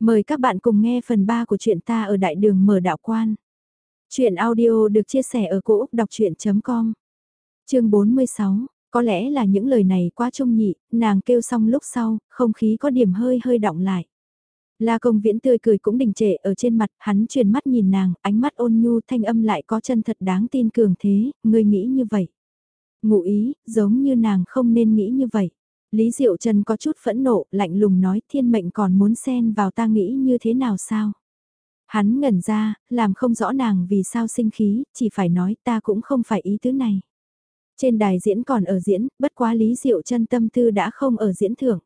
Mời các bạn cùng nghe phần 3 của truyện ta ở đại đường mở đạo quan. Chuyện audio được chia sẻ ở cỗ đọc chuyện.com Chương 46, có lẽ là những lời này quá trung nhị, nàng kêu xong lúc sau, không khí có điểm hơi hơi động lại. La công viễn tươi cười cũng đình trệ ở trên mặt, hắn truyền mắt nhìn nàng, ánh mắt ôn nhu thanh âm lại có chân thật đáng tin cường thế, người nghĩ như vậy. Ngụ ý, giống như nàng không nên nghĩ như vậy. Lý Diệu Trần có chút phẫn nộ, lạnh lùng nói thiên mệnh còn muốn xen vào ta nghĩ như thế nào sao? Hắn ngẩn ra, làm không rõ nàng vì sao sinh khí, chỉ phải nói ta cũng không phải ý tứ này. Trên đài diễn còn ở diễn, bất quá Lý Diệu Trân tâm tư đã không ở diễn thưởng.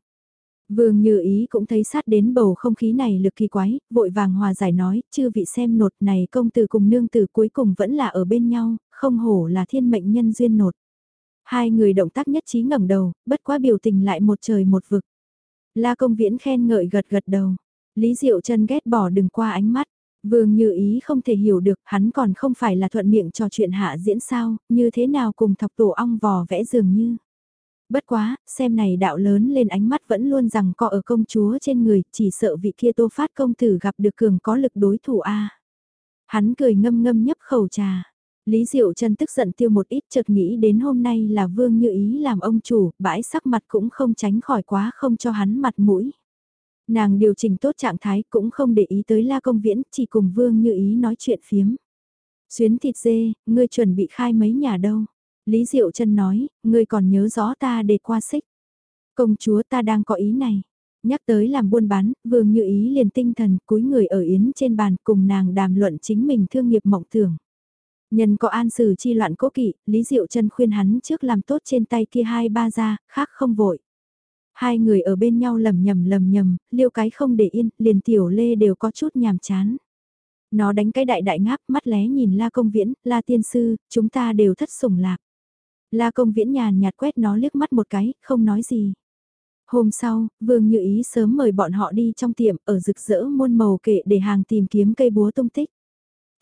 Vương Như Ý cũng thấy sát đến bầu không khí này lực kỳ quái, vội vàng hòa giải nói, chư vị xem nột này công tử cùng nương tử cuối cùng vẫn là ở bên nhau, không hổ là thiên mệnh nhân duyên nột. Hai người động tác nhất trí ngẩng đầu, bất quá biểu tình lại một trời một vực. La công viễn khen ngợi gật gật đầu. Lý Diệu chân ghét bỏ đừng qua ánh mắt. Vương như ý không thể hiểu được hắn còn không phải là thuận miệng trò chuyện hạ diễn sao, như thế nào cùng thọc tổ ong vò vẽ dường như. Bất quá, xem này đạo lớn lên ánh mắt vẫn luôn rằng co ở công chúa trên người, chỉ sợ vị kia tô phát công tử gặp được cường có lực đối thủ a Hắn cười ngâm ngâm nhấp khẩu trà. Lý Diệu Trân tức giận tiêu một ít chợt nghĩ đến hôm nay là Vương Như Ý làm ông chủ, bãi sắc mặt cũng không tránh khỏi quá không cho hắn mặt mũi. Nàng điều chỉnh tốt trạng thái cũng không để ý tới La Công Viễn, chỉ cùng Vương Như Ý nói chuyện phiếm. Xuyến thịt dê, ngươi chuẩn bị khai mấy nhà đâu? Lý Diệu Trân nói, ngươi còn nhớ rõ ta để qua xích. Công chúa ta đang có ý này. Nhắc tới làm buôn bán, Vương Như Ý liền tinh thần cúi người ở yến trên bàn cùng nàng đàm luận chính mình thương nghiệp mộng tưởng. Nhân có an xử chi loạn cố kỵ, Lý Diệu Trân khuyên hắn trước làm tốt trên tay kia hai ba ra, khác không vội. Hai người ở bên nhau lầm nhầm lầm nhầm, liêu cái không để yên, liền tiểu lê đều có chút nhàm chán. Nó đánh cái đại đại ngáp mắt lé nhìn la công viễn, la tiên sư, chúng ta đều thất sủng lạc. La công viễn nhàn nhạt quét nó liếc mắt một cái, không nói gì. Hôm sau, Vương Như Ý sớm mời bọn họ đi trong tiệm ở rực rỡ muôn màu kệ để hàng tìm kiếm cây búa tung tích.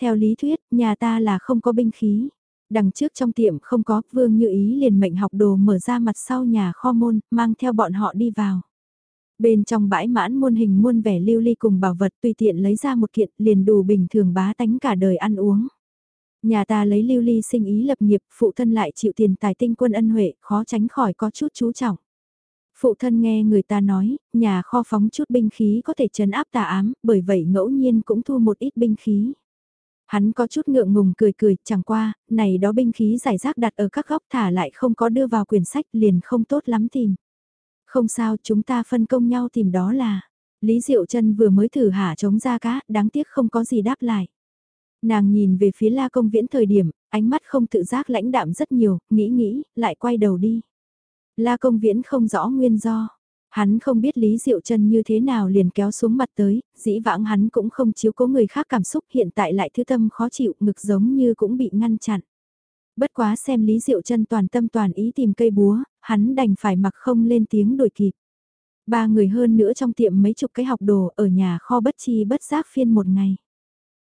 Theo lý thuyết, nhà ta là không có binh khí. Đằng trước trong tiệm không có, Vương Như Ý liền mệnh học đồ mở ra mặt sau nhà kho môn, mang theo bọn họ đi vào. Bên trong bãi mãn muôn hình muôn vẻ lưu ly cùng bảo vật tùy tiện lấy ra một kiện liền đủ bình thường bá tánh cả đời ăn uống. Nhà ta lấy lưu ly sinh ý lập nghiệp, phụ thân lại chịu tiền tài tinh quân ân huệ, khó tránh khỏi có chút chú trọng. Phụ thân nghe người ta nói, nhà kho phóng chút binh khí có thể trấn áp tà ám, bởi vậy ngẫu nhiên cũng thu một ít binh khí. Hắn có chút ngượng ngùng cười cười, chẳng qua, này đó binh khí giải rác đặt ở các góc thả lại không có đưa vào quyển sách liền không tốt lắm tìm. Không sao, chúng ta phân công nhau tìm đó là. Lý Diệu Trân vừa mới thử hạ chống ra cá, đáng tiếc không có gì đáp lại. Nàng nhìn về phía la công viễn thời điểm, ánh mắt không tự giác lãnh đạm rất nhiều, nghĩ nghĩ, lại quay đầu đi. La công viễn không rõ nguyên do. Hắn không biết Lý Diệu Trân như thế nào liền kéo xuống mặt tới, dĩ vãng hắn cũng không chiếu cố người khác cảm xúc hiện tại lại thư tâm khó chịu ngực giống như cũng bị ngăn chặn. Bất quá xem Lý Diệu Trân toàn tâm toàn ý tìm cây búa, hắn đành phải mặc không lên tiếng đổi kịp. Ba người hơn nữa trong tiệm mấy chục cái học đồ ở nhà kho bất chi bất giác phiên một ngày.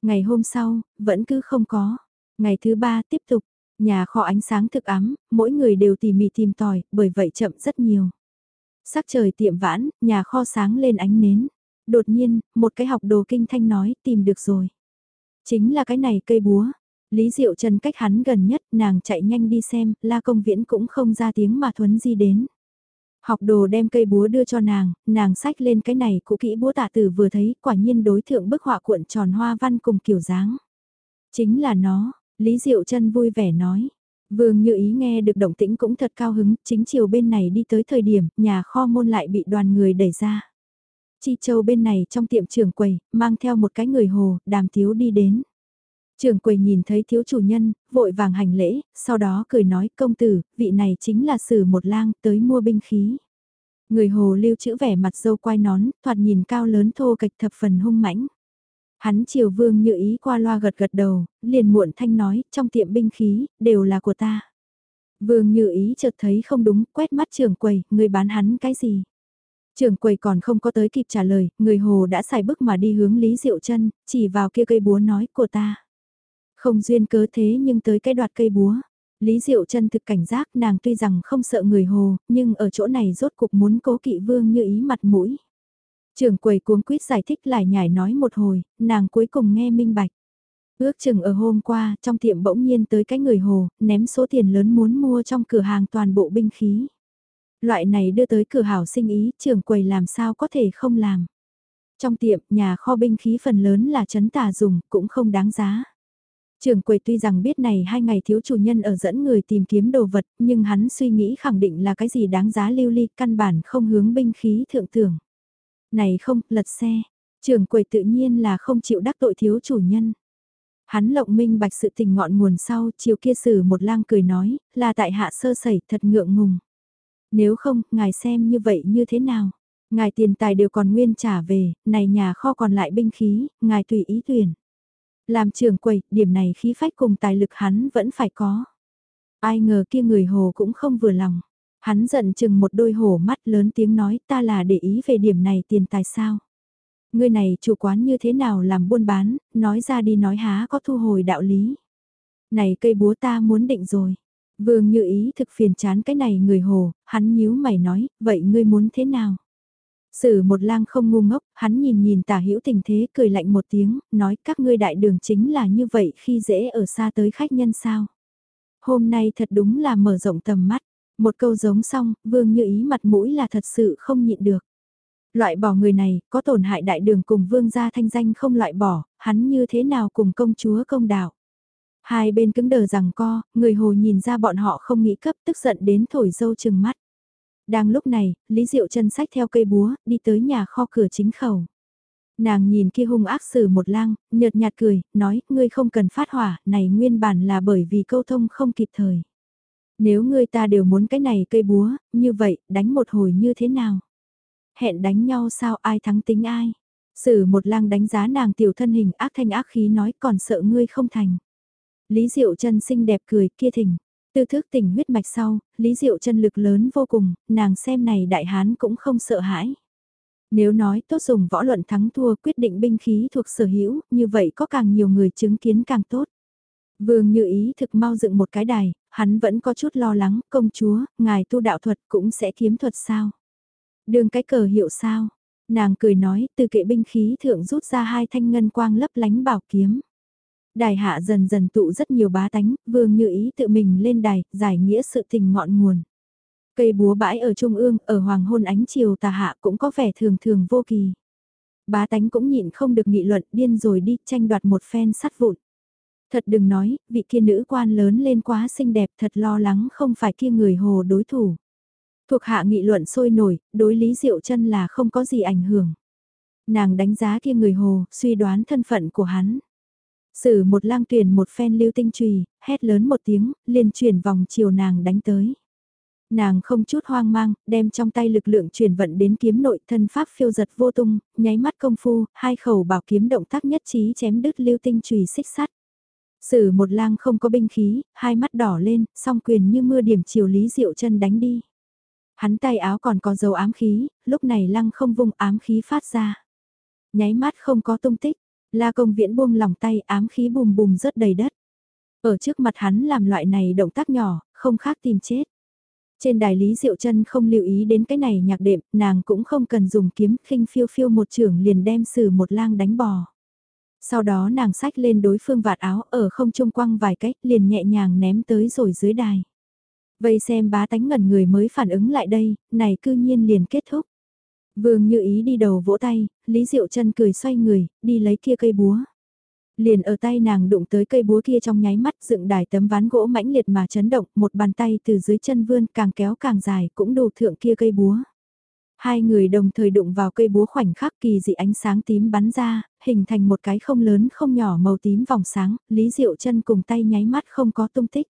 Ngày hôm sau, vẫn cứ không có. Ngày thứ ba tiếp tục, nhà kho ánh sáng thực ám, mỗi người đều tỉ mỉ tìm tòi, bởi vậy chậm rất nhiều. Sắc trời tiệm vãn, nhà kho sáng lên ánh nến. Đột nhiên, một cái học đồ kinh thanh nói tìm được rồi. Chính là cái này cây búa. Lý Diệu Trần cách hắn gần nhất, nàng chạy nhanh đi xem, la công viễn cũng không ra tiếng mà thuấn di đến. Học đồ đem cây búa đưa cho nàng, nàng sách lên cái này cũ kỹ búa tạ tử vừa thấy, quả nhiên đối thượng bức họa cuộn tròn hoa văn cùng kiểu dáng. Chính là nó, Lý Diệu Trân vui vẻ nói, Vương như ý nghe được động tĩnh cũng thật cao hứng, chính chiều bên này đi tới thời điểm, nhà kho môn lại bị đoàn người đẩy ra. Chi Châu bên này trong tiệm trưởng quầy, mang theo một cái người hồ, đàm thiếu đi đến. Trường quầy nhìn thấy thiếu chủ nhân, vội vàng hành lễ, sau đó cười nói công tử, vị này chính là sử một lang tới mua binh khí. Người hồ lưu chữ vẻ mặt dâu quai nón, thoạt nhìn cao lớn thô kịch thập phần hung mãnh. Hắn chiều vương như ý qua loa gật gật đầu, liền muộn thanh nói, trong tiệm binh khí, đều là của ta. Vương như ý chợt thấy không đúng, quét mắt trưởng quầy, người bán hắn cái gì? Trưởng quầy còn không có tới kịp trả lời, người hồ đã xài bước mà đi hướng Lý Diệu chân chỉ vào kia cây búa nói của ta. Không duyên cớ thế nhưng tới cái đoạt cây búa. Lý Diệu chân thực cảnh giác nàng tuy rằng không sợ người hồ, nhưng ở chỗ này rốt cục muốn cố kỵ vương như ý mặt mũi. Trường quầy cuống quýt giải thích lại nhải nói một hồi, nàng cuối cùng nghe minh bạch. Ước chừng ở hôm qua, trong tiệm bỗng nhiên tới cái người hồ, ném số tiền lớn muốn mua trong cửa hàng toàn bộ binh khí. Loại này đưa tới cửa hảo sinh ý, trường quầy làm sao có thể không làm. Trong tiệm, nhà kho binh khí phần lớn là chấn tà dùng, cũng không đáng giá. Trường quầy tuy rằng biết này hai ngày thiếu chủ nhân ở dẫn người tìm kiếm đồ vật, nhưng hắn suy nghĩ khẳng định là cái gì đáng giá lưu ly, căn bản không hướng binh khí thượng tưởng. Này không, lật xe. Trường quầy tự nhiên là không chịu đắc tội thiếu chủ nhân. Hắn lộng minh bạch sự tình ngọn nguồn sau, chiều kia xử một lang cười nói, là tại hạ sơ sẩy thật ngượng ngùng. Nếu không, ngài xem như vậy như thế nào? Ngài tiền tài đều còn nguyên trả về, này nhà kho còn lại binh khí, ngài tùy ý tuyển. Làm trường quầy, điểm này khí phách cùng tài lực hắn vẫn phải có. Ai ngờ kia người hồ cũng không vừa lòng. Hắn giận chừng một đôi hổ mắt lớn tiếng nói ta là để ý về điểm này tiền tài sao. Ngươi này chủ quán như thế nào làm buôn bán, nói ra đi nói há có thu hồi đạo lý. Này cây búa ta muốn định rồi. Vương như ý thực phiền chán cái này người hồ, hắn nhíu mày nói, vậy ngươi muốn thế nào? Sử một lang không ngu ngốc, hắn nhìn nhìn tả hữu tình thế cười lạnh một tiếng, nói các ngươi đại đường chính là như vậy khi dễ ở xa tới khách nhân sao. Hôm nay thật đúng là mở rộng tầm mắt, một câu giống xong, vương như ý mặt mũi là thật sự không nhịn được. Loại bỏ người này, có tổn hại đại đường cùng vương gia thanh danh không loại bỏ, hắn như thế nào cùng công chúa công đạo. Hai bên cứng đờ rằng co, người hồ nhìn ra bọn họ không nghĩ cấp tức giận đến thổi dâu chừng mắt. Đang lúc này, Lý Diệu chân sách theo cây búa, đi tới nhà kho cửa chính khẩu. Nàng nhìn kia hung ác xử một lang, nhợt nhạt cười, nói, ngươi không cần phát hỏa, này nguyên bản là bởi vì câu thông không kịp thời. Nếu ngươi ta đều muốn cái này cây búa, như vậy, đánh một hồi như thế nào? Hẹn đánh nhau sao ai thắng tính ai? Sử một lang đánh giá nàng tiểu thân hình ác thanh ác khí nói còn sợ ngươi không thành. Lý Diệu chân xinh đẹp cười kia thỉnh. Tư thức tỉnh huyết mạch sau, Lý Diệu chân lực lớn vô cùng, nàng xem này đại hán cũng không sợ hãi. Nếu nói tốt dùng võ luận thắng thua quyết định binh khí thuộc sở hữu, như vậy có càng nhiều người chứng kiến càng tốt. Vương như ý thực mau dựng một cái đài, hắn vẫn có chút lo lắng, công chúa, ngài tu đạo thuật cũng sẽ kiếm thuật sao? Đường cái cờ hiệu sao? Nàng cười nói, từ kệ binh khí thượng rút ra hai thanh ngân quang lấp lánh bảo kiếm. Đài hạ dần dần tụ rất nhiều bá tánh, vương như ý tự mình lên đài, giải nghĩa sự tình ngọn nguồn. Cây búa bãi ở trung ương, ở hoàng hôn ánh chiều tà hạ cũng có vẻ thường thường vô kỳ. Bá tánh cũng nhịn không được nghị luận điên rồi đi tranh đoạt một phen sắt vụn. Thật đừng nói, vị kia nữ quan lớn lên quá xinh đẹp thật lo lắng không phải kia người hồ đối thủ. Thuộc hạ nghị luận sôi nổi, đối lý diệu chân là không có gì ảnh hưởng. Nàng đánh giá kia người hồ, suy đoán thân phận của hắn. Sử một lang tuyển một phen lưu tinh trùy, hét lớn một tiếng, liền chuyển vòng chiều nàng đánh tới. Nàng không chút hoang mang, đem trong tay lực lượng chuyển vận đến kiếm nội thân pháp phiêu giật vô tung, nháy mắt công phu, hai khẩu bảo kiếm động tác nhất trí chém đứt lưu tinh trùy xích sắt. Sử một lang không có binh khí, hai mắt đỏ lên, song quyền như mưa điểm chiều lý diệu chân đánh đi. Hắn tay áo còn có dấu ám khí, lúc này lăng không vung ám khí phát ra. Nháy mắt không có tung tích, La công viễn buông lòng tay ám khí bùm bùm rớt đầy đất. Ở trước mặt hắn làm loại này động tác nhỏ, không khác tìm chết. Trên đài Lý Diệu chân không lưu ý đến cái này nhạc đệm, nàng cũng không cần dùng kiếm khinh phiêu phiêu một trưởng liền đem xử một lang đánh bò. Sau đó nàng sách lên đối phương vạt áo ở không trung quăng vài cách liền nhẹ nhàng ném tới rồi dưới đài. Vây xem bá tánh ngẩn người mới phản ứng lại đây, này cư nhiên liền kết thúc. Vương như ý đi đầu vỗ tay, Lý Diệu chân cười xoay người, đi lấy kia cây búa. Liền ở tay nàng đụng tới cây búa kia trong nháy mắt dựng đài tấm ván gỗ mãnh liệt mà chấn động, một bàn tay từ dưới chân vươn càng kéo càng dài cũng đủ thượng kia cây búa. Hai người đồng thời đụng vào cây búa khoảnh khắc kỳ dị ánh sáng tím bắn ra, hình thành một cái không lớn không nhỏ màu tím vòng sáng, Lý Diệu chân cùng tay nháy mắt không có tung tích.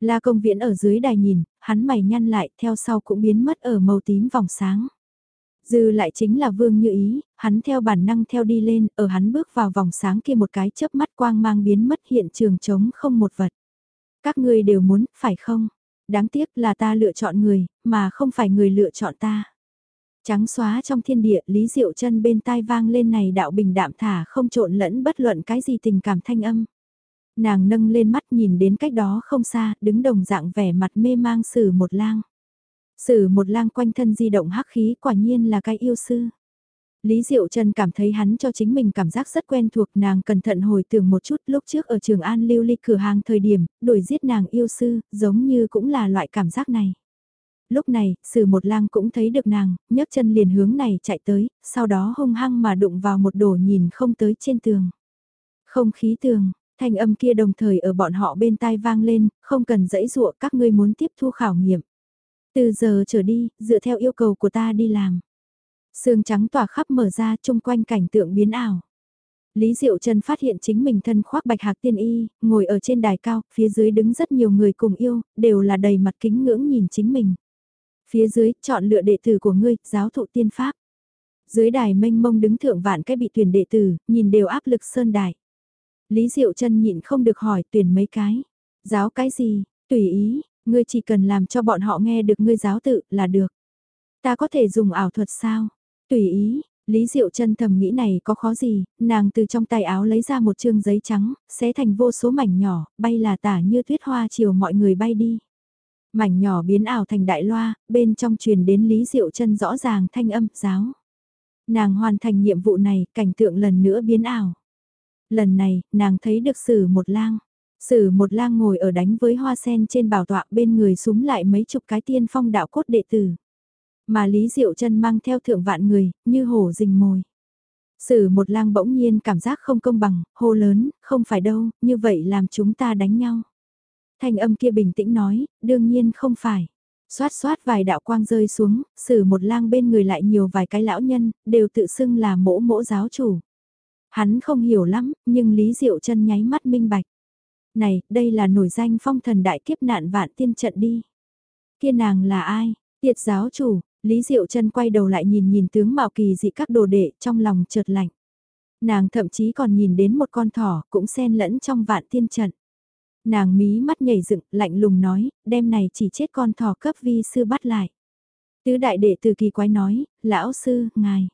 La công viễn ở dưới đài nhìn, hắn mày nhăn lại theo sau cũng biến mất ở màu tím vòng sáng. Dư lại chính là vương như ý, hắn theo bản năng theo đi lên, ở hắn bước vào vòng sáng kia một cái chớp mắt quang mang biến mất hiện trường trống không một vật. Các ngươi đều muốn, phải không? Đáng tiếc là ta lựa chọn người, mà không phải người lựa chọn ta. Trắng xóa trong thiên địa, Lý Diệu chân bên tai vang lên này đạo bình đạm thả không trộn lẫn bất luận cái gì tình cảm thanh âm. Nàng nâng lên mắt nhìn đến cách đó không xa, đứng đồng dạng vẻ mặt mê mang sử một lang. Sử một lang quanh thân di động hắc khí quả nhiên là cái yêu sư. Lý Diệu Trần cảm thấy hắn cho chính mình cảm giác rất quen thuộc nàng cẩn thận hồi tưởng một chút lúc trước ở trường An lưu ly cửa hàng thời điểm, đuổi giết nàng yêu sư, giống như cũng là loại cảm giác này. Lúc này, sử một lang cũng thấy được nàng, nhấc chân liền hướng này chạy tới, sau đó hung hăng mà đụng vào một đổ nhìn không tới trên tường. Không khí tường, thanh âm kia đồng thời ở bọn họ bên tai vang lên, không cần dãy dụa các ngươi muốn tiếp thu khảo nghiệm. Từ giờ trở đi, dựa theo yêu cầu của ta đi làm. Sương trắng tỏa khắp mở ra chung quanh cảnh tượng biến ảo. Lý Diệu trần phát hiện chính mình thân khoác bạch hạc tiên y, ngồi ở trên đài cao, phía dưới đứng rất nhiều người cùng yêu, đều là đầy mặt kính ngưỡng nhìn chính mình. Phía dưới, chọn lựa đệ tử của ngươi, giáo thụ tiên pháp. Dưới đài mênh mông đứng thượng vạn cái bị tuyển đệ tử, nhìn đều áp lực sơn đài. Lý Diệu chân nhịn không được hỏi tuyển mấy cái. Giáo cái gì, tùy ý, ngươi chỉ cần làm cho bọn họ nghe được ngươi giáo tự là được. Ta có thể dùng ảo thuật sao? Tùy ý, Lý Diệu chân thầm nghĩ này có khó gì, nàng từ trong tay áo lấy ra một chương giấy trắng, xé thành vô số mảnh nhỏ, bay là tả như tuyết hoa chiều mọi người bay đi. Mảnh nhỏ biến ảo thành đại loa, bên trong truyền đến Lý Diệu chân rõ ràng thanh âm, giáo. Nàng hoàn thành nhiệm vụ này, cảnh tượng lần nữa biến ảo. Lần này, nàng thấy được sử một lang. Sử một lang ngồi ở đánh với hoa sen trên bảo tọa bên người súng lại mấy chục cái tiên phong đạo cốt đệ tử. Mà Lý Diệu chân mang theo thượng vạn người, như hổ rình mồi. Sử một lang bỗng nhiên cảm giác không công bằng, hô lớn, không phải đâu, như vậy làm chúng ta đánh nhau. Thanh âm kia bình tĩnh nói, đương nhiên không phải. Xoát xoát vài đạo quang rơi xuống, xử một lang bên người lại nhiều vài cái lão nhân, đều tự xưng là mỗ mỗ giáo chủ. Hắn không hiểu lắm, nhưng Lý Diệu chân nháy mắt minh bạch. Này, đây là nổi danh phong thần đại kiếp nạn vạn tiên trận đi. Kia nàng là ai? Tiệt giáo chủ, Lý Diệu chân quay đầu lại nhìn nhìn tướng mạo kỳ dị các đồ đệ trong lòng chợt lạnh. Nàng thậm chí còn nhìn đến một con thỏ cũng xen lẫn trong vạn tiên trận. Nàng mí mắt nhảy dựng lạnh lùng nói, đêm này chỉ chết con thỏ cấp vi sư bắt lại. Tứ đại đệ từ kỳ quái nói, lão sư, ngài.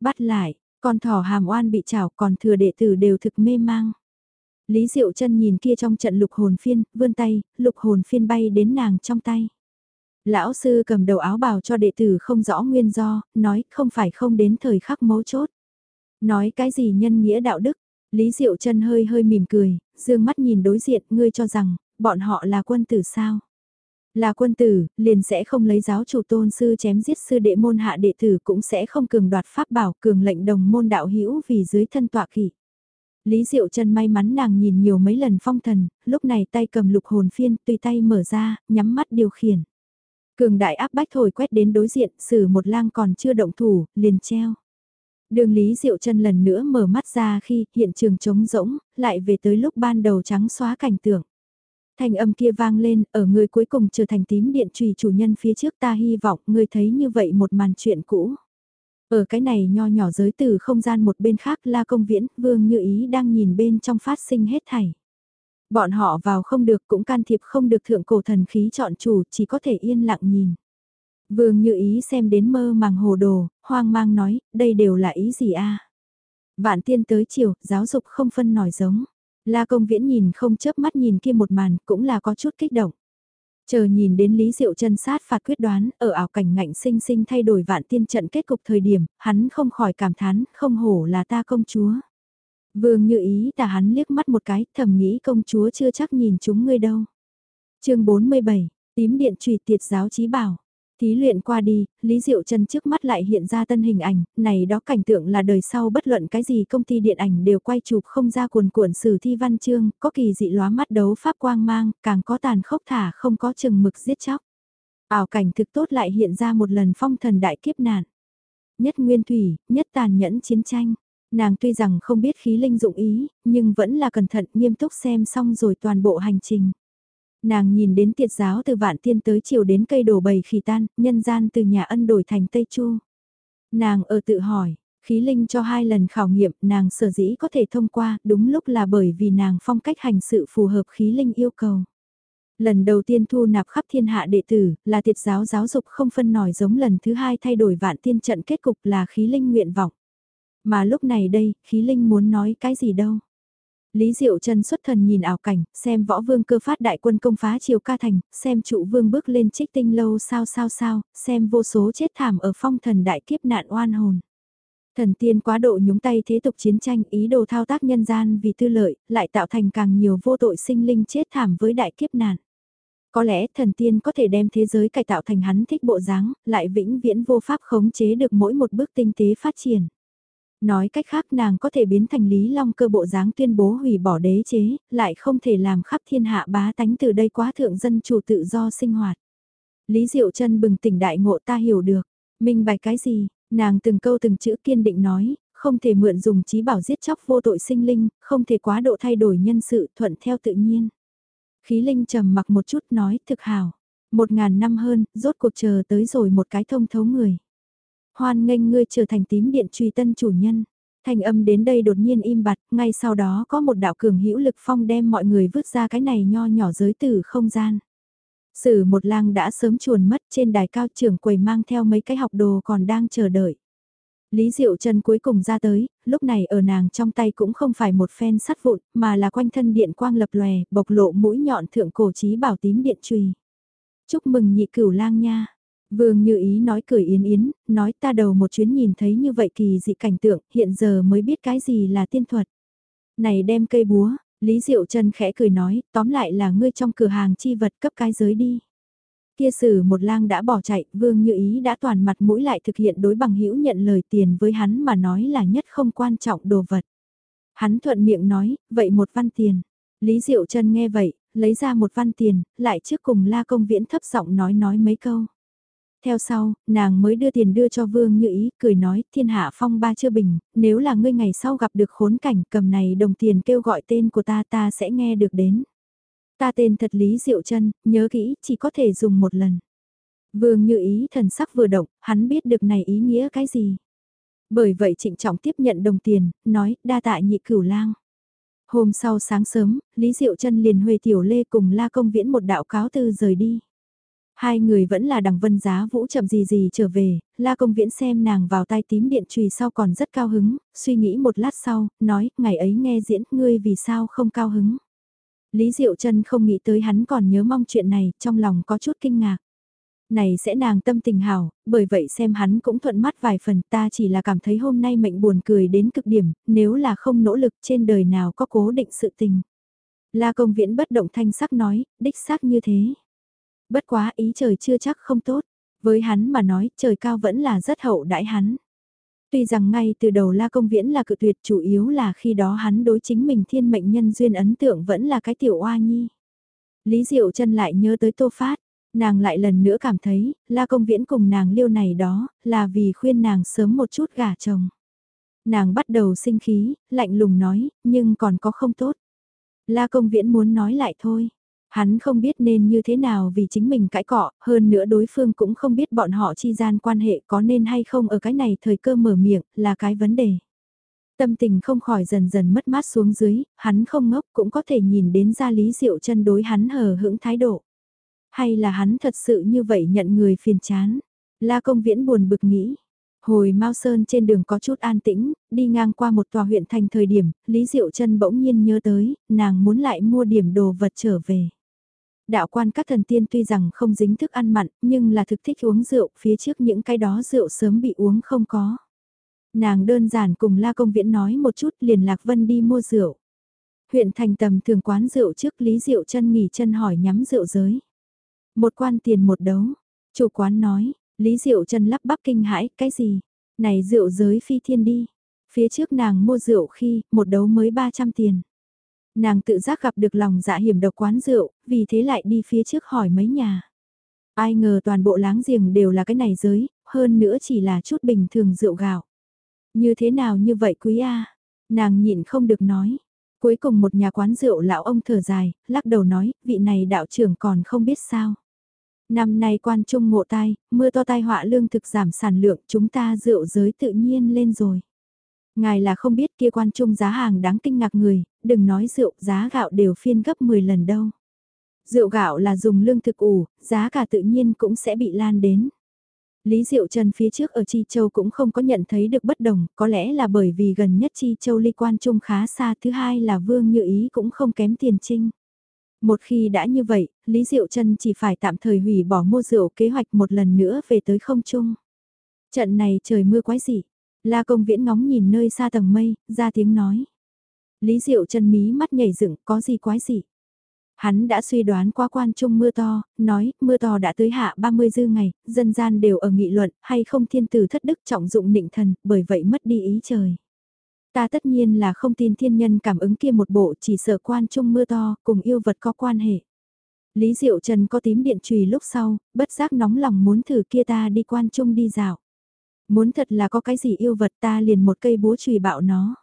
Bắt lại, con thỏ hàm oan bị chảo còn thừa đệ tử đều thực mê mang. Lý Diệu chân nhìn kia trong trận lục hồn phiên, vươn tay, lục hồn phiên bay đến nàng trong tay. Lão sư cầm đầu áo bào cho đệ tử không rõ nguyên do, nói không phải không đến thời khắc mấu chốt. Nói cái gì nhân nghĩa đạo đức, Lý Diệu chân hơi hơi mỉm cười, dương mắt nhìn đối diện, ngươi cho rằng, bọn họ là quân tử sao? Là quân tử, liền sẽ không lấy giáo chủ tôn sư chém giết sư đệ môn hạ đệ tử cũng sẽ không cường đoạt pháp bảo cường lệnh đồng môn đạo hữu vì dưới thân tọa kỷ. Lý Diệu Trân may mắn nàng nhìn nhiều mấy lần phong thần, lúc này tay cầm lục hồn phiên tùy tay mở ra, nhắm mắt điều khiển. Cường đại áp bách thổi quét đến đối diện, xử một lang còn chưa động thủ, liền treo. Đường Lý Diệu chân lần nữa mở mắt ra khi hiện trường trống rỗng, lại về tới lúc ban đầu trắng xóa cảnh tượng. Thanh âm kia vang lên, ở người cuối cùng trở thành tím điện trùy chủ nhân phía trước ta hy vọng người thấy như vậy một màn chuyện cũ. Ở cái này nho nhỏ giới từ không gian một bên khác la công viễn, vương như ý đang nhìn bên trong phát sinh hết thảy. Bọn họ vào không được cũng can thiệp không được thượng cổ thần khí chọn chủ, chỉ có thể yên lặng nhìn. Vương như ý xem đến mơ màng hồ đồ, hoang mang nói, đây đều là ý gì a? Vạn tiên tới chiều, giáo dục không phân nổi giống. La công viễn nhìn không chớp mắt nhìn kia một màn, cũng là có chút kích động. Chờ nhìn đến Lý Diệu chân sát phạt quyết đoán, ở ảo cảnh ngạnh sinh sinh thay đổi vạn tiên trận kết cục thời điểm, hắn không khỏi cảm thán, không hổ là ta công chúa. Vương như ý tà hắn liếc mắt một cái, thầm nghĩ công chúa chưa chắc nhìn chúng ngươi đâu. chương 47, tím điện trùy tiệt giáo trí bảo. Thí luyện qua đi, Lý Diệu trần trước mắt lại hiện ra tân hình ảnh, này đó cảnh tượng là đời sau bất luận cái gì công ty điện ảnh đều quay chụp không ra cuồn cuộn sử thi văn chương, có kỳ dị lóa mắt đấu pháp quang mang, càng có tàn khốc thả không có chừng mực giết chóc. Ảo cảnh thực tốt lại hiện ra một lần phong thần đại kiếp nạn. Nhất nguyên thủy, nhất tàn nhẫn chiến tranh. Nàng tuy rằng không biết khí linh dụng ý, nhưng vẫn là cẩn thận nghiêm túc xem xong rồi toàn bộ hành trình. Nàng nhìn đến tiệt giáo từ vạn tiên tới chiều đến cây đổ bầy khỉ tan, nhân gian từ nhà ân đổi thành Tây Chu. Nàng ở tự hỏi, khí linh cho hai lần khảo nghiệm nàng sở dĩ có thể thông qua đúng lúc là bởi vì nàng phong cách hành sự phù hợp khí linh yêu cầu. Lần đầu tiên thu nạp khắp thiên hạ đệ tử là tiệt giáo giáo dục không phân nổi giống lần thứ hai thay đổi vạn tiên trận kết cục là khí linh nguyện vọng. Mà lúc này đây, khí linh muốn nói cái gì đâu. Lý Diệu Trân xuất thần nhìn ảo cảnh, xem võ vương cơ phát đại quân công phá triều ca thành, xem trụ vương bước lên trích tinh lâu sao sao sao, xem vô số chết thảm ở phong thần đại kiếp nạn oan hồn. Thần tiên quá độ nhúng tay thế tục chiến tranh ý đồ thao tác nhân gian vì tư lợi, lại tạo thành càng nhiều vô tội sinh linh chết thảm với đại kiếp nạn. Có lẽ thần tiên có thể đem thế giới cải tạo thành hắn thích bộ dáng, lại vĩnh viễn vô pháp khống chế được mỗi một bước tinh tế phát triển. Nói cách khác nàng có thể biến thành Lý Long cơ bộ dáng tuyên bố hủy bỏ đế chế, lại không thể làm khắp thiên hạ bá tánh từ đây quá thượng dân chủ tự do sinh hoạt. Lý Diệu chân bừng tỉnh đại ngộ ta hiểu được, minh bạch cái gì, nàng từng câu từng chữ kiên định nói, không thể mượn dùng trí bảo giết chóc vô tội sinh linh, không thể quá độ thay đổi nhân sự thuận theo tự nhiên. Khí linh trầm mặc một chút nói thực hào. Một ngàn năm hơn, rốt cuộc chờ tới rồi một cái thông thấu người. Hoan nghênh ngươi trở thành tím điện truy tân chủ nhân. Thanh âm đến đây đột nhiên im bặt, ngay sau đó có một đạo cường hữu lực phong đem mọi người vứt ra cái này nho nhỏ giới tử không gian. Sử một lang đã sớm chuồn mất trên đài cao trưởng quầy mang theo mấy cái học đồ còn đang chờ đợi. Lý Diệu Trần cuối cùng ra tới, lúc này ở nàng trong tay cũng không phải một phen sắt vụn, mà là quanh thân điện quang lập lòe, bộc lộ mũi nhọn thượng cổ trí bảo tím điện trùy. Chúc mừng nhị cửu lang nha. Vương như ý nói cười yến yến, nói ta đầu một chuyến nhìn thấy như vậy kỳ dị cảnh tượng, hiện giờ mới biết cái gì là tiên thuật. Này đem cây búa, Lý Diệu Trần khẽ cười nói, tóm lại là ngươi trong cửa hàng chi vật cấp cái giới đi. Kia sử một lang đã bỏ chạy, vương như ý đã toàn mặt mũi lại thực hiện đối bằng hữu nhận lời tiền với hắn mà nói là nhất không quan trọng đồ vật. Hắn thuận miệng nói, vậy một văn tiền. Lý Diệu Trân nghe vậy, lấy ra một văn tiền, lại trước cùng la công viễn thấp giọng nói nói mấy câu. Theo sau, nàng mới đưa tiền đưa cho Vương Như Ý, cười nói, thiên hạ phong ba chưa bình, nếu là ngươi ngày sau gặp được khốn cảnh cầm này đồng tiền kêu gọi tên của ta ta sẽ nghe được đến. Ta tên thật Lý Diệu chân nhớ kỹ, chỉ có thể dùng một lần. Vương như ý thần sắc vừa động, hắn biết được này ý nghĩa cái gì. Bởi vậy trịnh trọng tiếp nhận đồng tiền, nói, đa tạ nhị cửu lang. Hôm sau sáng sớm, Lý Diệu Trân liền huề tiểu lê cùng la công viễn một đạo cáo từ rời đi. Hai người vẫn là đằng vân giá vũ chậm gì gì trở về, la công viễn xem nàng vào tay tím điện trùy sau còn rất cao hứng, suy nghĩ một lát sau, nói, ngày ấy nghe diễn, ngươi vì sao không cao hứng. Lý Diệu Trân không nghĩ tới hắn còn nhớ mong chuyện này, trong lòng có chút kinh ngạc. Này sẽ nàng tâm tình hảo, bởi vậy xem hắn cũng thuận mắt vài phần ta chỉ là cảm thấy hôm nay mệnh buồn cười đến cực điểm, nếu là không nỗ lực trên đời nào có cố định sự tình. La công viễn bất động thanh sắc nói, đích xác như thế. Bất quá ý trời chưa chắc không tốt, với hắn mà nói trời cao vẫn là rất hậu đãi hắn. Tuy rằng ngay từ đầu La Công Viễn là cự tuyệt chủ yếu là khi đó hắn đối chính mình thiên mệnh nhân duyên ấn tượng vẫn là cái tiểu oa nhi. Lý Diệu chân lại nhớ tới Tô Phát, nàng lại lần nữa cảm thấy, La Công Viễn cùng nàng liêu này đó, là vì khuyên nàng sớm một chút gả chồng. Nàng bắt đầu sinh khí, lạnh lùng nói, nhưng còn có không tốt. La Công Viễn muốn nói lại thôi. Hắn không biết nên như thế nào vì chính mình cãi cọ, hơn nữa đối phương cũng không biết bọn họ chi gian quan hệ có nên hay không ở cái này thời cơ mở miệng, là cái vấn đề. Tâm tình không khỏi dần dần mất mát xuống dưới, hắn không ngốc cũng có thể nhìn đến ra lý diệu chân đối hắn hờ hững thái độ. Hay là hắn thật sự như vậy nhận người phiền chán. La công viễn buồn bực nghĩ. Hồi Mao Sơn trên đường có chút an tĩnh, đi ngang qua một tòa huyện thành thời điểm, Lý Diệu chân bỗng nhiên nhớ tới, nàng muốn lại mua điểm đồ vật trở về. Đạo quan các thần tiên tuy rằng không dính thức ăn mặn, nhưng là thực thích uống rượu, phía trước những cái đó rượu sớm bị uống không có. Nàng đơn giản cùng La Công Viễn nói một chút liền Lạc Vân đi mua rượu. Huyện thành tầm thường quán rượu trước Lý Diệu chân nghỉ chân hỏi nhắm rượu giới. Một quan tiền một đấu. Chủ quán nói, Lý Diệu chân lắp bắp kinh hãi, cái gì? Này rượu giới phi thiên đi. Phía trước nàng mua rượu khi, một đấu mới 300 tiền. Nàng tự giác gặp được lòng dạ hiểm độc quán rượu, vì thế lại đi phía trước hỏi mấy nhà. Ai ngờ toàn bộ láng giềng đều là cái này giới, hơn nữa chỉ là chút bình thường rượu gạo. Như thế nào như vậy quý a Nàng nhịn không được nói. Cuối cùng một nhà quán rượu lão ông thở dài, lắc đầu nói, vị này đạo trưởng còn không biết sao. Năm nay quan trung ngộ tai, mưa to tai họa lương thực giảm sản lượng chúng ta rượu giới tự nhiên lên rồi. Ngài là không biết kia quan trung giá hàng đáng kinh ngạc người, đừng nói rượu, giá gạo đều phiên gấp 10 lần đâu. Rượu gạo là dùng lương thực ủ, giá cả tự nhiên cũng sẽ bị lan đến. Lý Diệu Trần phía trước ở Chi Châu cũng không có nhận thấy được bất đồng, có lẽ là bởi vì gần nhất Chi Châu ly quan trung khá xa, thứ hai là Vương Như Ý cũng không kém tiền trinh. Một khi đã như vậy, Lý Diệu trần chỉ phải tạm thời hủy bỏ mua rượu kế hoạch một lần nữa về tới không trung. Trận này trời mưa quái dị, La công viễn ngóng nhìn nơi xa tầng mây, ra tiếng nói. Lý Diệu chân mí mắt nhảy dựng, có gì quái gì. Hắn đã suy đoán qua quan trung mưa to, nói mưa to đã tới hạ 30 dư ngày, dân gian đều ở nghị luận hay không thiên tử thất đức trọng dụng nịnh thần, bởi vậy mất đi ý trời. Ta tất nhiên là không tin thiên nhân cảm ứng kia một bộ chỉ sợ quan trung mưa to cùng yêu vật có quan hệ. Lý Diệu Trần có tím điện trùy lúc sau, bất giác nóng lòng muốn thử kia ta đi quan trung đi dạo. Muốn thật là có cái gì yêu vật ta liền một cây búa trùy bạo nó.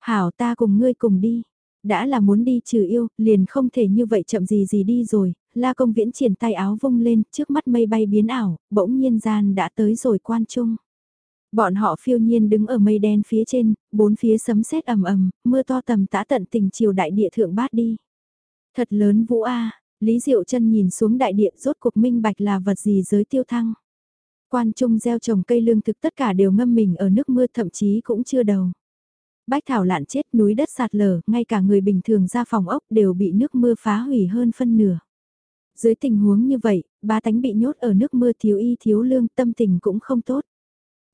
Hảo ta cùng ngươi cùng đi. Đã là muốn đi trừ yêu, liền không thể như vậy chậm gì gì đi rồi, la công viễn triển tay áo vung lên, trước mắt mây bay biến ảo, bỗng nhiên gian đã tới rồi quan trung. Bọn họ phiêu nhiên đứng ở mây đen phía trên, bốn phía sấm sét ầm ầm, mưa to tầm tã tận tình chiều đại địa thượng bát đi. Thật lớn vũ a, Lý Diệu chân nhìn xuống đại địa rốt cuộc minh bạch là vật gì giới tiêu thăng. Quan trung gieo trồng cây lương thực tất cả đều ngâm mình ở nước mưa thậm chí cũng chưa đầu. Bách thảo lạn chết núi đất sạt lở, ngay cả người bình thường ra phòng ốc đều bị nước mưa phá hủy hơn phân nửa. Dưới tình huống như vậy, ba tánh bị nhốt ở nước mưa thiếu y thiếu lương tâm tình cũng không tốt.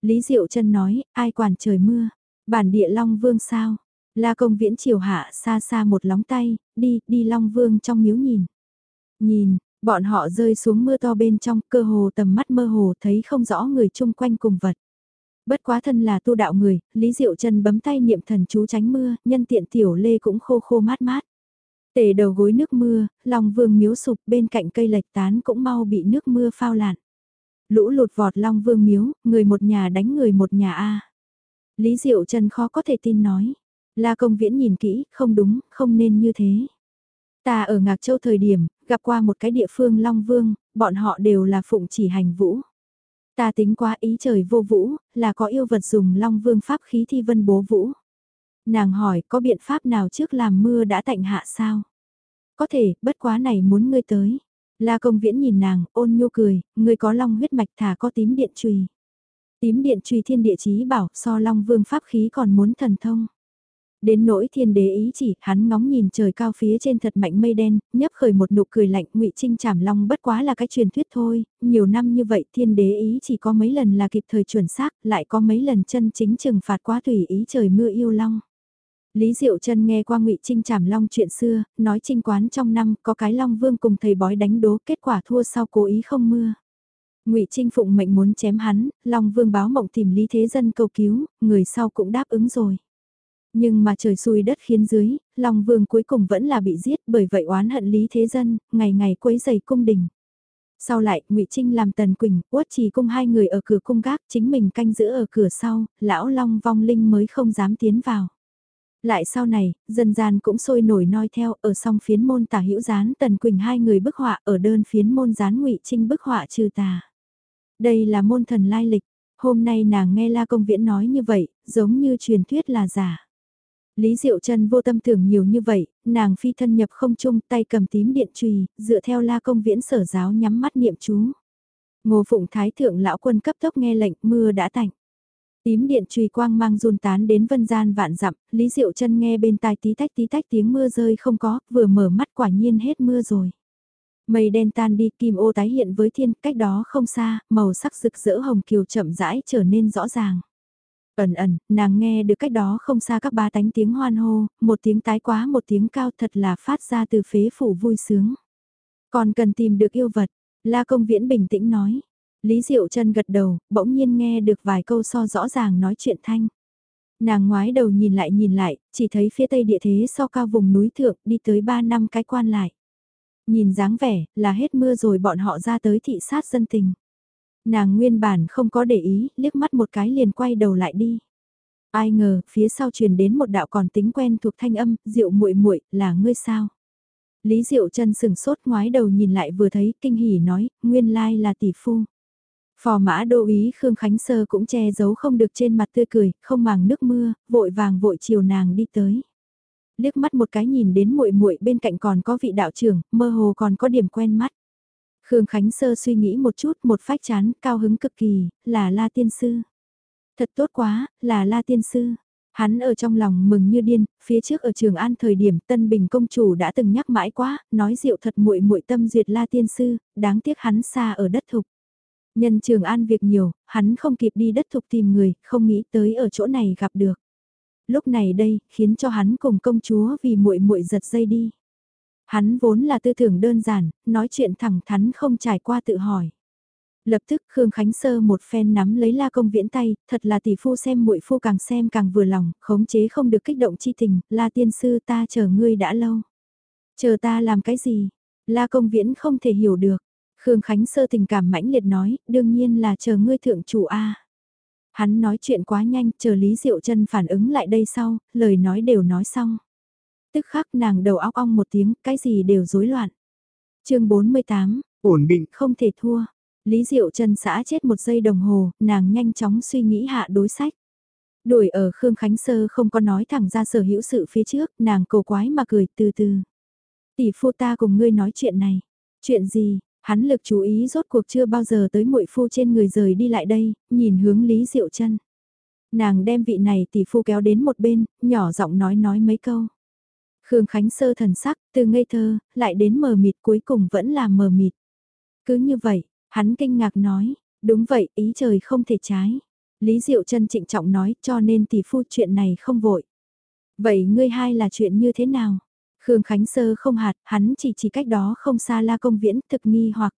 Lý Diệu chân nói, ai quản trời mưa, bản địa Long Vương sao? La công viễn chiều hạ xa xa một lóng tay, đi, đi Long Vương trong miếu nhìn. Nhìn, bọn họ rơi xuống mưa to bên trong, cơ hồ tầm mắt mơ hồ thấy không rõ người chung quanh cùng vật. Bất quá thân là tu đạo người, Lý Diệu Trần bấm tay niệm thần chú tránh mưa, nhân tiện tiểu lê cũng khô khô mát mát. Tề đầu gối nước mưa, lòng vương miếu sụp bên cạnh cây lệch tán cũng mau bị nước mưa phao lạn. Lũ lụt vọt long vương miếu, người một nhà đánh người một nhà A. Lý Diệu Trần khó có thể tin nói. La công viễn nhìn kỹ, không đúng, không nên như thế. Ta ở Ngạc Châu thời điểm, gặp qua một cái địa phương Long Vương, bọn họ đều là phụng chỉ hành vũ. Ta tính quá ý trời vô vũ, là có yêu vật dùng Long Vương pháp khí thi vân bố vũ. Nàng hỏi có biện pháp nào trước làm mưa đã tạnh hạ sao? Có thể, bất quá này muốn ngươi tới. La công viễn nhìn nàng, ôn nhu cười, ngươi có long huyết mạch thả có tím điện trùy. Tím điện trùy thiên địa chí bảo, so long vương pháp khí còn muốn thần thông. Đến nỗi thiên đế ý chỉ, hắn ngóng nhìn trời cao phía trên thật mạnh mây đen, nhấp khởi một nụ cười lạnh, ngụy Trinh trảm long bất quá là cái truyền thuyết thôi, nhiều năm như vậy thiên đế ý chỉ có mấy lần là kịp thời chuẩn xác, lại có mấy lần chân chính trừng phạt quá tùy ý trời mưa yêu long. Lý Diệu Trân nghe qua Ngụy Trinh trảm long chuyện xưa, nói trinh quán trong năm có cái long vương cùng thầy bói đánh đố kết quả thua sau cố ý không mưa. Ngụy Trinh phụng mệnh muốn chém hắn, long vương báo mộng tìm Lý Thế Dân cầu cứu, người sau cũng đáp ứng rồi. Nhưng mà trời xui đất khiến dưới, Long Vương cuối cùng vẫn là bị giết bởi vậy oán hận Lý Thế Dân, ngày ngày quấy giày cung đình. Sau lại, ngụy Trinh làm Tần Quỳnh, Uất Trì cung hai người ở cửa cung gác, chính mình canh giữ ở cửa sau, lão Long vong linh mới không dám tiến vào. Lại sau này, dân gian cũng sôi nổi noi theo, ở song phiến môn tả hữu gián Tần Quỳnh hai người bức họa ở đơn phiến môn gián ngụy Trinh bức họa trừ tà. Đây là môn thần lai lịch, hôm nay nàng nghe La Công Viễn nói như vậy, giống như truyền thuyết là giả. Lý Diệu Trân vô tâm tưởng nhiều như vậy, nàng phi thân nhập không trung tay cầm tím điện trùy, dựa theo la công viễn sở giáo nhắm mắt niệm chú. Ngô Phụng Thái Thượng Lão Quân cấp tốc nghe lệnh mưa đã tạnh. Tím điện trùy quang mang run tán đến vân gian vạn dặm, Lý Diệu Trân nghe bên tai tí tách tí tách tiếng mưa rơi không có, vừa mở mắt quả nhiên hết mưa rồi. Mây đen tan đi, kim ô tái hiện với thiên, cách đó không xa, màu sắc rực rỡ hồng kiều chậm rãi trở nên rõ ràng. Ẩn ẩn, nàng nghe được cách đó không xa các ba tánh tiếng hoan hô, một tiếng tái quá một tiếng cao thật là phát ra từ phế phủ vui sướng. Còn cần tìm được yêu vật, La Công Viễn bình tĩnh nói. Lý Diệu chân gật đầu, bỗng nhiên nghe được vài câu so rõ ràng nói chuyện thanh. Nàng ngoái đầu nhìn lại nhìn lại, chỉ thấy phía tây địa thế so cao vùng núi thượng đi tới ba năm cái quan lại. Nhìn dáng vẻ, là hết mưa rồi bọn họ ra tới thị sát dân tình. Nàng nguyên bản không có để ý, liếc mắt một cái liền quay đầu lại đi. Ai ngờ, phía sau truyền đến một đạo còn tính quen thuộc thanh âm, Diệu muội muội, là ngươi sao? Lý Diệu chân sừng sốt ngoái đầu nhìn lại vừa thấy, kinh hỉ nói, nguyên lai là tỷ phu. Phò mã đô ý Khương Khánh Sơ cũng che giấu không được trên mặt tươi cười, không màng nước mưa, vội vàng vội chiều nàng đi tới. Liếc mắt một cái nhìn đến muội muội bên cạnh còn có vị đạo trưởng, mơ hồ còn có điểm quen mắt. Khương Khánh Sơ suy nghĩ một chút, một phách chán, cao hứng cực kỳ, là La Tiên Sư. Thật tốt quá, là La Tiên Sư. Hắn ở trong lòng mừng như điên, phía trước ở Trường An thời điểm Tân Bình công chủ đã từng nhắc mãi quá, nói diệu thật muội muội tâm duyệt La Tiên Sư, đáng tiếc hắn xa ở đất thục. Nhân Trường An việc nhiều, hắn không kịp đi đất thục tìm người, không nghĩ tới ở chỗ này gặp được. Lúc này đây, khiến cho hắn cùng công chúa vì muội muội giật dây đi. Hắn vốn là tư tưởng đơn giản, nói chuyện thẳng thắn không trải qua tự hỏi. Lập tức Khương Khánh Sơ một phen nắm lấy La Công Viễn tay, thật là tỷ phu xem muội phu càng xem càng vừa lòng, khống chế không được kích động chi tình, La tiên sư ta chờ ngươi đã lâu. Chờ ta làm cái gì? La Công Viễn không thể hiểu được. Khương Khánh Sơ tình cảm mãnh liệt nói, đương nhiên là chờ ngươi thượng chủ A. Hắn nói chuyện quá nhanh, chờ Lý Diệu chân phản ứng lại đây sau, lời nói đều nói xong. Tức khắc nàng đầu óc ong một tiếng, cái gì đều rối loạn. chương 48, ổn định, không thể thua. Lý Diệu chân xã chết một giây đồng hồ, nàng nhanh chóng suy nghĩ hạ đối sách. Đuổi ở Khương Khánh Sơ không có nói thẳng ra sở hữu sự phía trước, nàng cầu quái mà cười từ từ. Tỷ phu ta cùng ngươi nói chuyện này. Chuyện gì, hắn lực chú ý rốt cuộc chưa bao giờ tới muội phu trên người rời đi lại đây, nhìn hướng Lý Diệu chân Nàng đem vị này tỷ phu kéo đến một bên, nhỏ giọng nói nói mấy câu. Khương Khánh Sơ thần sắc, từ ngây thơ, lại đến mờ mịt cuối cùng vẫn là mờ mịt. Cứ như vậy, hắn kinh ngạc nói, đúng vậy, ý trời không thể trái. Lý Diệu chân trịnh trọng nói cho nên tỷ phu chuyện này không vội. Vậy ngươi hai là chuyện như thế nào? Khương Khánh Sơ không hạt, hắn chỉ chỉ cách đó không xa la công viễn thực nghi hoặc.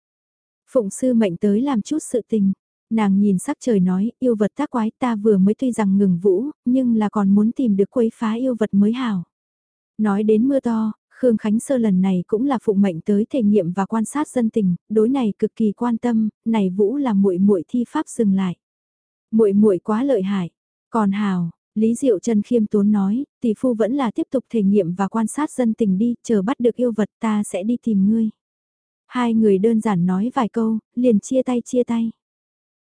Phụng sư mệnh tới làm chút sự tình. Nàng nhìn sắc trời nói, yêu vật tác quái ta vừa mới tuy rằng ngừng vũ, nhưng là còn muốn tìm được quấy phá yêu vật mới hảo. Nói đến mưa to, Khương Khánh Sơ lần này cũng là phụng mệnh tới thể nghiệm và quan sát dân tình, đối này cực kỳ quan tâm, này Vũ là muội muội thi pháp dừng lại. Muội muội quá lợi hại, còn hào, Lý Diệu Trần khiêm tốn nói, tỷ phu vẫn là tiếp tục thể nghiệm và quan sát dân tình đi, chờ bắt được yêu vật ta sẽ đi tìm ngươi. Hai người đơn giản nói vài câu, liền chia tay chia tay.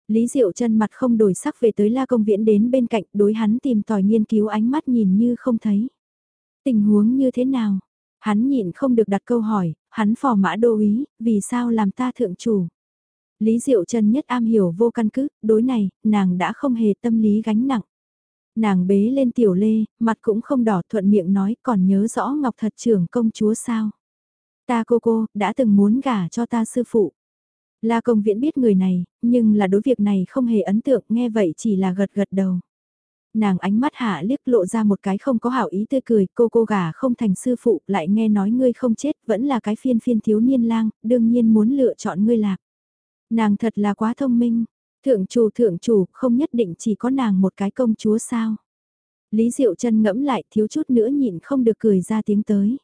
Lý Diệu Trần mặt không đổi sắc về tới La Công Viễn đến bên cạnh đối hắn tìm tòi nghiên cứu ánh mắt nhìn như không thấy. Tình huống như thế nào? Hắn nhịn không được đặt câu hỏi, hắn phò mã đô ý, vì sao làm ta thượng chủ? Lý Diệu Trần nhất am hiểu vô căn cứ, đối này, nàng đã không hề tâm lý gánh nặng. Nàng bế lên tiểu lê, mặt cũng không đỏ thuận miệng nói còn nhớ rõ Ngọc Thật trưởng công chúa sao. Ta cô cô, đã từng muốn gả cho ta sư phụ. La công viễn biết người này, nhưng là đối việc này không hề ấn tượng nghe vậy chỉ là gật gật đầu. Nàng ánh mắt hạ liếc lộ ra một cái không có hảo ý tươi cười, cô cô gả không thành sư phụ, lại nghe nói ngươi không chết, vẫn là cái phiên phiên thiếu niên lang, đương nhiên muốn lựa chọn ngươi lạc. Nàng thật là quá thông minh, Thượng chủ thượng chủ không nhất định chỉ có nàng một cái công chúa sao. Lý Diệu chân ngẫm lại thiếu chút nữa nhịn không được cười ra tiếng tới.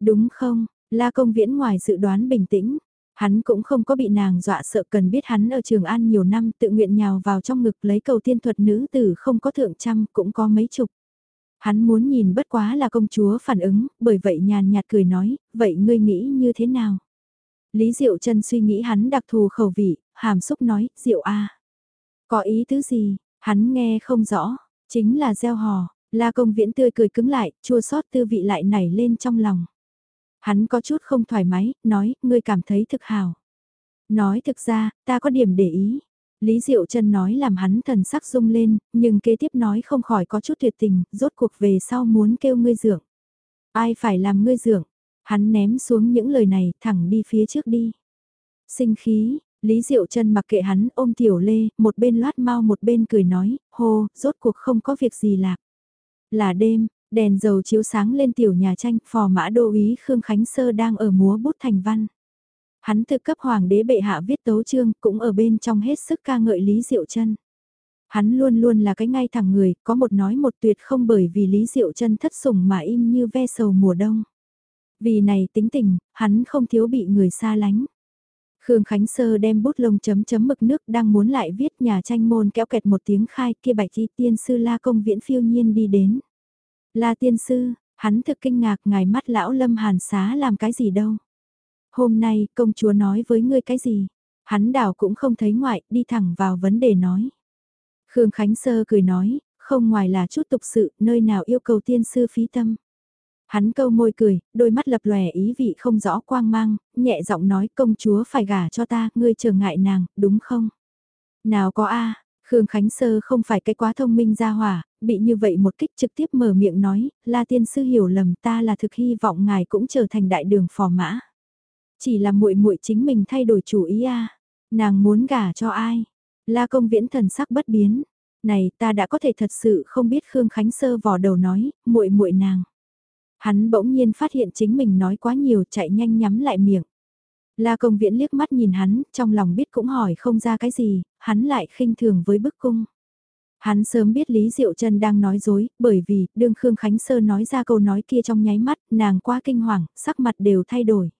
Đúng không, la công viễn ngoài dự đoán bình tĩnh. Hắn cũng không có bị nàng dọa sợ cần biết hắn ở Trường An nhiều năm tự nguyện nhào vào trong ngực lấy cầu tiên thuật nữ tử không có thượng trăm cũng có mấy chục. Hắn muốn nhìn bất quá là công chúa phản ứng, bởi vậy nhàn nhạt cười nói, vậy ngươi nghĩ như thế nào? Lý Diệu chân suy nghĩ hắn đặc thù khẩu vị, hàm xúc nói, Diệu a Có ý tứ gì, hắn nghe không rõ, chính là gieo hò, la công viễn tươi cười cứng lại, chua xót tư vị lại nảy lên trong lòng. Hắn có chút không thoải mái, nói, ngươi cảm thấy thực hào. Nói thực ra, ta có điểm để ý. Lý Diệu chân nói làm hắn thần sắc rung lên, nhưng kế tiếp nói không khỏi có chút tuyệt tình, rốt cuộc về sau muốn kêu ngươi dưỡng. Ai phải làm ngươi dưỡng? Hắn ném xuống những lời này, thẳng đi phía trước đi. Sinh khí, Lý Diệu Trân mặc kệ hắn ôm Tiểu Lê, một bên loát mau một bên cười nói, hô, rốt cuộc không có việc gì lạc. Là đêm, đèn dầu chiếu sáng lên tiểu nhà tranh, phò mã đô úy Khương Khánh Sơ đang ở múa bút thành văn. Hắn tự cấp hoàng đế bệ hạ viết tấu chương, cũng ở bên trong hết sức ca ngợi Lý Diệu Trân. Hắn luôn luôn là cái ngay thẳng người, có một nói một tuyệt không bởi vì Lý Diệu Trân thất sủng mà im như ve sầu mùa đông. Vì này tính tình, hắn không thiếu bị người xa lánh. Khương Khánh Sơ đem bút lông chấm chấm mực nước đang muốn lại viết nhà tranh môn kéo kẹt một tiếng khai kia bạch thi tiên sư la công viễn phiêu nhiên đi đến. La tiên sư, hắn thực kinh ngạc ngài mắt lão lâm hàn xá làm cái gì đâu. Hôm nay công chúa nói với ngươi cái gì, hắn đảo cũng không thấy ngoại đi thẳng vào vấn đề nói. Khương Khánh Sơ cười nói, không ngoài là chút tục sự nơi nào yêu cầu tiên sư phí tâm. Hắn câu môi cười, đôi mắt lập lòe ý vị không rõ quang mang, nhẹ giọng nói công chúa phải gả cho ta, ngươi chờ ngại nàng, đúng không? Nào có a Khương Khánh Sơ không phải cái quá thông minh ra hỏa, bị như vậy một kích trực tiếp mở miệng nói, La Tiên Sư hiểu lầm ta là thực hy vọng ngài cũng trở thành đại đường phò mã. Chỉ là muội muội chính mình thay đổi chủ ý a Nàng muốn gả cho ai? La công viễn thần sắc bất biến. Này ta đã có thể thật sự không biết Khương Khánh Sơ vò đầu nói, muội muội nàng. Hắn bỗng nhiên phát hiện chính mình nói quá nhiều chạy nhanh nhắm lại miệng. La công viễn liếc mắt nhìn hắn, trong lòng biết cũng hỏi không ra cái gì, hắn lại khinh thường với bức cung. Hắn sớm biết Lý Diệu Trân đang nói dối, bởi vì, đương Khương Khánh Sơ nói ra câu nói kia trong nháy mắt, nàng quá kinh hoàng, sắc mặt đều thay đổi.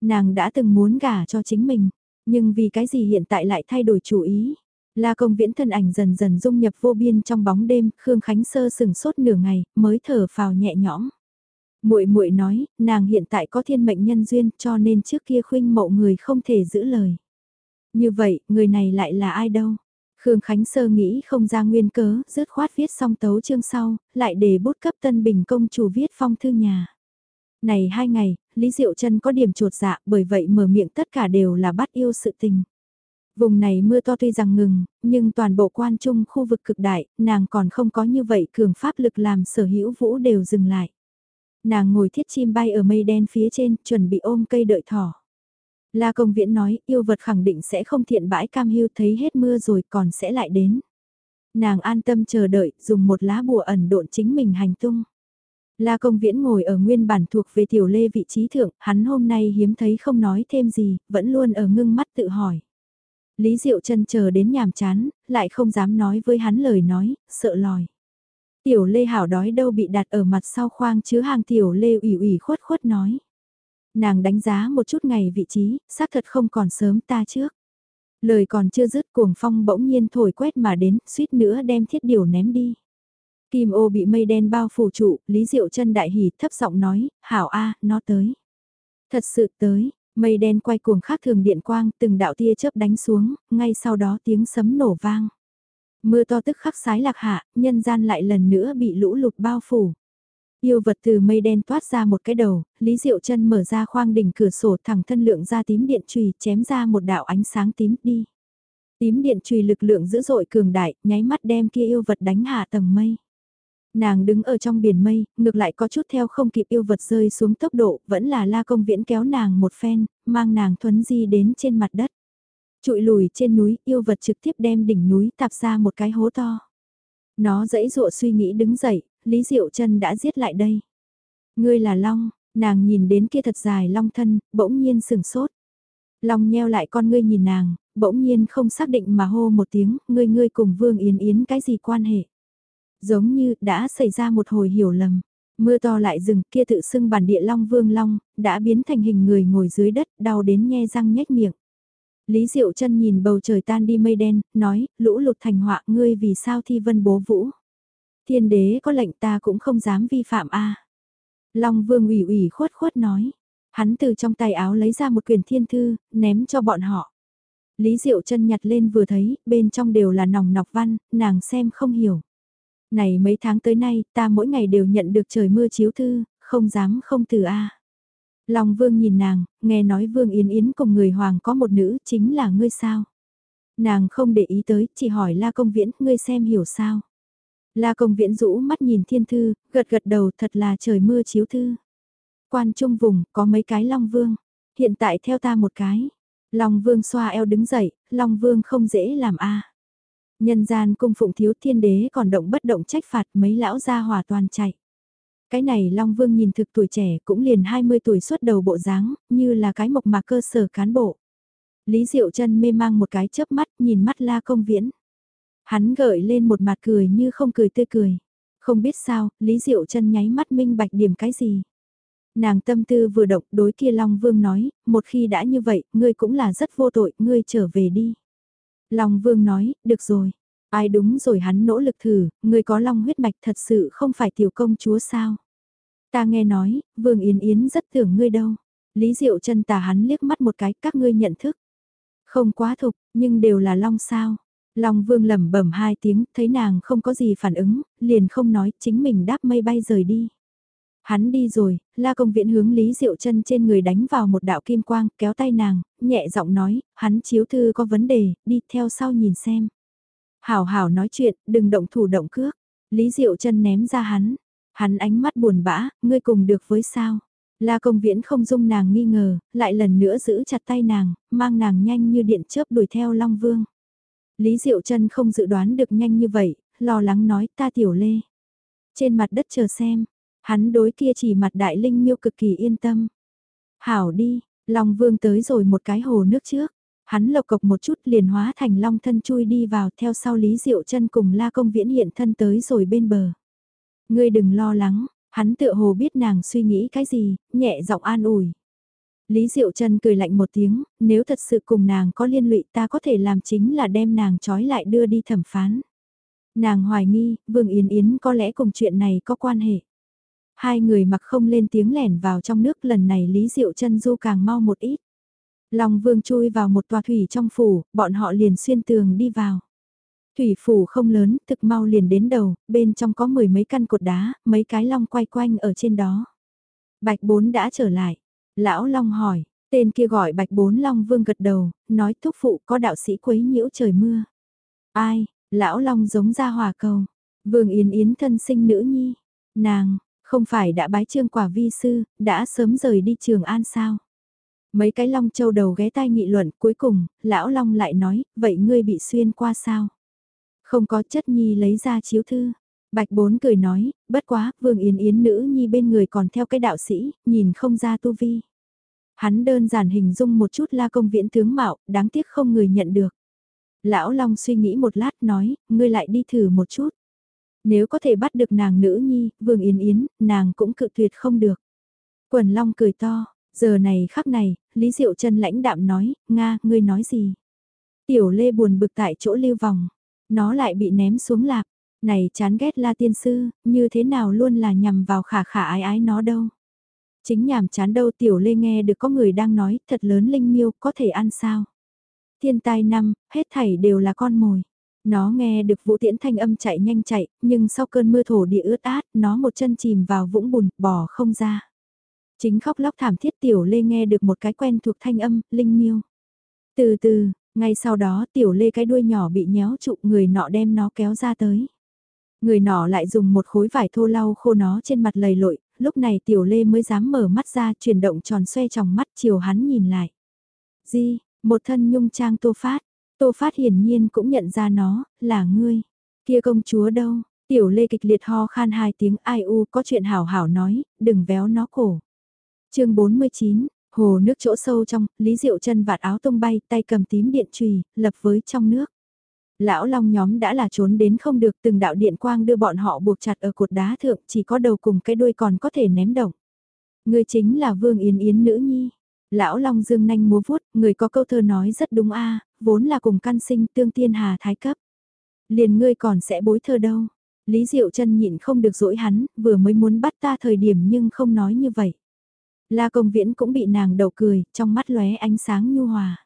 Nàng đã từng muốn gả cho chính mình, nhưng vì cái gì hiện tại lại thay đổi chủ ý. La công viễn thân ảnh dần dần dung nhập vô biên trong bóng đêm, Khương Khánh Sơ sừng sốt nửa ngày, mới thở phào nhẹ nhõm. Muội muội nói, nàng hiện tại có thiên mệnh nhân duyên, cho nên trước kia khuynh mộ người không thể giữ lời. Như vậy, người này lại là ai đâu? Khương Khánh Sơ nghĩ không ra nguyên cớ, rớt khoát viết xong tấu chương sau, lại để bút cấp tân bình công chủ viết phong thư nhà. Này hai ngày, Lý Diệu Trân có điểm chuột dạ bởi vậy mở miệng tất cả đều là bắt yêu sự tình. Vùng này mưa to tuy rằng ngừng, nhưng toàn bộ quan trung khu vực cực đại, nàng còn không có như vậy cường pháp lực làm sở hữu vũ đều dừng lại. Nàng ngồi thiết chim bay ở mây đen phía trên, chuẩn bị ôm cây đợi thỏ. La Công Viễn nói, yêu vật khẳng định sẽ không thiện bãi cam hưu thấy hết mưa rồi còn sẽ lại đến. Nàng an tâm chờ đợi, dùng một lá bùa ẩn độn chính mình hành tung. La Công Viễn ngồi ở nguyên bản thuộc về tiểu lê vị trí thượng, hắn hôm nay hiếm thấy không nói thêm gì, vẫn luôn ở ngưng mắt tự hỏi. Lý Diệu chân chờ đến nhàm chán, lại không dám nói với hắn lời nói, sợ lòi. Tiểu lê hảo đói đâu bị đặt ở mặt sau khoang chứa hàng tiểu lê ủy ủy khuất khuất nói. Nàng đánh giá một chút ngày vị trí, xác thật không còn sớm ta trước. Lời còn chưa dứt cuồng phong bỗng nhiên thổi quét mà đến, suýt nữa đem thiết điều ném đi. Kim ô bị mây đen bao phủ trụ, Lý Diệu chân đại hỉ thấp giọng nói, hảo a, nó tới. Thật sự tới, mây đen quay cuồng khác thường điện quang, từng đạo tia chớp đánh xuống, ngay sau đó tiếng sấm nổ vang. Mưa to tức khắc sái lạc hạ, nhân gian lại lần nữa bị lũ lụt bao phủ. Yêu vật từ mây đen toát ra một cái đầu, Lý Diệu chân mở ra khoang đỉnh cửa sổ thẳng thân lượng ra tím điện trùy chém ra một đạo ánh sáng tím đi. Tím điện trùy lực lượng dữ dội cường đại, nháy mắt đem kia yêu vật đánh hạ tầng mây. Nàng đứng ở trong biển mây, ngược lại có chút theo không kịp yêu vật rơi xuống tốc độ, vẫn là la công viễn kéo nàng một phen, mang nàng thuấn di đến trên mặt đất. Trụi lùi trên núi, yêu vật trực tiếp đem đỉnh núi tạp ra một cái hố to. Nó dãy dụa suy nghĩ đứng dậy, Lý Diệu chân đã giết lại đây. Ngươi là Long, nàng nhìn đến kia thật dài Long thân, bỗng nhiên sừng sốt. Long nheo lại con ngươi nhìn nàng, bỗng nhiên không xác định mà hô một tiếng, ngươi ngươi cùng Vương Yến Yến cái gì quan hệ. Giống như đã xảy ra một hồi hiểu lầm. Mưa to lại dừng kia tự xưng bản địa Long Vương Long, đã biến thành hình người ngồi dưới đất, đau đến nhe răng nhếch miệng. Lý Diệu chân nhìn bầu trời tan đi mây đen, nói, lũ lụt thành họa ngươi vì sao thi vân bố vũ. Thiên đế có lệnh ta cũng không dám vi phạm a. Long vương ủy ủy khuất khuất nói. Hắn từ trong tay áo lấy ra một quyển thiên thư, ném cho bọn họ. Lý Diệu chân nhặt lên vừa thấy, bên trong đều là nòng nọc văn, nàng xem không hiểu. Này mấy tháng tới nay, ta mỗi ngày đều nhận được trời mưa chiếu thư, không dám không từ a. Long Vương nhìn nàng, nghe nói Vương Yến Yến cùng người hoàng có một nữ, chính là ngươi sao? Nàng không để ý tới, chỉ hỏi La Công Viễn, ngươi xem hiểu sao? La Công Viễn rũ mắt nhìn thiên thư, gật gật đầu thật là trời mưa chiếu thư. Quan trung vùng, có mấy cái Long Vương. Hiện tại theo ta một cái. Long Vương xoa eo đứng dậy, Long Vương không dễ làm a. Nhân gian cung phụng thiếu thiên đế còn động bất động trách phạt mấy lão gia hòa toàn chạy. Cái này Long Vương nhìn thực tuổi trẻ cũng liền 20 tuổi xuất đầu bộ dáng, như là cái mộc mạc cơ sở cán bộ. Lý Diệu chân mê mang một cái chớp mắt nhìn mắt la công viễn. Hắn gợi lên một mặt cười như không cười tươi cười. Không biết sao, Lý Diệu chân nháy mắt minh bạch điểm cái gì. Nàng tâm tư vừa động đối kia Long Vương nói, một khi đã như vậy, ngươi cũng là rất vô tội, ngươi trở về đi. Long Vương nói, được rồi. Ai đúng rồi hắn nỗ lực thử, người có long huyết mạch thật sự không phải tiểu công chúa sao. Ta nghe nói, Vương Yến Yến rất tưởng ngươi đâu. Lý Diệu chân tà hắn liếc mắt một cái, các ngươi nhận thức. Không quá thục, nhưng đều là long sao. Long Vương lẩm bẩm hai tiếng, thấy nàng không có gì phản ứng, liền không nói, chính mình đáp mây bay rời đi. Hắn đi rồi, la công viện hướng Lý Diệu chân trên người đánh vào một đạo kim quang, kéo tay nàng, nhẹ giọng nói, hắn chiếu thư có vấn đề, đi theo sau nhìn xem. Hảo hảo nói chuyện, đừng động thủ động cước. Lý Diệu chân ném ra hắn. Hắn ánh mắt buồn bã, ngươi cùng được với sao? La công viễn không dung nàng nghi ngờ, lại lần nữa giữ chặt tay nàng, mang nàng nhanh như điện chớp đuổi theo Long Vương. Lý Diệu Trân không dự đoán được nhanh như vậy, lo lắng nói ta tiểu lê. Trên mặt đất chờ xem, hắn đối kia chỉ mặt đại linh miêu cực kỳ yên tâm. Hảo đi, Long Vương tới rồi một cái hồ nước trước. Hắn lộc cộc một chút liền hóa thành long thân chui đi vào theo sau Lý Diệu chân cùng la công viễn hiện thân tới rồi bên bờ. Ngươi đừng lo lắng, hắn tựa hồ biết nàng suy nghĩ cái gì, nhẹ giọng an ủi. Lý Diệu Trân cười lạnh một tiếng, nếu thật sự cùng nàng có liên lụy ta có thể làm chính là đem nàng trói lại đưa đi thẩm phán. Nàng hoài nghi, Vương Yến Yến có lẽ cùng chuyện này có quan hệ. Hai người mặc không lên tiếng lẻn vào trong nước lần này Lý Diệu Trân du càng mau một ít. Long Vương chui vào một tòa thủy trong phủ, bọn họ liền xuyên tường đi vào. Thủy phủ không lớn, thực mau liền đến đầu, bên trong có mười mấy căn cột đá, mấy cái long quay quanh ở trên đó. Bạch bốn đã trở lại. Lão Long hỏi, tên kia gọi Bạch bốn Long Vương gật đầu, nói thúc phụ có đạo sĩ quấy nhiễu trời mưa. Ai, Lão Long giống ra hòa cầu. Vương Yến Yến thân sinh nữ nhi. Nàng, không phải đã bái trương quả vi sư, đã sớm rời đi trường an sao. Mấy cái long châu đầu ghé tai nghị luận cuối cùng, lão long lại nói, vậy ngươi bị xuyên qua sao? Không có chất nhi lấy ra chiếu thư. Bạch bốn cười nói, bất quá, vương yến yến nữ nhi bên người còn theo cái đạo sĩ, nhìn không ra tu vi. Hắn đơn giản hình dung một chút la công viễn tướng mạo, đáng tiếc không người nhận được. Lão Long suy nghĩ một lát nói, ngươi lại đi thử một chút. Nếu có thể bắt được nàng nữ nhi, vương yến yến, nàng cũng cự tuyệt không được. Quần Long cười to, giờ này khắc này, Lý Diệu Trân lãnh đạm nói, Nga, ngươi nói gì? Tiểu Lê buồn bực tại chỗ lưu vòng, nó lại bị ném xuống lạc. Này chán ghét la tiên sư, như thế nào luôn là nhằm vào khả khả ái ái nó đâu. Chính nhảm chán đâu tiểu lê nghe được có người đang nói thật lớn linh miêu có thể ăn sao. Thiên tai năm, hết thảy đều là con mồi. Nó nghe được vũ tiễn thanh âm chạy nhanh chạy, nhưng sau cơn mưa thổ địa ướt át, nó một chân chìm vào vũng bùn, bỏ không ra. Chính khóc lóc thảm thiết tiểu lê nghe được một cái quen thuộc thanh âm, linh miêu. Từ từ, ngay sau đó tiểu lê cái đuôi nhỏ bị nhéo trụ người nọ đem nó kéo ra tới. Người nọ lại dùng một khối vải thô lau khô nó trên mặt lầy lội, lúc này tiểu lê mới dám mở mắt ra chuyển động tròn xoe trong mắt chiều hắn nhìn lại. Di, một thân nhung trang tô phát, tô phát hiển nhiên cũng nhận ra nó, là ngươi. Kia công chúa đâu, tiểu lê kịch liệt ho khan hai tiếng ai u có chuyện hảo hảo nói, đừng véo nó cổ chương 49, hồ nước chỗ sâu trong, Lý Diệu chân vạt áo tung bay, tay cầm tím điện trùy, lập với trong nước. Lão Long nhóm đã là trốn đến không được từng đạo điện quang đưa bọn họ buộc chặt ở cột đá thượng, chỉ có đầu cùng cái đuôi còn có thể ném động. Người chính là Vương Yến Yến nữ nhi. Lão Long dương nanh múa vuốt, người có câu thơ nói rất đúng a vốn là cùng căn sinh tương tiên hà thái cấp. Liền ngươi còn sẽ bối thơ đâu. Lý Diệu chân nhịn không được dỗi hắn, vừa mới muốn bắt ta thời điểm nhưng không nói như vậy. La công viễn cũng bị nàng đầu cười, trong mắt lóe ánh sáng nhu hòa.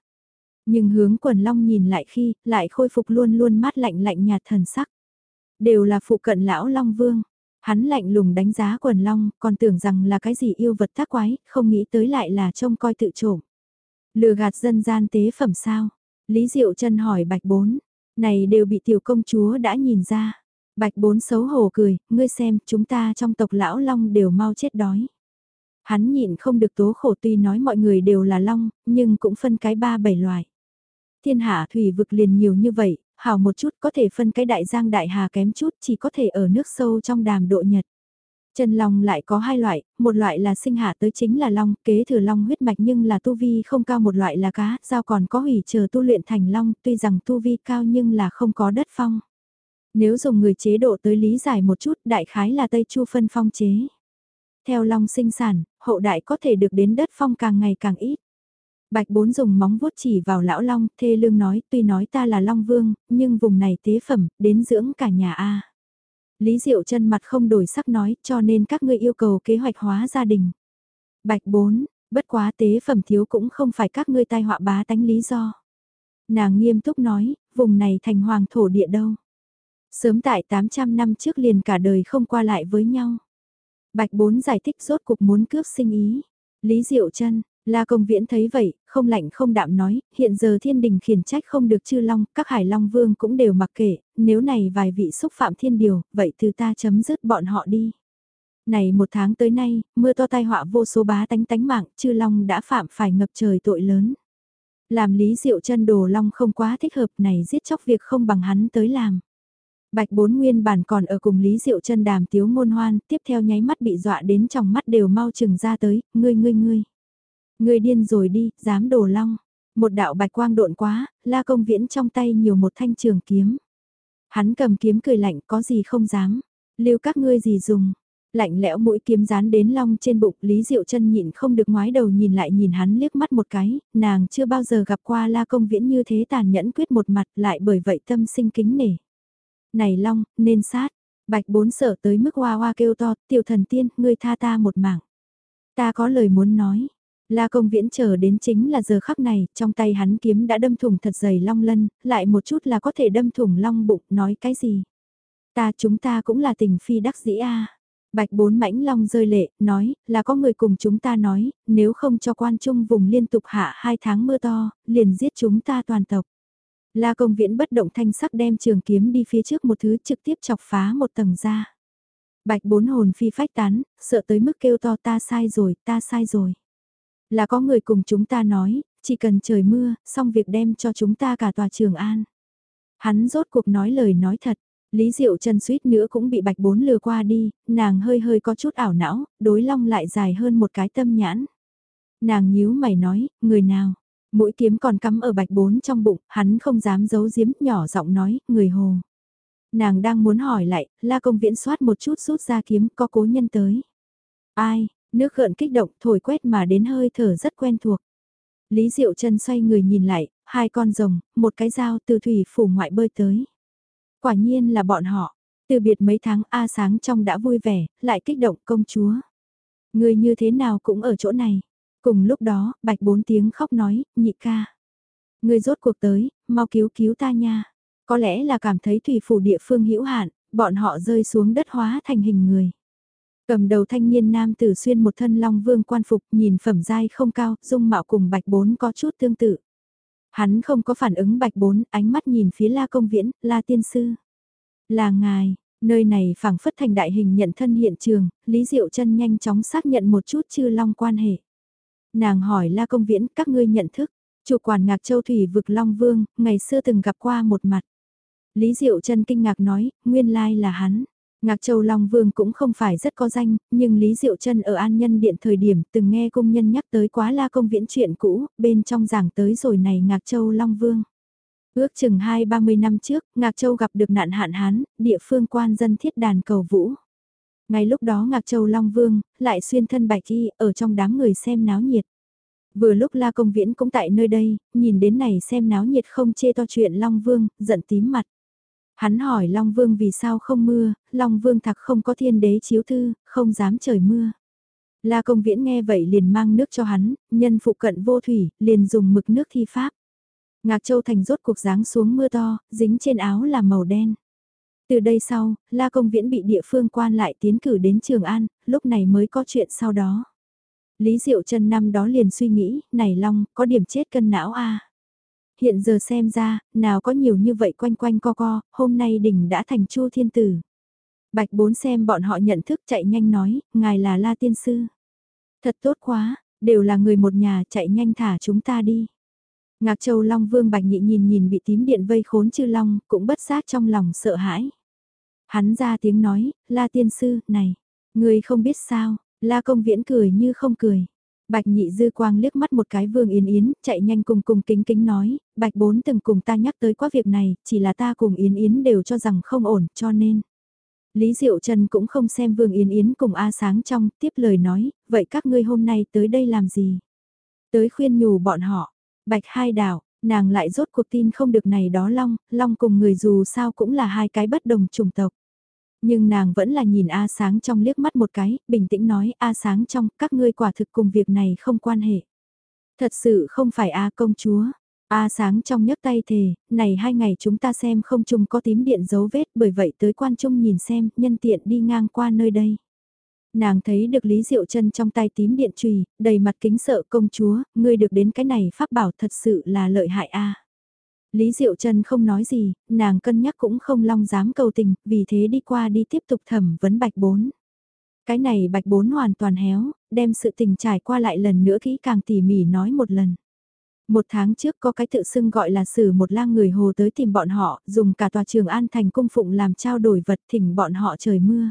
Nhưng hướng quần long nhìn lại khi, lại khôi phục luôn luôn mát lạnh lạnh nhạt thần sắc. Đều là phụ cận lão long vương. Hắn lạnh lùng đánh giá quần long, còn tưởng rằng là cái gì yêu vật tác quái, không nghĩ tới lại là trông coi tự trộm. Lừa gạt dân gian tế phẩm sao? Lý Diệu chân hỏi bạch bốn, này đều bị tiểu công chúa đã nhìn ra. Bạch bốn xấu hổ cười, ngươi xem, chúng ta trong tộc lão long đều mau chết đói. Hắn nhịn không được tố khổ tuy nói mọi người đều là long, nhưng cũng phân cái ba bảy loài Thiên hạ thủy vực liền nhiều như vậy, hào một chút có thể phân cái đại giang đại hà kém chút chỉ có thể ở nước sâu trong đàm độ nhật. Chân long lại có hai loại, một loại là sinh hạ tới chính là long, kế thừa long huyết mạch nhưng là tu vi không cao một loại là cá, giao còn có hủy chờ tu luyện thành long, tuy rằng tu vi cao nhưng là không có đất phong. Nếu dùng người chế độ tới lý giải một chút, đại khái là Tây Chu phân phong chế. Theo long sinh sản, hậu đại có thể được đến đất phong càng ngày càng ít. Bạch bốn dùng móng vuốt chỉ vào lão long, thê lương nói, tuy nói ta là long vương, nhưng vùng này tế phẩm, đến dưỡng cả nhà A. Lý Diệu chân mặt không đổi sắc nói, cho nên các ngươi yêu cầu kế hoạch hóa gia đình. Bạch bốn, bất quá tế phẩm thiếu cũng không phải các ngươi tai họa bá tánh lý do. Nàng nghiêm túc nói, vùng này thành hoàng thổ địa đâu. Sớm tại 800 năm trước liền cả đời không qua lại với nhau. Bạch bốn giải thích rốt cuộc muốn cướp sinh ý. Lý Diệu chân La Công Viễn thấy vậy, không lạnh không đạm nói, hiện giờ thiên đình khiển trách không được chư long, các hải long vương cũng đều mặc kệ, nếu này vài vị xúc phạm thiên điều, vậy từ ta chấm dứt bọn họ đi. Này một tháng tới nay, mưa to tai họa vô số bá tánh tánh mạng, chư long đã phạm phải ngập trời tội lớn. Làm lý diệu chân đồ long không quá thích hợp này giết chóc việc không bằng hắn tới làm. Bạch bốn nguyên bản còn ở cùng Lý Diệu chân đàm tiếu ngôn hoan, tiếp theo nháy mắt bị dọa đến trong mắt đều mau chừng ra tới, ngươi ngươi ngươi. Ngươi điên rồi đi, dám đổ long. Một đạo bạch quang độn quá, la công viễn trong tay nhiều một thanh trường kiếm. Hắn cầm kiếm cười lạnh có gì không dám, lưu các ngươi gì dùng. Lạnh lẽo mũi kiếm dán đến long trên bụng, Lý Diệu chân nhịn không được ngoái đầu nhìn lại nhìn hắn liếc mắt một cái, nàng chưa bao giờ gặp qua la công viễn như thế tàn nhẫn quyết một mặt lại bởi vậy tâm sinh kính nể này long, nên sát. Bạch bốn sợ tới mức hoa hoa kêu to, tiểu thần tiên, ngươi tha ta một mảng. Ta có lời muốn nói. La công viễn chờ đến chính là giờ khắc này, trong tay hắn kiếm đã đâm thủng thật dày long lân, lại một chút là có thể đâm thủng long bụng, nói cái gì. Ta chúng ta cũng là tình phi đắc dĩ a Bạch bốn mãnh long rơi lệ, nói, là có người cùng chúng ta nói, nếu không cho quan trung vùng liên tục hạ hai tháng mưa to, liền giết chúng ta toàn tộc. La công viễn bất động thanh sắc đem trường kiếm đi phía trước một thứ trực tiếp chọc phá một tầng ra. Bạch bốn hồn phi phách tán, sợ tới mức kêu to ta sai rồi, ta sai rồi. Là có người cùng chúng ta nói, chỉ cần trời mưa, xong việc đem cho chúng ta cả tòa trường an. Hắn rốt cuộc nói lời nói thật, Lý Diệu chân suýt nữa cũng bị bạch bốn lừa qua đi, nàng hơi hơi có chút ảo não, đối long lại dài hơn một cái tâm nhãn. Nàng nhíu mày nói, người nào? Mũi kiếm còn cắm ở bạch bốn trong bụng, hắn không dám giấu giếm, nhỏ giọng nói, người hồ. Nàng đang muốn hỏi lại, la công viễn soát một chút rút ra kiếm, có cố nhân tới. Ai, nước gợn kích động, thổi quét mà đến hơi thở rất quen thuộc. Lý Diệu chân xoay người nhìn lại, hai con rồng, một cái dao từ thủy phủ ngoại bơi tới. Quả nhiên là bọn họ, từ biệt mấy tháng A sáng trong đã vui vẻ, lại kích động công chúa. Người như thế nào cũng ở chỗ này. Cùng lúc đó, bạch bốn tiếng khóc nói, nhị ca. Người rốt cuộc tới, mau cứu cứu ta nha. Có lẽ là cảm thấy thủy phủ địa phương hữu hạn, bọn họ rơi xuống đất hóa thành hình người. Cầm đầu thanh niên nam tử xuyên một thân long vương quan phục nhìn phẩm giai không cao, dung mạo cùng bạch bốn có chút tương tự. Hắn không có phản ứng bạch bốn, ánh mắt nhìn phía la công viễn, la tiên sư. Là ngài, nơi này phảng phất thành đại hình nhận thân hiện trường, Lý Diệu chân nhanh chóng xác nhận một chút chư long quan hệ. Nàng hỏi La Công Viễn các ngươi nhận thức, chủ quản Ngạc Châu Thủy vực Long Vương, ngày xưa từng gặp qua một mặt. Lý Diệu Trân kinh ngạc nói, nguyên lai là hắn. Ngạc Châu Long Vương cũng không phải rất có danh, nhưng Lý Diệu Trân ở An Nhân Điện thời điểm từng nghe công nhân nhắc tới quá la công viễn chuyện cũ, bên trong giảng tới rồi này Ngạc Châu Long Vương. Ước chừng hai ba mươi năm trước, Ngạc Châu gặp được nạn hạn hán, địa phương quan dân thiết đàn cầu vũ. Ngay lúc đó Ngạc Châu Long Vương, lại xuyên thân bạch y, ở trong đám người xem náo nhiệt. Vừa lúc La Công Viễn cũng tại nơi đây, nhìn đến này xem náo nhiệt không chê to chuyện Long Vương, giận tím mặt. Hắn hỏi Long Vương vì sao không mưa, Long Vương thặc không có thiên đế chiếu thư, không dám trời mưa. La Công Viễn nghe vậy liền mang nước cho hắn, nhân phụ cận vô thủy, liền dùng mực nước thi pháp. Ngạc Châu Thành rốt cuộc dáng xuống mưa to, dính trên áo là màu đen. Từ đây sau, La Công Viễn bị địa phương quan lại tiến cử đến Trường An, lúc này mới có chuyện sau đó. Lý Diệu trần năm đó liền suy nghĩ, này Long, có điểm chết cân não a Hiện giờ xem ra, nào có nhiều như vậy quanh quanh co co, hôm nay đỉnh đã thành chu thiên tử. Bạch bốn xem bọn họ nhận thức chạy nhanh nói, ngài là La Tiên Sư. Thật tốt quá, đều là người một nhà chạy nhanh thả chúng ta đi. Ngạc Châu Long Vương Bạch Nhị nhìn nhìn bị tím điện vây khốn chư Long, cũng bất giác trong lòng sợ hãi. Hắn ra tiếng nói, La Tiên Sư, này, người không biết sao, La Công Viễn cười như không cười. Bạch nhị dư quang liếc mắt một cái vương Yến Yến, chạy nhanh cùng cùng kính kính nói, Bạch bốn từng cùng ta nhắc tới qua việc này, chỉ là ta cùng Yến Yến đều cho rằng không ổn, cho nên. Lý Diệu Trần cũng không xem vương Yến Yến cùng A Sáng trong, tiếp lời nói, vậy các ngươi hôm nay tới đây làm gì? Tới khuyên nhủ bọn họ, Bạch hai đảo, nàng lại rốt cuộc tin không được này đó Long, Long cùng người dù sao cũng là hai cái bất đồng chủng tộc. Nhưng nàng vẫn là nhìn A Sáng trong liếc mắt một cái, bình tĩnh nói A Sáng trong, các ngươi quả thực cùng việc này không quan hệ. Thật sự không phải A công chúa. A sáng trong nhấc tay thề, này hai ngày chúng ta xem không chung có tím điện dấu vết bởi vậy tới quan trung nhìn xem, nhân tiện đi ngang qua nơi đây. Nàng thấy được Lý Diệu chân trong tay tím điện trùy, đầy mặt kính sợ công chúa, ngươi được đến cái này pháp bảo thật sự là lợi hại a. Lý Diệu Trân không nói gì, nàng cân nhắc cũng không long dám cầu tình, vì thế đi qua đi tiếp tục thẩm vấn bạch bốn. Cái này bạch bốn hoàn toàn héo, đem sự tình trải qua lại lần nữa kỹ càng tỉ mỉ nói một lần. Một tháng trước có cái tự xưng gọi là sử một lang người hồ tới tìm bọn họ, dùng cả tòa trường an thành cung phụng làm trao đổi vật thỉnh bọn họ trời mưa.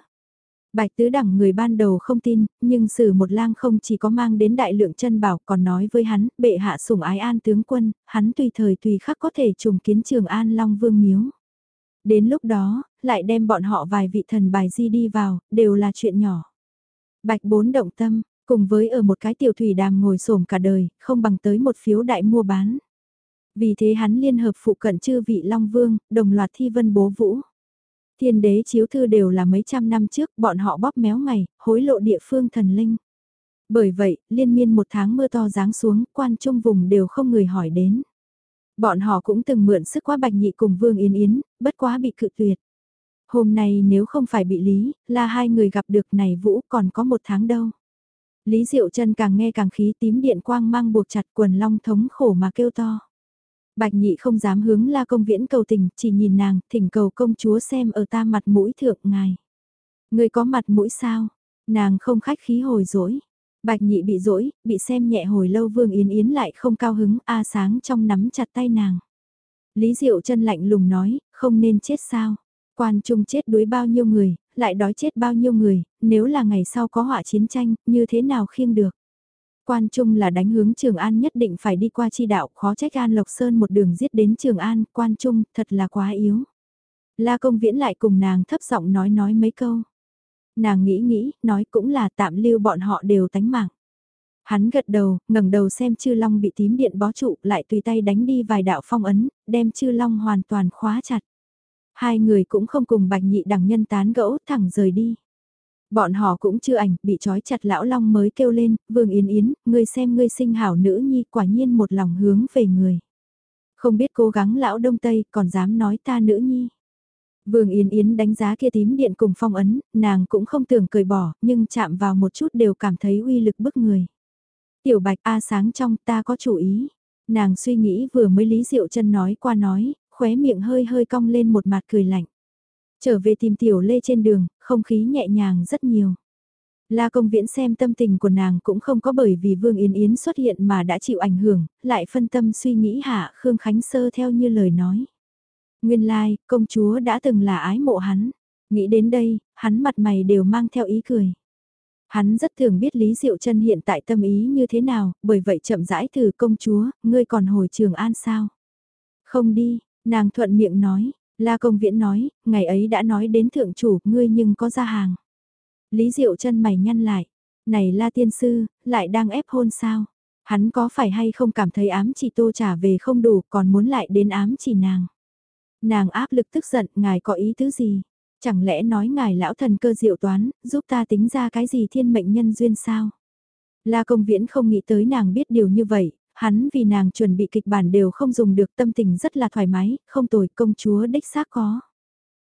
Bạch tứ đẳng người ban đầu không tin, nhưng sử một lang không chỉ có mang đến đại lượng chân bảo còn nói với hắn, bệ hạ sủng ái an tướng quân, hắn tùy thời tùy khắc có thể trùng kiến trường an long vương miếu. Đến lúc đó, lại đem bọn họ vài vị thần bài di đi vào, đều là chuyện nhỏ. Bạch bốn động tâm, cùng với ở một cái tiểu thủy đàm ngồi xổm cả đời, không bằng tới một phiếu đại mua bán. Vì thế hắn liên hợp phụ cận chư vị Long Vương, đồng loạt thi vân bố vũ. Thiên đế chiếu thư đều là mấy trăm năm trước, bọn họ bóp méo ngày, hối lộ địa phương thần linh. Bởi vậy, liên miên một tháng mưa to giáng xuống, quan trung vùng đều không người hỏi đến. Bọn họ cũng từng mượn sức quá bạch nhị cùng Vương yên Yến, bất quá bị cự tuyệt. Hôm nay nếu không phải bị Lý, là hai người gặp được này Vũ còn có một tháng đâu. Lý Diệu chân càng nghe càng khí tím điện quang mang buộc chặt quần long thống khổ mà kêu to. Bạch nhị không dám hướng la công viễn cầu tình, chỉ nhìn nàng, thỉnh cầu công chúa xem ở ta mặt mũi thượng ngài. Người có mặt mũi sao? Nàng không khách khí hồi dỗi. Bạch nhị bị dỗi, bị xem nhẹ hồi lâu vương yến yến lại không cao hứng, a sáng trong nắm chặt tay nàng. Lý Diệu chân lạnh lùng nói, không nên chết sao? Quan trung chết đuối bao nhiêu người, lại đói chết bao nhiêu người, nếu là ngày sau có họa chiến tranh, như thế nào khiêng được? Quan Trung là đánh hướng Trường An nhất định phải đi qua chi đạo, khó trách An Lộc Sơn một đường giết đến Trường An, Quan Trung, thật là quá yếu. La Công Viễn lại cùng nàng thấp giọng nói nói mấy câu. Nàng nghĩ nghĩ, nói cũng là tạm lưu bọn họ đều tánh mạng. Hắn gật đầu, ngẩng đầu xem chư long bị tím điện bó trụ, lại tùy tay đánh đi vài đạo phong ấn, đem chư long hoàn toàn khóa chặt. Hai người cũng không cùng bạch nhị đằng nhân tán gẫu, thẳng rời đi. Bọn họ cũng chưa ảnh, bị trói chặt lão long mới kêu lên, vương yến yến, ngươi xem ngươi sinh hảo nữ nhi quả nhiên một lòng hướng về người. Không biết cố gắng lão đông tây, còn dám nói ta nữ nhi. Vương Yến Yến đánh giá kia tím điện cùng phong ấn, nàng cũng không tưởng cười bỏ, nhưng chạm vào một chút đều cảm thấy uy lực bức người. Tiểu bạch A sáng trong ta có chủ ý. Nàng suy nghĩ vừa mới Lý Diệu chân nói qua nói, khóe miệng hơi hơi cong lên một mặt cười lạnh. Trở về tìm tiểu lê trên đường, không khí nhẹ nhàng rất nhiều. La công viễn xem tâm tình của nàng cũng không có bởi vì Vương Yến Yến xuất hiện mà đã chịu ảnh hưởng, lại phân tâm suy nghĩ hạ Khương Khánh Sơ theo như lời nói. Nguyên lai, like, công chúa đã từng là ái mộ hắn. Nghĩ đến đây, hắn mặt mày đều mang theo ý cười. Hắn rất thường biết Lý Diệu Trân hiện tại tâm ý như thế nào, bởi vậy chậm rãi thử công chúa, ngươi còn hồi trường an sao? Không đi, nàng thuận miệng nói, La Công Viễn nói, ngày ấy đã nói đến thượng chủ, ngươi nhưng có ra hàng. Lý Diệu chân mày nhăn lại, này La Tiên Sư, lại đang ép hôn sao? Hắn có phải hay không cảm thấy ám chỉ tô trả về không đủ còn muốn lại đến ám chỉ nàng? Nàng áp lực tức giận, ngài có ý tứ gì? Chẳng lẽ nói ngài lão thần cơ diệu toán, giúp ta tính ra cái gì thiên mệnh nhân duyên sao? La Công Viễn không nghĩ tới nàng biết điều như vậy, Hắn vì nàng chuẩn bị kịch bản đều không dùng được tâm tình rất là thoải mái, không tồi công chúa đích xác có.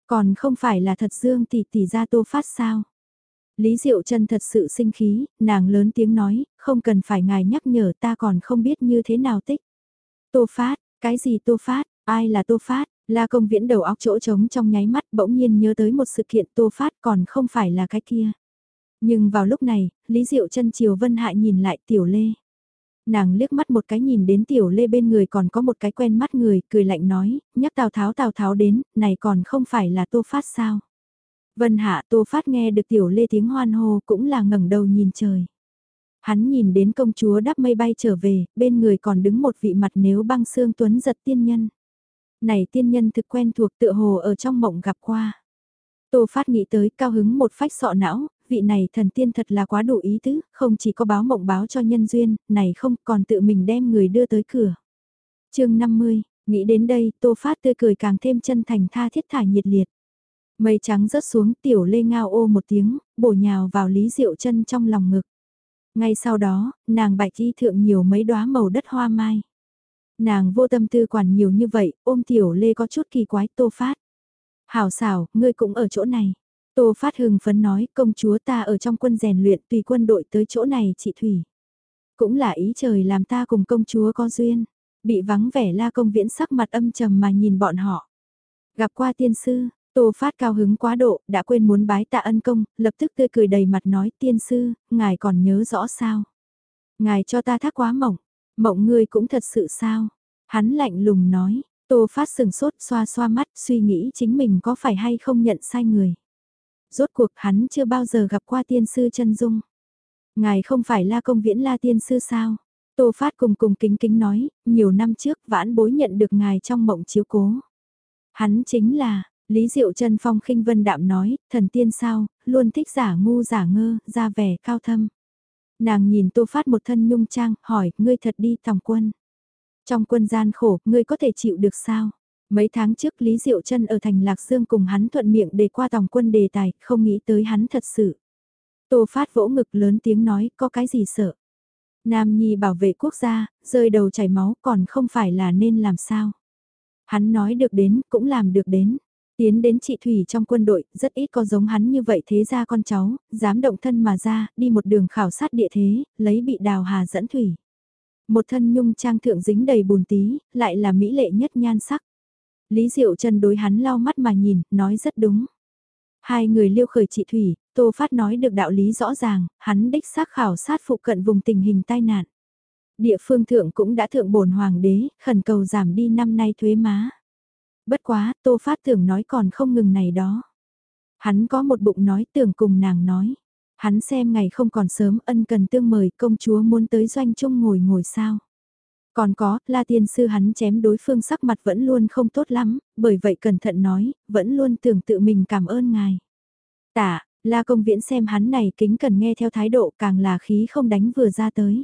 Còn không phải là thật dương tỷ tỷ ra tô phát sao. Lý Diệu chân thật sự sinh khí, nàng lớn tiếng nói, không cần phải ngài nhắc nhở ta còn không biết như thế nào tích. Tô phát, cái gì tô phát, ai là tô phát, la công viễn đầu óc chỗ trống trong nháy mắt bỗng nhiên nhớ tới một sự kiện tô phát còn không phải là cái kia. Nhưng vào lúc này, Lý Diệu chân chiều Vân hại nhìn lại tiểu lê. Nàng liếc mắt một cái nhìn đến tiểu lê bên người còn có một cái quen mắt người, cười lạnh nói, nhắc Tào Tháo Tào Tháo đến, này còn không phải là Tô Phát sao. Vân Hạ Tô Phát nghe được tiểu lê tiếng hoan hô cũng là ngẩng đầu nhìn trời. Hắn nhìn đến công chúa đắp mây bay trở về, bên người còn đứng một vị mặt nếu băng xương tuấn giật tiên nhân. Này tiên nhân thực quen thuộc tựa hồ ở trong mộng gặp qua. Tô Phát nghĩ tới cao hứng một phách sọ não, vị này thần tiên thật là quá đủ ý tứ, không chỉ có báo mộng báo cho nhân duyên, này không còn tự mình đem người đưa tới cửa. chương 50, nghĩ đến đây Tô Phát tươi cười càng thêm chân thành tha thiết thả nhiệt liệt. Mây trắng rớt xuống tiểu lê ngao ô một tiếng, bổ nhào vào Lý Diệu chân trong lòng ngực. Ngay sau đó, nàng bạch y thượng nhiều mấy đóa màu đất hoa mai. Nàng vô tâm tư quản nhiều như vậy, ôm tiểu lê có chút kỳ quái tô phát. Hảo xảo, ngươi cũng ở chỗ này. Tô Phát hưng phấn nói công chúa ta ở trong quân rèn luyện tùy quân đội tới chỗ này chị Thủy. Cũng là ý trời làm ta cùng công chúa có duyên. Bị vắng vẻ la công viễn sắc mặt âm trầm mà nhìn bọn họ. Gặp qua tiên sư, Tô Phát cao hứng quá độ, đã quên muốn bái tạ ân công, lập tức tươi cười đầy mặt nói tiên sư, ngài còn nhớ rõ sao. Ngài cho ta thác quá mộng, mộng ngươi cũng thật sự sao. Hắn lạnh lùng nói, Tô Phát sừng sốt xoa xoa mắt suy nghĩ chính mình có phải hay không nhận sai người. Rốt cuộc hắn chưa bao giờ gặp qua tiên sư chân dung. Ngài không phải la công viễn la tiên sư sao? Tô Phát cùng cùng kính kính nói, nhiều năm trước vãn bối nhận được ngài trong mộng chiếu cố. Hắn chính là, Lý Diệu Trân Phong khinh vân đạm nói, thần tiên sao, luôn thích giả ngu giả ngơ, ra vẻ cao thâm. Nàng nhìn Tô Phát một thân nhung trang, hỏi, ngươi thật đi tòng quân. Trong quân gian khổ, ngươi có thể chịu được sao? Mấy tháng trước Lý Diệu Trân ở thành Lạc Dương cùng hắn thuận miệng để qua tòng quân đề tài, không nghĩ tới hắn thật sự. Tô Phát vỗ ngực lớn tiếng nói, có cái gì sợ? Nam Nhi bảo vệ quốc gia, rơi đầu chảy máu còn không phải là nên làm sao? Hắn nói được đến, cũng làm được đến. Tiến đến chị Thủy trong quân đội, rất ít có giống hắn như vậy thế ra con cháu, dám động thân mà ra, đi một đường khảo sát địa thế, lấy bị đào hà dẫn thủy. Một thân nhung trang thượng dính đầy bùn tí, lại là mỹ lệ nhất nhan sắc. Lý Diệu Trần đối hắn lau mắt mà nhìn, nói rất đúng. Hai người liêu khởi chị Thủy, Tô Phát nói được đạo lý rõ ràng, hắn đích xác khảo sát phụ cận vùng tình hình tai nạn. Địa phương thượng cũng đã thượng bổn hoàng đế, khẩn cầu giảm đi năm nay thuế má. Bất quá, Tô Phát tưởng nói còn không ngừng này đó. Hắn có một bụng nói tưởng cùng nàng nói. Hắn xem ngày không còn sớm ân cần tương mời công chúa muốn tới doanh trung ngồi ngồi sao. Còn có, La Tiên Sư hắn chém đối phương sắc mặt vẫn luôn không tốt lắm, bởi vậy cẩn thận nói, vẫn luôn tưởng tự mình cảm ơn ngài. Tạ, La Công Viễn xem hắn này kính cần nghe theo thái độ càng là khí không đánh vừa ra tới.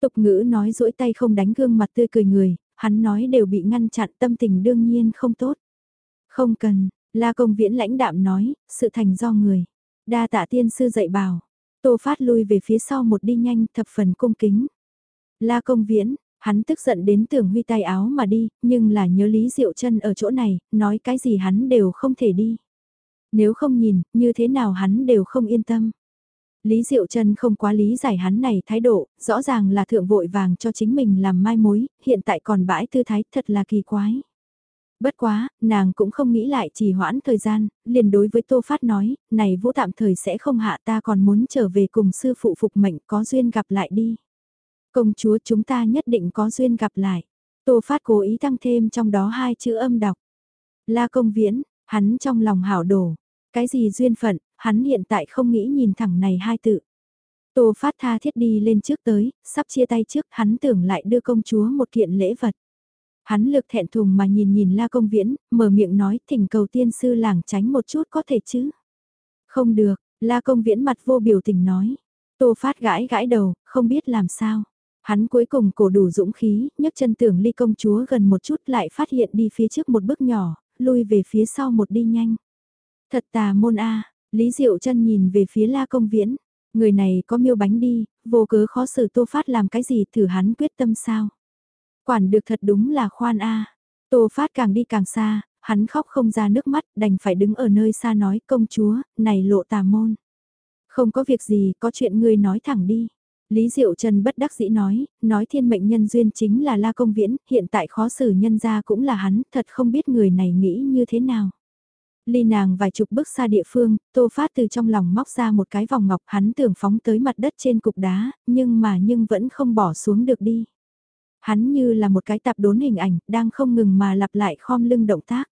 Tục ngữ nói duỗi tay không đánh gương mặt tươi cười người, hắn nói đều bị ngăn chặn tâm tình đương nhiên không tốt. Không cần, La Công Viễn lãnh đạm nói, sự thành do người. Đa tạ tiên sư dạy bảo, Tô Phát lui về phía sau một đi nhanh thập phần cung kính. La Công Viễn, hắn tức giận đến tưởng huy tay áo mà đi, nhưng là nhớ Lý Diệu chân ở chỗ này, nói cái gì hắn đều không thể đi. Nếu không nhìn, như thế nào hắn đều không yên tâm. Lý Diệu Trân không quá lý giải hắn này thái độ, rõ ràng là thượng vội vàng cho chính mình làm mai mối, hiện tại còn bãi tư thái thật là kỳ quái. Bất quá, nàng cũng không nghĩ lại trì hoãn thời gian, liền đối với Tô Phát nói, này vũ tạm thời sẽ không hạ ta còn muốn trở về cùng sư phụ phục mệnh có duyên gặp lại đi. Công chúa chúng ta nhất định có duyên gặp lại. Tô Phát cố ý tăng thêm trong đó hai chữ âm đọc. La công viễn, hắn trong lòng hảo đổ. Cái gì duyên phận, hắn hiện tại không nghĩ nhìn thẳng này hai tự. Tô Phát tha thiết đi lên trước tới, sắp chia tay trước hắn tưởng lại đưa công chúa một kiện lễ vật. Hắn lực thẹn thùng mà nhìn nhìn la công viễn, mở miệng nói thỉnh cầu tiên sư làng tránh một chút có thể chứ. Không được, la công viễn mặt vô biểu tình nói. Tô Phát gãi gãi đầu, không biết làm sao. Hắn cuối cùng cổ đủ dũng khí, nhấc chân tưởng ly công chúa gần một chút lại phát hiện đi phía trước một bước nhỏ, lui về phía sau một đi nhanh. Thật tà môn A, Lý Diệu chân nhìn về phía la công viễn. Người này có miêu bánh đi, vô cớ khó xử tô phát làm cái gì thử hắn quyết tâm sao. Quản được thật đúng là khoan A. Tô phát càng đi càng xa, hắn khóc không ra nước mắt đành phải đứng ở nơi xa nói công chúa, này lộ tà môn. Không có việc gì, có chuyện ngươi nói thẳng đi. Lý Diệu Trần bất đắc dĩ nói, nói thiên mệnh nhân duyên chính là La Công Viễn, hiện tại khó xử nhân ra cũng là hắn, thật không biết người này nghĩ như thế nào. Ly nàng vài chục bước xa địa phương, Tô Phát từ trong lòng móc ra một cái vòng ngọc hắn tưởng phóng tới mặt đất trên cục đá, nhưng mà nhưng vẫn không bỏ xuống được đi. Hắn như là một cái tạp đốn hình ảnh, đang không ngừng mà lặp lại khom lưng động tác.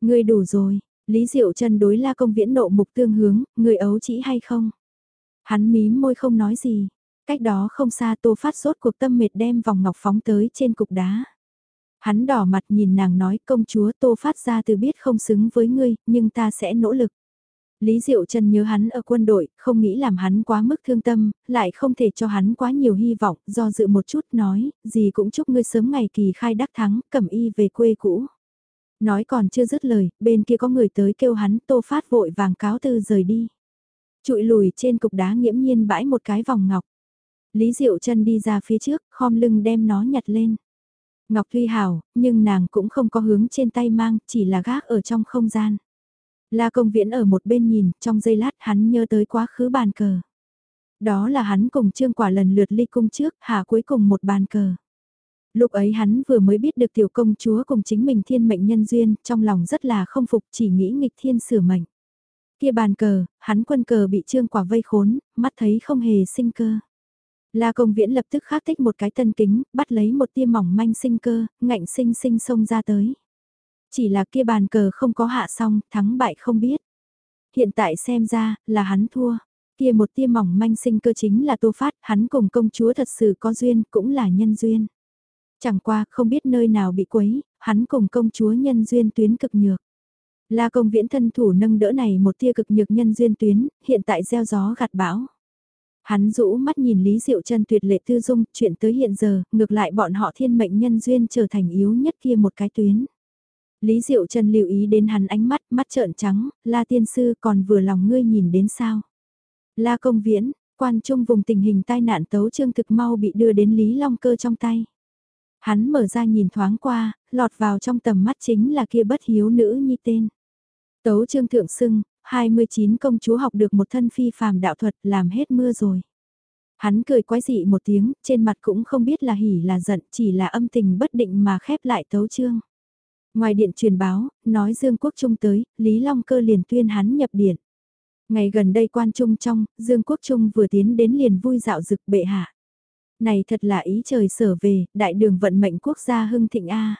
Người đủ rồi, Lý Diệu Trần đối la công viễn nộ mục tương hướng, người ấu chỉ hay không? Hắn mím môi không nói gì, cách đó không xa Tô Phát sốt cuộc tâm mệt đem vòng ngọc phóng tới trên cục đá. Hắn đỏ mặt nhìn nàng nói công chúa tô phát ra từ biết không xứng với ngươi, nhưng ta sẽ nỗ lực. Lý Diệu Trần nhớ hắn ở quân đội, không nghĩ làm hắn quá mức thương tâm, lại không thể cho hắn quá nhiều hy vọng, do dự một chút nói, gì cũng chúc ngươi sớm ngày kỳ khai đắc thắng, cầm y về quê cũ. Nói còn chưa dứt lời, bên kia có người tới kêu hắn tô phát vội vàng cáo từ rời đi. Trụi lùi trên cục đá nghiễm nhiên bãi một cái vòng ngọc. Lý Diệu chân đi ra phía trước, khom lưng đem nó nhặt lên. Ngọc Tuy hảo, nhưng nàng cũng không có hướng trên tay mang, chỉ là gác ở trong không gian. La công viễn ở một bên nhìn, trong giây lát hắn nhớ tới quá khứ bàn cờ. Đó là hắn cùng trương quả lần lượt ly cung trước, hạ cuối cùng một bàn cờ. Lúc ấy hắn vừa mới biết được tiểu công chúa cùng chính mình thiên mệnh nhân duyên, trong lòng rất là không phục chỉ nghĩ nghịch thiên sửa mệnh. Kia bàn cờ, hắn quân cờ bị trương quả vây khốn, mắt thấy không hề sinh cơ. La công viễn lập tức khắc tích một cái tân kính, bắt lấy một tia mỏng manh sinh cơ, ngạnh sinh sinh xông ra tới. Chỉ là kia bàn cờ không có hạ xong, thắng bại không biết. Hiện tại xem ra, là hắn thua. Kia một tia mỏng manh sinh cơ chính là tô phát, hắn cùng công chúa thật sự có duyên, cũng là nhân duyên. Chẳng qua, không biết nơi nào bị quấy, hắn cùng công chúa nhân duyên tuyến cực nhược. La công viễn thân thủ nâng đỡ này một tia cực nhược nhân duyên tuyến, hiện tại gieo gió gặt bão. Hắn rũ mắt nhìn Lý Diệu Trân tuyệt lệ tư dung, chuyện tới hiện giờ, ngược lại bọn họ thiên mệnh nhân duyên trở thành yếu nhất kia một cái tuyến. Lý Diệu Trân lưu ý đến hắn ánh mắt, mắt trợn trắng, La tiên sư còn vừa lòng ngươi nhìn đến sao. La công viễn, quan trung vùng tình hình tai nạn tấu trương thực mau bị đưa đến Lý Long Cơ trong tay. Hắn mở ra nhìn thoáng qua, lọt vào trong tầm mắt chính là kia bất hiếu nữ nhi tên. Tấu trương thượng sưng, 29 công chúa học được một thân phi phàm đạo thuật làm hết mưa rồi. Hắn cười quái dị một tiếng, trên mặt cũng không biết là hỉ là giận, chỉ là âm tình bất định mà khép lại tấu chương Ngoài điện truyền báo, nói Dương Quốc Trung tới, Lý Long Cơ liền tuyên hắn nhập điện. Ngày gần đây quan trung trong, Dương Quốc Trung vừa tiến đến liền vui dạo dực bệ hạ. Này thật là ý trời sở về, đại đường vận mệnh quốc gia hưng thịnh A.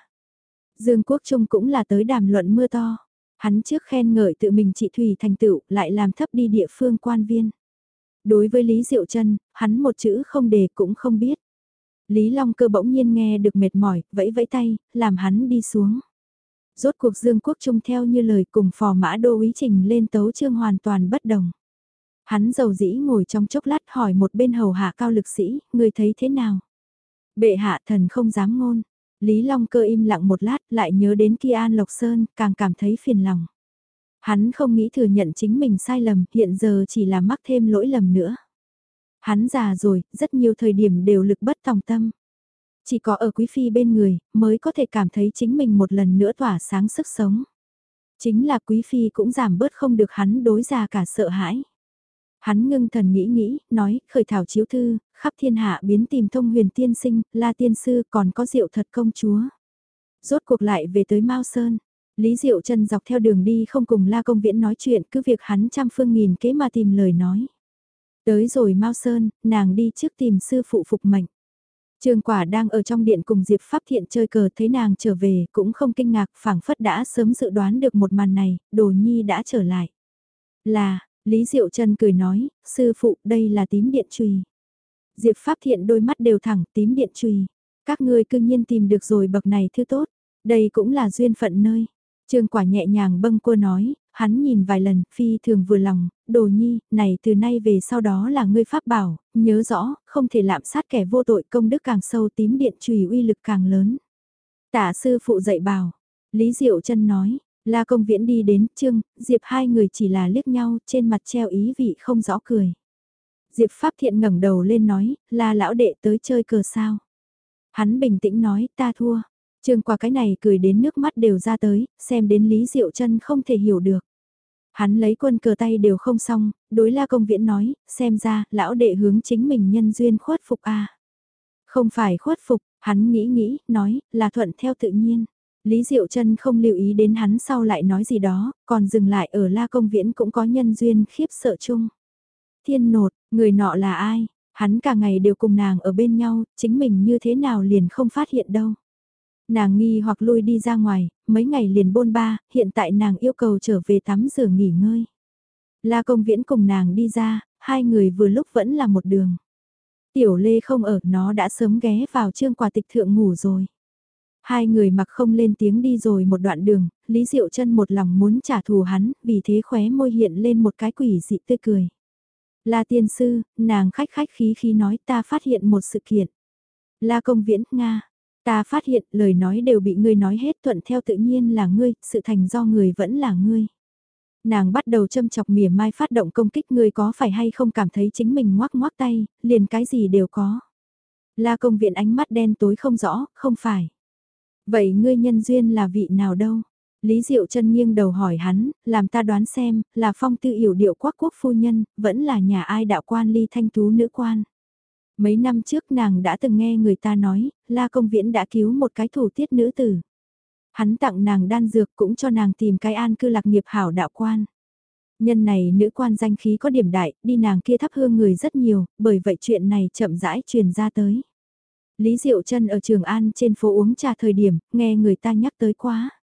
Dương Quốc Trung cũng là tới đàm luận mưa to. Hắn trước khen ngợi tự mình trị thủy thành tựu, lại làm thấp đi địa phương quan viên. Đối với Lý Diệu Trân, hắn một chữ không đề cũng không biết. Lý Long cơ bỗng nhiên nghe được mệt mỏi, vẫy vẫy tay, làm hắn đi xuống. Rốt cuộc Dương Quốc Trung theo như lời cùng phò mã đô ý trình lên tấu chương hoàn toàn bất đồng. Hắn dầu dĩ ngồi trong chốc lát hỏi một bên hầu hạ cao lực sĩ, người thấy thế nào? Bệ hạ thần không dám ngôn. Lý Long cơ im lặng một lát lại nhớ đến kia An Lộc Sơn, càng cảm thấy phiền lòng. Hắn không nghĩ thừa nhận chính mình sai lầm, hiện giờ chỉ là mắc thêm lỗi lầm nữa. Hắn già rồi, rất nhiều thời điểm đều lực bất tòng tâm. Chỉ có ở Quý Phi bên người, mới có thể cảm thấy chính mình một lần nữa tỏa sáng sức sống. Chính là Quý Phi cũng giảm bớt không được hắn đối già cả sợ hãi. Hắn ngưng thần nghĩ nghĩ, nói, khởi thảo chiếu thư, khắp thiên hạ biến tìm thông huyền tiên sinh, la tiên sư còn có diệu thật công chúa. Rốt cuộc lại về tới Mao Sơn, Lý Diệu chân dọc theo đường đi không cùng la công viễn nói chuyện cứ việc hắn trăm phương nghìn kế mà tìm lời nói. Tới rồi Mao Sơn, nàng đi trước tìm sư phụ phục mệnh. Trường quả đang ở trong điện cùng Diệp Pháp Thiện chơi cờ thấy nàng trở về cũng không kinh ngạc phảng phất đã sớm dự đoán được một màn này, đồ nhi đã trở lại. Là, Lý Diệu Trần cười nói, sư phụ đây là tím điện trùy. Diệp Pháp Thiện đôi mắt đều thẳng tím điện trùy. Các ngươi cương nhiên tìm được rồi bậc này thứ tốt. Đây cũng là duyên phận nơi. Trương quả nhẹ nhàng bâng cô nói, hắn nhìn vài lần, phi thường vừa lòng, đồ nhi, này từ nay về sau đó là ngươi pháp bảo, nhớ rõ, không thể lạm sát kẻ vô tội công đức càng sâu tím điện trùy uy lực càng lớn. Tả sư phụ dạy bảo, Lý Diệu chân nói, La công viễn đi đến, Trương, Diệp hai người chỉ là liếc nhau, trên mặt treo ý vị không rõ cười. Diệp Pháp Thiện ngẩng đầu lên nói, La lão đệ tới chơi cờ sao. Hắn bình tĩnh nói, ta thua. Trương qua cái này cười đến nước mắt đều ra tới, xem đến Lý Diệu chân không thể hiểu được. Hắn lấy quân cờ tay đều không xong, đối la công viễn nói, xem ra, lão đệ hướng chính mình nhân duyên khuất phục a Không phải khuất phục, hắn nghĩ nghĩ, nói, là thuận theo tự nhiên. Lý Diệu Trân không lưu ý đến hắn sau lại nói gì đó, còn dừng lại ở La Công Viễn cũng có nhân duyên khiếp sợ chung. Thiên nột, người nọ là ai? Hắn cả ngày đều cùng nàng ở bên nhau, chính mình như thế nào liền không phát hiện đâu. Nàng nghi hoặc lui đi ra ngoài, mấy ngày liền bôn ba, hiện tại nàng yêu cầu trở về tắm rửa nghỉ ngơi. La Công Viễn cùng nàng đi ra, hai người vừa lúc vẫn là một đường. Tiểu Lê không ở, nó đã sớm ghé vào trương quà tịch thượng ngủ rồi. Hai người mặc không lên tiếng đi rồi một đoạn đường, Lý Diệu chân một lòng muốn trả thù hắn, vì thế khóe môi hiện lên một cái quỷ dị tươi cười. La tiên sư, nàng khách khách khí khí nói ta phát hiện một sự kiện. La công viễn, Nga. Ta phát hiện lời nói đều bị ngươi nói hết thuận theo tự nhiên là ngươi, sự thành do người vẫn là ngươi. Nàng bắt đầu châm chọc mỉa mai phát động công kích ngươi có phải hay không cảm thấy chính mình ngoác ngoác tay, liền cái gì đều có. La công viện ánh mắt đen tối không rõ, không phải. Vậy ngươi nhân duyên là vị nào đâu? Lý Diệu chân nghiêng đầu hỏi hắn, làm ta đoán xem, là phong tư hiểu điệu quốc quốc phu nhân, vẫn là nhà ai đạo quan ly thanh tú nữ quan. Mấy năm trước nàng đã từng nghe người ta nói, La Công Viễn đã cứu một cái thủ tiết nữ tử. Hắn tặng nàng đan dược cũng cho nàng tìm cái an cư lạc nghiệp hảo đạo quan. Nhân này nữ quan danh khí có điểm đại, đi nàng kia thắp hương người rất nhiều, bởi vậy chuyện này chậm rãi truyền ra tới. Lý Diệu Trân ở Trường An trên phố uống trà thời điểm, nghe người ta nhắc tới quá.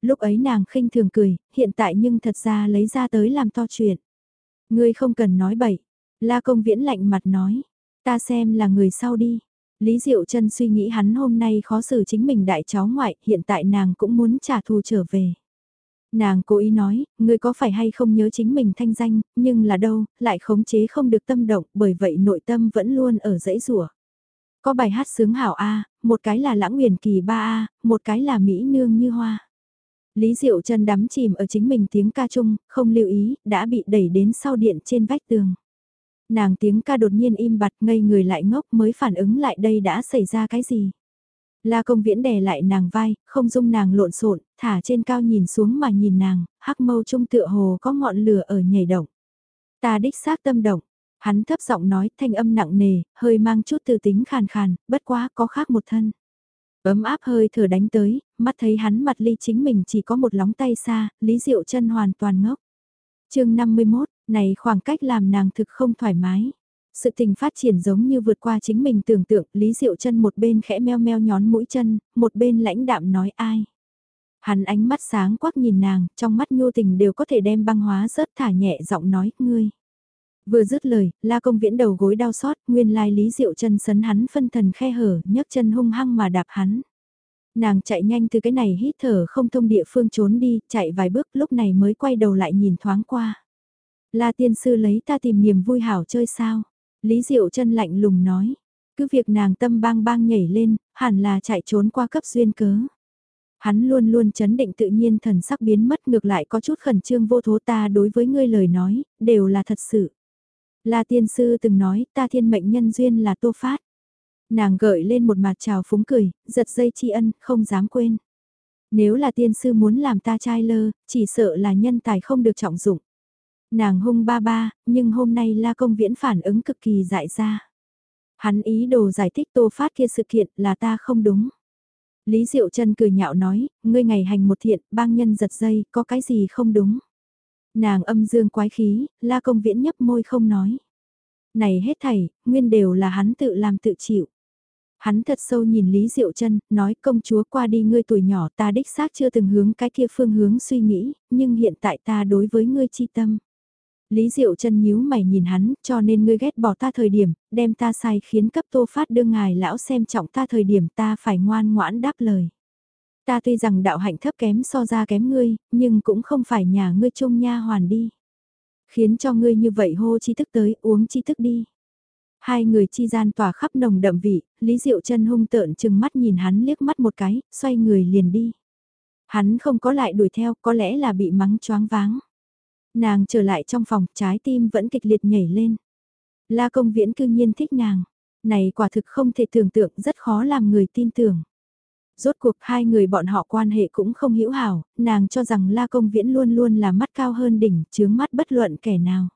Lúc ấy nàng khinh thường cười, hiện tại nhưng thật ra lấy ra tới làm to chuyện. Ngươi không cần nói bậy. La Công Viễn lạnh mặt nói. Ta xem là người sau đi. Lý Diệu Trân suy nghĩ hắn hôm nay khó xử chính mình đại cháu ngoại, hiện tại nàng cũng muốn trả thù trở về. Nàng cố ý nói, ngươi có phải hay không nhớ chính mình thanh danh, nhưng là đâu, lại khống chế không được tâm động, bởi vậy nội tâm vẫn luôn ở dãy rủa. Có bài hát sướng hảo A, một cái là lãng huyền kỳ ba A, một cái là Mỹ nương như hoa. Lý Diệu trần đắm chìm ở chính mình tiếng ca chung, không lưu ý, đã bị đẩy đến sau điện trên vách tường. Nàng tiếng ca đột nhiên im bặt ngây người lại ngốc mới phản ứng lại đây đã xảy ra cái gì. La công viễn đè lại nàng vai, không dung nàng lộn xộn, thả trên cao nhìn xuống mà nhìn nàng, hắc mâu trung tựa hồ có ngọn lửa ở nhảy động. Ta đích xác tâm động, hắn thấp giọng nói thanh âm nặng nề, hơi mang chút tư tính khàn khàn, bất quá có khác một thân. Ấm áp hơi thở đánh tới, mắt thấy hắn mặt ly chính mình chỉ có một lóng tay xa, Lý Diệu chân hoàn toàn ngốc. chương 51, này khoảng cách làm nàng thực không thoải mái. Sự tình phát triển giống như vượt qua chính mình tưởng tượng, Lý Diệu chân một bên khẽ meo meo nhón mũi chân, một bên lãnh đạm nói ai. Hắn ánh mắt sáng quắc nhìn nàng, trong mắt nhu tình đều có thể đem băng hóa rớt thả nhẹ giọng nói, ngươi. Vừa dứt lời, la công viễn đầu gối đau xót, nguyên lai Lý Diệu chân sấn hắn phân thần khe hở, nhấc chân hung hăng mà đạp hắn. Nàng chạy nhanh từ cái này hít thở không thông địa phương trốn đi, chạy vài bước lúc này mới quay đầu lại nhìn thoáng qua. La tiên sư lấy ta tìm niềm vui hảo chơi sao? Lý Diệu chân lạnh lùng nói. Cứ việc nàng tâm bang bang nhảy lên, hẳn là chạy trốn qua cấp duyên cớ. Hắn luôn luôn chấn định tự nhiên thần sắc biến mất ngược lại có chút khẩn trương vô thố ta đối với ngươi lời nói, đều là thật sự. La tiên sư từng nói ta thiên mệnh nhân duyên là tô phát. Nàng gợi lên một mặt trào phúng cười, giật dây tri ân, không dám quên. Nếu là tiên sư muốn làm ta trai lơ, chỉ sợ là nhân tài không được trọng dụng. Nàng hung ba ba, nhưng hôm nay la công viễn phản ứng cực kỳ dại ra. Hắn ý đồ giải thích tô phát kia sự kiện là ta không đúng. Lý Diệu Trân cười nhạo nói, ngươi ngày hành một thiện, bang nhân giật dây, có cái gì không đúng. Nàng âm dương quái khí, la công viễn nhấp môi không nói. Này hết thảy, nguyên đều là hắn tự làm tự chịu. Hắn thật sâu nhìn Lý Diệu chân nói công chúa qua đi ngươi tuổi nhỏ ta đích xác chưa từng hướng cái kia phương hướng suy nghĩ, nhưng hiện tại ta đối với ngươi chi tâm. Lý Diệu chân nhíu mày nhìn hắn, cho nên ngươi ghét bỏ ta thời điểm, đem ta sai khiến cấp tô phát đương ngài lão xem trọng ta thời điểm ta phải ngoan ngoãn đáp lời. Ta tuy rằng đạo hạnh thấp kém so ra kém ngươi, nhưng cũng không phải nhà ngươi trông nha hoàn đi. Khiến cho ngươi như vậy hô chi thức tới, uống chi thức đi. Hai người chi gian tỏa khắp nồng đậm vị, Lý Diệu chân hung tợn chừng mắt nhìn hắn liếc mắt một cái, xoay người liền đi. Hắn không có lại đuổi theo, có lẽ là bị mắng choáng váng. Nàng trở lại trong phòng, trái tim vẫn kịch liệt nhảy lên. La công viễn cư nhiên thích nàng. Này quả thực không thể tưởng tượng rất khó làm người tin tưởng. Rốt cuộc hai người bọn họ quan hệ cũng không hữu hảo, nàng cho rằng La Công Viễn luôn luôn là mắt cao hơn đỉnh, chướng mắt bất luận kẻ nào.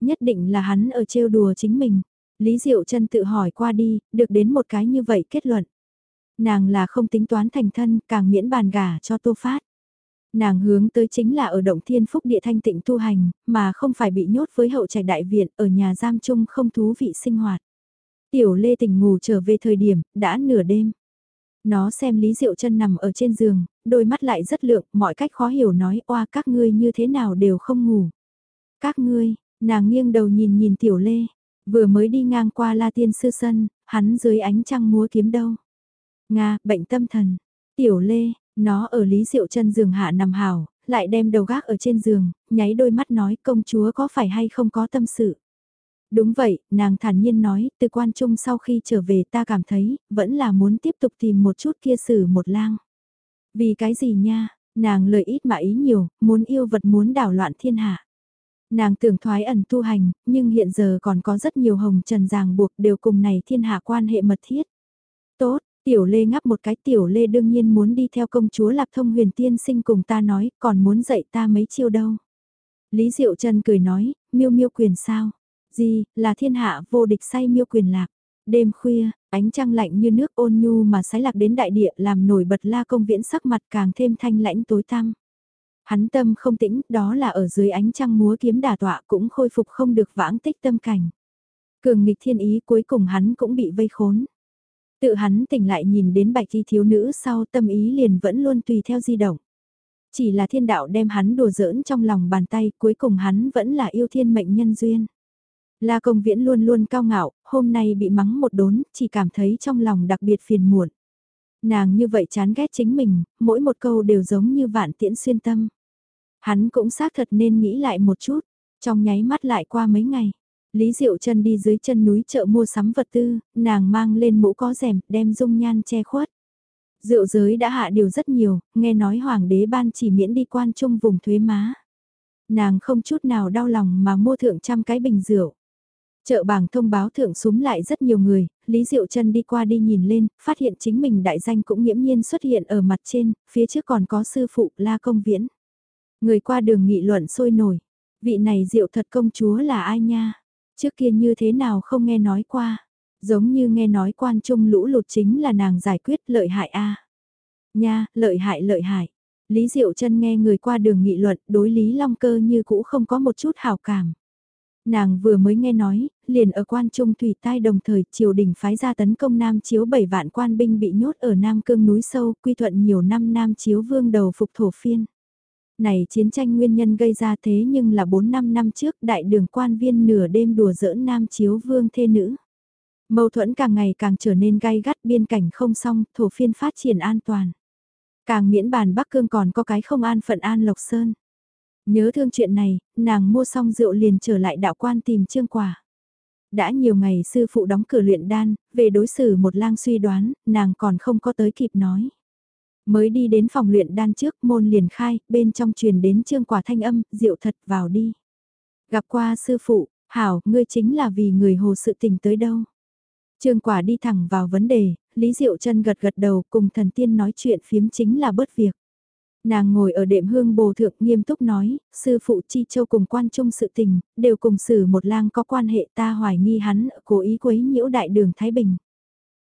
Nhất định là hắn ở trêu đùa chính mình. Lý Diệu Trân tự hỏi qua đi, được đến một cái như vậy kết luận. Nàng là không tính toán thành thân, càng miễn bàn gả cho Tô Phát. Nàng hướng tới chính là ở động thiên phúc địa thanh tịnh tu hành, mà không phải bị nhốt với hậu trạch đại viện ở nhà giam chung không thú vị sinh hoạt. Tiểu Lê tỉnh ngủ trở về thời điểm, đã nửa đêm. Nó xem Lý Diệu chân nằm ở trên giường, đôi mắt lại rất lượng, mọi cách khó hiểu nói oa các ngươi như thế nào đều không ngủ. Các ngươi, nàng nghiêng đầu nhìn nhìn Tiểu Lê, vừa mới đi ngang qua La Tiên Sư Sân, hắn dưới ánh trăng múa kiếm đâu. Nga, bệnh tâm thần. Tiểu Lê, nó ở Lý Diệu chân giường hạ nằm hào, lại đem đầu gác ở trên giường, nháy đôi mắt nói công chúa có phải hay không có tâm sự. Đúng vậy, nàng thản nhiên nói, từ quan trung sau khi trở về ta cảm thấy, vẫn là muốn tiếp tục tìm một chút kia xử một lang. Vì cái gì nha, nàng lời ít mà ý nhiều, muốn yêu vật muốn đảo loạn thiên hạ. Nàng tưởng thoái ẩn tu hành, nhưng hiện giờ còn có rất nhiều hồng trần ràng buộc đều cùng này thiên hạ quan hệ mật thiết. Tốt, tiểu lê ngắp một cái tiểu lê đương nhiên muốn đi theo công chúa Lạp Thông huyền tiên sinh cùng ta nói, còn muốn dạy ta mấy chiêu đâu. Lý Diệu Trân cười nói, miêu miêu quyền sao? Gì, là thiên hạ vô địch say miêu quyền lạc. Đêm khuya, ánh trăng lạnh như nước ôn nhu mà sái lạc đến đại địa làm nổi bật la công viễn sắc mặt càng thêm thanh lãnh tối tăm. Hắn tâm không tĩnh, đó là ở dưới ánh trăng múa kiếm đà tọa cũng khôi phục không được vãng tích tâm cảnh. Cường nghịch thiên ý cuối cùng hắn cũng bị vây khốn. Tự hắn tỉnh lại nhìn đến bạch thi thiếu nữ sau tâm ý liền vẫn luôn tùy theo di động. Chỉ là thiên đạo đem hắn đùa giỡn trong lòng bàn tay cuối cùng hắn vẫn là yêu thiên mệnh nhân duyên. La công viễn luôn luôn cao ngạo, hôm nay bị mắng một đốn, chỉ cảm thấy trong lòng đặc biệt phiền muộn. Nàng như vậy chán ghét chính mình, mỗi một câu đều giống như vạn tiễn xuyên tâm. Hắn cũng xác thật nên nghĩ lại một chút, trong nháy mắt lại qua mấy ngày. Lý Diệu chân đi dưới chân núi chợ mua sắm vật tư, nàng mang lên mũ có rèm, đem dung nhan che khuất. Rượu giới đã hạ điều rất nhiều, nghe nói hoàng đế ban chỉ miễn đi quan trung vùng thuế má. Nàng không chút nào đau lòng mà mua thượng trăm cái bình rượu. Chợ bảng thông báo thượng súng lại rất nhiều người, Lý Diệu Trân đi qua đi nhìn lên, phát hiện chính mình đại danh cũng nghiễm nhiên xuất hiện ở mặt trên, phía trước còn có sư phụ La Công Viễn. Người qua đường nghị luận sôi nổi, vị này Diệu thật công chúa là ai nha? Trước kia như thế nào không nghe nói qua? Giống như nghe nói quan trung lũ lụt chính là nàng giải quyết lợi hại a Nha, lợi hại lợi hại. Lý Diệu Trân nghe người qua đường nghị luận đối Lý Long Cơ như cũ không có một chút hào cảm. Nàng vừa mới nghe nói, liền ở quan trung thủy tai đồng thời triều đình phái ra tấn công Nam Chiếu 7 vạn quan binh bị nhốt ở Nam Cương núi sâu quy thuận nhiều năm Nam Chiếu vương đầu phục thổ phiên. Này chiến tranh nguyên nhân gây ra thế nhưng là 4-5 năm trước đại đường quan viên nửa đêm đùa giỡn Nam Chiếu vương thê nữ. Mâu thuẫn càng ngày càng trở nên gai gắt biên cảnh không xong, thổ phiên phát triển an toàn. Càng miễn bàn Bắc Cương còn có cái không an phận an Lộc Sơn. Nhớ thương chuyện này, nàng mua xong rượu liền trở lại đạo quan tìm trương quả. Đã nhiều ngày sư phụ đóng cửa luyện đan, về đối xử một lang suy đoán, nàng còn không có tới kịp nói. Mới đi đến phòng luyện đan trước môn liền khai, bên trong truyền đến trương quả thanh âm, rượu thật vào đi. Gặp qua sư phụ, hảo, ngươi chính là vì người hồ sự tình tới đâu. Trương quả đi thẳng vào vấn đề, Lý Diệu chân gật gật đầu cùng thần tiên nói chuyện phiếm chính là bớt việc. Nàng ngồi ở đệm hương bồ thượng nghiêm túc nói, sư phụ chi châu cùng quan trung sự tình, đều cùng xử một lang có quan hệ ta hoài nghi hắn cố ý quấy nhiễu đại đường Thái Bình.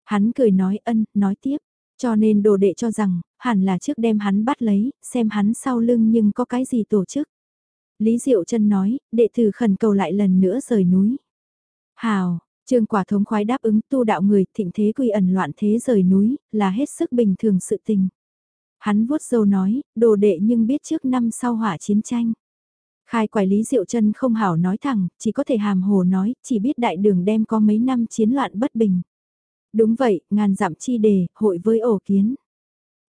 Hắn cười nói ân, nói tiếp, cho nên đồ đệ cho rằng, hẳn là trước đem hắn bắt lấy, xem hắn sau lưng nhưng có cái gì tổ chức. Lý Diệu chân nói, đệ tử khẩn cầu lại lần nữa rời núi. Hào, Trương quả thống khoái đáp ứng tu đạo người thịnh thế quy ẩn loạn thế rời núi, là hết sức bình thường sự tình. Hắn vuốt dâu nói, đồ đệ nhưng biết trước năm sau hỏa chiến tranh. Khai quải lý diệu chân không hảo nói thẳng, chỉ có thể hàm hồ nói, chỉ biết đại đường đem có mấy năm chiến loạn bất bình. Đúng vậy, ngàn dặm chi đề, hội với ổ kiến.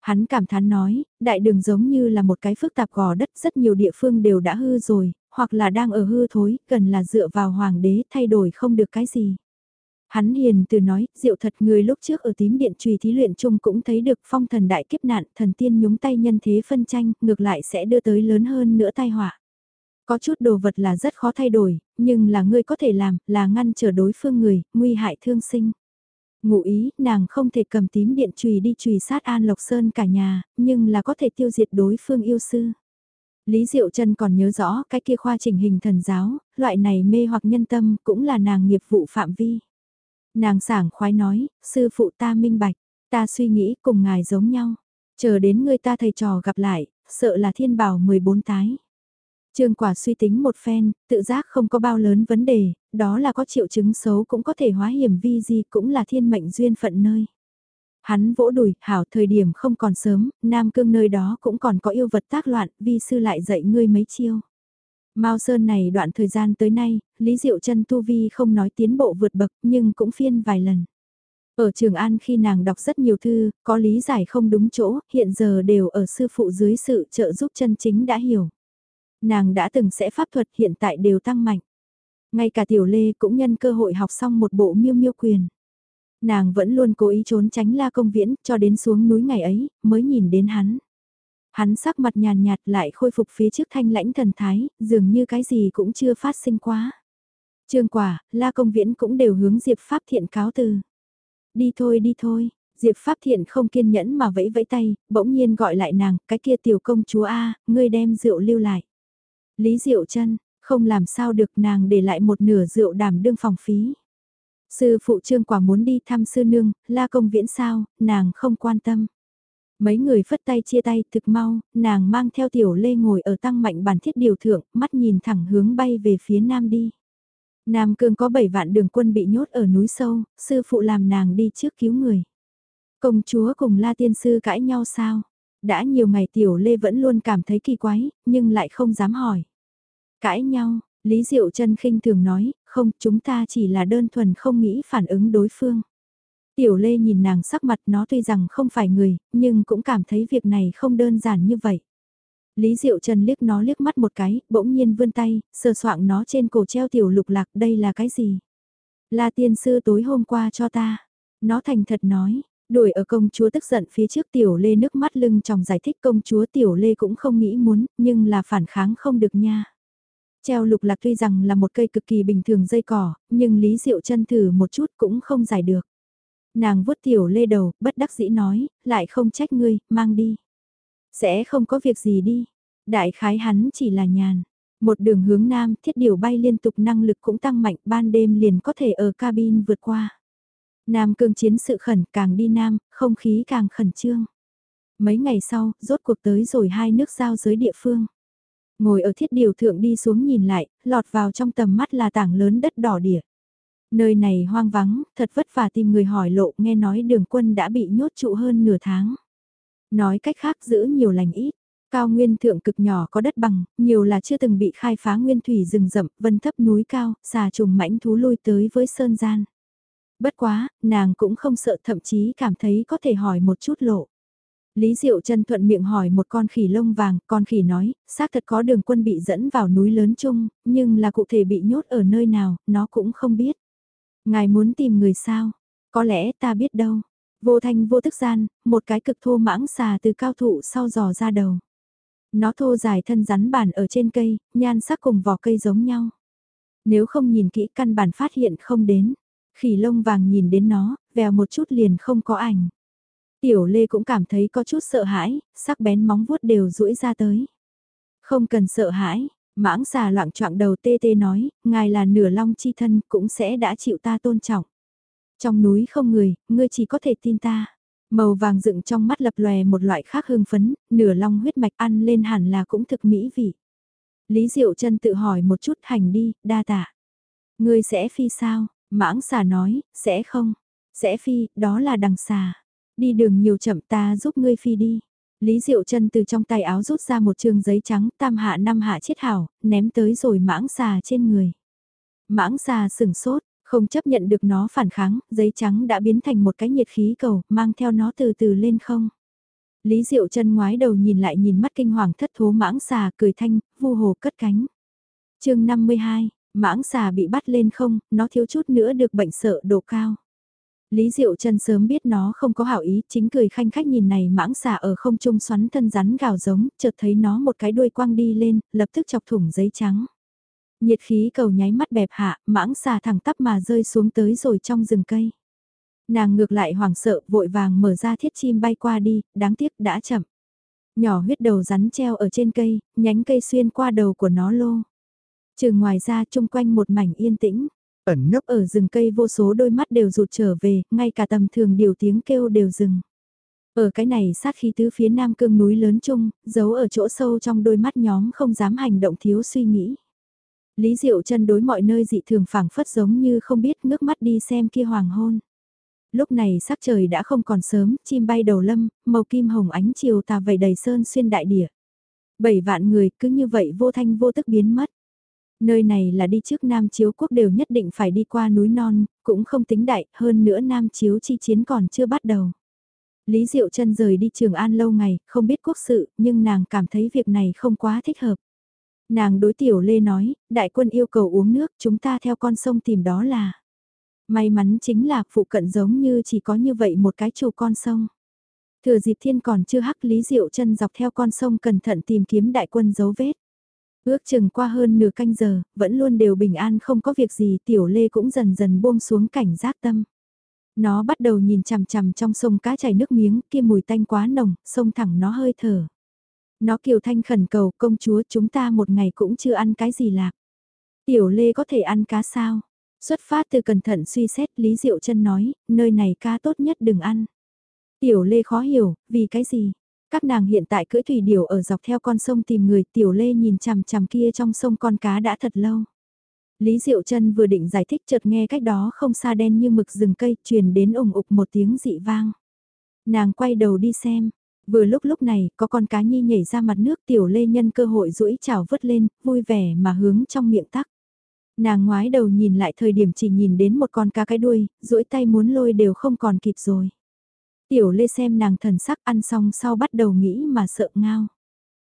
Hắn cảm thán nói, đại đường giống như là một cái phức tạp gò đất rất nhiều địa phương đều đã hư rồi, hoặc là đang ở hư thối, cần là dựa vào hoàng đế thay đổi không được cái gì. Hắn hiền từ nói, diệu thật người lúc trước ở tím điện trùy thí luyện chung cũng thấy được phong thần đại kiếp nạn, thần tiên nhúng tay nhân thế phân tranh, ngược lại sẽ đưa tới lớn hơn nữa tai họa. Có chút đồ vật là rất khó thay đổi, nhưng là ngươi có thể làm, là ngăn trở đối phương người, nguy hại thương sinh. Ngụ ý, nàng không thể cầm tím điện trùy đi trùy sát An Lộc Sơn cả nhà, nhưng là có thể tiêu diệt đối phương yêu sư. Lý Diệu Trân còn nhớ rõ cái kia khoa chỉnh hình thần giáo, loại này mê hoặc nhân tâm cũng là nàng nghiệp vụ phạm vi. Nàng sảng khoái nói, sư phụ ta minh bạch, ta suy nghĩ cùng ngài giống nhau. Chờ đến người ta thầy trò gặp lại, sợ là thiên bảo 14 tái. Trương quả suy tính một phen, tự giác không có bao lớn vấn đề, đó là có triệu chứng xấu cũng có thể hóa hiểm vi gì cũng là thiên mệnh duyên phận nơi. Hắn vỗ đùi, hảo thời điểm không còn sớm, Nam Cương nơi đó cũng còn có yêu vật tác loạn, vi sư lại dạy ngươi mấy chiêu. Mao Sơn này đoạn thời gian tới nay, Lý Diệu Trân Tu Vi không nói tiến bộ vượt bậc nhưng cũng phiên vài lần. Ở Trường An khi nàng đọc rất nhiều thư, có lý giải không đúng chỗ, hiện giờ đều ở sư phụ dưới sự trợ giúp chân chính đã hiểu. Nàng đã từng sẽ pháp thuật hiện tại đều tăng mạnh. Ngay cả Tiểu Lê cũng nhân cơ hội học xong một bộ miêu miêu quyền. Nàng vẫn luôn cố ý trốn tránh la công viễn cho đến xuống núi ngày ấy, mới nhìn đến hắn. Hắn sắc mặt nhàn nhạt lại khôi phục phía trước thanh lãnh thần thái, dường như cái gì cũng chưa phát sinh quá. Trương quả, la công viễn cũng đều hướng Diệp Pháp Thiện cáo từ. Đi thôi đi thôi, Diệp Pháp Thiện không kiên nhẫn mà vẫy vẫy tay, bỗng nhiên gọi lại nàng, cái kia tiểu công chúa A, ngươi đem rượu lưu lại. Lý Diệu chân không làm sao được nàng để lại một nửa rượu đảm đương phòng phí. Sư phụ trương quả muốn đi thăm sư nương, la công viễn sao, nàng không quan tâm. Mấy người phất tay chia tay thực mau, nàng mang theo tiểu lê ngồi ở tăng mạnh bản thiết điều thượng, mắt nhìn thẳng hướng bay về phía nam đi. Nam Cương có 7 vạn đường quân bị nhốt ở núi sâu, sư phụ làm nàng đi trước cứu người. Công chúa cùng La Tiên Sư cãi nhau sao? Đã nhiều ngày Tiểu Lê vẫn luôn cảm thấy kỳ quái, nhưng lại không dám hỏi. Cãi nhau, Lý Diệu chân khinh thường nói, không chúng ta chỉ là đơn thuần không nghĩ phản ứng đối phương. Tiểu Lê nhìn nàng sắc mặt nó tuy rằng không phải người, nhưng cũng cảm thấy việc này không đơn giản như vậy. Lý Diệu Trần liếc nó liếc mắt một cái, bỗng nhiên vươn tay, sờ soạng nó trên cổ treo tiểu lục lạc, đây là cái gì? Là tiên sư tối hôm qua cho ta. Nó thành thật nói, đuổi ở công chúa tức giận phía trước tiểu lê nước mắt lưng trong giải thích công chúa tiểu lê cũng không nghĩ muốn, nhưng là phản kháng không được nha. Treo lục lạc tuy rằng là một cây cực kỳ bình thường dây cỏ, nhưng Lý Diệu chân thử một chút cũng không giải được. Nàng vuốt tiểu lê đầu, bất đắc dĩ nói, lại không trách ngươi, mang đi. Sẽ không có việc gì đi. Đại khái hắn chỉ là nhàn. Một đường hướng nam, thiết điều bay liên tục năng lực cũng tăng mạnh, ban đêm liền có thể ở cabin vượt qua. Nam cương chiến sự khẩn, càng đi nam, không khí càng khẩn trương. Mấy ngày sau, rốt cuộc tới rồi hai nước giao giới địa phương. Ngồi ở thiết điều thượng đi xuống nhìn lại, lọt vào trong tầm mắt là tảng lớn đất đỏ địa. Nơi này hoang vắng, thật vất vả tìm người hỏi lộ, nghe nói đường quân đã bị nhốt trụ hơn nửa tháng. Nói cách khác giữ nhiều lành ít. Cao nguyên thượng cực nhỏ có đất bằng, nhiều là chưa từng bị khai phá nguyên thủy rừng rậm, vân thấp núi cao, xà trùng mãnh thú lui tới với sơn gian. Bất quá, nàng cũng không sợ thậm chí cảm thấy có thể hỏi một chút lộ. Lý Diệu chân thuận miệng hỏi một con khỉ lông vàng, con khỉ nói, xác thật có đường quân bị dẫn vào núi lớn chung, nhưng là cụ thể bị nhốt ở nơi nào, nó cũng không biết. Ngài muốn tìm người sao? Có lẽ ta biết đâu. Vô thanh vô tức gian, một cái cực thô mãng xà từ cao thụ sau giò ra đầu. Nó thô dài thân rắn bản ở trên cây, nhan sắc cùng vỏ cây giống nhau. Nếu không nhìn kỹ căn bản phát hiện không đến. Khỉ lông vàng nhìn đến nó, vèo một chút liền không có ảnh. Tiểu Lê cũng cảm thấy có chút sợ hãi, sắc bén móng vuốt đều duỗi ra tới. Không cần sợ hãi, mãng xà loạn trọng đầu tê tê nói, ngài là nửa long chi thân cũng sẽ đã chịu ta tôn trọng. Trong núi không người, ngươi chỉ có thể tin ta. Màu vàng dựng trong mắt lập lòe một loại khác hương phấn, nửa long huyết mạch ăn lên hẳn là cũng thực mỹ vị. Lý Diệu chân tự hỏi một chút hành đi, đa tạ. Ngươi sẽ phi sao? Mãng xà nói, sẽ không. Sẽ phi, đó là đằng xà. Đi đường nhiều chậm ta giúp ngươi phi đi. Lý Diệu chân từ trong tay áo rút ra một trường giấy trắng tam hạ năm hạ chiết hảo, ném tới rồi mãng xà trên người. Mãng xà sừng sốt, không chấp nhận được nó phản kháng, giấy trắng đã biến thành một cái nhiệt khí cầu, mang theo nó từ từ lên không. Lý Diệu chân ngoái đầu nhìn lại nhìn mắt kinh hoàng thất thố mãng xà cười thanh, vu hồ cất cánh. chương 52, mãng xà bị bắt lên không, nó thiếu chút nữa được bệnh sợ độ cao. Lý Diệu chân sớm biết nó không có hảo ý, chính cười khanh khách nhìn này mãng xà ở không trung xoắn thân rắn gào giống, chợt thấy nó một cái đuôi quang đi lên, lập tức chọc thủng giấy trắng. Nhiệt khí cầu nháy mắt bẹp hạ, mãng xà thẳng tắp mà rơi xuống tới rồi trong rừng cây. Nàng ngược lại hoảng sợ, vội vàng mở ra thiết chim bay qua đi, đáng tiếc đã chậm. Nhỏ huyết đầu rắn treo ở trên cây, nhánh cây xuyên qua đầu của nó lô. Trừ ngoài ra chung quanh một mảnh yên tĩnh, ẩn nấp ở rừng cây vô số đôi mắt đều rụt trở về, ngay cả tầm thường điều tiếng kêu đều dừng. Ở cái này sát khí tứ phía nam cương núi lớn chung, giấu ở chỗ sâu trong đôi mắt nhóm không dám hành động thiếu suy nghĩ. Lý Diệu chân đối mọi nơi dị thường phảng phất giống như không biết ngước mắt đi xem kia hoàng hôn. Lúc này sắc trời đã không còn sớm, chim bay đầu lâm, màu kim hồng ánh chiều tà vầy đầy sơn xuyên đại địa. Bảy vạn người cứ như vậy vô thanh vô tức biến mất. Nơi này là đi trước Nam Chiếu quốc đều nhất định phải đi qua núi non, cũng không tính đại, hơn nữa Nam Chiếu chi chiến còn chưa bắt đầu. Lý Diệu chân rời đi Trường An lâu ngày, không biết quốc sự, nhưng nàng cảm thấy việc này không quá thích hợp. Nàng đối tiểu lê nói, đại quân yêu cầu uống nước chúng ta theo con sông tìm đó là. May mắn chính là phụ cận giống như chỉ có như vậy một cái chủ con sông. Thừa dịp thiên còn chưa hắc lý diệu chân dọc theo con sông cẩn thận tìm kiếm đại quân dấu vết. Ước chừng qua hơn nửa canh giờ, vẫn luôn đều bình an không có việc gì tiểu lê cũng dần dần buông xuống cảnh giác tâm. Nó bắt đầu nhìn chằm chằm trong sông cá chảy nước miếng kia mùi tanh quá nồng, sông thẳng nó hơi thở. Nó kiều thanh khẩn cầu công chúa chúng ta một ngày cũng chưa ăn cái gì lạc. Tiểu lê có thể ăn cá sao? Xuất phát từ cẩn thận suy xét Lý Diệu chân nói, nơi này cá tốt nhất đừng ăn. Tiểu Lê khó hiểu, vì cái gì? Các nàng hiện tại cưỡi thủy điểu ở dọc theo con sông tìm người Tiểu Lê nhìn chằm chằm kia trong sông con cá đã thật lâu. Lý Diệu chân vừa định giải thích chợt nghe cách đó không xa đen như mực rừng cây truyền đến ủng ục một tiếng dị vang. Nàng quay đầu đi xem, vừa lúc lúc này có con cá nhi nhảy ra mặt nước Tiểu Lê nhân cơ hội duỗi chảo vứt lên, vui vẻ mà hướng trong miệng tắc. Nàng ngoái đầu nhìn lại thời điểm chỉ nhìn đến một con cá cái đuôi, duỗi tay muốn lôi đều không còn kịp rồi. Tiểu Lê xem nàng thần sắc ăn xong sau bắt đầu nghĩ mà sợ ngao.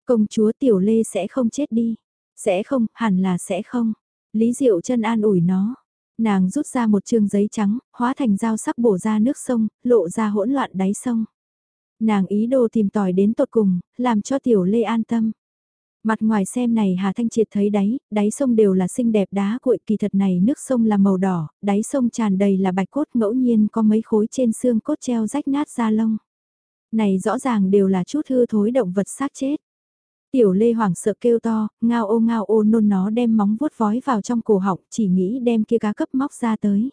Công chúa Tiểu Lê sẽ không chết đi. Sẽ không, hẳn là sẽ không. Lý Diệu chân an ủi nó. Nàng rút ra một chương giấy trắng, hóa thành dao sắc bổ ra nước sông, lộ ra hỗn loạn đáy sông. Nàng ý đồ tìm tòi đến tột cùng, làm cho Tiểu Lê an tâm. Mặt ngoài xem này Hà Thanh Triệt thấy đáy, đáy sông đều là xinh đẹp đá cuội kỳ thật này nước sông là màu đỏ, đáy sông tràn đầy là bạch cốt ngẫu nhiên có mấy khối trên xương cốt treo rách nát da lông. Này rõ ràng đều là chút hư thối động vật xác chết. Tiểu Lê Hoàng sợ kêu to, ngao ô ngao ô nôn nó đem móng vuốt vói vào trong cổ họng, chỉ nghĩ đem kia cá cấp móc ra tới.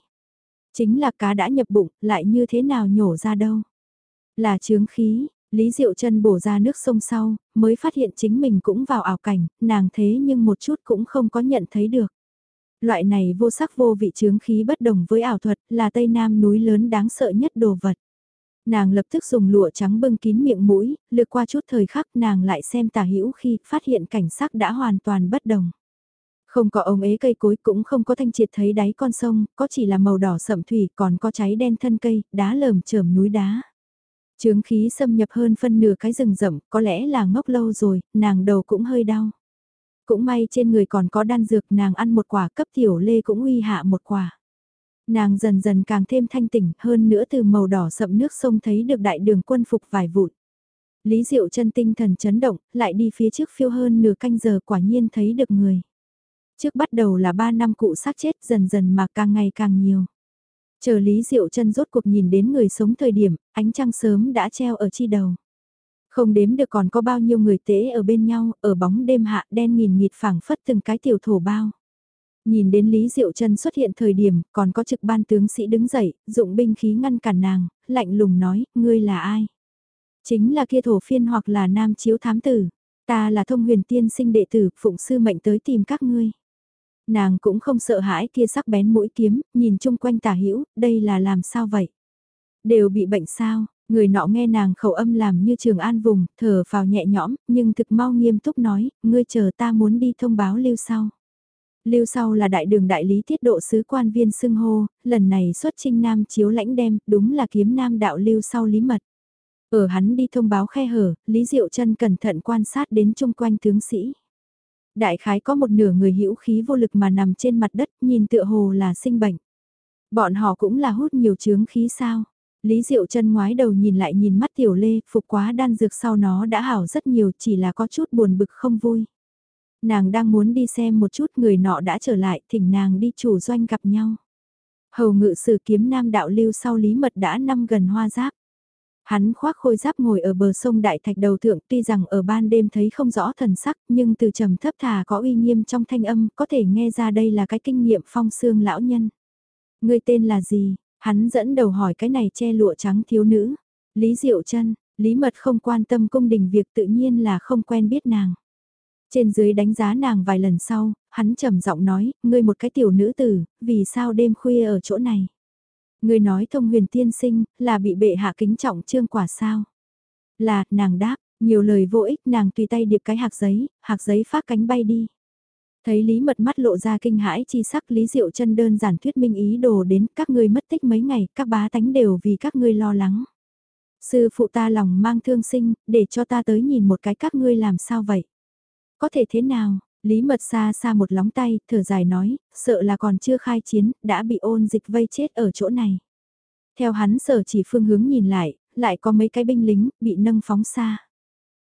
Chính là cá đã nhập bụng, lại như thế nào nhổ ra đâu. Là trướng khí, Lý Diệu chân bổ ra nước sông sau, mới phát hiện chính mình cũng vào ảo cảnh, nàng thế nhưng một chút cũng không có nhận thấy được. Loại này vô sắc vô vị chướng khí bất đồng với ảo thuật là Tây Nam núi lớn đáng sợ nhất đồ vật. Nàng lập tức dùng lụa trắng bưng kín miệng mũi, lược qua chút thời khắc nàng lại xem tả hữu khi phát hiện cảnh sắc đã hoàn toàn bất đồng. Không có ống ế cây cối cũng không có thanh triệt thấy đáy con sông, có chỉ là màu đỏ sậm thủy còn có cháy đen thân cây, đá lởm chởm núi đá. Trướng khí xâm nhập hơn phân nửa cái rừng rậm, có lẽ là ngốc lâu rồi, nàng đầu cũng hơi đau. Cũng may trên người còn có đan dược nàng ăn một quả cấp tiểu lê cũng uy hạ một quả. Nàng dần dần càng thêm thanh tỉnh hơn nữa từ màu đỏ sậm nước sông thấy được đại đường quân phục vài vụn. Lý Diệu chân tinh thần chấn động, lại đi phía trước phiêu hơn nửa canh giờ quả nhiên thấy được người. Trước bắt đầu là ba năm cụ xác chết dần dần mà càng ngày càng nhiều. Chờ Lý Diệu chân rốt cuộc nhìn đến người sống thời điểm, ánh trăng sớm đã treo ở chi đầu. Không đếm được còn có bao nhiêu người tế ở bên nhau, ở bóng đêm hạ đen nghìn nghịt phảng phất từng cái tiểu thổ bao. Nhìn đến Lý Diệu chân xuất hiện thời điểm, còn có trực ban tướng sĩ đứng dậy, dụng binh khí ngăn cản nàng, lạnh lùng nói, ngươi là ai? Chính là kia thổ phiên hoặc là nam chiếu thám tử. Ta là thông huyền tiên sinh đệ tử, phụng sư mệnh tới tìm các ngươi. Nàng cũng không sợ hãi kia sắc bén mũi kiếm, nhìn chung quanh tả hữu đây là làm sao vậy? Đều bị bệnh sao? Người nọ nghe nàng khẩu âm làm như trường an vùng, thở vào nhẹ nhõm, nhưng thực mau nghiêm túc nói, ngươi chờ ta muốn đi thông báo lưu sau. Lưu sau là đại đường đại lý tiết độ sứ quan viên xưng hô, lần này xuất trinh nam chiếu lãnh đem, đúng là kiếm nam đạo lưu sau lý mật. Ở hắn đi thông báo khe hở, Lý Diệu chân cẩn thận quan sát đến chung quanh tướng sĩ. Đại khái có một nửa người hữu khí vô lực mà nằm trên mặt đất nhìn tựa hồ là sinh bệnh. Bọn họ cũng là hút nhiều chướng khí sao. Lý Diệu chân ngoái đầu nhìn lại nhìn mắt tiểu lê, phục quá đan dược sau nó đã hảo rất nhiều chỉ là có chút buồn bực không vui. Nàng đang muốn đi xem một chút người nọ đã trở lại thỉnh nàng đi chủ doanh gặp nhau. Hầu ngự sử kiếm nam đạo lưu sau lý mật đã năm gần hoa giáp. Hắn khoác khôi giáp ngồi ở bờ sông Đại Thạch đầu thượng tuy rằng ở ban đêm thấy không rõ thần sắc nhưng từ trầm thấp thà có uy nghiêm trong thanh âm có thể nghe ra đây là cái kinh nghiệm phong xương lão nhân. Người tên là gì? Hắn dẫn đầu hỏi cái này che lụa trắng thiếu nữ. Lý Diệu chân Lý Mật không quan tâm cung đình việc tự nhiên là không quen biết nàng. Trên dưới đánh giá nàng vài lần sau, hắn trầm giọng nói, ngươi một cái tiểu nữ tử, vì sao đêm khuya ở chỗ này? Người nói thông huyền tiên sinh, là bị bệ hạ kính trọng trương quả sao? Là, nàng đáp, nhiều lời vô ích nàng tùy tay điệp cái hạc giấy, hạc giấy phát cánh bay đi. Thấy Lý Mật mắt lộ ra kinh hãi chi sắc Lý Diệu chân đơn giản thuyết minh ý đồ đến các ngươi mất tích mấy ngày, các bá tánh đều vì các ngươi lo lắng. Sư phụ ta lòng mang thương sinh, để cho ta tới nhìn một cái các ngươi làm sao vậy? Có thể thế nào? Lý mật xa xa một lóng tay, thở dài nói, sợ là còn chưa khai chiến, đã bị ôn dịch vây chết ở chỗ này. Theo hắn sở chỉ phương hướng nhìn lại, lại có mấy cái binh lính, bị nâng phóng xa.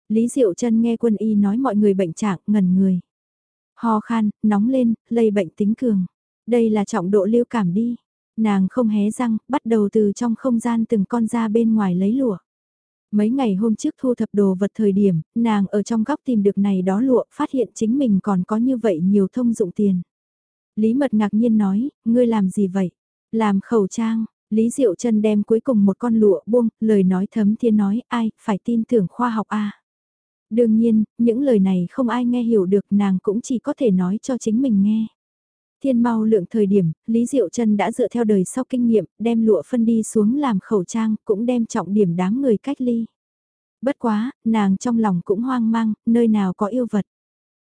Lý Diệu chân nghe quân y nói mọi người bệnh trạng, ngẩn người. Ho khan, nóng lên, lây bệnh tính cường. Đây là trọng độ lưu cảm đi. Nàng không hé răng, bắt đầu từ trong không gian từng con ra bên ngoài lấy lụa. Mấy ngày hôm trước thu thập đồ vật thời điểm, nàng ở trong góc tìm được này đó lụa, phát hiện chính mình còn có như vậy nhiều thông dụng tiền. Lý Mật ngạc nhiên nói, ngươi làm gì vậy? Làm khẩu trang, Lý Diệu Trân đem cuối cùng một con lụa buông, lời nói thấm thiên nói, ai, phải tin tưởng khoa học a. Đương nhiên, những lời này không ai nghe hiểu được nàng cũng chỉ có thể nói cho chính mình nghe. Thiên mau lượng thời điểm, Lý Diệu Trân đã dựa theo đời sau kinh nghiệm, đem lụa phân đi xuống làm khẩu trang, cũng đem trọng điểm đám người cách ly. Bất quá, nàng trong lòng cũng hoang mang, nơi nào có yêu vật.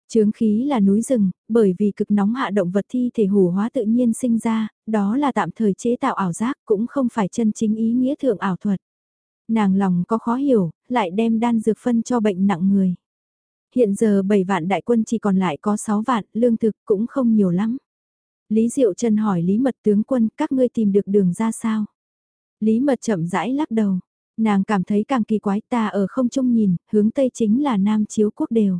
Trướng khí là núi rừng, bởi vì cực nóng hạ động vật thi thể hủ hóa tự nhiên sinh ra, đó là tạm thời chế tạo ảo giác cũng không phải chân chính ý nghĩa thượng ảo thuật. Nàng lòng có khó hiểu, lại đem đan dược phân cho bệnh nặng người. Hiện giờ 7 vạn đại quân chỉ còn lại có 6 vạn, lương thực cũng không nhiều lắm. Lý Diệu Trân hỏi Lý Mật tướng quân các ngươi tìm được đường ra sao? Lý Mật chậm rãi lắc đầu. Nàng cảm thấy càng kỳ quái ta ở không trung nhìn, hướng Tây chính là Nam Chiếu Quốc đều.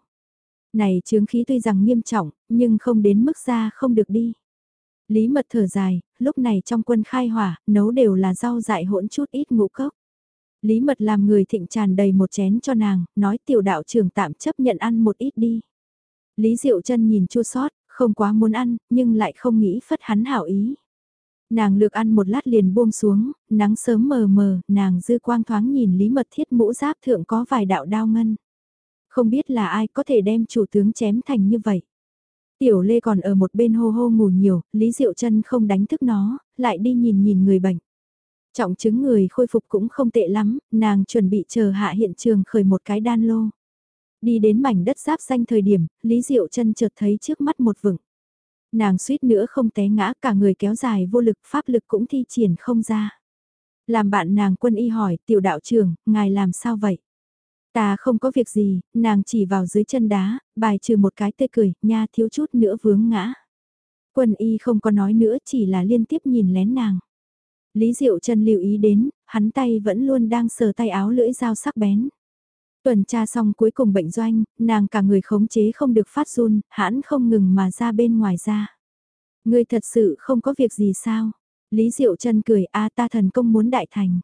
Này chướng khí tuy rằng nghiêm trọng, nhưng không đến mức ra không được đi. Lý Mật thở dài, lúc này trong quân khai hỏa, nấu đều là rau dại hỗn chút ít ngũ cốc. Lý Mật làm người thịnh tràn đầy một chén cho nàng, nói tiểu đạo trưởng tạm chấp nhận ăn một ít đi. Lý Diệu chân nhìn chua sót, không quá muốn ăn, nhưng lại không nghĩ phất hắn hảo ý. Nàng lược ăn một lát liền buông xuống, nắng sớm mờ mờ, nàng dư quang thoáng nhìn Lý Mật thiết mũ giáp thượng có vài đạo đao ngân. Không biết là ai có thể đem chủ tướng chém thành như vậy. Tiểu Lê còn ở một bên hô hô ngủ nhiều, Lý Diệu chân không đánh thức nó, lại đi nhìn nhìn người bệnh. Trọng chứng người khôi phục cũng không tệ lắm, nàng chuẩn bị chờ hạ hiện trường khởi một cái đan lô. Đi đến mảnh đất giáp xanh thời điểm, Lý Diệu chân chợt thấy trước mắt một vựng. Nàng suýt nữa không té ngã cả người kéo dài vô lực pháp lực cũng thi triển không ra. Làm bạn nàng quân y hỏi tiểu đạo trưởng, ngài làm sao vậy? Ta không có việc gì, nàng chỉ vào dưới chân đá, bài trừ một cái tê cười, nha thiếu chút nữa vướng ngã. Quân y không có nói nữa chỉ là liên tiếp nhìn lén nàng. Lý Diệu Trần lưu ý đến, hắn tay vẫn luôn đang sờ tay áo lưỡi dao sắc bén. Tuần tra xong cuối cùng bệnh doanh, nàng cả người khống chế không được phát run, hãn không ngừng mà ra bên ngoài ra. Ngươi thật sự không có việc gì sao? Lý Diệu Trân cười a ta thần công muốn đại thành.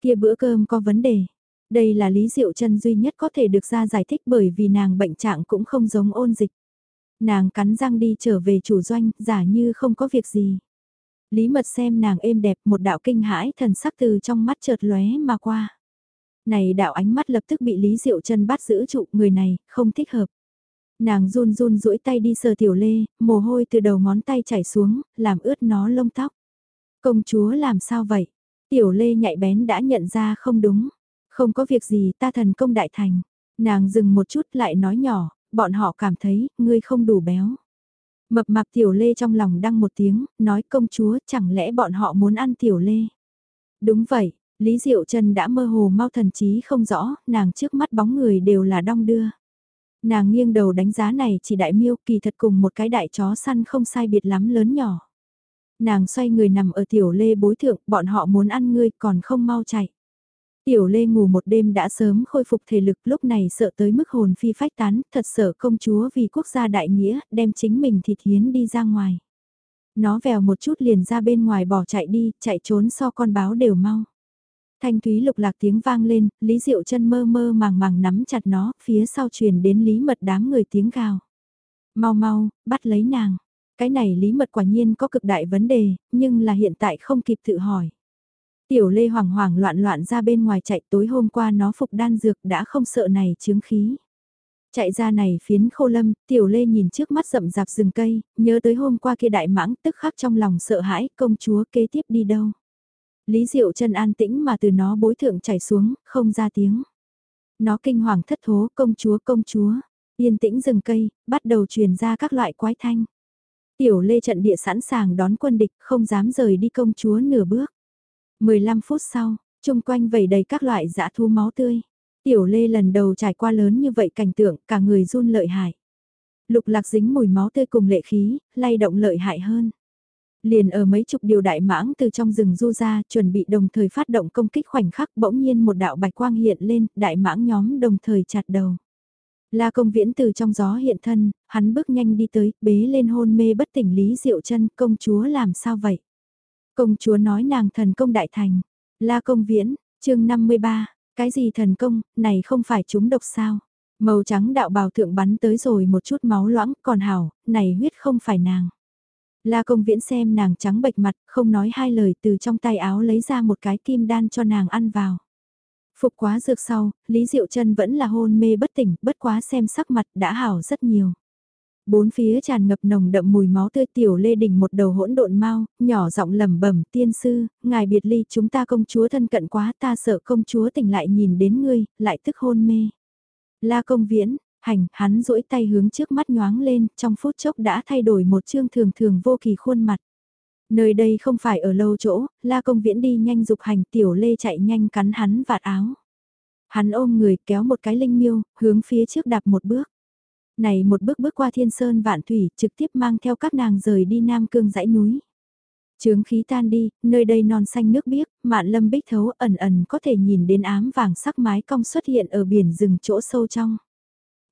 Kia bữa cơm có vấn đề. Đây là Lý Diệu Trân duy nhất có thể được ra giải thích bởi vì nàng bệnh trạng cũng không giống ôn dịch. Nàng cắn răng đi trở về chủ doanh, giả như không có việc gì. Lý mật xem nàng êm đẹp một đạo kinh hãi thần sắc từ trong mắt chợt lóe mà qua. Này đạo ánh mắt lập tức bị Lý Diệu Trân bắt giữ trụ người này, không thích hợp. Nàng run run duỗi tay đi sờ tiểu lê, mồ hôi từ đầu ngón tay chảy xuống, làm ướt nó lông tóc. Công chúa làm sao vậy? Tiểu lê nhạy bén đã nhận ra không đúng. Không có việc gì ta thần công đại thành. Nàng dừng một chút lại nói nhỏ, bọn họ cảm thấy, ngươi không đủ béo. Mập mạp tiểu lê trong lòng đăng một tiếng, nói công chúa chẳng lẽ bọn họ muốn ăn tiểu lê. Đúng vậy, Lý Diệu Trần đã mơ hồ mau thần trí không rõ, nàng trước mắt bóng người đều là đong đưa. Nàng nghiêng đầu đánh giá này chỉ đại miêu kỳ thật cùng một cái đại chó săn không sai biệt lắm lớn nhỏ. Nàng xoay người nằm ở tiểu lê bối thượng, bọn họ muốn ăn ngươi còn không mau chạy. Tiểu Lê ngủ một đêm đã sớm khôi phục thể lực lúc này sợ tới mức hồn phi phách tán, thật sợ công chúa vì quốc gia đại nghĩa, đem chính mình thịt hiến đi ra ngoài. Nó vèo một chút liền ra bên ngoài bỏ chạy đi, chạy trốn so con báo đều mau. Thanh thúy lục lạc tiếng vang lên, Lý Diệu chân mơ mơ màng màng nắm chặt nó, phía sau truyền đến Lý Mật đám người tiếng gào. Mau mau, bắt lấy nàng. Cái này Lý Mật quả nhiên có cực đại vấn đề, nhưng là hiện tại không kịp tự hỏi. Tiểu Lê hoảng hoảng loạn loạn ra bên ngoài chạy tối hôm qua nó phục đan dược đã không sợ này chướng khí. Chạy ra này phiến khô lâm, Tiểu Lê nhìn trước mắt rậm rạp rừng cây, nhớ tới hôm qua kia đại mãng tức khắc trong lòng sợ hãi công chúa kế tiếp đi đâu. Lý Diệu chân an tĩnh mà từ nó bối thượng chảy xuống, không ra tiếng. Nó kinh hoàng thất thố công chúa công chúa, yên tĩnh rừng cây, bắt đầu truyền ra các loại quái thanh. Tiểu Lê trận địa sẵn sàng đón quân địch, không dám rời đi công chúa nửa bước. 15 phút sau, chung quanh vẩy đầy các loại dã thú máu tươi. Tiểu Lê lần đầu trải qua lớn như vậy cảnh tượng, cả người run lợi hại. Lục lạc dính mùi máu tươi cùng lệ khí, lay động lợi hại hơn. Liền ở mấy chục điều đại mãng từ trong rừng du ra, chuẩn bị đồng thời phát động công kích khoảnh khắc bỗng nhiên một đạo bạch quang hiện lên, đại mãng nhóm đồng thời chặt đầu. La công viễn từ trong gió hiện thân, hắn bước nhanh đi tới, bế lên hôn mê bất tỉnh Lý Diệu chân công chúa làm sao vậy? Công chúa nói nàng thần công đại thành. La công viễn, chương 53, cái gì thần công, này không phải chúng độc sao? Màu trắng đạo bào thượng bắn tới rồi một chút máu loãng, còn hảo, này huyết không phải nàng. La công viễn xem nàng trắng bệch mặt, không nói hai lời từ trong tay áo lấy ra một cái kim đan cho nàng ăn vào. Phục quá dược sau, Lý Diệu Trân vẫn là hôn mê bất tỉnh, bất quá xem sắc mặt đã hảo rất nhiều. Bốn phía tràn ngập nồng đậm mùi máu tươi tiểu lê đình một đầu hỗn độn mau, nhỏ giọng lẩm bẩm tiên sư, ngài biệt ly chúng ta công chúa thân cận quá ta sợ công chúa tỉnh lại nhìn đến ngươi, lại tức hôn mê. La công viễn, hành, hắn duỗi tay hướng trước mắt nhoáng lên, trong phút chốc đã thay đổi một chương thường thường vô kỳ khuôn mặt. Nơi đây không phải ở lâu chỗ, la công viễn đi nhanh dục hành tiểu lê chạy nhanh cắn hắn vạt áo. Hắn ôm người kéo một cái linh miêu, hướng phía trước đạp một bước. Này một bước bước qua thiên sơn vạn thủy, trực tiếp mang theo các nàng rời đi Nam Cương dãy núi. Trướng khí tan đi, nơi đây non xanh nước biếc, mạn lâm bích thấu ẩn ẩn có thể nhìn đến ám vàng sắc mái cong xuất hiện ở biển rừng chỗ sâu trong.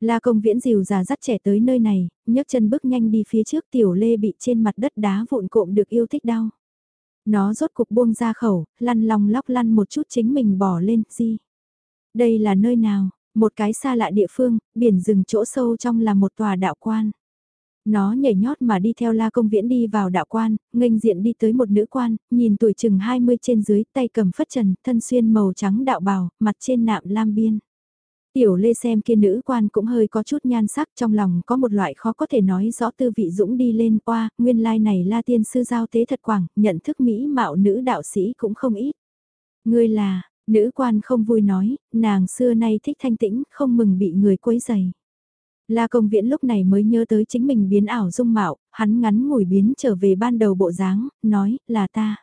La công viễn dìu già dắt trẻ tới nơi này, nhấc chân bước nhanh đi phía trước tiểu lê bị trên mặt đất đá vụn cộm được yêu thích đau. Nó rốt cục buông ra khẩu, lăn lòng lóc lăn một chút chính mình bỏ lên, gì. Đây là nơi nào, một cái xa lạ địa phương, biển rừng chỗ sâu trong là một tòa đạo quan. Nó nhảy nhót mà đi theo la công viễn đi vào đạo quan, nghênh diện đi tới một nữ quan, nhìn tuổi chừng 20 trên dưới, tay cầm phất trần, thân xuyên màu trắng đạo bào, mặt trên nạm lam biên. Tiểu lê xem kia nữ quan cũng hơi có chút nhan sắc trong lòng có một loại khó có thể nói rõ tư vị dũng đi lên qua, nguyên lai này la tiên sư giao tế thật quảng, nhận thức mỹ mạo nữ đạo sĩ cũng không ít. Ngươi là, nữ quan không vui nói, nàng xưa nay thích thanh tĩnh, không mừng bị người quấy dày. La công viễn lúc này mới nhớ tới chính mình biến ảo dung mạo, hắn ngắn ngủi biến trở về ban đầu bộ dáng, nói, là ta.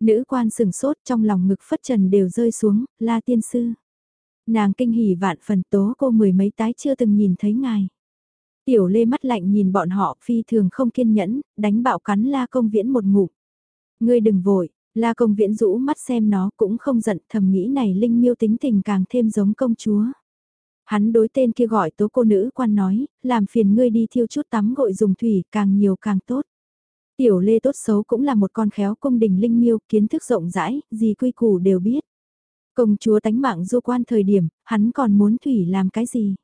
Nữ quan sừng sốt trong lòng ngực phất trần đều rơi xuống, la tiên sư. Nàng kinh hỉ vạn phần tố cô mười mấy tái chưa từng nhìn thấy ngài. Tiểu lê mắt lạnh nhìn bọn họ phi thường không kiên nhẫn, đánh bạo cắn la công viễn một ngụm. Ngươi đừng vội, la công viễn rũ mắt xem nó cũng không giận thầm nghĩ này linh miêu tính tình càng thêm giống công chúa. Hắn đối tên kia gọi tố cô nữ quan nói, làm phiền ngươi đi thiêu chút tắm gội dùng thủy càng nhiều càng tốt. Tiểu lê tốt xấu cũng là một con khéo cung đình linh miêu, kiến thức rộng rãi, gì quy củ đều biết. Công chúa tánh mạng du quan thời điểm, hắn còn muốn Thủy làm cái gì?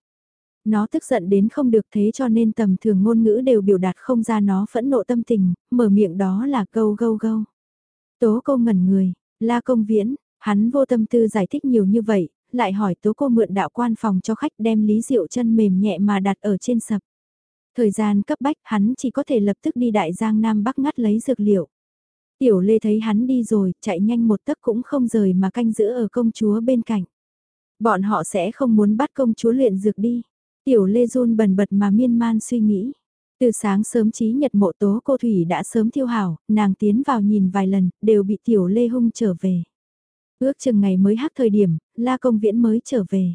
Nó tức giận đến không được thế cho nên tầm thường ngôn ngữ đều biểu đạt không ra nó phẫn nộ tâm tình, mở miệng đó là gâu gâu gâu. Tố cô ngẩn người, la công viễn, hắn vô tâm tư giải thích nhiều như vậy, lại hỏi tố cô mượn đạo quan phòng cho khách đem lý rượu chân mềm nhẹ mà đặt ở trên sập. Thời gian cấp bách hắn chỉ có thể lập tức đi đại giang Nam Bắc ngắt lấy dược liệu. Tiểu Lê thấy hắn đi rồi, chạy nhanh một tấc cũng không rời mà canh giữ ở công chúa bên cạnh. Bọn họ sẽ không muốn bắt công chúa luyện dược đi. Tiểu Lê run bần bật mà miên man suy nghĩ. Từ sáng sớm trí nhật mộ tố cô Thủy đã sớm thiêu hảo, nàng tiến vào nhìn vài lần, đều bị Tiểu Lê hung trở về. Ước chừng ngày mới hát thời điểm, la công viễn mới trở về.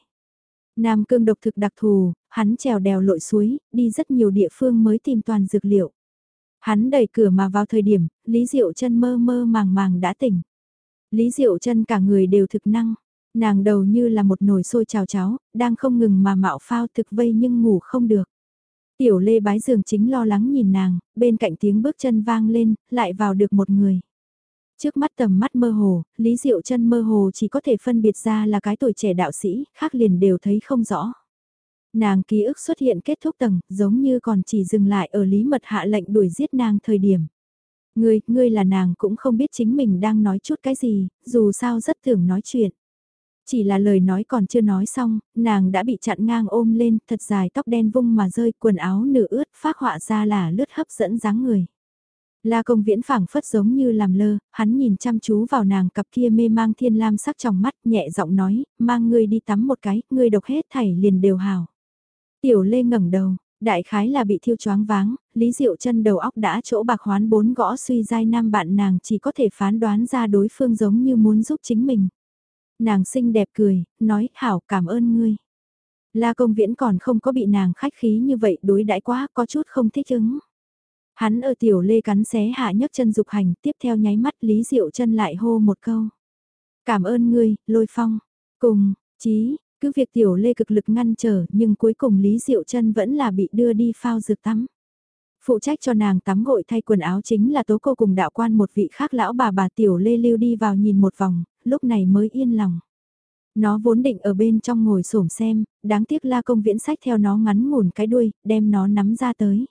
Nam cương độc thực đặc thù, hắn trèo đèo lội suối, đi rất nhiều địa phương mới tìm toàn dược liệu. Hắn đẩy cửa mà vào thời điểm, Lý Diệu chân mơ mơ màng màng đã tỉnh. Lý Diệu chân cả người đều thực năng, nàng đầu như là một nồi sôi chào cháo, đang không ngừng mà mạo phao thực vây nhưng ngủ không được. Tiểu lê bái giường chính lo lắng nhìn nàng, bên cạnh tiếng bước chân vang lên, lại vào được một người. Trước mắt tầm mắt mơ hồ, Lý Diệu chân mơ hồ chỉ có thể phân biệt ra là cái tuổi trẻ đạo sĩ, khác liền đều thấy không rõ. Nàng ký ức xuất hiện kết thúc tầng, giống như còn chỉ dừng lại ở lý mật hạ lệnh đuổi giết nàng thời điểm. Ngươi, ngươi là nàng cũng không biết chính mình đang nói chút cái gì, dù sao rất thường nói chuyện. Chỉ là lời nói còn chưa nói xong, nàng đã bị chặn ngang ôm lên, thật dài tóc đen vung mà rơi, quần áo nửa ướt, phát họa ra là lướt hấp dẫn dáng người. La công viễn phảng phất giống như làm lơ, hắn nhìn chăm chú vào nàng cặp kia mê mang thiên lam sắc trong mắt, nhẹ giọng nói, mang ngươi đi tắm một cái, ngươi độc hết thảy liền đều hào. Tiểu Lê ngẩng đầu, đại khái là bị thiêu choáng váng, Lý Diệu chân đầu óc đã chỗ bạc hoán bốn gõ suy dai nam bạn nàng chỉ có thể phán đoán ra đối phương giống như muốn giúp chính mình. Nàng xinh đẹp cười, nói hảo cảm ơn ngươi. La công viễn còn không có bị nàng khách khí như vậy đối đãi quá có chút không thích ứng. Hắn ở tiểu lê cắn xé hạ nhấc chân dục hành tiếp theo nháy mắt Lý Diệu chân lại hô một câu. Cảm ơn ngươi, lôi phong. Cùng, chí, cứ việc tiểu lê cực lực ngăn trở nhưng cuối cùng Lý Diệu chân vẫn là bị đưa đi phao dược tắm. Phụ trách cho nàng tắm gội thay quần áo chính là tố cô cùng đạo quan một vị khác lão bà bà tiểu lê lưu đi vào nhìn một vòng, lúc này mới yên lòng. Nó vốn định ở bên trong ngồi xổm xem, đáng tiếc la công viễn sách theo nó ngắn ngủn cái đuôi, đem nó nắm ra tới.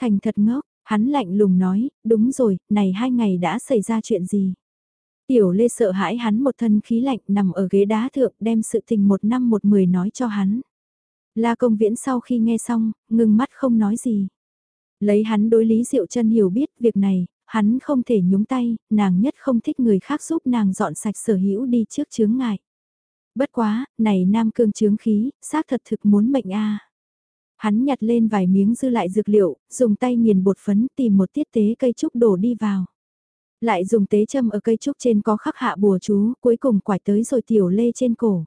Thành thật ngốc, Hắn lạnh lùng nói, đúng rồi, này hai ngày đã xảy ra chuyện gì? Tiểu Lê sợ hãi hắn một thân khí lạnh nằm ở ghế đá thượng đem sự tình một năm một mười nói cho hắn. La công viễn sau khi nghe xong, ngừng mắt không nói gì. Lấy hắn đối lý diệu chân hiểu biết việc này, hắn không thể nhúng tay, nàng nhất không thích người khác giúp nàng dọn sạch sở hữu đi trước chướng ngại. Bất quá, này nam cương chướng khí, xác thật thực muốn mệnh a. Hắn nhặt lên vài miếng dư lại dược liệu, dùng tay nghiền bột phấn tìm một tiết tế cây trúc đổ đi vào. Lại dùng tế châm ở cây trúc trên có khắc hạ bùa chú, cuối cùng quải tới rồi tiểu lê trên cổ.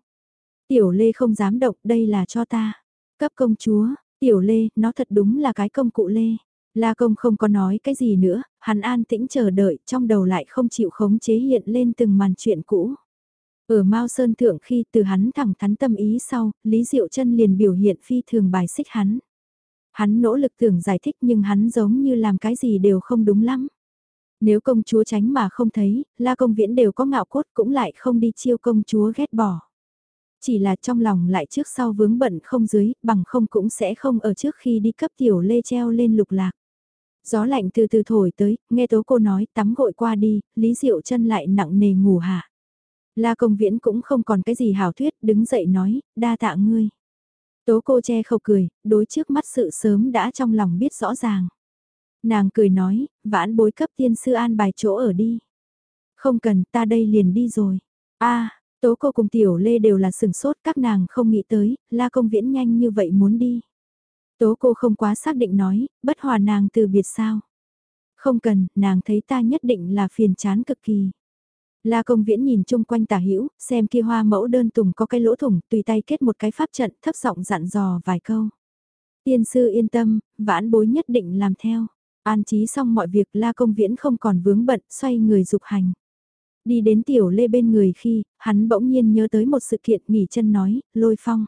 Tiểu lê không dám động, đây là cho ta. Cấp công chúa, tiểu lê, nó thật đúng là cái công cụ lê. La công không có nói cái gì nữa, hắn an tĩnh chờ đợi, trong đầu lại không chịu khống chế hiện lên từng màn chuyện cũ. Ở Mao Sơn Thượng khi từ hắn thẳng thắn tâm ý sau, Lý Diệu chân liền biểu hiện phi thường bài xích hắn. Hắn nỗ lực tưởng giải thích nhưng hắn giống như làm cái gì đều không đúng lắm. Nếu công chúa tránh mà không thấy, la công viễn đều có ngạo cốt cũng lại không đi chiêu công chúa ghét bỏ. Chỉ là trong lòng lại trước sau vướng bận không dưới, bằng không cũng sẽ không ở trước khi đi cấp tiểu lê treo lên lục lạc. Gió lạnh từ từ thổi tới, nghe tố cô nói tắm gội qua đi, Lý Diệu chân lại nặng nề ngủ hạ. La công viễn cũng không còn cái gì hảo thuyết, đứng dậy nói, đa tạ ngươi. Tố cô che khẩu cười, đối trước mắt sự sớm đã trong lòng biết rõ ràng. Nàng cười nói, vãn bối cấp tiên sư an bài chỗ ở đi. Không cần, ta đây liền đi rồi. a tố cô cùng tiểu lê đều là sừng sốt các nàng không nghĩ tới, la công viễn nhanh như vậy muốn đi. Tố cô không quá xác định nói, bất hòa nàng từ biệt sao. Không cần, nàng thấy ta nhất định là phiền chán cực kỳ. La công viễn nhìn chung quanh tả hữu xem kia hoa mẫu đơn tùng có cái lỗ thủng, tùy tay kết một cái pháp trận thấp giọng dặn dò vài câu. Tiên sư yên tâm, vãn bối nhất định làm theo. An trí xong mọi việc la công viễn không còn vướng bận, xoay người dục hành. Đi đến tiểu lê bên người khi, hắn bỗng nhiên nhớ tới một sự kiện nghỉ chân nói, lôi phong.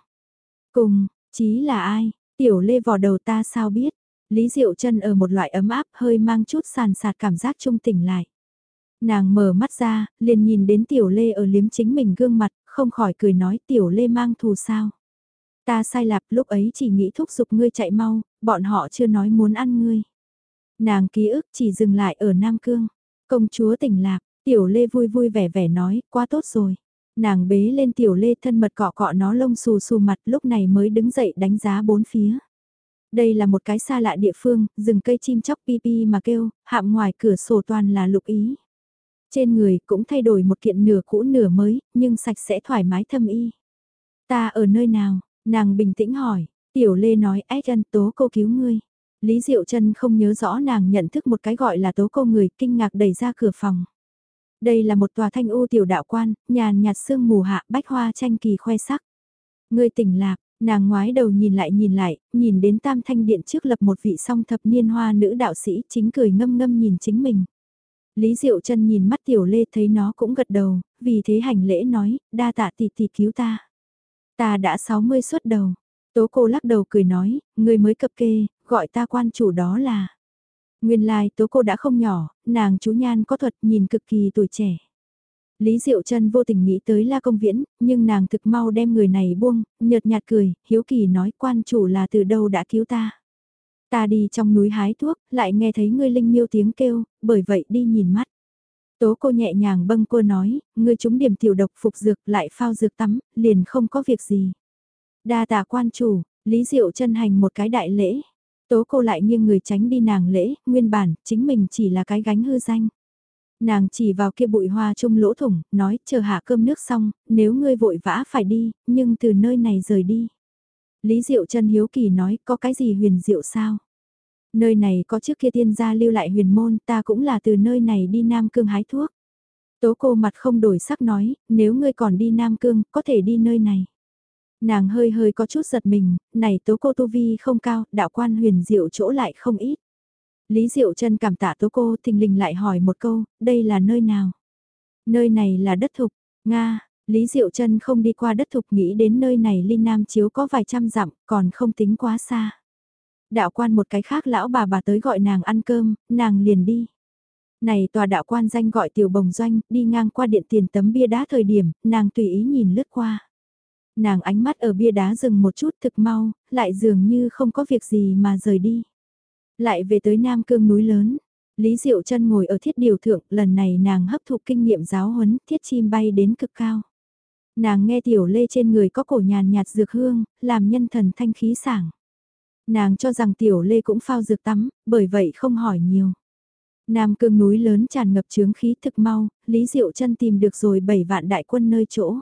Cùng, chí là ai? Tiểu lê vò đầu ta sao biết? Lý Diệu chân ở một loại ấm áp hơi mang chút sàn sạt cảm giác trung tỉnh lại. Nàng mở mắt ra, liền nhìn đến tiểu lê ở liếm chính mình gương mặt, không khỏi cười nói tiểu lê mang thù sao. Ta sai lạp lúc ấy chỉ nghĩ thúc giục ngươi chạy mau, bọn họ chưa nói muốn ăn ngươi. Nàng ký ức chỉ dừng lại ở Nam Cương. Công chúa tỉnh lạc, tiểu lê vui vui vẻ vẻ nói, quá tốt rồi. Nàng bế lên tiểu lê thân mật cọ cọ nó lông xù xù mặt lúc này mới đứng dậy đánh giá bốn phía. Đây là một cái xa lạ địa phương, rừng cây chim chóc pi pi mà kêu, hạm ngoài cửa sổ toàn là lục ý. Trên người cũng thay đổi một kiện nửa cũ nửa mới, nhưng sạch sẽ thoải mái thâm y. Ta ở nơi nào? Nàng bình tĩnh hỏi. Tiểu Lê nói ách ân tố cô cứu ngươi. Lý Diệu Trân không nhớ rõ nàng nhận thức một cái gọi là tố cô người kinh ngạc đẩy ra cửa phòng. Đây là một tòa thanh u tiểu đạo quan, nhàn nhạt sương mù hạ bách hoa tranh kỳ khoe sắc. Người tỉnh lạc, nàng ngoái đầu nhìn lại nhìn lại, nhìn đến tam thanh điện trước lập một vị song thập niên hoa nữ đạo sĩ chính cười ngâm ngâm nhìn chính mình. Lý Diệu Trân nhìn mắt Tiểu Lê thấy nó cũng gật đầu, vì thế hành lễ nói, đa tạ tỷ tỷ cứu ta. Ta đã 60 xuất đầu. Tố cô lắc đầu cười nói, người mới cập kê, gọi ta quan chủ đó là. Nguyên lai like, tố cô đã không nhỏ, nàng chú nhan có thuật nhìn cực kỳ tuổi trẻ. Lý Diệu Trân vô tình nghĩ tới La Công Viễn, nhưng nàng thực mau đem người này buông, nhợt nhạt cười, hiếu kỳ nói quan chủ là từ đâu đã cứu ta. Ta đi trong núi hái thuốc, lại nghe thấy ngươi linh miêu tiếng kêu, bởi vậy đi nhìn mắt. Tố cô nhẹ nhàng bâng cô nói, ngươi chúng điểm tiểu độc phục dược lại phao dược tắm, liền không có việc gì. Đa tạ quan chủ, Lý Diệu chân hành một cái đại lễ. Tố cô lại nghiêng người tránh đi nàng lễ, nguyên bản, chính mình chỉ là cái gánh hư danh. Nàng chỉ vào kia bụi hoa chung lỗ thủng, nói chờ hạ cơm nước xong, nếu ngươi vội vã phải đi, nhưng từ nơi này rời đi. Lý Diệu Trân hiếu kỳ nói có cái gì huyền diệu sao? Nơi này có trước kia tiên gia lưu lại huyền môn ta cũng là từ nơi này đi Nam Cương hái thuốc. Tố cô mặt không đổi sắc nói, nếu ngươi còn đi Nam Cương, có thể đi nơi này. Nàng hơi hơi có chút giật mình, này tố cô tu vi không cao, đạo quan huyền diệu chỗ lại không ít. Lý Diệu chân cảm tạ tố cô thình lình lại hỏi một câu, đây là nơi nào? Nơi này là đất thục, Nga, Lý Diệu chân không đi qua đất thục nghĩ đến nơi này Linh Nam Chiếu có vài trăm dặm, còn không tính quá xa. Đạo quan một cái khác lão bà bà tới gọi nàng ăn cơm, nàng liền đi. Này tòa đạo quan danh gọi tiểu bồng doanh, đi ngang qua điện tiền tấm bia đá thời điểm, nàng tùy ý nhìn lướt qua. Nàng ánh mắt ở bia đá dừng một chút thực mau, lại dường như không có việc gì mà rời đi. Lại về tới Nam Cương núi lớn, Lý Diệu chân ngồi ở thiết điều thượng, lần này nàng hấp thụ kinh nghiệm giáo huấn, thiết chim bay đến cực cao. Nàng nghe tiểu lê trên người có cổ nhàn nhạt dược hương, làm nhân thần thanh khí sảng. Nàng cho rằng tiểu lê cũng phao dược tắm, bởi vậy không hỏi nhiều. Nam cương núi lớn tràn ngập chướng khí thực mau, Lý Diệu chân tìm được rồi 7 vạn đại quân nơi chỗ.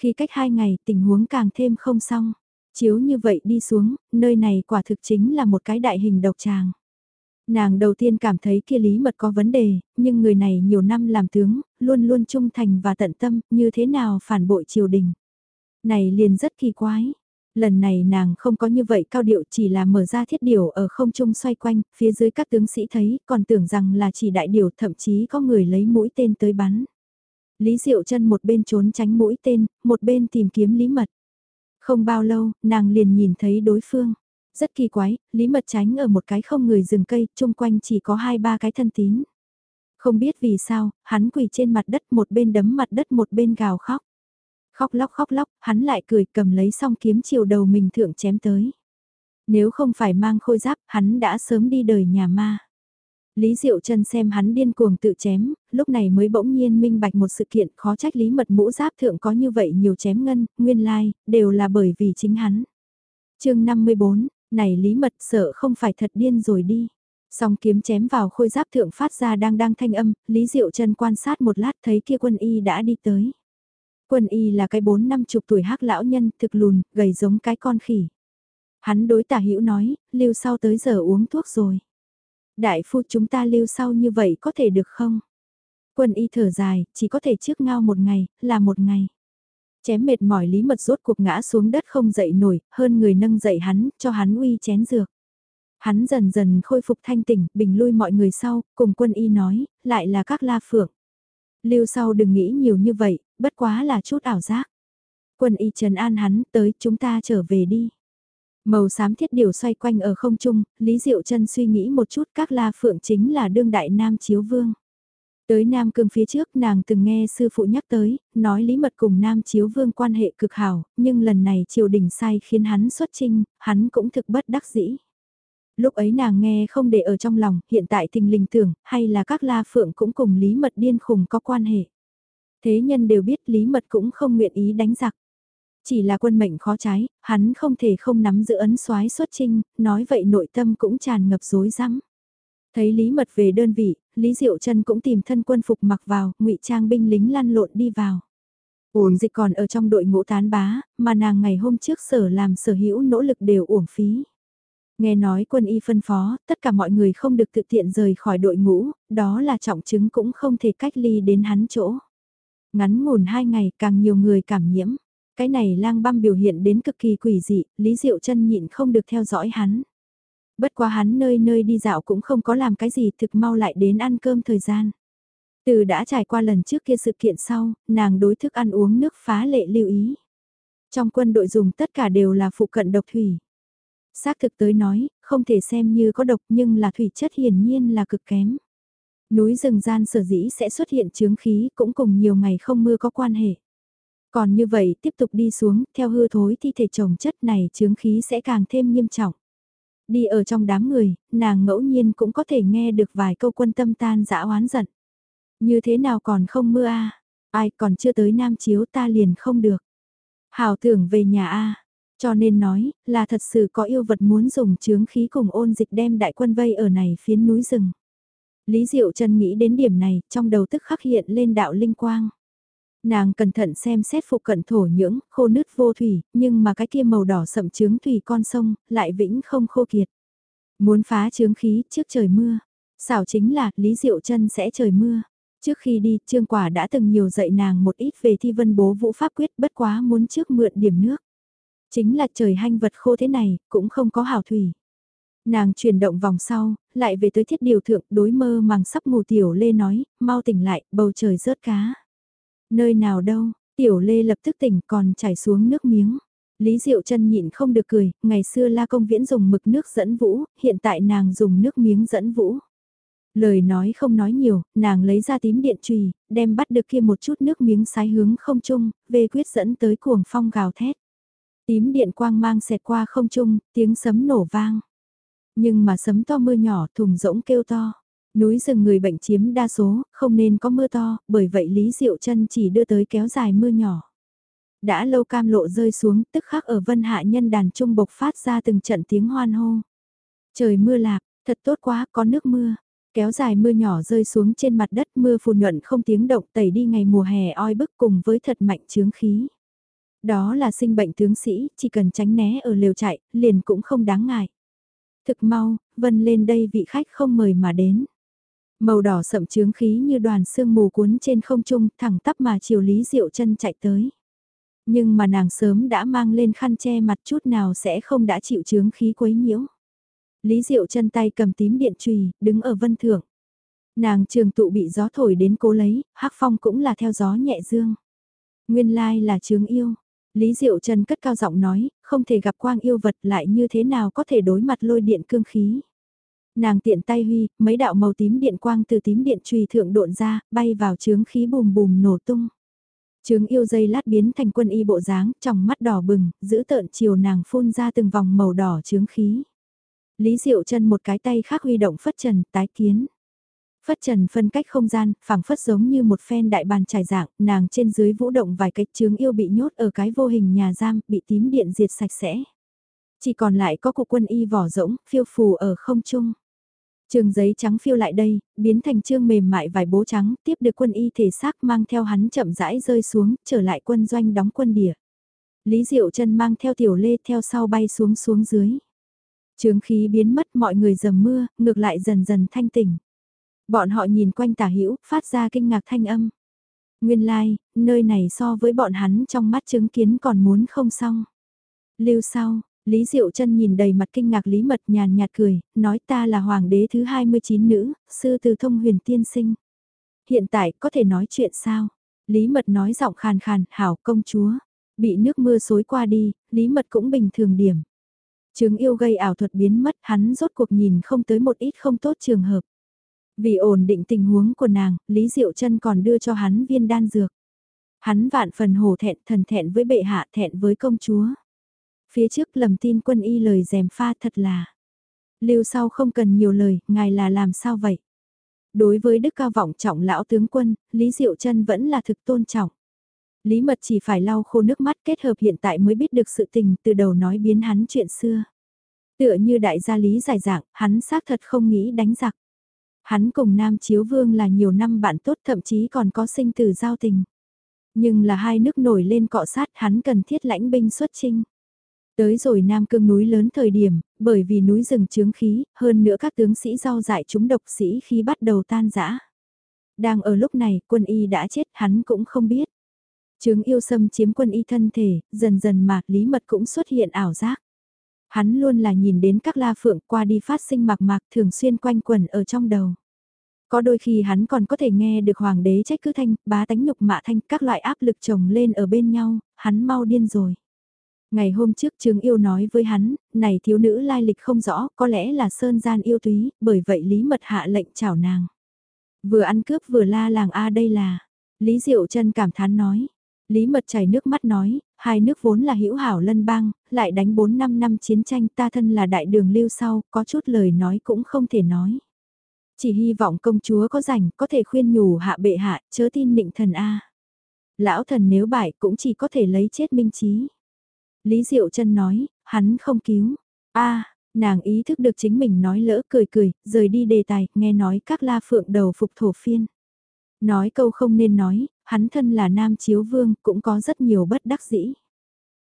Khi cách hai ngày tình huống càng thêm không xong. Chiếu như vậy đi xuống, nơi này quả thực chính là một cái đại hình độc tràng. Nàng đầu tiên cảm thấy kia lý mật có vấn đề, nhưng người này nhiều năm làm tướng, luôn luôn trung thành và tận tâm, như thế nào phản bội triều đình. Này liền rất kỳ quái. Lần này nàng không có như vậy cao điệu chỉ là mở ra thiết điều ở không trung xoay quanh, phía dưới các tướng sĩ thấy, còn tưởng rằng là chỉ đại điều thậm chí có người lấy mũi tên tới bắn. Lý Diệu chân một bên trốn tránh mũi tên, một bên tìm kiếm lý mật. Không bao lâu, nàng liền nhìn thấy đối phương. Rất kỳ quái, Lý Mật tránh ở một cái không người rừng cây, chung quanh chỉ có hai ba cái thân tín. Không biết vì sao, hắn quỳ trên mặt đất một bên đấm mặt đất một bên gào khóc. Khóc lóc khóc lóc, hắn lại cười cầm lấy song kiếm chiều đầu mình thượng chém tới. Nếu không phải mang khôi giáp, hắn đã sớm đi đời nhà ma. Lý Diệu Trân xem hắn điên cuồng tự chém, lúc này mới bỗng nhiên minh bạch một sự kiện khó trách Lý Mật mũ giáp thượng có như vậy nhiều chém ngân, nguyên lai, like, đều là bởi vì chính hắn. chương 54, này Lý Mật sợ không phải thật điên rồi đi. Song kiếm chém vào khôi giáp thượng phát ra đang đang thanh âm, Lý Diệu Trân quan sát một lát thấy kia quân y đã đi tới. Quân y là cái bốn năm chục tuổi hắc lão nhân, thực lùn, gầy giống cái con khỉ. Hắn đối tả hữu nói, lưu sau tới giờ uống thuốc rồi. Đại phu chúng ta lưu sau như vậy có thể được không? Quân y thở dài, chỉ có thể trước ngao một ngày, là một ngày. Chém mệt mỏi lý mật rốt cuộc ngã xuống đất không dậy nổi, hơn người nâng dậy hắn, cho hắn uy chén dược. Hắn dần dần khôi phục thanh tỉnh, bình lui mọi người sau, cùng quân y nói, lại là các la phượng. Lưu sau đừng nghĩ nhiều như vậy, bất quá là chút ảo giác. Quân y trần an hắn, tới chúng ta trở về đi. Màu xám thiết điều xoay quanh ở không trung, Lý Diệu chân suy nghĩ một chút các la phượng chính là đương đại nam chiếu vương. Tới Nam Cương phía trước nàng từng nghe sư phụ nhắc tới, nói Lý Mật cùng Nam Chiếu Vương quan hệ cực hảo, nhưng lần này triều đình sai khiến hắn xuất trinh, hắn cũng thực bất đắc dĩ. Lúc ấy nàng nghe không để ở trong lòng, hiện tại tình linh tưởng, hay là các la phượng cũng cùng Lý Mật điên khùng có quan hệ. Thế nhân đều biết Lý Mật cũng không nguyện ý đánh giặc. Chỉ là quân mệnh khó trái, hắn không thể không nắm giữ ấn soái xuất trinh, nói vậy nội tâm cũng tràn ngập rối rắm. Thấy Lý Mật về đơn vị, Lý Diệu Trân cũng tìm thân quân phục mặc vào, ngụy trang binh lính lăn lộn đi vào. Ổn dịch còn ở trong đội ngũ tán bá, mà nàng ngày hôm trước sở làm sở hữu nỗ lực đều uổng phí. Nghe nói quân y phân phó, tất cả mọi người không được tự tiện rời khỏi đội ngũ, đó là trọng chứng cũng không thể cách ly đến hắn chỗ. Ngắn ngủn hai ngày càng nhiều người cảm nhiễm. Cái này lang băm biểu hiện đến cực kỳ quỷ dị, Lý Diệu chân nhịn không được theo dõi hắn. Bất quá hắn nơi nơi đi dạo cũng không có làm cái gì thực mau lại đến ăn cơm thời gian. Từ đã trải qua lần trước kia sự kiện sau, nàng đối thức ăn uống nước phá lệ lưu ý. Trong quân đội dùng tất cả đều là phụ cận độc thủy. Xác thực tới nói, không thể xem như có độc nhưng là thủy chất hiển nhiên là cực kém. Núi rừng gian sở dĩ sẽ xuất hiện chướng khí cũng cùng nhiều ngày không mưa có quan hệ. Còn như vậy tiếp tục đi xuống, theo hư thối thi thể trồng chất này chướng khí sẽ càng thêm nghiêm trọng. Đi ở trong đám người, nàng ngẫu nhiên cũng có thể nghe được vài câu quân tâm tan dã oán giận. Như thế nào còn không mưa a Ai còn chưa tới Nam Chiếu ta liền không được. Hảo tưởng về nhà a Cho nên nói, là thật sự có yêu vật muốn dùng chướng khí cùng ôn dịch đem đại quân vây ở này phiến núi rừng. Lý Diệu Trần nghĩ đến điểm này, trong đầu tức khắc hiện lên đạo linh quang. Nàng cẩn thận xem xét phụ cận thổ nhưỡng, khô nứt vô thủy, nhưng mà cái kia màu đỏ sậm trướng thủy con sông, lại vĩnh không khô kiệt. Muốn phá trướng khí trước trời mưa. Xảo chính là, Lý Diệu chân sẽ trời mưa. Trước khi đi, Trương Quả đã từng nhiều dạy nàng một ít về thi vân bố vũ pháp quyết bất quá muốn trước mượn điểm nước. Chính là trời hanh vật khô thế này, cũng không có hào thủy. Nàng chuyển động vòng sau, lại về tới thiết điều thượng đối mơ màng sắp ngủ tiểu lê nói, mau tỉnh lại, bầu trời rớt cá. Nơi nào đâu, tiểu lê lập tức tỉnh còn chảy xuống nước miếng. Lý Diệu chân nhịn không được cười, ngày xưa La Công Viễn dùng mực nước dẫn vũ, hiện tại nàng dùng nước miếng dẫn vũ. Lời nói không nói nhiều, nàng lấy ra tím điện trùy, đem bắt được kia một chút nước miếng sái hướng không trung, về quyết dẫn tới cuồng phong gào thét. Tím điện quang mang xẹt qua không trung, tiếng sấm nổ vang. Nhưng mà sấm to mưa nhỏ thùng rỗng kêu to. Núi rừng người bệnh chiếm đa số, không nên có mưa to, bởi vậy Lý Diệu chân chỉ đưa tới kéo dài mưa nhỏ. Đã lâu cam lộ rơi xuống, tức khắc ở vân hạ nhân đàn trung bộc phát ra từng trận tiếng hoan hô. Trời mưa lạc, thật tốt quá, có nước mưa. Kéo dài mưa nhỏ rơi xuống trên mặt đất mưa phùn nhuận không tiếng động tẩy đi ngày mùa hè oi bức cùng với thật mạnh chướng khí. Đó là sinh bệnh tướng sĩ, chỉ cần tránh né ở liều chạy, liền cũng không đáng ngại. Thực mau, vân lên đây vị khách không mời mà đến. Màu đỏ sậm chướng khí như đoàn sương mù cuốn trên không trung thẳng tắp mà chiều Lý Diệu chân chạy tới. Nhưng mà nàng sớm đã mang lên khăn che mặt chút nào sẽ không đã chịu chướng khí quấy nhiễu. Lý Diệu chân tay cầm tím điện trùy, đứng ở vân thượng. Nàng trường tụ bị gió thổi đến cố lấy, hắc phong cũng là theo gió nhẹ dương. Nguyên lai là chướng yêu. Lý Diệu Trần cất cao giọng nói, không thể gặp quang yêu vật lại như thế nào có thể đối mặt lôi điện cương khí. Nàng tiện tay huy, mấy đạo màu tím điện quang từ tím điện trùy thượng độn ra, bay vào chướng khí bùm bùm nổ tung. Trướng yêu dây lát biến thành quân y bộ dáng, trong mắt đỏ bừng, giữ tợn chiều nàng phun ra từng vòng màu đỏ trướng khí. Lý Diệu chân một cái tay khác huy động phất trần, tái kiến. Phất trần phân cách không gian, phẳng phất giống như một phen đại bàn trải dạng, nàng trên dưới vũ động vài cách trướng yêu bị nhốt ở cái vô hình nhà giam, bị tím điện diệt sạch sẽ. Chỉ còn lại có cục quân y vỏ rỗng, phiêu phù ở không trung. Trường giấy trắng phiêu lại đây, biến thành trương mềm mại vài bố trắng, tiếp được quân y thể xác mang theo hắn chậm rãi rơi xuống, trở lại quân doanh đóng quân địa. Lý Diệu chân mang theo tiểu lê theo sau bay xuống xuống dưới. Trường khí biến mất mọi người dầm mưa, ngược lại dần dần thanh tỉnh. Bọn họ nhìn quanh tả hữu phát ra kinh ngạc thanh âm. Nguyên lai, like, nơi này so với bọn hắn trong mắt chứng kiến còn muốn không xong. Lưu sau, Lý Diệu chân nhìn đầy mặt kinh ngạc Lý Mật nhàn nhạt cười, nói ta là hoàng đế thứ 29 nữ, sư từ thông huyền tiên sinh. Hiện tại có thể nói chuyện sao? Lý Mật nói giọng khàn khàn, hảo công chúa. Bị nước mưa xối qua đi, Lý Mật cũng bình thường điểm. Chứng yêu gây ảo thuật biến mất hắn rốt cuộc nhìn không tới một ít không tốt trường hợp. Vì ổn định tình huống của nàng, Lý Diệu chân còn đưa cho hắn viên đan dược. Hắn vạn phần hổ thẹn thần thẹn với bệ hạ thẹn với công chúa. Phía trước lầm tin quân y lời dèm pha thật là. Lưu sau không cần nhiều lời, ngài là làm sao vậy? Đối với đức cao vọng trọng lão tướng quân, Lý Diệu chân vẫn là thực tôn trọng. Lý mật chỉ phải lau khô nước mắt kết hợp hiện tại mới biết được sự tình từ đầu nói biến hắn chuyện xưa. Tựa như đại gia Lý giải dạng, hắn xác thật không nghĩ đánh giặc. Hắn cùng Nam Chiếu Vương là nhiều năm bạn tốt thậm chí còn có sinh từ giao tình. Nhưng là hai nước nổi lên cọ sát hắn cần thiết lãnh binh xuất chinh. Tới rồi Nam Cương núi lớn thời điểm, bởi vì núi rừng chướng khí, hơn nữa các tướng sĩ rau dại chúng độc sĩ khi bắt đầu tan rã. Đang ở lúc này, quân y đã chết, hắn cũng không biết. Trướng yêu xâm chiếm quân y thân thể, dần dần mạc lý mật cũng xuất hiện ảo giác. Hắn luôn là nhìn đến các la phượng qua đi phát sinh mạc mạc thường xuyên quanh quẩn ở trong đầu. Có đôi khi hắn còn có thể nghe được hoàng đế trách cứ thanh, bá tánh nhục mạ thanh, các loại áp lực chồng lên ở bên nhau, hắn mau điên rồi. Ngày hôm trước Trương Yêu nói với hắn, này thiếu nữ lai lịch không rõ, có lẽ là sơn gian yêu túy, bởi vậy Lý Mật hạ lệnh chào nàng. Vừa ăn cướp vừa la làng A đây là, Lý Diệu chân cảm thán nói. Lý Mật chảy nước mắt nói, hai nước vốn là hữu hảo lân bang, lại đánh 4-5 năm chiến tranh ta thân là đại đường lưu sau, có chút lời nói cũng không thể nói. Chỉ hy vọng công chúa có rảnh, có thể khuyên nhủ hạ bệ hạ, chớ tin nịnh thần A. Lão thần nếu bại cũng chỉ có thể lấy chết minh trí. Lý Diệu chân nói, hắn không cứu. A, nàng ý thức được chính mình nói lỡ cười cười, rời đi đề tài, nghe nói các la phượng đầu phục thổ phiên. Nói câu không nên nói, hắn thân là nam chiếu vương, cũng có rất nhiều bất đắc dĩ.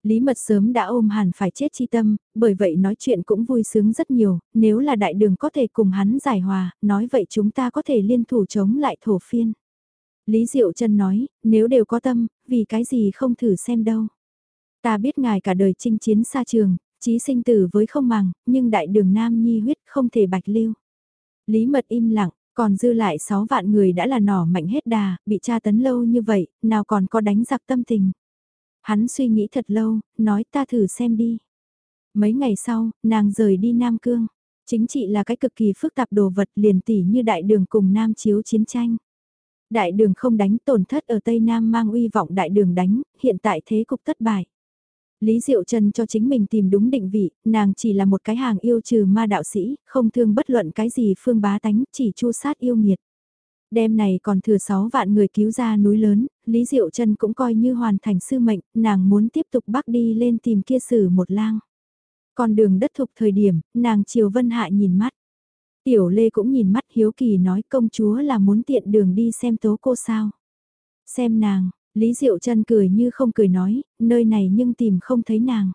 Lý mật sớm đã ôm hẳn phải chết chi tâm, bởi vậy nói chuyện cũng vui sướng rất nhiều, nếu là đại đường có thể cùng hắn giải hòa, nói vậy chúng ta có thể liên thủ chống lại thổ phiên. Lý Diệu Trân nói, nếu đều có tâm, vì cái gì không thử xem đâu. Ta biết ngài cả đời chinh chiến xa trường, chí sinh tử với không màng, nhưng đại đường Nam Nhi huyết không thể bạch lưu. Lý mật im lặng, còn dư lại 6 vạn người đã là nỏ mạnh hết đà, bị tra tấn lâu như vậy, nào còn có đánh giặc tâm tình. Hắn suy nghĩ thật lâu, nói ta thử xem đi. Mấy ngày sau, nàng rời đi Nam Cương. Chính trị là cái cực kỳ phức tạp đồ vật liền tỉ như đại đường cùng Nam chiếu chiến tranh. Đại đường không đánh tổn thất ở Tây Nam mang uy vọng đại đường đánh, hiện tại thế cục thất bại. Lý Diệu Trần cho chính mình tìm đúng định vị, nàng chỉ là một cái hàng yêu trừ ma đạo sĩ, không thương bất luận cái gì phương bá tánh, chỉ chu sát yêu nghiệt. Đêm này còn thừa 6 vạn người cứu ra núi lớn, Lý Diệu Trần cũng coi như hoàn thành sư mệnh, nàng muốn tiếp tục bắc đi lên tìm kia sử một lang. Còn đường đất thục thời điểm, nàng Triều Vân Hạ nhìn mắt. Tiểu Lê cũng nhìn mắt hiếu kỳ nói công chúa là muốn tiện đường đi xem tố cô sao. Xem nàng, Lý Diệu Trân cười như không cười nói, nơi này nhưng tìm không thấy nàng.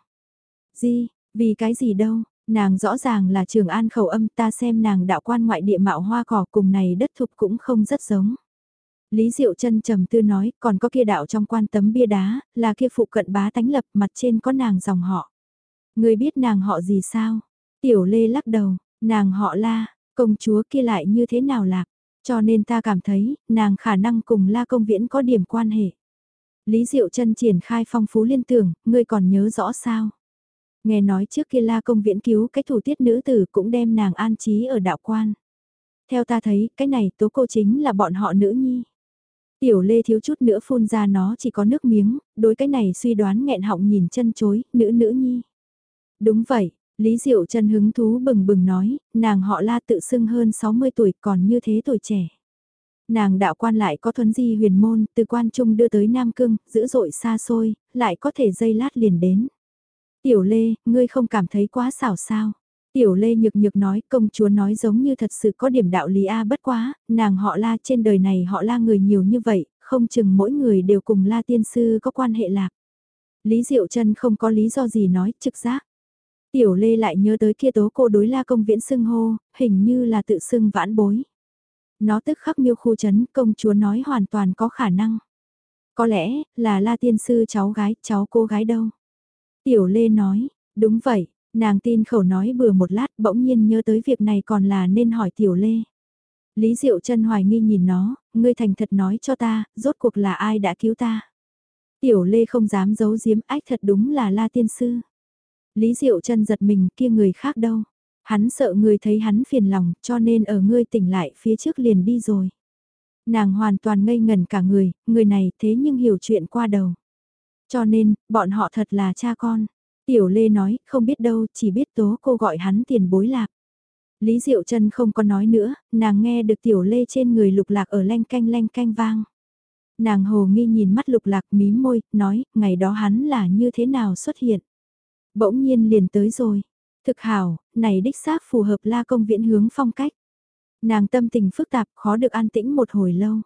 Gì, vì cái gì đâu, nàng rõ ràng là trường an khẩu âm ta xem nàng đạo quan ngoại địa mạo hoa cỏ cùng này đất thục cũng không rất giống. Lý Diệu Trân trầm tư nói, còn có kia đạo trong quan tấm bia đá, là kia phụ cận bá tánh lập mặt trên có nàng dòng họ. Người biết nàng họ gì sao? Tiểu Lê lắc đầu, nàng họ la, công chúa kia lại như thế nào lạc? Cho nên ta cảm thấy, nàng khả năng cùng la công viễn có điểm quan hệ. Lý Diệu Trân triển khai phong phú liên tưởng, ngươi còn nhớ rõ sao? Nghe nói trước kia la công viễn cứu cái thủ tiết nữ tử cũng đem nàng an trí ở đạo quan. Theo ta thấy, cái này tố cô chính là bọn họ nữ nhi. Tiểu lê thiếu chút nữa phun ra nó chỉ có nước miếng, đối cái này suy đoán nghẹn họng nhìn chân chối, nữ nữ nhi. Đúng vậy, Lý Diệu Trân hứng thú bừng bừng nói, nàng họ la tự xưng hơn 60 tuổi còn như thế tuổi trẻ. Nàng đạo quan lại có thuấn di huyền môn, từ quan trung đưa tới Nam Cương, dữ dội xa xôi, lại có thể dây lát liền đến. Tiểu Lê, ngươi không cảm thấy quá xảo sao? Tiểu Lê nhược nhược nói công chúa nói giống như thật sự có điểm đạo lý A bất quá, nàng họ la trên đời này họ la người nhiều như vậy, không chừng mỗi người đều cùng la tiên sư có quan hệ lạc. Lý Diệu Trân không có lý do gì nói trực giác. Tiểu Lê lại nhớ tới kia tố cô đối la công viễn xưng hô, hình như là tự xưng vãn bối. Nó tức khắc miêu khu chấn công chúa nói hoàn toàn có khả năng. Có lẽ là la tiên sư cháu gái, cháu cô gái đâu. Tiểu Lê nói, đúng vậy, nàng tin khẩu nói bừa một lát bỗng nhiên nhớ tới việc này còn là nên hỏi Tiểu Lê. Lý Diệu chân hoài nghi nhìn nó, ngươi thành thật nói cho ta, rốt cuộc là ai đã cứu ta. Tiểu Lê không dám giấu giếm ách thật đúng là La Tiên Sư. Lý Diệu chân giật mình kia người khác đâu. Hắn sợ người thấy hắn phiền lòng cho nên ở ngươi tỉnh lại phía trước liền đi rồi. Nàng hoàn toàn ngây ngần cả người, người này thế nhưng hiểu chuyện qua đầu. Cho nên, bọn họ thật là cha con. Tiểu Lê nói, không biết đâu, chỉ biết tố cô gọi hắn tiền bối lạc. Lý Diệu Trân không có nói nữa, nàng nghe được Tiểu Lê trên người lục lạc ở len canh len canh vang. Nàng hồ nghi nhìn mắt lục lạc mím môi, nói, ngày đó hắn là như thế nào xuất hiện. Bỗng nhiên liền tới rồi. Thực hảo, này đích xác phù hợp la công viễn hướng phong cách. Nàng tâm tình phức tạp, khó được an tĩnh một hồi lâu.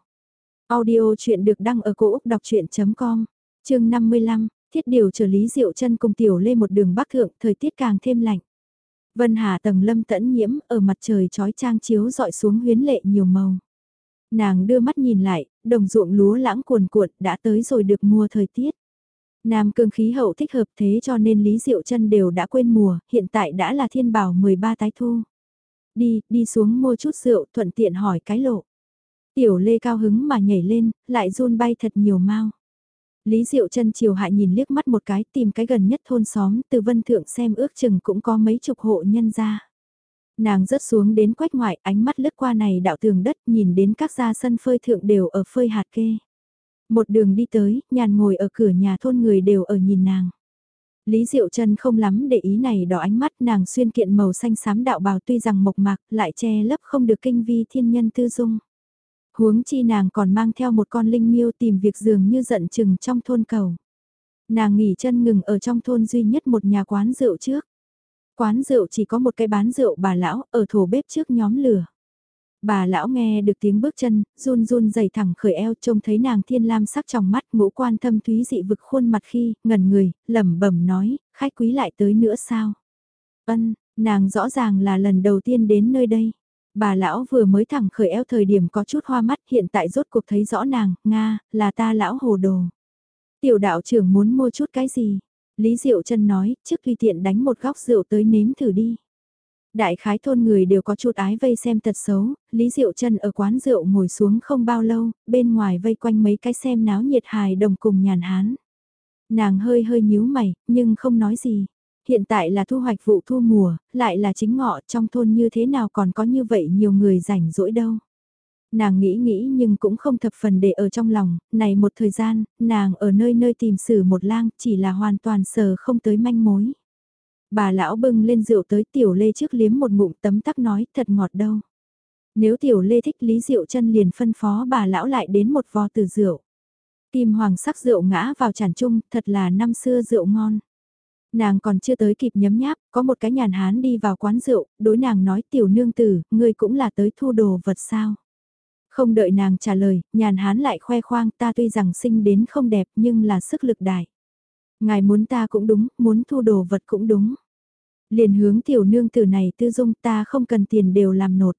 Audio chuyện được đăng ở cổ Úc đọc chuyện.com chương 55, thiết điều trở Lý Diệu chân cùng tiểu lê một đường bắc thượng, thời tiết càng thêm lạnh. Vân Hà tầng lâm tẫn nhiễm, ở mặt trời trói trang chiếu dọi xuống huyến lệ nhiều màu. Nàng đưa mắt nhìn lại, đồng ruộng lúa lãng cuồn cuộn đã tới rồi được mùa thời tiết. Nam cương khí hậu thích hợp thế cho nên Lý Diệu chân đều đã quên mùa, hiện tại đã là thiên bảo 13 tái thu. Đi, đi xuống mua chút rượu thuận tiện hỏi cái lộ. Tiểu lê cao hứng mà nhảy lên, lại run bay thật nhiều mau. Lý Diệu chân chiều hại nhìn liếc mắt một cái tìm cái gần nhất thôn xóm từ vân thượng xem ước chừng cũng có mấy chục hộ nhân ra. Nàng rớt xuống đến quách ngoại ánh mắt lướt qua này đạo tường đất nhìn đến các gia sân phơi thượng đều ở phơi hạt kê. Một đường đi tới, nhàn ngồi ở cửa nhà thôn người đều ở nhìn nàng. Lý Diệu Trân không lắm để ý này đỏ ánh mắt nàng xuyên kiện màu xanh xám đạo bào tuy rằng mộc mạc lại che lấp không được kinh vi thiên nhân tư dung. Huống chi nàng còn mang theo một con linh miêu tìm việc dường như giận chừng trong thôn cầu. Nàng nghỉ chân ngừng ở trong thôn duy nhất một nhà quán rượu trước. Quán rượu chỉ có một cái bán rượu bà lão ở thổ bếp trước nhóm lửa. Bà lão nghe được tiếng bước chân, run run dày thẳng khởi eo trông thấy nàng thiên lam sắc trong mắt ngũ quan thâm thúy dị vực khuôn mặt khi, ngẩn người, lẩm bẩm nói, khách quý lại tới nữa sao? Ân, nàng rõ ràng là lần đầu tiên đến nơi đây. Bà lão vừa mới thẳng khởi eo thời điểm có chút hoa mắt hiện tại rốt cuộc thấy rõ nàng, Nga, là ta lão hồ đồ. Tiểu đạo trưởng muốn mua chút cái gì? Lý Diệu chân nói, trước tùy tiện đánh một góc rượu tới nếm thử đi. Đại khái thôn người đều có chút ái vây xem tật xấu, Lý Diệu Trần ở quán rượu ngồi xuống không bao lâu, bên ngoài vây quanh mấy cái xem náo nhiệt hài đồng cùng nhàn hán. Nàng hơi hơi nhíu mày, nhưng không nói gì. Hiện tại là thu hoạch vụ thu mùa, lại là chính ngọ trong thôn như thế nào còn có như vậy nhiều người rảnh rỗi đâu. Nàng nghĩ nghĩ nhưng cũng không thập phần để ở trong lòng, này một thời gian, nàng ở nơi nơi tìm xử một lang chỉ là hoàn toàn sờ không tới manh mối. Bà lão bưng lên rượu tới tiểu lê trước liếm một ngụm tấm tắc nói thật ngọt đâu. Nếu tiểu lê thích lý rượu chân liền phân phó bà lão lại đến một vò từ rượu. Kim hoàng sắc rượu ngã vào chản chung thật là năm xưa rượu ngon. Nàng còn chưa tới kịp nhấm nháp, có một cái nhàn hán đi vào quán rượu, đối nàng nói tiểu nương tử, ngươi cũng là tới thu đồ vật sao. Không đợi nàng trả lời, nhàn hán lại khoe khoang ta tuy rằng sinh đến không đẹp nhưng là sức lực đại. Ngài muốn ta cũng đúng, muốn thu đồ vật cũng đúng. Liền hướng tiểu nương tử này tư dung ta không cần tiền đều làm nột.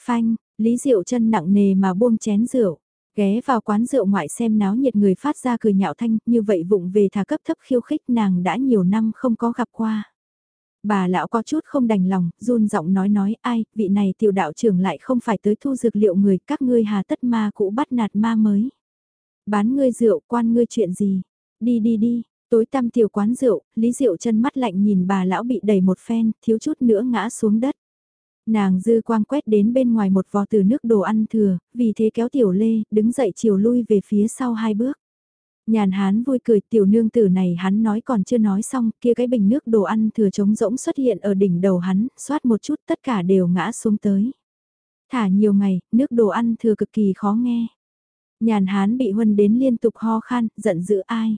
Phanh, Lý Diệu chân nặng nề mà buông chén rượu. Ghé vào quán rượu ngoại xem náo nhiệt người phát ra cười nhạo thanh, như vậy vụng về thả cấp thấp khiêu khích nàng đã nhiều năm không có gặp qua. Bà lão có chút không đành lòng, run giọng nói nói ai, vị này tiểu đạo trưởng lại không phải tới thu dược liệu người, các ngươi hà tất ma cũ bắt nạt ma mới. Bán ngươi rượu, quan ngươi chuyện gì? Đi đi đi, tối tăm tiểu quán rượu, Lý Diệu chân mắt lạnh nhìn bà lão bị đẩy một phen, thiếu chút nữa ngã xuống đất. Nàng dư quang quét đến bên ngoài một vò từ nước đồ ăn thừa, vì thế kéo tiểu lê, đứng dậy chiều lui về phía sau hai bước. Nhàn hán vui cười tiểu nương tử này hắn nói còn chưa nói xong, kia cái bình nước đồ ăn thừa trống rỗng xuất hiện ở đỉnh đầu hắn, xoát một chút tất cả đều ngã xuống tới. Thả nhiều ngày, nước đồ ăn thừa cực kỳ khó nghe. Nhàn hán bị huân đến liên tục ho khan, giận dữ ai?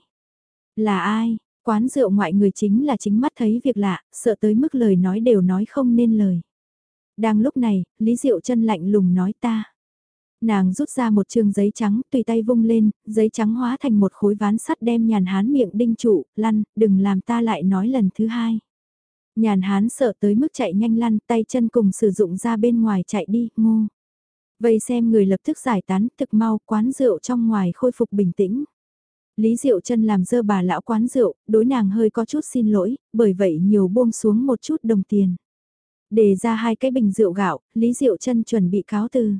Là ai? Quán rượu ngoại người chính là chính mắt thấy việc lạ, sợ tới mức lời nói đều nói không nên lời. Đang lúc này, Lý Diệu chân lạnh lùng nói ta. Nàng rút ra một trường giấy trắng, tùy tay vung lên, giấy trắng hóa thành một khối ván sắt đem nhàn hán miệng đinh trụ, lăn, đừng làm ta lại nói lần thứ hai. Nhàn hán sợ tới mức chạy nhanh lăn, tay chân cùng sử dụng ra bên ngoài chạy đi, ngô. Vây xem người lập tức giải tán, thực mau, quán rượu trong ngoài khôi phục bình tĩnh. Lý Diệu chân làm dơ bà lão quán rượu, đối nàng hơi có chút xin lỗi, bởi vậy nhiều buông xuống một chút đồng tiền. Để ra hai cái bình rượu gạo, Lý Diệu chân chuẩn bị cáo từ.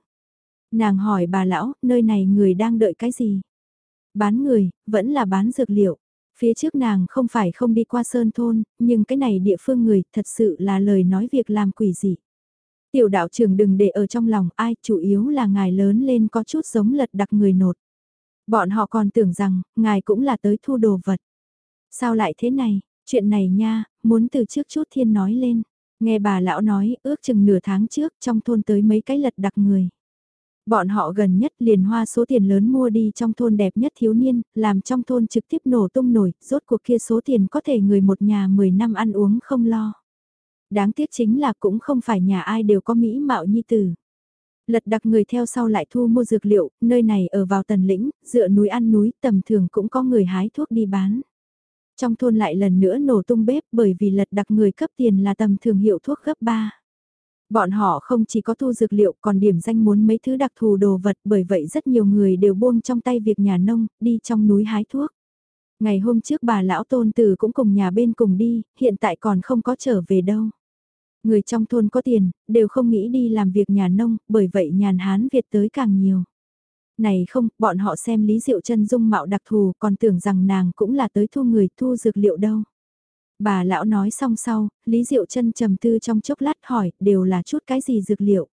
Nàng hỏi bà lão, nơi này người đang đợi cái gì? Bán người, vẫn là bán dược liệu. Phía trước nàng không phải không đi qua sơn thôn, nhưng cái này địa phương người thật sự là lời nói việc làm quỷ gì. Tiểu đạo trưởng đừng để ở trong lòng ai, chủ yếu là ngài lớn lên có chút giống lật đặc người nột. Bọn họ còn tưởng rằng, ngài cũng là tới thu đồ vật. Sao lại thế này, chuyện này nha, muốn từ trước chút thiên nói lên. Nghe bà lão nói, ước chừng nửa tháng trước trong thôn tới mấy cái lật đặc người. Bọn họ gần nhất liền hoa số tiền lớn mua đi trong thôn đẹp nhất thiếu niên, làm trong thôn trực tiếp nổ tung nổi, rốt cuộc kia số tiền có thể người một nhà 10 năm ăn uống không lo. Đáng tiếc chính là cũng không phải nhà ai đều có mỹ mạo nhi tử. Lật đặc người theo sau lại thu mua dược liệu, nơi này ở vào tần lĩnh, dựa núi ăn núi, tầm thường cũng có người hái thuốc đi bán. Trong thôn lại lần nữa nổ tung bếp bởi vì lật đặc người cấp tiền là tầm thường hiệu thuốc gấp 3. Bọn họ không chỉ có thu dược liệu còn điểm danh muốn mấy thứ đặc thù đồ vật bởi vậy rất nhiều người đều buông trong tay việc nhà nông, đi trong núi hái thuốc. Ngày hôm trước bà lão tôn tử cũng cùng nhà bên cùng đi, hiện tại còn không có trở về đâu. Người trong thôn có tiền, đều không nghĩ đi làm việc nhà nông, bởi vậy nhàn hán Việt tới càng nhiều. Này không, bọn họ xem Lý Diệu chân dung mạo đặc thù còn tưởng rằng nàng cũng là tới thu người thu dược liệu đâu. Bà lão nói xong sau, Lý Diệu chân trầm tư trong chốc lát hỏi, đều là chút cái gì dược liệu.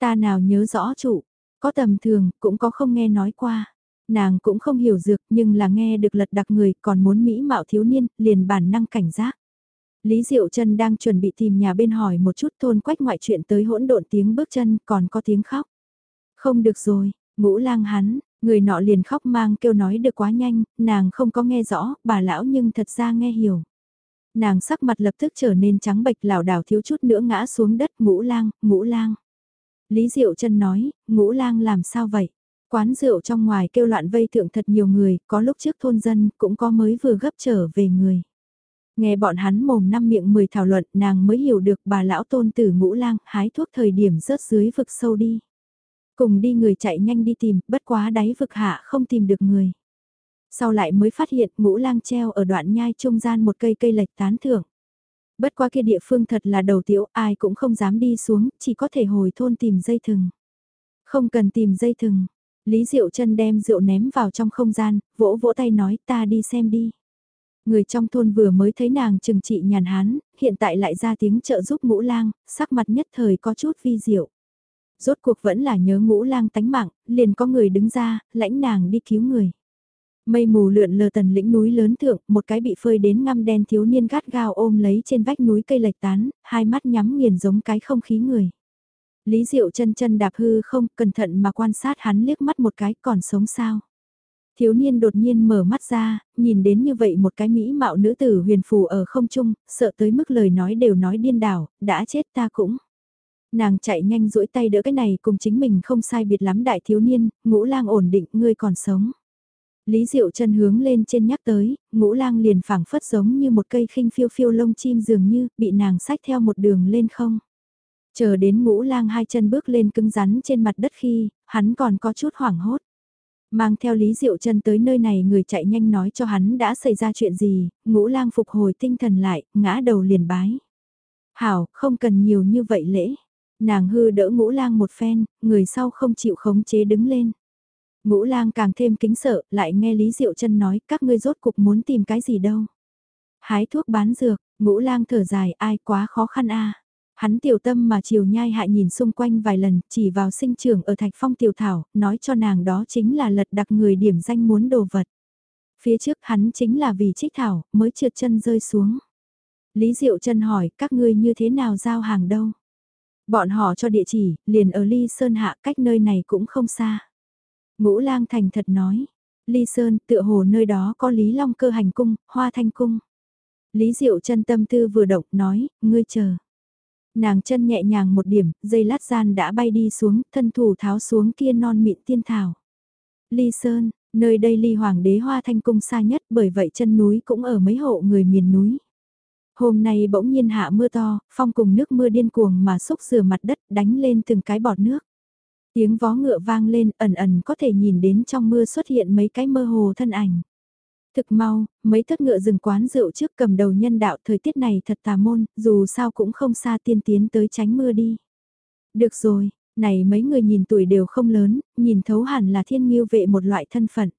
Ta nào nhớ rõ chủ, có tầm thường, cũng có không nghe nói qua. Nàng cũng không hiểu dược nhưng là nghe được lật đặc người còn muốn mỹ mạo thiếu niên, liền bản năng cảnh giác. Lý Diệu Trân đang chuẩn bị tìm nhà bên hỏi một chút thôn quách ngoại chuyện tới hỗn độn tiếng bước chân còn có tiếng khóc. Không được rồi, ngũ lang hắn, người nọ liền khóc mang kêu nói được quá nhanh, nàng không có nghe rõ, bà lão nhưng thật ra nghe hiểu. Nàng sắc mặt lập tức trở nên trắng bệch lảo đảo thiếu chút nữa ngã xuống đất ngũ lang, ngũ lang. Lý Diệu Trân nói, ngũ lang làm sao vậy? Quán rượu trong ngoài kêu loạn vây thượng thật nhiều người, có lúc trước thôn dân, cũng có mới vừa gấp trở về người. Nghe bọn hắn mồm năm miệng mười thảo luận nàng mới hiểu được bà lão tôn tử ngũ lang hái thuốc thời điểm rớt dưới vực sâu đi. Cùng đi người chạy nhanh đi tìm, bất quá đáy vực hạ không tìm được người. Sau lại mới phát hiện ngũ lang treo ở đoạn nhai trung gian một cây cây lệch tán thưởng. Bất qua kia địa phương thật là đầu tiểu, ai cũng không dám đi xuống, chỉ có thể hồi thôn tìm dây thừng. Không cần tìm dây thừng. Lý Diệu chân đem rượu ném vào trong không gian, vỗ vỗ tay nói ta đi xem đi. Người trong thôn vừa mới thấy nàng trừng trị nhàn hán, hiện tại lại ra tiếng trợ giúp ngũ lang, sắc mặt nhất thời có chút vi diệu. Rốt cuộc vẫn là nhớ ngũ lang tánh mạng, liền có người đứng ra, lãnh nàng đi cứu người. Mây mù lượn lờ tần lĩnh núi lớn thượng, một cái bị phơi đến ngăm đen thiếu niên gắt gao ôm lấy trên vách núi cây lệch tán, hai mắt nhắm nghiền giống cái không khí người. Lý Diệu chân chân đạp hư không, cẩn thận mà quan sát hắn liếc mắt một cái còn sống sao. Thiếu niên đột nhiên mở mắt ra, nhìn đến như vậy một cái mỹ mạo nữ tử huyền phù ở không trung, sợ tới mức lời nói đều nói điên đảo, đã chết ta cũng. Nàng chạy nhanh duỗi tay đỡ cái này cùng chính mình không sai biệt lắm đại thiếu niên, ngũ lang ổn định, ngươi còn sống. Lý Diệu chân hướng lên trên nhắc tới, ngũ lang liền phảng phất giống như một cây khinh phiêu phiêu lông chim dường như bị nàng sách theo một đường lên không. Chờ đến ngũ lang hai chân bước lên cứng rắn trên mặt đất khi, hắn còn có chút hoảng hốt. Mang theo Lý Diệu chân tới nơi này người chạy nhanh nói cho hắn đã xảy ra chuyện gì, ngũ lang phục hồi tinh thần lại, ngã đầu liền bái. Hảo, không cần nhiều như vậy lễ. Nàng hư đỡ ngũ lang một phen, người sau không chịu khống chế đứng lên. Ngũ lang càng thêm kính sợ, lại nghe Lý Diệu chân nói các ngươi rốt cục muốn tìm cái gì đâu. Hái thuốc bán dược, ngũ lang thở dài ai quá khó khăn a Hắn tiểu tâm mà chiều nhai hại nhìn xung quanh vài lần, chỉ vào sinh trưởng ở thạch phong tiểu thảo, nói cho nàng đó chính là lật đặc người điểm danh muốn đồ vật. Phía trước hắn chính là vì trích thảo, mới trượt chân rơi xuống. Lý Diệu chân hỏi các ngươi như thế nào giao hàng đâu. Bọn họ cho địa chỉ, liền ở Ly Sơn Hạ cách nơi này cũng không xa. Ngũ lang thành thật nói, Ly Sơn tựa hồ nơi đó có Lý Long cơ hành cung, hoa thanh cung. Lý Diệu chân tâm tư vừa động nói, ngươi chờ. Nàng chân nhẹ nhàng một điểm, dây lát gian đã bay đi xuống, thân thủ tháo xuống kia non mịn tiên thảo. Ly Sơn, nơi đây ly hoàng đế hoa thanh cung xa nhất bởi vậy chân núi cũng ở mấy hộ người miền núi. Hôm nay bỗng nhiên hạ mưa to, phong cùng nước mưa điên cuồng mà xúc rửa mặt đất đánh lên từng cái bọt nước. Tiếng vó ngựa vang lên ẩn ẩn có thể nhìn đến trong mưa xuất hiện mấy cái mơ hồ thân ảnh. Thực mau, mấy thất ngựa dừng quán rượu trước cầm đầu nhân đạo thời tiết này thật tà môn, dù sao cũng không xa tiên tiến tới tránh mưa đi. Được rồi, này mấy người nhìn tuổi đều không lớn, nhìn thấu hẳn là thiên nghiêu vệ một loại thân phận.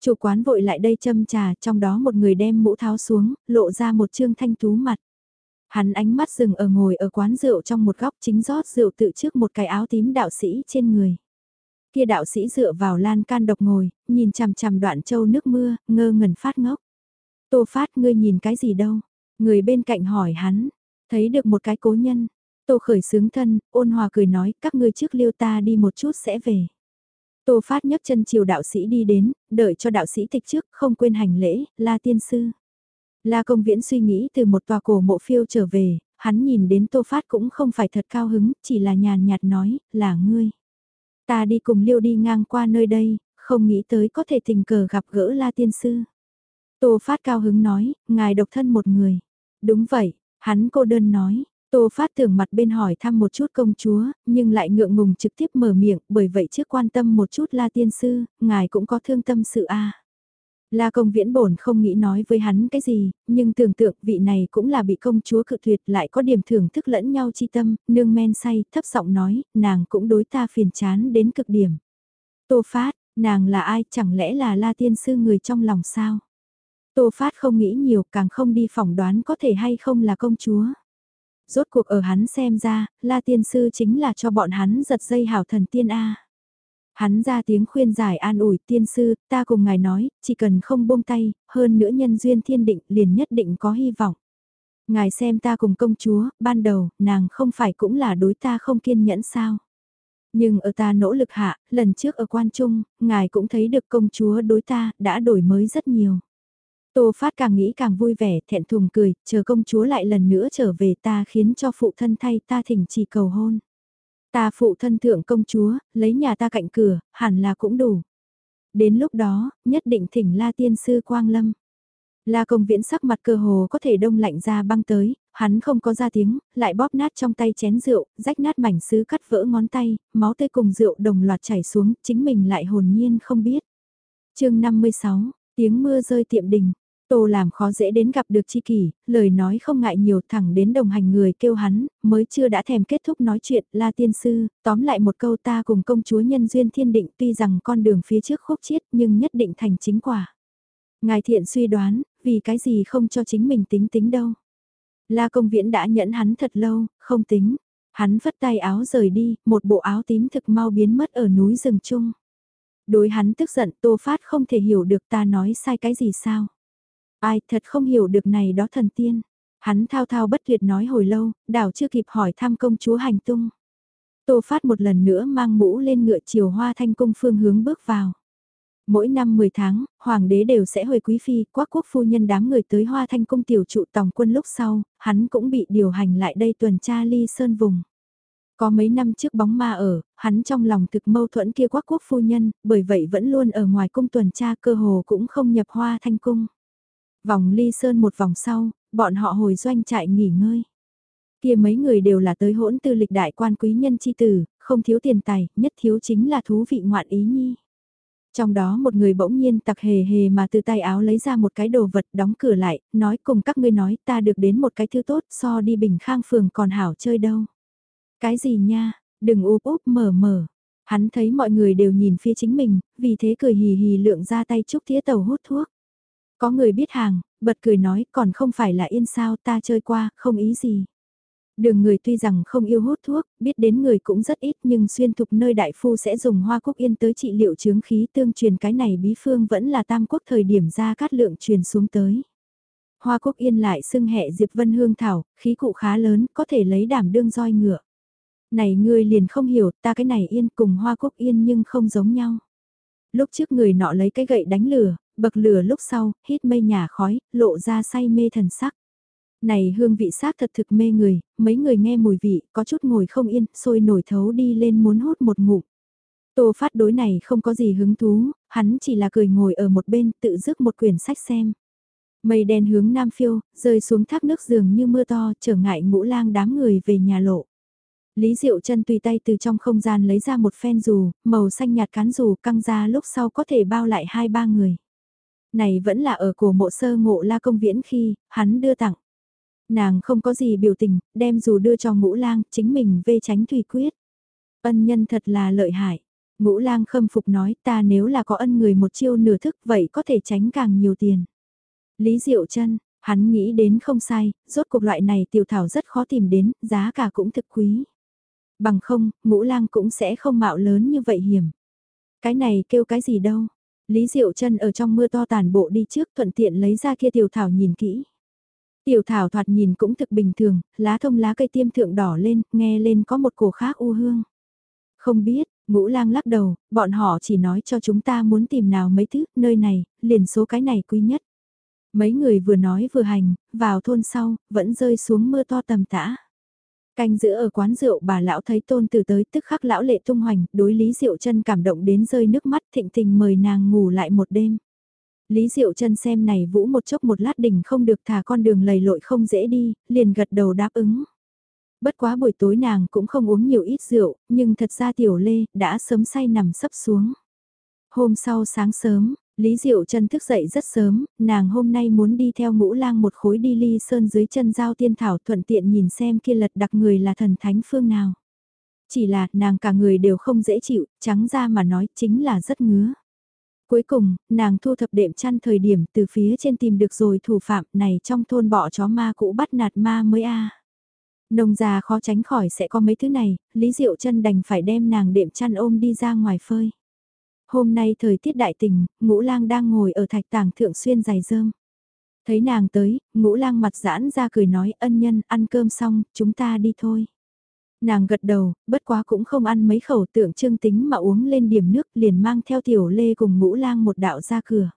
Chủ quán vội lại đây châm trà, trong đó một người đem mũ tháo xuống, lộ ra một trương thanh tú mặt. Hắn ánh mắt dừng ở ngồi ở quán rượu trong một góc chính rót rượu tự trước một cái áo tím đạo sĩ trên người. Kia đạo sĩ dựa vào lan can độc ngồi, nhìn chằm chằm đoạn châu nước mưa, ngơ ngẩn phát ngốc. Tô phát ngươi nhìn cái gì đâu? Người bên cạnh hỏi hắn, thấy được một cái cố nhân. Tô khởi sướng thân, ôn hòa cười nói các ngươi trước liêu ta đi một chút sẽ về. Tô phát nhấc chân chiều đạo sĩ đi đến, đợi cho đạo sĩ tịch trước, không quên hành lễ, la tiên sư. La công viễn suy nghĩ từ một tòa cổ mộ phiêu trở về, hắn nhìn đến tô phát cũng không phải thật cao hứng, chỉ là nhàn nhạt nói, là ngươi. Ta đi cùng liêu đi ngang qua nơi đây, không nghĩ tới có thể tình cờ gặp gỡ la tiên sư. Tô phát cao hứng nói, ngài độc thân một người. Đúng vậy, hắn cô đơn nói, Tô Phát tưởng mặt bên hỏi thăm một chút công chúa, nhưng lại ngượng ngùng trực tiếp mở miệng, bởi vậy trước quan tâm một chút La Tiên Sư, ngài cũng có thương tâm sự a. La công viễn bổn không nghĩ nói với hắn cái gì, nhưng tưởng tượng vị này cũng là bị công chúa cự tuyệt lại có điểm thưởng thức lẫn nhau chi tâm, nương men say, thấp giọng nói, nàng cũng đối ta phiền chán đến cực điểm. Tô Phát, nàng là ai, chẳng lẽ là La Tiên Sư người trong lòng sao? Tô Phát không nghĩ nhiều, càng không đi phỏng đoán có thể hay không là công chúa. Rốt cuộc ở hắn xem ra, La Tiên Sư chính là cho bọn hắn giật dây hảo thần tiên A. Hắn ra tiếng khuyên giải an ủi tiên sư, ta cùng ngài nói, chỉ cần không buông tay, hơn nữa nhân duyên thiên định liền nhất định có hy vọng. Ngài xem ta cùng công chúa, ban đầu, nàng không phải cũng là đối ta không kiên nhẫn sao. Nhưng ở ta nỗ lực hạ, lần trước ở quan trung, ngài cũng thấy được công chúa đối ta, đã đổi mới rất nhiều. Tô Phát càng nghĩ càng vui vẻ, thẹn thùng cười, chờ công chúa lại lần nữa trở về ta khiến cho phụ thân thay ta thỉnh chỉ cầu hôn. Ta phụ thân thượng công chúa, lấy nhà ta cạnh cửa, hẳn là cũng đủ. Đến lúc đó, nhất định thỉnh La Tiên Sư Quang Lâm. La công viễn sắc mặt cơ hồ có thể đông lạnh ra băng tới, hắn không có ra tiếng, lại bóp nát trong tay chén rượu, rách nát mảnh sứ cắt vỡ ngón tay, máu tươi cùng rượu đồng loạt chảy xuống, chính mình lại hồn nhiên không biết. chương 56, tiếng mưa rơi tiệm đình, Tô làm khó dễ đến gặp được chi kỷ, lời nói không ngại nhiều thẳng đến đồng hành người kêu hắn, mới chưa đã thèm kết thúc nói chuyện, la tiên sư, tóm lại một câu ta cùng công chúa nhân duyên thiên định tuy rằng con đường phía trước khúc chiết nhưng nhất định thành chính quả. Ngài thiện suy đoán, vì cái gì không cho chính mình tính tính đâu. La công viễn đã nhẫn hắn thật lâu, không tính. Hắn vất tay áo rời đi, một bộ áo tím thực mau biến mất ở núi rừng chung. Đối hắn tức giận Tô Phát không thể hiểu được ta nói sai cái gì sao. Ai thật không hiểu được này đó thần tiên. Hắn thao thao bất tuyệt nói hồi lâu, đảo chưa kịp hỏi thăm công chúa hành tung. Tô Phát một lần nữa mang mũ lên ngựa chiều hoa thanh cung phương hướng bước vào. Mỗi năm 10 tháng, hoàng đế đều sẽ hồi quý phi, quắc quốc phu nhân đám người tới hoa thanh cung tiểu trụ tòng quân lúc sau, hắn cũng bị điều hành lại đây tuần tra ly sơn vùng. Có mấy năm trước bóng ma ở, hắn trong lòng thực mâu thuẫn kia quắc quốc phu nhân, bởi vậy vẫn luôn ở ngoài cung tuần tra cơ hồ cũng không nhập hoa thanh cung. Vòng ly sơn một vòng sau, bọn họ hồi doanh trại nghỉ ngơi. Kia mấy người đều là tới hỗn tư lịch đại quan quý nhân chi tử, không thiếu tiền tài, nhất thiếu chính là thú vị ngoạn ý nhi. Trong đó một người bỗng nhiên tặc hề hề mà từ tay áo lấy ra một cái đồ vật đóng cửa lại, nói cùng các ngươi nói ta được đến một cái thứ tốt so đi bình khang phường còn hảo chơi đâu. Cái gì nha, đừng úp úp mở mở. Hắn thấy mọi người đều nhìn phía chính mình, vì thế cười hì hì lượng ra tay chúc thía tàu hút thuốc. Có người biết hàng, bật cười nói còn không phải là yên sao ta chơi qua, không ý gì. Đường người tuy rằng không yêu hút thuốc, biết đến người cũng rất ít nhưng xuyên thục nơi đại phu sẽ dùng hoa cúc yên tới trị liệu chướng khí tương truyền cái này bí phương vẫn là tam quốc thời điểm ra cát lượng truyền xuống tới. Hoa cúc yên lại xưng hẹ Diệp Vân Hương Thảo, khí cụ khá lớn, có thể lấy đảm đương roi ngựa. Này ngươi liền không hiểu, ta cái này yên cùng hoa cúc yên nhưng không giống nhau. Lúc trước người nọ lấy cái gậy đánh lửa, bậc lửa lúc sau, hít mây nhà khói, lộ ra say mê thần sắc. Này hương vị xác thật thực mê người, mấy người nghe mùi vị, có chút ngồi không yên, sôi nổi thấu đi lên muốn hút một ngụm. Tô phát đối này không có gì hứng thú, hắn chỉ là cười ngồi ở một bên tự dứt một quyển sách xem. Mây đen hướng nam phiêu, rơi xuống thác nước dường như mưa to, trở ngại ngũ lang đám người về nhà lộ. Lý Diệu chân tùy tay từ trong không gian lấy ra một phen dù, màu xanh nhạt cán dù căng ra lúc sau có thể bao lại hai ba người. Này vẫn là ở cổ mộ sơ ngộ la công viễn khi, hắn đưa tặng. Nàng không có gì biểu tình, đem dù đưa cho ngũ lang, chính mình vê tránh thủy quyết. Ân nhân thật là lợi hại. Ngũ lang khâm phục nói ta nếu là có ân người một chiêu nửa thức vậy có thể tránh càng nhiều tiền. Lý Diệu chân hắn nghĩ đến không sai, rốt cuộc loại này tiểu thảo rất khó tìm đến, giá cả cũng thực quý. Bằng không, ngũ lang cũng sẽ không mạo lớn như vậy hiểm. Cái này kêu cái gì đâu. Lý Diệu chân ở trong mưa to tàn bộ đi trước thuận tiện lấy ra kia tiểu thảo nhìn kỹ. Tiểu thảo thoạt nhìn cũng thực bình thường, lá thông lá cây tiêm thượng đỏ lên, nghe lên có một cổ khác u hương. Không biết, ngũ lang lắc đầu, bọn họ chỉ nói cho chúng ta muốn tìm nào mấy thứ, nơi này, liền số cái này quý nhất. Mấy người vừa nói vừa hành, vào thôn sau, vẫn rơi xuống mưa to tầm tã. Canh giữa ở quán rượu bà lão thấy tôn tử tới tức khắc lão lệ tung hoành, đối lý diệu chân cảm động đến rơi nước mắt thịnh tình mời nàng ngủ lại một đêm. Lý Diệu chân xem này vũ một chốc một lát đỉnh không được thả con đường lầy lội không dễ đi, liền gật đầu đáp ứng. Bất quá buổi tối nàng cũng không uống nhiều ít rượu, nhưng thật ra tiểu lê đã sớm say nằm sấp xuống. Hôm sau sáng sớm, Lý Diệu chân thức dậy rất sớm, nàng hôm nay muốn đi theo ngũ lang một khối đi ly sơn dưới chân giao tiên thảo thuận tiện nhìn xem kia lật đặc người là thần thánh phương nào. Chỉ là nàng cả người đều không dễ chịu, trắng ra mà nói chính là rất ngứa. Cuối cùng, nàng thu thập đệm chăn thời điểm từ phía trên tìm được rồi thủ phạm này trong thôn bỏ chó ma cũ bắt nạt ma mới a. Nông già khó tránh khỏi sẽ có mấy thứ này, Lý Diệu chân đành phải đem nàng đệm chăn ôm đi ra ngoài phơi. Hôm nay thời tiết đại tình, ngũ lang đang ngồi ở thạch tàng thượng xuyên dài dơm. Thấy nàng tới, ngũ lang mặt giãn ra cười nói ân nhân ăn cơm xong, chúng ta đi thôi. Nàng gật đầu, bất quá cũng không ăn mấy khẩu tượng trưng tính mà uống lên điểm nước liền mang theo tiểu lê cùng ngũ lang một đạo ra cửa.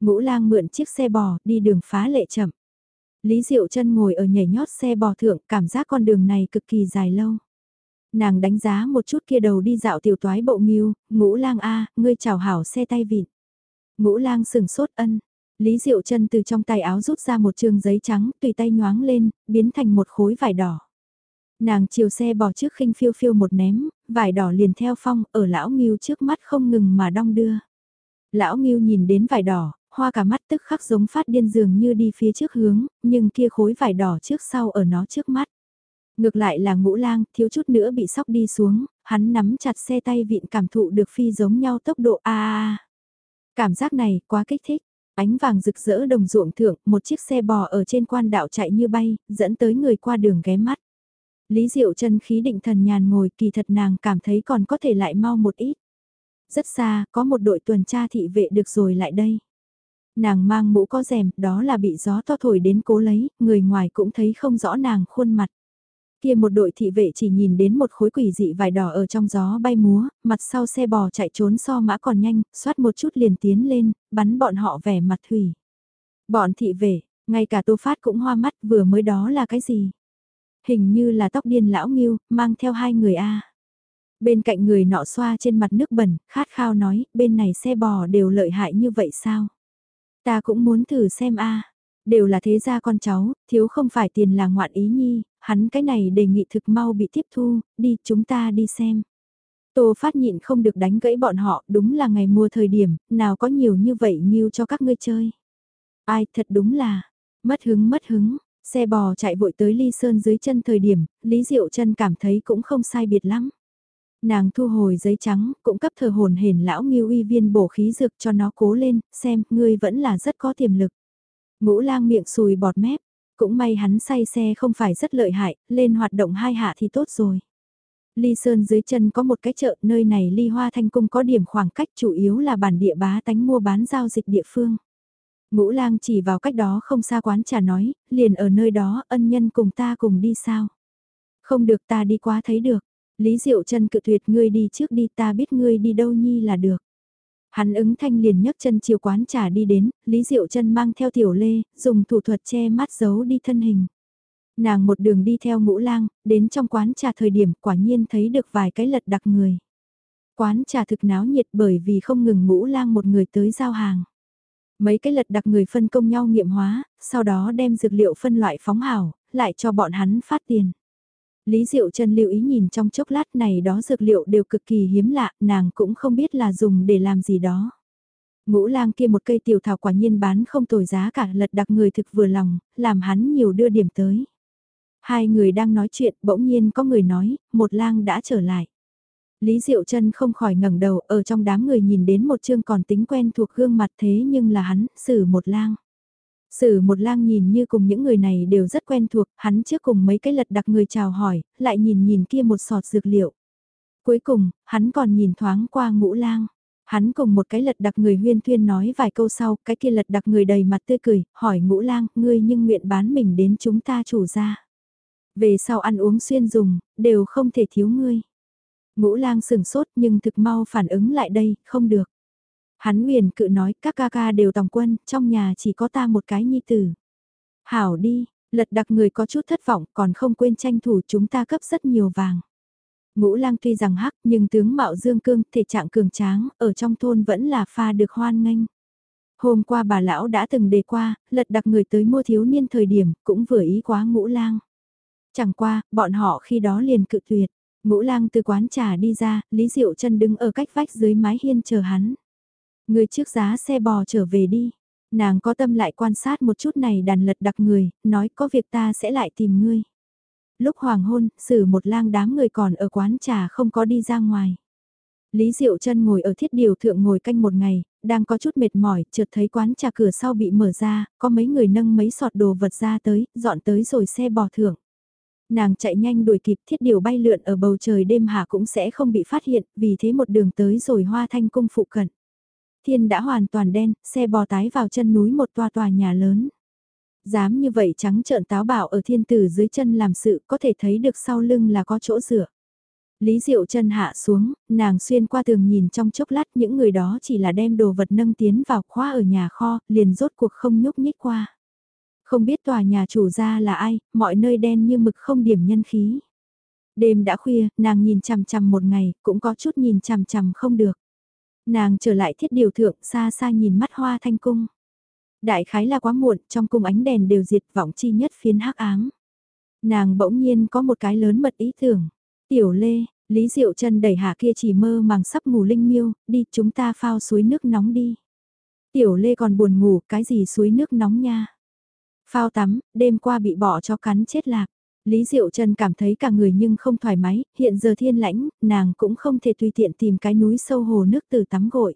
Ngũ lang mượn chiếc xe bò, đi đường phá lệ chậm. Lý Diệu chân ngồi ở nhảy nhót xe bò thượng, cảm giác con đường này cực kỳ dài lâu. Nàng đánh giá một chút kia đầu đi dạo tiểu toái bộ nghiêu, ngũ lang A, ngươi chào hảo xe tay vịn. Ngũ lang sừng sốt ân. Lý Diệu chân từ trong tay áo rút ra một trường giấy trắng, tùy tay nhoáng lên, biến thành một khối vải đỏ. Nàng chiều xe bỏ trước khinh phiêu phiêu một ném, vải đỏ liền theo phong, ở lão nghiêu trước mắt không ngừng mà đong đưa. Lão nghiêu nhìn đến vải đỏ, hoa cả mắt tức khắc giống phát điên dường như đi phía trước hướng, nhưng kia khối vải đỏ trước sau ở nó trước mắt. Ngược lại là ngũ lang, thiếu chút nữa bị sóc đi xuống, hắn nắm chặt xe tay vịn cảm thụ được phi giống nhau tốc độ a Cảm giác này quá kích thích, ánh vàng rực rỡ đồng ruộng thượng, một chiếc xe bò ở trên quan đạo chạy như bay, dẫn tới người qua đường ghé mắt. Lý Diệu chân khí định thần nhàn ngồi kỳ thật nàng cảm thấy còn có thể lại mau một ít. Rất xa, có một đội tuần tra thị vệ được rồi lại đây. Nàng mang mũ có rèm, đó là bị gió to thổi đến cố lấy, người ngoài cũng thấy không rõ nàng khuôn mặt. Kia một đội thị vệ chỉ nhìn đến một khối quỷ dị vải đỏ ở trong gió bay múa, mặt sau xe bò chạy trốn so mã còn nhanh, xoát một chút liền tiến lên, bắn bọn họ vẻ mặt thủy. Bọn thị vệ, ngay cả tô phát cũng hoa mắt vừa mới đó là cái gì? Hình như là tóc điên lão nghiêu, mang theo hai người A. Bên cạnh người nọ xoa trên mặt nước bẩn, khát khao nói, bên này xe bò đều lợi hại như vậy sao? Ta cũng muốn thử xem A. Đều là thế gia con cháu, thiếu không phải tiền là ngoạn ý nhi, hắn cái này đề nghị thực mau bị tiếp thu, đi chúng ta đi xem. Tô phát nhịn không được đánh gãy bọn họ, đúng là ngày mua thời điểm, nào có nhiều như vậy như cho các ngươi chơi. Ai, thật đúng là, mất hứng mất hứng, xe bò chạy vội tới ly sơn dưới chân thời điểm, Lý Diệu chân cảm thấy cũng không sai biệt lắm. Nàng thu hồi giấy trắng, cũng cấp thờ hồn hển lão nghiêu uy viên bổ khí dược cho nó cố lên, xem, ngươi vẫn là rất có tiềm lực. Ngũ lang miệng sùi bọt mép, cũng may hắn say xe không phải rất lợi hại, lên hoạt động hai hạ thì tốt rồi. Ly Sơn dưới chân có một cái chợ, nơi này Ly Hoa Thanh Cung có điểm khoảng cách chủ yếu là bản địa bá tánh mua bán giao dịch địa phương. Ngũ lang chỉ vào cách đó không xa quán trà nói, liền ở nơi đó ân nhân cùng ta cùng đi sao. Không được ta đi quá thấy được. Lý Diệu chân cự tuyệt ngươi đi trước đi ta biết ngươi đi đâu nhi là được. Hắn ứng thanh liền nhấc chân chiều quán trà đi đến, Lý Diệu chân mang theo tiểu lê, dùng thủ thuật che mắt giấu đi thân hình. Nàng một đường đi theo ngũ lang, đến trong quán trà thời điểm quả nhiên thấy được vài cái lật đặc người. Quán trà thực náo nhiệt bởi vì không ngừng ngũ lang một người tới giao hàng. Mấy cái lật đặc người phân công nhau nghiệm hóa, sau đó đem dược liệu phân loại phóng hảo, lại cho bọn hắn phát tiền. Lý Diệu Trân lưu ý nhìn trong chốc lát này đó dược liệu đều cực kỳ hiếm lạ, nàng cũng không biết là dùng để làm gì đó. Ngũ lang kia một cây tiểu thảo quả nhiên bán không tồi giá cả lật đặc người thực vừa lòng, làm hắn nhiều đưa điểm tới. Hai người đang nói chuyện, bỗng nhiên có người nói, một lang đã trở lại. Lý Diệu Trân không khỏi ngẩng đầu, ở trong đám người nhìn đến một chương còn tính quen thuộc gương mặt thế nhưng là hắn, xử một lang. Sử một lang nhìn như cùng những người này đều rất quen thuộc, hắn trước cùng mấy cái lật đặc người chào hỏi, lại nhìn nhìn kia một sọt dược liệu. Cuối cùng, hắn còn nhìn thoáng qua ngũ lang. Hắn cùng một cái lật đặc người huyên thuyên nói vài câu sau, cái kia lật đặc người đầy mặt tươi cười, hỏi ngũ lang, ngươi nhưng nguyện bán mình đến chúng ta chủ ra. Về sau ăn uống xuyên dùng, đều không thể thiếu ngươi. Ngũ lang sừng sốt nhưng thực mau phản ứng lại đây, không được. Hắn huyền cự nói các ca ca đều tòng quân, trong nhà chỉ có ta một cái nhi tử. Hảo đi, lật đặc người có chút thất vọng còn không quên tranh thủ chúng ta cấp rất nhiều vàng. Ngũ lang tuy rằng hắc nhưng tướng mạo dương cương thể trạng cường tráng ở trong thôn vẫn là pha được hoan nghênh. Hôm qua bà lão đã từng đề qua, lật đặc người tới mua thiếu niên thời điểm cũng vừa ý quá ngũ lang. Chẳng qua, bọn họ khi đó liền cự tuyệt. Ngũ lang từ quán trà đi ra, Lý Diệu chân đứng ở cách vách dưới mái hiên chờ hắn. Người trước giá xe bò trở về đi. Nàng có tâm lại quan sát một chút này đàn lật đặc người, nói có việc ta sẽ lại tìm ngươi. Lúc hoàng hôn, xử một lang đám người còn ở quán trà không có đi ra ngoài. Lý Diệu chân ngồi ở thiết điều thượng ngồi canh một ngày, đang có chút mệt mỏi, chợt thấy quán trà cửa sau bị mở ra, có mấy người nâng mấy sọt đồ vật ra tới, dọn tới rồi xe bò thượng. Nàng chạy nhanh đuổi kịp thiết điều bay lượn ở bầu trời đêm hạ cũng sẽ không bị phát hiện, vì thế một đường tới rồi hoa thanh cung phụ cận thiên đã hoàn toàn đen, xe bò tái vào chân núi một tòa tòa nhà lớn. Dám như vậy trắng trợn táo bạo ở thiên tử dưới chân làm sự có thể thấy được sau lưng là có chỗ dựa. Lý Diệu chân hạ xuống, nàng xuyên qua tường nhìn trong chốc lát những người đó chỉ là đem đồ vật nâng tiến vào khóa ở nhà kho, liền rốt cuộc không nhúc nhích qua. Không biết tòa nhà chủ gia là ai, mọi nơi đen như mực không điểm nhân khí. Đêm đã khuya, nàng nhìn chằm chằm một ngày, cũng có chút nhìn chằm chằm không được. Nàng trở lại thiết điều thượng xa xa nhìn mắt hoa thanh cung. Đại khái là quá muộn, trong cung ánh đèn đều diệt vọng chi nhất phiến hắc ám. Nàng bỗng nhiên có một cái lớn mật ý tưởng. Tiểu lê, Lý Diệu chân đẩy hạ kia chỉ mơ màng sắp ngủ linh miêu, đi chúng ta phao suối nước nóng đi. Tiểu lê còn buồn ngủ, cái gì suối nước nóng nha. Phao tắm, đêm qua bị bỏ cho cắn chết lạc. Lý Diệu Trần cảm thấy cả người nhưng không thoải mái, hiện giờ thiên lãnh, nàng cũng không thể tùy tiện tìm cái núi sâu hồ nước từ tắm gội.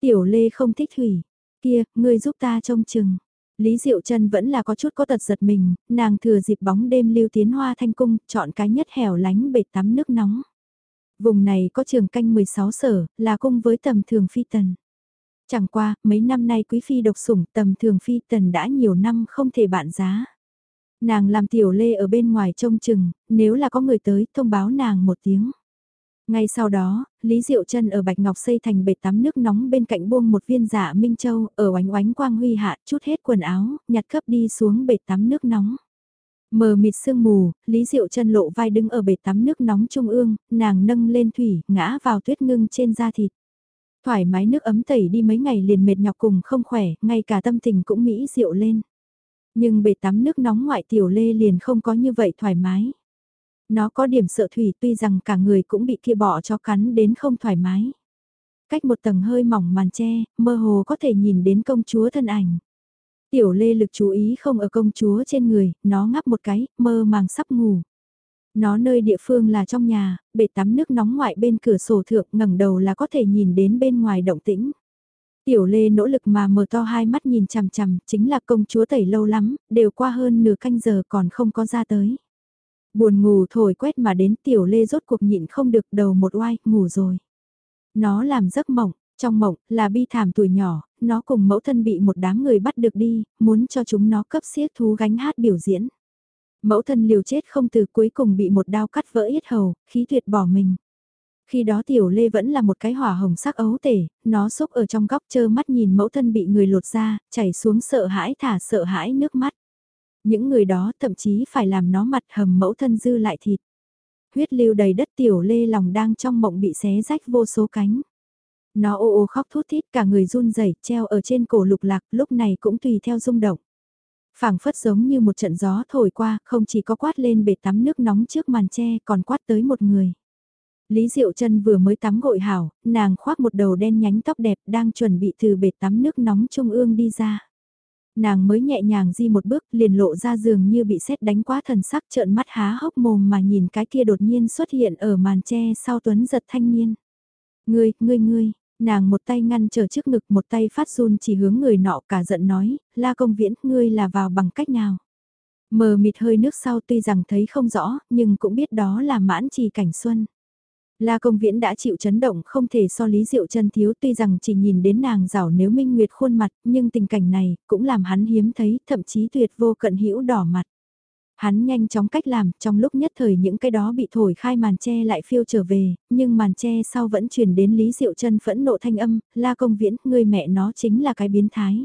Tiểu Lê không thích thủy, kia, ngươi giúp ta trông chừng. Lý Diệu Trần vẫn là có chút có tật giật mình, nàng thừa dịp bóng đêm lưu tiến hoa thanh cung, chọn cái nhất hẻo lánh bệt tắm nước nóng. Vùng này có trường canh 16 sở, là cung với tầm thường phi tần. Chẳng qua, mấy năm nay quý phi độc sủng tầm thường phi tần đã nhiều năm không thể bạn giá. Nàng làm tiểu lê ở bên ngoài trông chừng, nếu là có người tới thông báo nàng một tiếng. Ngay sau đó, Lý Diệu Trân ở Bạch Ngọc xây thành bể tắm nước nóng bên cạnh buông một viên giả Minh Châu, ở oánh oánh quang huy hạ, chút hết quần áo, nhặt cấp đi xuống bể tắm nước nóng. Mờ mịt sương mù, Lý Diệu Trân lộ vai đứng ở bể tắm nước nóng trung ương, nàng nâng lên thủy, ngã vào tuyết ngưng trên da thịt. Thoải mái nước ấm tẩy đi mấy ngày liền mệt nhọc cùng không khỏe, ngay cả tâm tình cũng mỹ diệu lên. Nhưng bể tắm nước nóng ngoại tiểu lê liền không có như vậy thoải mái. Nó có điểm sợ thủy tuy rằng cả người cũng bị kia bỏ cho cắn đến không thoải mái. Cách một tầng hơi mỏng màn tre, mơ hồ có thể nhìn đến công chúa thân ảnh. Tiểu lê lực chú ý không ở công chúa trên người, nó ngắp một cái, mơ màng sắp ngủ. Nó nơi địa phương là trong nhà, bể tắm nước nóng ngoại bên cửa sổ thượng ngẩng đầu là có thể nhìn đến bên ngoài động tĩnh. Tiểu Lê nỗ lực mà mở to hai mắt nhìn chằm chằm, chính là công chúa tẩy lâu lắm, đều qua hơn nửa canh giờ còn không có ra tới. Buồn ngủ thổi quét mà đến Tiểu Lê rốt cuộc nhịn không được đầu một oai, ngủ rồi. Nó làm giấc mộng, trong mộng là bi thảm tuổi nhỏ, nó cùng mẫu thân bị một đám người bắt được đi, muốn cho chúng nó cấp xiết thú gánh hát biểu diễn. Mẫu thân liều chết không từ cuối cùng bị một đao cắt vỡ yết hầu, khí tuyệt bỏ mình. Khi đó tiểu lê vẫn là một cái hỏa hồng sắc ấu tể, nó xúc ở trong góc chơ mắt nhìn mẫu thân bị người lột ra, chảy xuống sợ hãi thả sợ hãi nước mắt. Những người đó thậm chí phải làm nó mặt hầm mẫu thân dư lại thịt. Huyết lưu đầy đất tiểu lê lòng đang trong mộng bị xé rách vô số cánh. Nó ô ô khóc thút thít cả người run rẩy treo ở trên cổ lục lạc lúc này cũng tùy theo rung động phảng phất giống như một trận gió thổi qua, không chỉ có quát lên bể tắm nước nóng trước màn tre còn quát tới một người. Lý Diệu Trân vừa mới tắm gội hảo, nàng khoác một đầu đen nhánh tóc đẹp đang chuẩn bị từ bể tắm nước nóng trung ương đi ra. Nàng mới nhẹ nhàng di một bước liền lộ ra giường như bị xét đánh quá thần sắc trợn mắt há hốc mồm mà nhìn cái kia đột nhiên xuất hiện ở màn tre sau tuấn giật thanh niên. Ngươi, ngươi ngươi, nàng một tay ngăn trở trước ngực một tay phát run chỉ hướng người nọ cả giận nói, la công viễn, ngươi là vào bằng cách nào. Mờ mịt hơi nước sau tuy rằng thấy không rõ, nhưng cũng biết đó là mãn trì cảnh xuân. La Công Viễn đã chịu chấn động không thể so lý diệu chân thiếu tuy rằng chỉ nhìn đến nàng rảo nếu minh nguyệt khuôn mặt nhưng tình cảnh này cũng làm hắn hiếm thấy thậm chí tuyệt vô cận hữu đỏ mặt. Hắn nhanh chóng cách làm trong lúc nhất thời những cái đó bị thổi khai màn che lại phiêu trở về nhưng màn che sau vẫn truyền đến lý diệu chân phẫn nộ thanh âm La Công Viễn người mẹ nó chính là cái biến thái.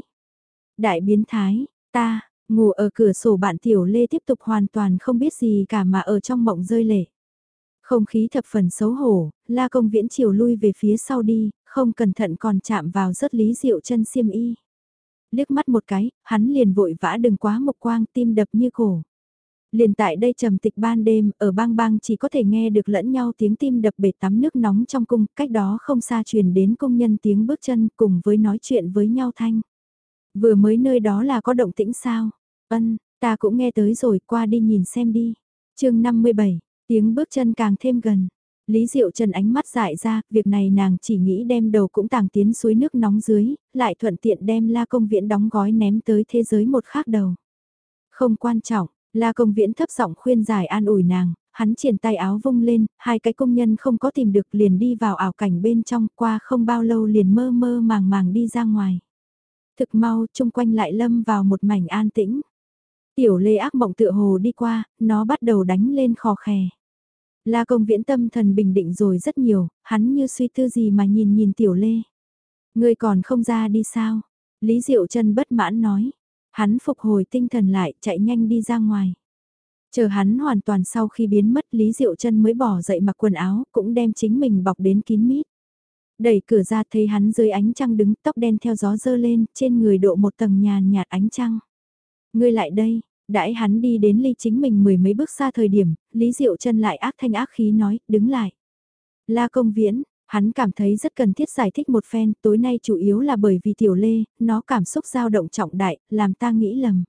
Đại biến thái, ta, ngủ ở cửa sổ bạn tiểu lê tiếp tục hoàn toàn không biết gì cả mà ở trong mộng rơi lệ. Không khí thập phần xấu hổ, la công viễn chiều lui về phía sau đi, không cẩn thận còn chạm vào rất lý diệu chân xiêm y. Liếc mắt một cái, hắn liền vội vã đừng quá mộc quang tim đập như cổ. Liền tại đây trầm tịch ban đêm, ở bang bang chỉ có thể nghe được lẫn nhau tiếng tim đập bể tắm nước nóng trong cung, cách đó không xa truyền đến công nhân tiếng bước chân cùng với nói chuyện với nhau thanh. Vừa mới nơi đó là có động tĩnh sao? Ân, ta cũng nghe tới rồi, qua đi nhìn xem đi. chương 57, Tiếng bước chân càng thêm gần. Lý Diệu Trần ánh mắt dại ra, việc này nàng chỉ nghĩ đem đầu cũng tàng tiến suối nước nóng dưới, lại thuận tiện đem La Công Viễn đóng gói ném tới thế giới một khác đầu. Không quan trọng, La Công Viễn thấp giọng khuyên giải an ủi nàng, hắn triển tay áo vung lên, hai cái công nhân không có tìm được liền đi vào ảo cảnh bên trong qua không bao lâu liền mơ mơ màng màng đi ra ngoài. Thực mau chung quanh lại lâm vào một mảnh an tĩnh. Tiểu lê ác mộng tựa hồ đi qua, nó bắt đầu đánh lên khò khè. La công viễn tâm thần bình định rồi rất nhiều, hắn như suy tư gì mà nhìn nhìn tiểu lê. Người còn không ra đi sao? Lý Diệu chân bất mãn nói. Hắn phục hồi tinh thần lại chạy nhanh đi ra ngoài. Chờ hắn hoàn toàn sau khi biến mất Lý Diệu chân mới bỏ dậy mặc quần áo cũng đem chính mình bọc đến kín mít. Đẩy cửa ra thấy hắn dưới ánh trăng đứng tóc đen theo gió dơ lên trên người độ một tầng nhàn nhạt ánh trăng. Ngươi lại đây, đãi hắn đi đến ly chính mình mười mấy bước xa thời điểm, Lý Diệu chân lại ác thanh ác khí nói, đứng lại. La công viễn, hắn cảm thấy rất cần thiết giải thích một phen, tối nay chủ yếu là bởi vì tiểu lê, nó cảm xúc dao động trọng đại, làm ta nghĩ lầm.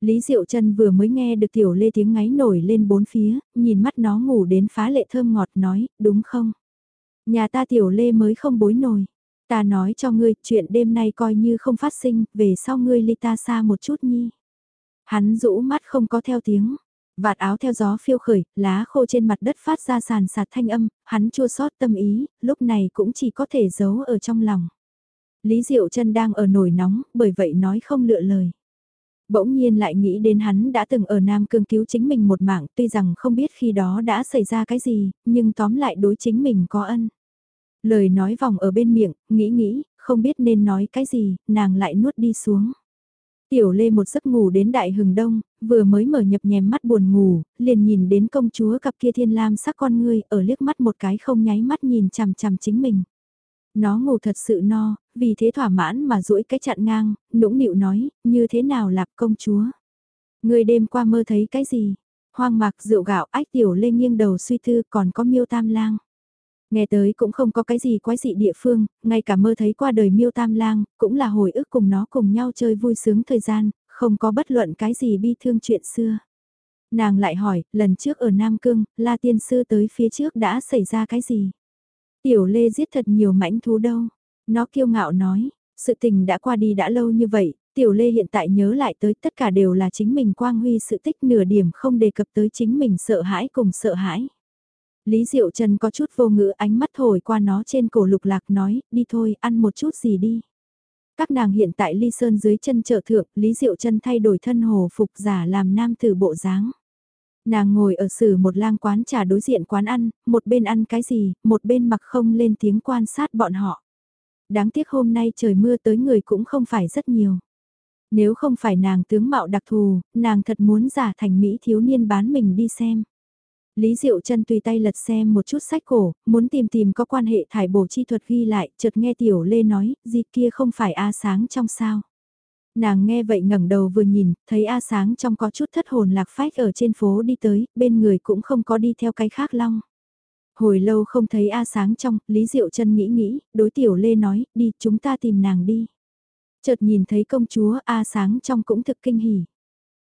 Lý Diệu chân vừa mới nghe được tiểu lê tiếng ngáy nổi lên bốn phía, nhìn mắt nó ngủ đến phá lệ thơm ngọt nói, đúng không? Nhà ta tiểu lê mới không bối nổi Ta nói cho ngươi, chuyện đêm nay coi như không phát sinh, về sau ngươi ly ta xa một chút nhi. Hắn rũ mắt không có theo tiếng. Vạt áo theo gió phiêu khởi, lá khô trên mặt đất phát ra sàn sạt thanh âm, hắn chua xót tâm ý, lúc này cũng chỉ có thể giấu ở trong lòng. Lý Diệu chân đang ở nổi nóng, bởi vậy nói không lựa lời. Bỗng nhiên lại nghĩ đến hắn đã từng ở Nam Cương cứu chính mình một mạng, tuy rằng không biết khi đó đã xảy ra cái gì, nhưng tóm lại đối chính mình có ân. Lời nói vòng ở bên miệng, nghĩ nghĩ, không biết nên nói cái gì, nàng lại nuốt đi xuống. Tiểu Lê một giấc ngủ đến đại hừng đông, vừa mới mở nhập nhèm mắt buồn ngủ, liền nhìn đến công chúa cặp kia thiên lam sắc con ngươi ở liếc mắt một cái không nháy mắt nhìn chằm chằm chính mình. Nó ngủ thật sự no, vì thế thỏa mãn mà duỗi cái chặn ngang, nũng nịu nói, như thế nào lạp công chúa. Người đêm qua mơ thấy cái gì? Hoang mạc rượu gạo ách tiểu lê nghiêng đầu suy thư còn có miêu tam lang. Nghe tới cũng không có cái gì quái dị địa phương, ngay cả mơ thấy qua đời miêu tam lang, cũng là hồi ức cùng nó cùng nhau chơi vui sướng thời gian, không có bất luận cái gì bi thương chuyện xưa. Nàng lại hỏi, lần trước ở Nam Cương, La Tiên Sư tới phía trước đã xảy ra cái gì? Tiểu Lê giết thật nhiều mãnh thú đâu. Nó kiêu ngạo nói, sự tình đã qua đi đã lâu như vậy, Tiểu Lê hiện tại nhớ lại tới tất cả đều là chính mình quang huy sự tích nửa điểm không đề cập tới chính mình sợ hãi cùng sợ hãi. Lý Diệu Trần có chút vô ngữ ánh mắt thổi qua nó trên cổ lục lạc nói, đi thôi, ăn một chút gì đi. Các nàng hiện tại ly sơn dưới chân chợ thượng, Lý Diệu Trần thay đổi thân hồ phục giả làm nam tử bộ dáng. Nàng ngồi ở sử một lang quán trà đối diện quán ăn, một bên ăn cái gì, một bên mặc không lên tiếng quan sát bọn họ. Đáng tiếc hôm nay trời mưa tới người cũng không phải rất nhiều. Nếu không phải nàng tướng mạo đặc thù, nàng thật muốn giả thành Mỹ thiếu niên bán mình đi xem. Lý Diệu chân tùy tay lật xem một chút sách cổ, muốn tìm tìm có quan hệ thải bổ chi thuật ghi lại, chợt nghe Tiểu Lê nói, gì kia không phải A sáng trong sao. Nàng nghe vậy ngẩng đầu vừa nhìn, thấy A sáng trong có chút thất hồn lạc phách ở trên phố đi tới, bên người cũng không có đi theo cái khác long. Hồi lâu không thấy A sáng trong, Lý Diệu chân nghĩ nghĩ, đối Tiểu Lê nói, đi chúng ta tìm nàng đi. Chợt nhìn thấy công chúa A sáng trong cũng thực kinh hỉ.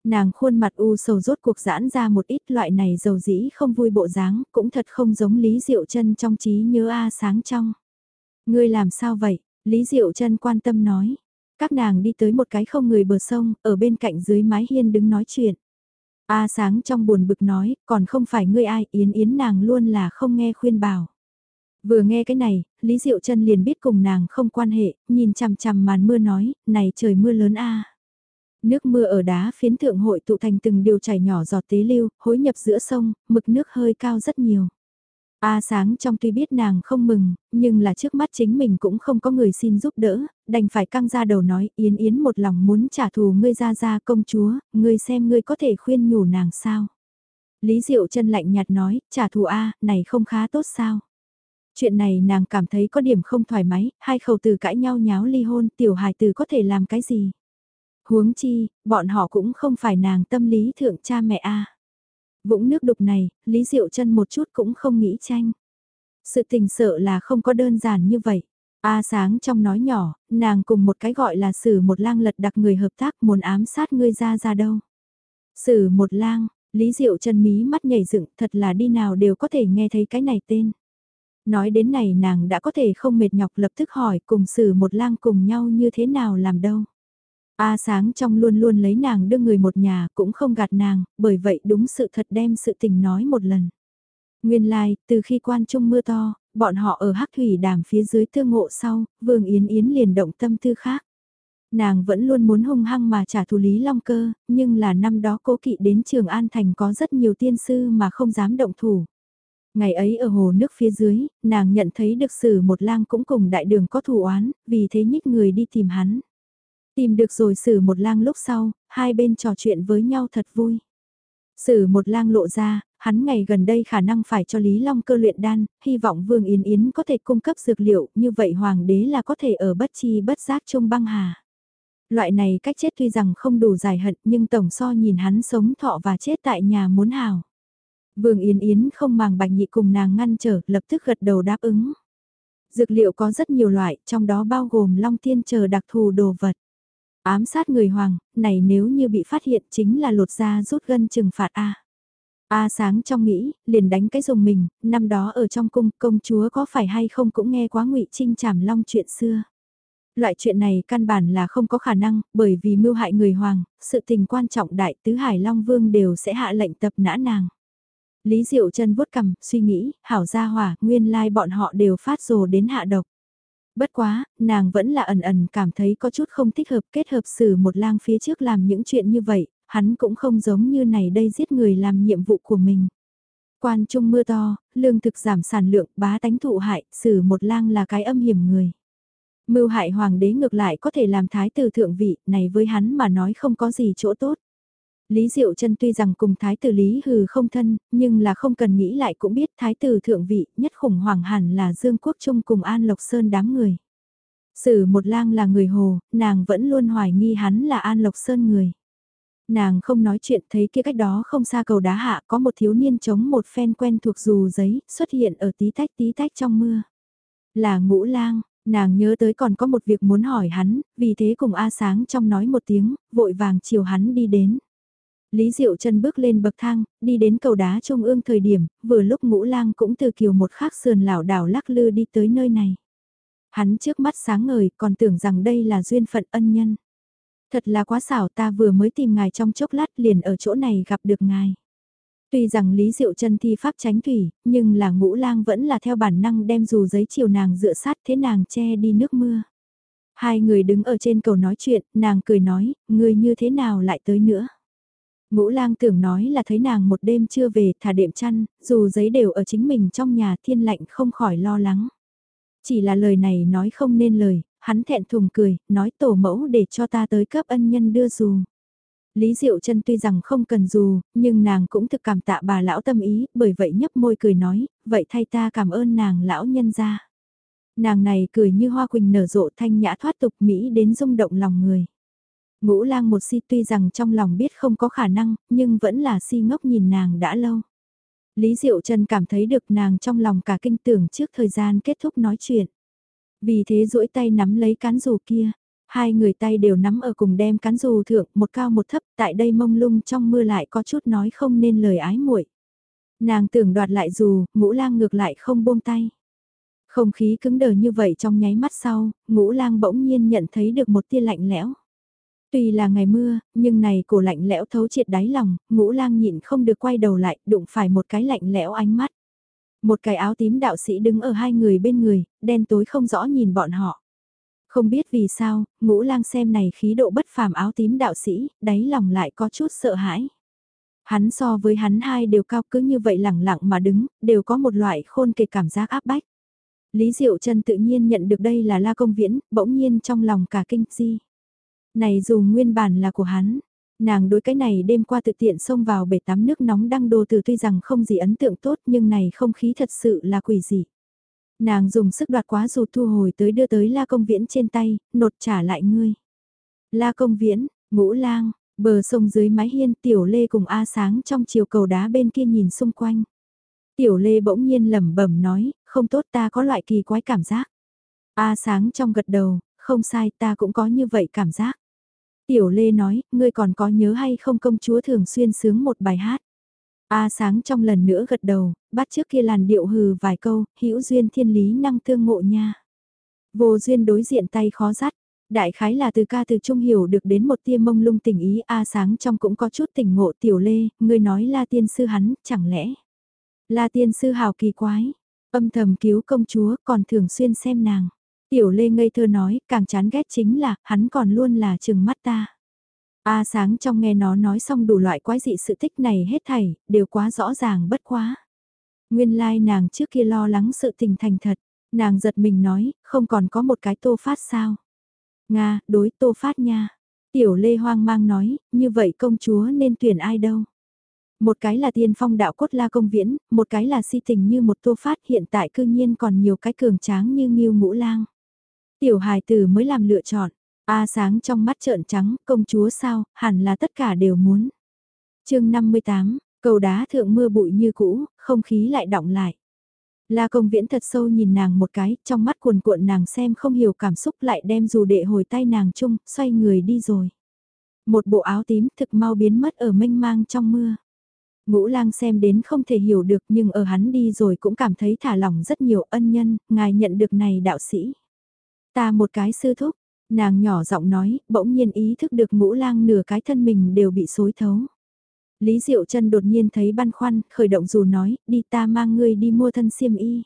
Nàng khuôn mặt u sầu rốt cuộc giãn ra một ít loại này dầu dĩ không vui bộ dáng, cũng thật không giống Lý Diệu chân trong trí nhớ A sáng trong. Ngươi làm sao vậy? Lý Diệu chân quan tâm nói. Các nàng đi tới một cái không người bờ sông, ở bên cạnh dưới mái hiên đứng nói chuyện. A sáng trong buồn bực nói, còn không phải ngươi ai, yến yến nàng luôn là không nghe khuyên bảo. Vừa nghe cái này, Lý Diệu chân liền biết cùng nàng không quan hệ, nhìn chằm chằm màn mưa nói, này trời mưa lớn a. Nước mưa ở đá phiến thượng hội tụ thành từng điều chảy nhỏ giọt tế lưu, hối nhập giữa sông, mực nước hơi cao rất nhiều. A sáng trong tuy biết nàng không mừng, nhưng là trước mắt chính mình cũng không có người xin giúp đỡ, đành phải căng ra đầu nói Yến Yến một lòng muốn trả thù ngươi ra ra công chúa, ngươi xem ngươi có thể khuyên nhủ nàng sao. Lý Diệu chân lạnh nhạt nói, trả thù A, này không khá tốt sao. Chuyện này nàng cảm thấy có điểm không thoải mái, hai khẩu từ cãi nhau nháo ly hôn, tiểu hài từ có thể làm cái gì. Huống chi, bọn họ cũng không phải nàng tâm lý thượng cha mẹ A. Vũng nước đục này, Lý Diệu chân một chút cũng không nghĩ tranh. Sự tình sợ là không có đơn giản như vậy. A sáng trong nói nhỏ, nàng cùng một cái gọi là sử một lang lật đặc người hợp tác muốn ám sát ngươi ra ra đâu. Sử một lang, Lý Diệu chân mí mắt nhảy dựng thật là đi nào đều có thể nghe thấy cái này tên. Nói đến này nàng đã có thể không mệt nhọc lập tức hỏi cùng sử một lang cùng nhau như thế nào làm đâu. A sáng trong luôn luôn lấy nàng đưa người một nhà cũng không gạt nàng, bởi vậy đúng sự thật đem sự tình nói một lần. Nguyên lai, like, từ khi quan trung mưa to, bọn họ ở hắc thủy đàm phía dưới tương ngộ sau, vương Yến Yến liền động tâm tư khác. Nàng vẫn luôn muốn hung hăng mà trả thù Lý Long Cơ, nhưng là năm đó cố kỵ đến Trường An Thành có rất nhiều tiên sư mà không dám động thủ. Ngày ấy ở hồ nước phía dưới, nàng nhận thấy được sử một lang cũng cùng đại đường có thù oán, vì thế nhích người đi tìm hắn. Tìm được rồi xử một lang lúc sau, hai bên trò chuyện với nhau thật vui. Sử một lang lộ ra, hắn ngày gần đây khả năng phải cho Lý Long cơ luyện đan, hy vọng Vương Yến Yến có thể cung cấp dược liệu, như vậy Hoàng đế là có thể ở bất chi bất giác trong băng hà. Loại này cách chết tuy rằng không đủ dài hận nhưng tổng so nhìn hắn sống thọ và chết tại nhà muốn hào. Vương Yến Yến không màng bạch nhị cùng nàng ngăn trở, lập tức gật đầu đáp ứng. Dược liệu có rất nhiều loại, trong đó bao gồm long tiên chờ đặc thù đồ vật. Ám sát người hoàng, này nếu như bị phát hiện chính là lột ra rút gân trừng phạt A. A sáng trong nghĩ, liền đánh cái dùng mình, năm đó ở trong cung công chúa có phải hay không cũng nghe quá ngụy Trinh trảm long chuyện xưa. Loại chuyện này căn bản là không có khả năng, bởi vì mưu hại người hoàng, sự tình quan trọng đại tứ Hải Long Vương đều sẽ hạ lệnh tập nã nàng. Lý Diệu chân vuốt cầm, suy nghĩ, hảo gia hỏa, nguyên lai bọn họ đều phát rồ đến hạ độc. Bất quá, nàng vẫn là ẩn ẩn cảm thấy có chút không thích hợp kết hợp xử một lang phía trước làm những chuyện như vậy, hắn cũng không giống như này đây giết người làm nhiệm vụ của mình. Quan trung mưa to, lương thực giảm sản lượng, bá tánh thụ hại, xử một lang là cái âm hiểm người. Mưu hại hoàng đế ngược lại có thể làm thái tử thượng vị, này với hắn mà nói không có gì chỗ tốt. Lý Diệu Trân tuy rằng cùng thái tử Lý Hừ không thân, nhưng là không cần nghĩ lại cũng biết thái tử thượng vị, nhất khủng hoảng hẳn là Dương Quốc Trung cùng An Lộc Sơn đám người. Sử một lang là người hồ, nàng vẫn luôn hoài nghi hắn là An Lộc Sơn người. Nàng không nói chuyện thấy kia cách đó không xa cầu đá hạ có một thiếu niên chống một phen quen thuộc dù giấy xuất hiện ở tí tách tí tách trong mưa. Là ngũ lang, nàng nhớ tới còn có một việc muốn hỏi hắn, vì thế cùng A Sáng trong nói một tiếng, vội vàng chiều hắn đi đến. Lý Diệu chân bước lên bậc thang, đi đến cầu đá trung ương thời điểm, vừa lúc ngũ lang cũng từ kiều một khắc sườn lảo đảo lắc lư đi tới nơi này. Hắn trước mắt sáng ngời còn tưởng rằng đây là duyên phận ân nhân. Thật là quá xảo ta vừa mới tìm ngài trong chốc lát liền ở chỗ này gặp được ngài. Tuy rằng Lý Diệu chân thi pháp tránh thủy, nhưng là ngũ lang vẫn là theo bản năng đem dù giấy chiều nàng dựa sát thế nàng che đi nước mưa. Hai người đứng ở trên cầu nói chuyện, nàng cười nói, người như thế nào lại tới nữa. Ngũ lang tưởng nói là thấy nàng một đêm chưa về thả đệm chăn, dù giấy đều ở chính mình trong nhà thiên lạnh không khỏi lo lắng. Chỉ là lời này nói không nên lời, hắn thẹn thùng cười, nói tổ mẫu để cho ta tới cấp ân nhân đưa dù. Lý Diệu chân tuy rằng không cần dù, nhưng nàng cũng thực cảm tạ bà lão tâm ý, bởi vậy nhấp môi cười nói, vậy thay ta cảm ơn nàng lão nhân ra. Nàng này cười như hoa quỳnh nở rộ thanh nhã thoát tục Mỹ đến rung động lòng người. Ngũ lang một si tuy rằng trong lòng biết không có khả năng, nhưng vẫn là si ngốc nhìn nàng đã lâu. Lý Diệu Trần cảm thấy được nàng trong lòng cả kinh tưởng trước thời gian kết thúc nói chuyện. Vì thế duỗi tay nắm lấy cán dù kia, hai người tay đều nắm ở cùng đem cán dù thượng, một cao một thấp, tại đây mông lung trong mưa lại có chút nói không nên lời ái muội. Nàng tưởng đoạt lại dù, ngũ lang ngược lại không buông tay. Không khí cứng đờ như vậy trong nháy mắt sau, ngũ lang bỗng nhiên nhận thấy được một tia lạnh lẽo. Tuy là ngày mưa, nhưng này cổ lạnh lẽo thấu triệt đáy lòng, ngũ lang nhịn không được quay đầu lại, đụng phải một cái lạnh lẽo ánh mắt. Một cái áo tím đạo sĩ đứng ở hai người bên người, đen tối không rõ nhìn bọn họ. Không biết vì sao, ngũ lang xem này khí độ bất phàm áo tím đạo sĩ, đáy lòng lại có chút sợ hãi. Hắn so với hắn hai đều cao cứ như vậy lẳng lặng mà đứng, đều có một loại khôn kề cảm giác áp bách. Lý Diệu Trân tự nhiên nhận được đây là La Công Viễn, bỗng nhiên trong lòng cả kinh di. Này dù nguyên bản là của hắn, nàng đối cái này đêm qua tự tiện xông vào bể tắm nước nóng đăng đồ từ tuy rằng không gì ấn tượng tốt nhưng này không khí thật sự là quỷ gì. Nàng dùng sức đoạt quá dù thu hồi tới đưa tới la công viễn trên tay, nột trả lại ngươi. La công viễn, ngũ lang, bờ sông dưới mái hiên tiểu lê cùng A sáng trong chiều cầu đá bên kia nhìn xung quanh. Tiểu lê bỗng nhiên lẩm bẩm nói, không tốt ta có loại kỳ quái cảm giác. A sáng trong gật đầu, không sai ta cũng có như vậy cảm giác. Tiểu Lê nói, ngươi còn có nhớ hay không công chúa thường xuyên sướng một bài hát. A sáng trong lần nữa gật đầu, bắt trước kia làn điệu hừ vài câu, hữu duyên thiên lý năng tương ngộ nha. Vô duyên đối diện tay khó dắt, đại khái là từ ca từ trung hiểu được đến một tia mông lung tình ý A sáng trong cũng có chút tình ngộ tiểu lê, ngươi nói la tiên sư hắn, chẳng lẽ. La tiên sư hào kỳ quái, âm thầm cứu công chúa còn thường xuyên xem nàng. Tiểu Lê ngây thơ nói, càng chán ghét chính là, hắn còn luôn là chừng mắt ta. A sáng trong nghe nó nói xong đủ loại quái dị sự tích này hết thảy, đều quá rõ ràng bất quá. Nguyên lai like nàng trước kia lo lắng sự tình thành thật, nàng giật mình nói, không còn có một cái tô phát sao. Nga, đối tô phát nha. Tiểu Lê hoang mang nói, như vậy công chúa nên tuyển ai đâu. Một cái là tiên phong đạo cốt la công viễn, một cái là si tình như một tô phát hiện tại cư nhiên còn nhiều cái cường tráng như nghiêu ngũ lang. Tiểu hài tử mới làm lựa chọn. A sáng trong mắt trợn trắng, công chúa sao, hẳn là tất cả đều muốn. chương 58, cầu đá thượng mưa bụi như cũ, không khí lại động lại. La công viễn thật sâu nhìn nàng một cái, trong mắt cuồn cuộn nàng xem không hiểu cảm xúc lại đem dù đệ hồi tay nàng chung, xoay người đi rồi. Một bộ áo tím thực mau biến mất ở mênh mang trong mưa. Ngũ lang xem đến không thể hiểu được nhưng ở hắn đi rồi cũng cảm thấy thả lỏng rất nhiều ân nhân, ngài nhận được này đạo sĩ. Ta một cái sư thúc, nàng nhỏ giọng nói, bỗng nhiên ý thức được ngũ lang nửa cái thân mình đều bị xối thấu. Lý Diệu Trân đột nhiên thấy băn khoăn, khởi động dù nói, đi ta mang ngươi đi mua thân xiêm y.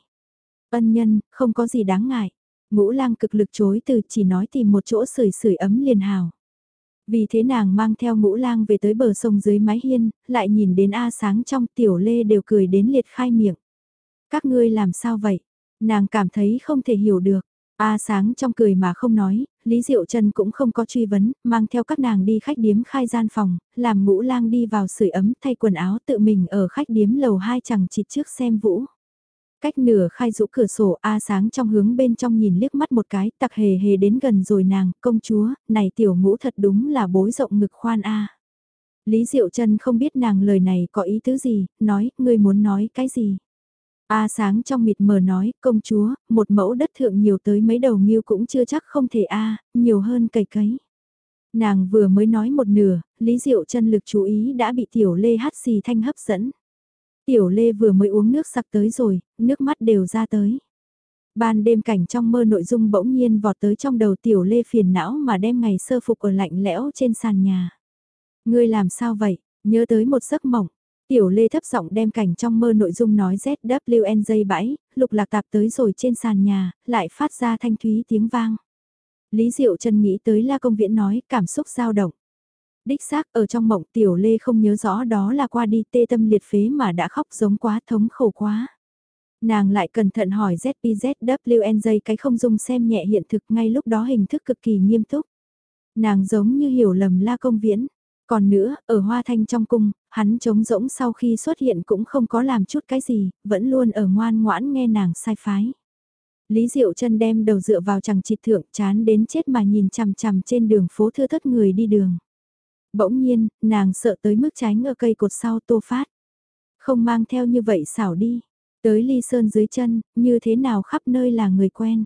Ân nhân, không có gì đáng ngại. Ngũ lang cực lực chối từ chỉ nói tìm một chỗ sưởi sưởi ấm liền hào. Vì thế nàng mang theo ngũ lang về tới bờ sông dưới mái hiên, lại nhìn đến A sáng trong tiểu lê đều cười đến liệt khai miệng. Các ngươi làm sao vậy? Nàng cảm thấy không thể hiểu được. A sáng trong cười mà không nói, Lý Diệu Trân cũng không có truy vấn, mang theo các nàng đi khách điếm khai gian phòng, làm ngũ lang đi vào sưởi ấm thay quần áo tự mình ở khách điếm lầu hai chẳng chịt trước xem vũ. Cách nửa khai rũ cửa sổ A sáng trong hướng bên trong nhìn liếc mắt một cái, tặc hề hề đến gần rồi nàng, công chúa, này tiểu ngũ thật đúng là bối rộng ngực khoan A. Lý Diệu Trân không biết nàng lời này có ý tứ gì, nói, ngươi muốn nói cái gì. A sáng trong mịt mờ nói, công chúa, một mẫu đất thượng nhiều tới mấy đầu nghiêu cũng chưa chắc không thể A, nhiều hơn cầy cấy. Nàng vừa mới nói một nửa, Lý Diệu chân lực chú ý đã bị tiểu lê hát xì thanh hấp dẫn. Tiểu lê vừa mới uống nước sặc tới rồi, nước mắt đều ra tới. Ban đêm cảnh trong mơ nội dung bỗng nhiên vọt tới trong đầu tiểu lê phiền não mà đem ngày sơ phục ở lạnh lẽo trên sàn nhà. Ngươi làm sao vậy, nhớ tới một giấc mộng, Tiểu Lê thấp giọng đem cảnh trong mơ nội dung nói ZWNJ bãi, lục lạc tạp tới rồi trên sàn nhà, lại phát ra thanh thúy tiếng vang. Lý Diệu Trần nghĩ tới La Công Viễn nói, cảm xúc dao động. Đích xác ở trong mộng Tiểu Lê không nhớ rõ đó là qua đi tê tâm liệt phế mà đã khóc giống quá thống khổ quá. Nàng lại cẩn thận hỏi ZPZWNJ cái không dung xem nhẹ hiện thực ngay lúc đó hình thức cực kỳ nghiêm túc. Nàng giống như hiểu lầm La Công Viễn, còn nữa, ở Hoa Thanh trong cung, hắn trống rỗng sau khi xuất hiện cũng không có làm chút cái gì, vẫn luôn ở ngoan ngoãn nghe nàng sai phái. Lý Diệu chân đem đầu dựa vào chẳng chịt thượng chán đến chết mà nhìn chằm chằm trên đường phố thưa thất người đi đường. Bỗng nhiên, nàng sợ tới mức tránh ở cây cột sau tô phát. Không mang theo như vậy xảo đi. Tới ly sơn dưới chân, như thế nào khắp nơi là người quen.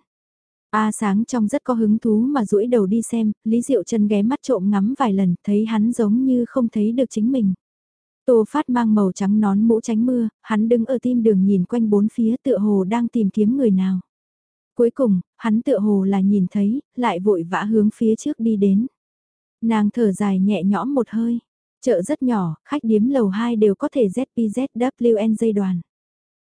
A sáng trong rất có hứng thú mà duỗi đầu đi xem, Lý Diệu chân ghé mắt trộm ngắm vài lần, thấy hắn giống như không thấy được chính mình. Tô Phát mang màu trắng nón mũ tránh mưa, hắn đứng ở tim đường nhìn quanh bốn phía tựa hồ đang tìm kiếm người nào. Cuối cùng, hắn tựa hồ là nhìn thấy, lại vội vã hướng phía trước đi đến. Nàng thở dài nhẹ nhõm một hơi. Chợ rất nhỏ, khách điếm lầu 2 đều có thể ZPZWN dây đoàn.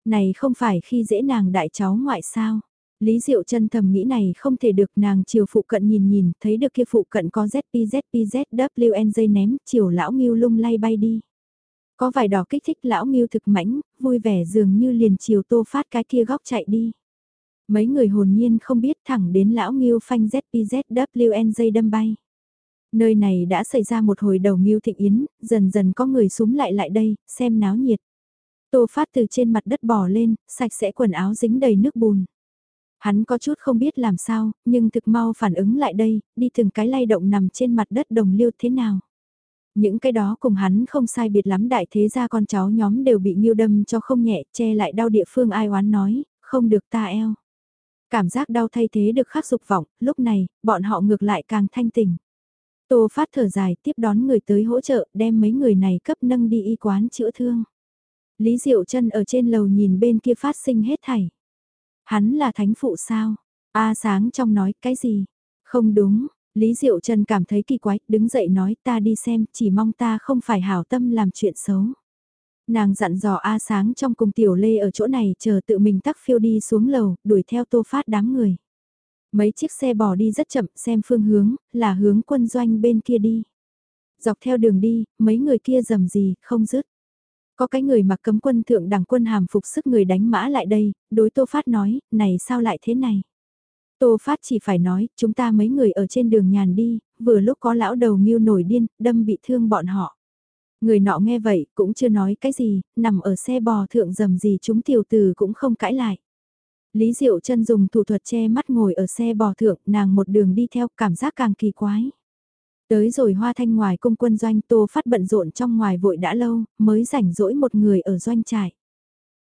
Này không phải khi dễ nàng đại cháu ngoại sao. Lý Diệu chân thầm nghĩ này không thể được nàng chiều phụ cận nhìn nhìn, thấy được kia phụ cận có ZPZPZWN dây ném, chiều lão nghiêu lung lay bay đi. Có vài đỏ kích thích lão nghiêu thực mãnh, vui vẻ dường như liền chiều tô phát cái kia góc chạy đi. Mấy người hồn nhiên không biết thẳng đến lão nghiêu phanh ZPZWN dây đâm bay. Nơi này đã xảy ra một hồi đầu nghiêu thịnh yến, dần dần có người súng lại lại đây, xem náo nhiệt. Tô phát từ trên mặt đất bò lên, sạch sẽ quần áo dính đầy nước bùn. Hắn có chút không biết làm sao, nhưng thực mau phản ứng lại đây, đi từng cái lay động nằm trên mặt đất đồng liêu thế nào. Những cái đó cùng hắn không sai biệt lắm đại thế gia con cháu nhóm đều bị nghiêu đâm cho không nhẹ, che lại đau địa phương ai oán nói, không được ta eo. Cảm giác đau thay thế được khắc dục vọng, lúc này, bọn họ ngược lại càng thanh tỉnh. Tô phát thở dài tiếp đón người tới hỗ trợ, đem mấy người này cấp nâng đi y quán chữa thương. Lý Diệu chân ở trên lầu nhìn bên kia phát sinh hết thảy. Hắn là thánh phụ sao? A sáng trong nói cái gì? Không đúng, Lý Diệu Trần cảm thấy kỳ quái, đứng dậy nói ta đi xem, chỉ mong ta không phải hảo tâm làm chuyện xấu. Nàng dặn dò A sáng trong cùng tiểu lê ở chỗ này chờ tự mình tắc phiêu đi xuống lầu, đuổi theo tô phát đám người. Mấy chiếc xe bò đi rất chậm xem phương hướng, là hướng quân doanh bên kia đi. Dọc theo đường đi, mấy người kia dầm gì, không dứt. Có cái người mặc cấm quân thượng đẳng quân hàm phục sức người đánh mã lại đây, đối Tô Phát nói, này sao lại thế này? Tô Phát chỉ phải nói, chúng ta mấy người ở trên đường nhàn đi, vừa lúc có lão đầu mưu nổi điên, đâm bị thương bọn họ. Người nọ nghe vậy, cũng chưa nói cái gì, nằm ở xe bò thượng dầm gì chúng tiểu từ cũng không cãi lại. Lý Diệu chân dùng thủ thuật che mắt ngồi ở xe bò thượng, nàng một đường đi theo cảm giác càng kỳ quái. Tới rồi hoa thanh ngoài cung quân doanh tô phát bận rộn trong ngoài vội đã lâu, mới rảnh rỗi một người ở doanh trại.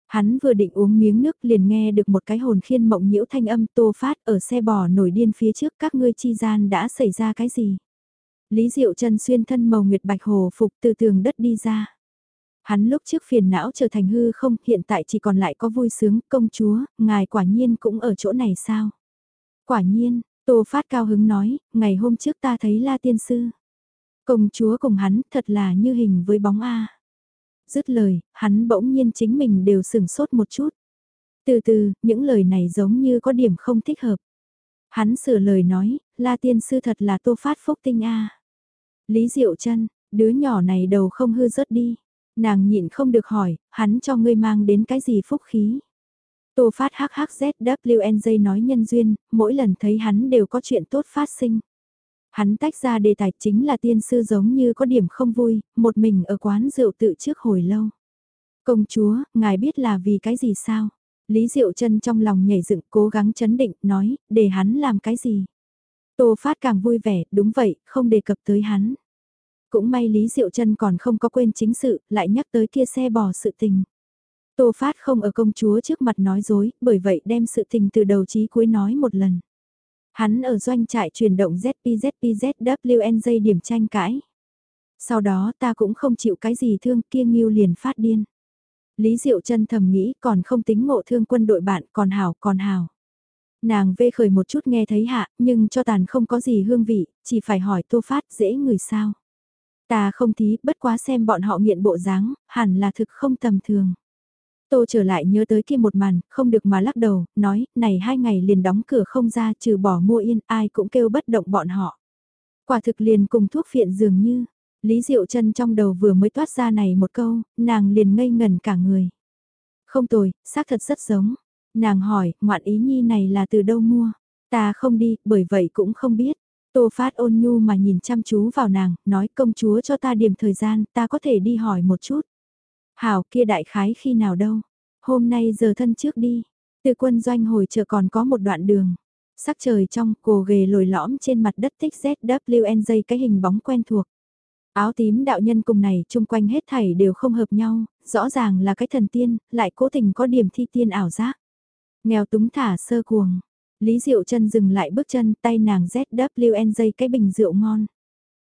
Hắn vừa định uống miếng nước liền nghe được một cái hồn khiên mộng nhiễu thanh âm tô phát ở xe bò nổi điên phía trước các ngươi chi gian đã xảy ra cái gì. Lý Diệu chân xuyên thân màu nguyệt bạch hồ phục từ tường đất đi ra. Hắn lúc trước phiền não trở thành hư không, hiện tại chỉ còn lại có vui sướng, công chúa, ngài quả nhiên cũng ở chỗ này sao? Quả nhiên, Tô Phát cao hứng nói, ngày hôm trước ta thấy La Tiên Sư. Công chúa cùng hắn thật là như hình với bóng A. Dứt lời, hắn bỗng nhiên chính mình đều sửng sốt một chút. Từ từ, những lời này giống như có điểm không thích hợp. Hắn sửa lời nói, La Tiên Sư thật là Tô Phát phúc tinh A. Lý Diệu chân đứa nhỏ này đầu không hư rớt đi. Nàng nhịn không được hỏi, hắn cho ngươi mang đến cái gì phúc khí. Tô Phát HHZWNJ nói nhân duyên, mỗi lần thấy hắn đều có chuyện tốt phát sinh. Hắn tách ra đề tài chính là tiên sư giống như có điểm không vui, một mình ở quán rượu tự trước hồi lâu. Công chúa, ngài biết là vì cái gì sao? Lý Diệu chân trong lòng nhảy dựng cố gắng chấn định, nói, để hắn làm cái gì? Tô Phát càng vui vẻ, đúng vậy, không đề cập tới hắn. Cũng may Lý Diệu chân còn không có quên chính sự, lại nhắc tới kia xe bò sự tình. Tô Phát không ở công chúa trước mặt nói dối, bởi vậy đem sự tình từ đầu chí cuối nói một lần. Hắn ở doanh trại chuyển động ZPZPZWNJ điểm tranh cãi. Sau đó ta cũng không chịu cái gì thương kia nghiêu liền phát điên. Lý Diệu chân thầm nghĩ còn không tính ngộ thương quân đội bạn còn hào còn hào. Nàng vê khởi một chút nghe thấy hạ nhưng cho tàn không có gì hương vị, chỉ phải hỏi tô phát dễ người sao. Ta không thí bất quá xem bọn họ nghiện bộ dáng, hẳn là thực không tầm thường. Tô trở lại nhớ tới kia một màn, không được mà lắc đầu, nói, này hai ngày liền đóng cửa không ra trừ bỏ mua yên, ai cũng kêu bất động bọn họ. Quả thực liền cùng thuốc phiện dường như, Lý Diệu chân trong đầu vừa mới toát ra này một câu, nàng liền ngây ngần cả người. Không tồi, xác thật rất giống. Nàng hỏi, ngoạn ý nhi này là từ đâu mua? Ta không đi, bởi vậy cũng không biết. Tô Phát ôn nhu mà nhìn chăm chú vào nàng, nói công chúa cho ta điểm thời gian, ta có thể đi hỏi một chút. Hảo kia đại khái khi nào đâu? Hôm nay giờ thân trước đi. Từ quân doanh hồi chờ còn có một đoạn đường. Sắc trời trong, cổ ghề lồi lõm trên mặt đất tích ZWNJ cái hình bóng quen thuộc. Áo tím đạo nhân cùng này chung quanh hết thảy đều không hợp nhau, rõ ràng là cái thần tiên, lại cố tình có điểm thi tiên ảo giác. Nghèo túng thả sơ cuồng. Lý Diệu chân dừng lại bước chân tay nàng ZWNJ cái bình rượu ngon.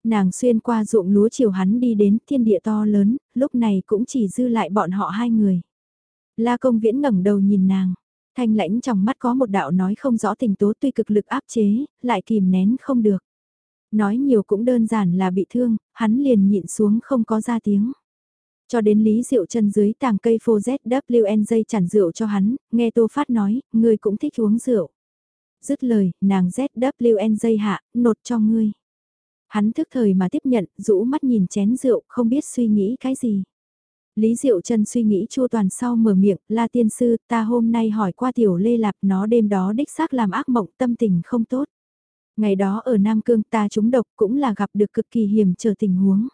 Nàng xuyên qua ruộng lúa chiều hắn đi đến thiên địa to lớn, lúc này cũng chỉ dư lại bọn họ hai người. La công viễn ngẩng đầu nhìn nàng, thanh lãnh trong mắt có một đạo nói không rõ tình tố tuy cực lực áp chế, lại kìm nén không được. Nói nhiều cũng đơn giản là bị thương, hắn liền nhịn xuống không có ra tiếng. Cho đến Lý Diệu chân dưới tàng cây phô ZWNJ chản rượu cho hắn, nghe Tô Phát nói, ngươi cũng thích uống rượu. Dứt lời, nàng ZWNJ hạ, nột cho ngươi. Hắn thức thời mà tiếp nhận, rũ mắt nhìn chén rượu, không biết suy nghĩ cái gì. Lý Diệu Trần suy nghĩ chua toàn sau mở miệng, la tiên sư, ta hôm nay hỏi qua tiểu lê lạp nó đêm đó đích xác làm ác mộng tâm tình không tốt. Ngày đó ở Nam Cương ta trúng độc cũng là gặp được cực kỳ hiểm trở tình huống.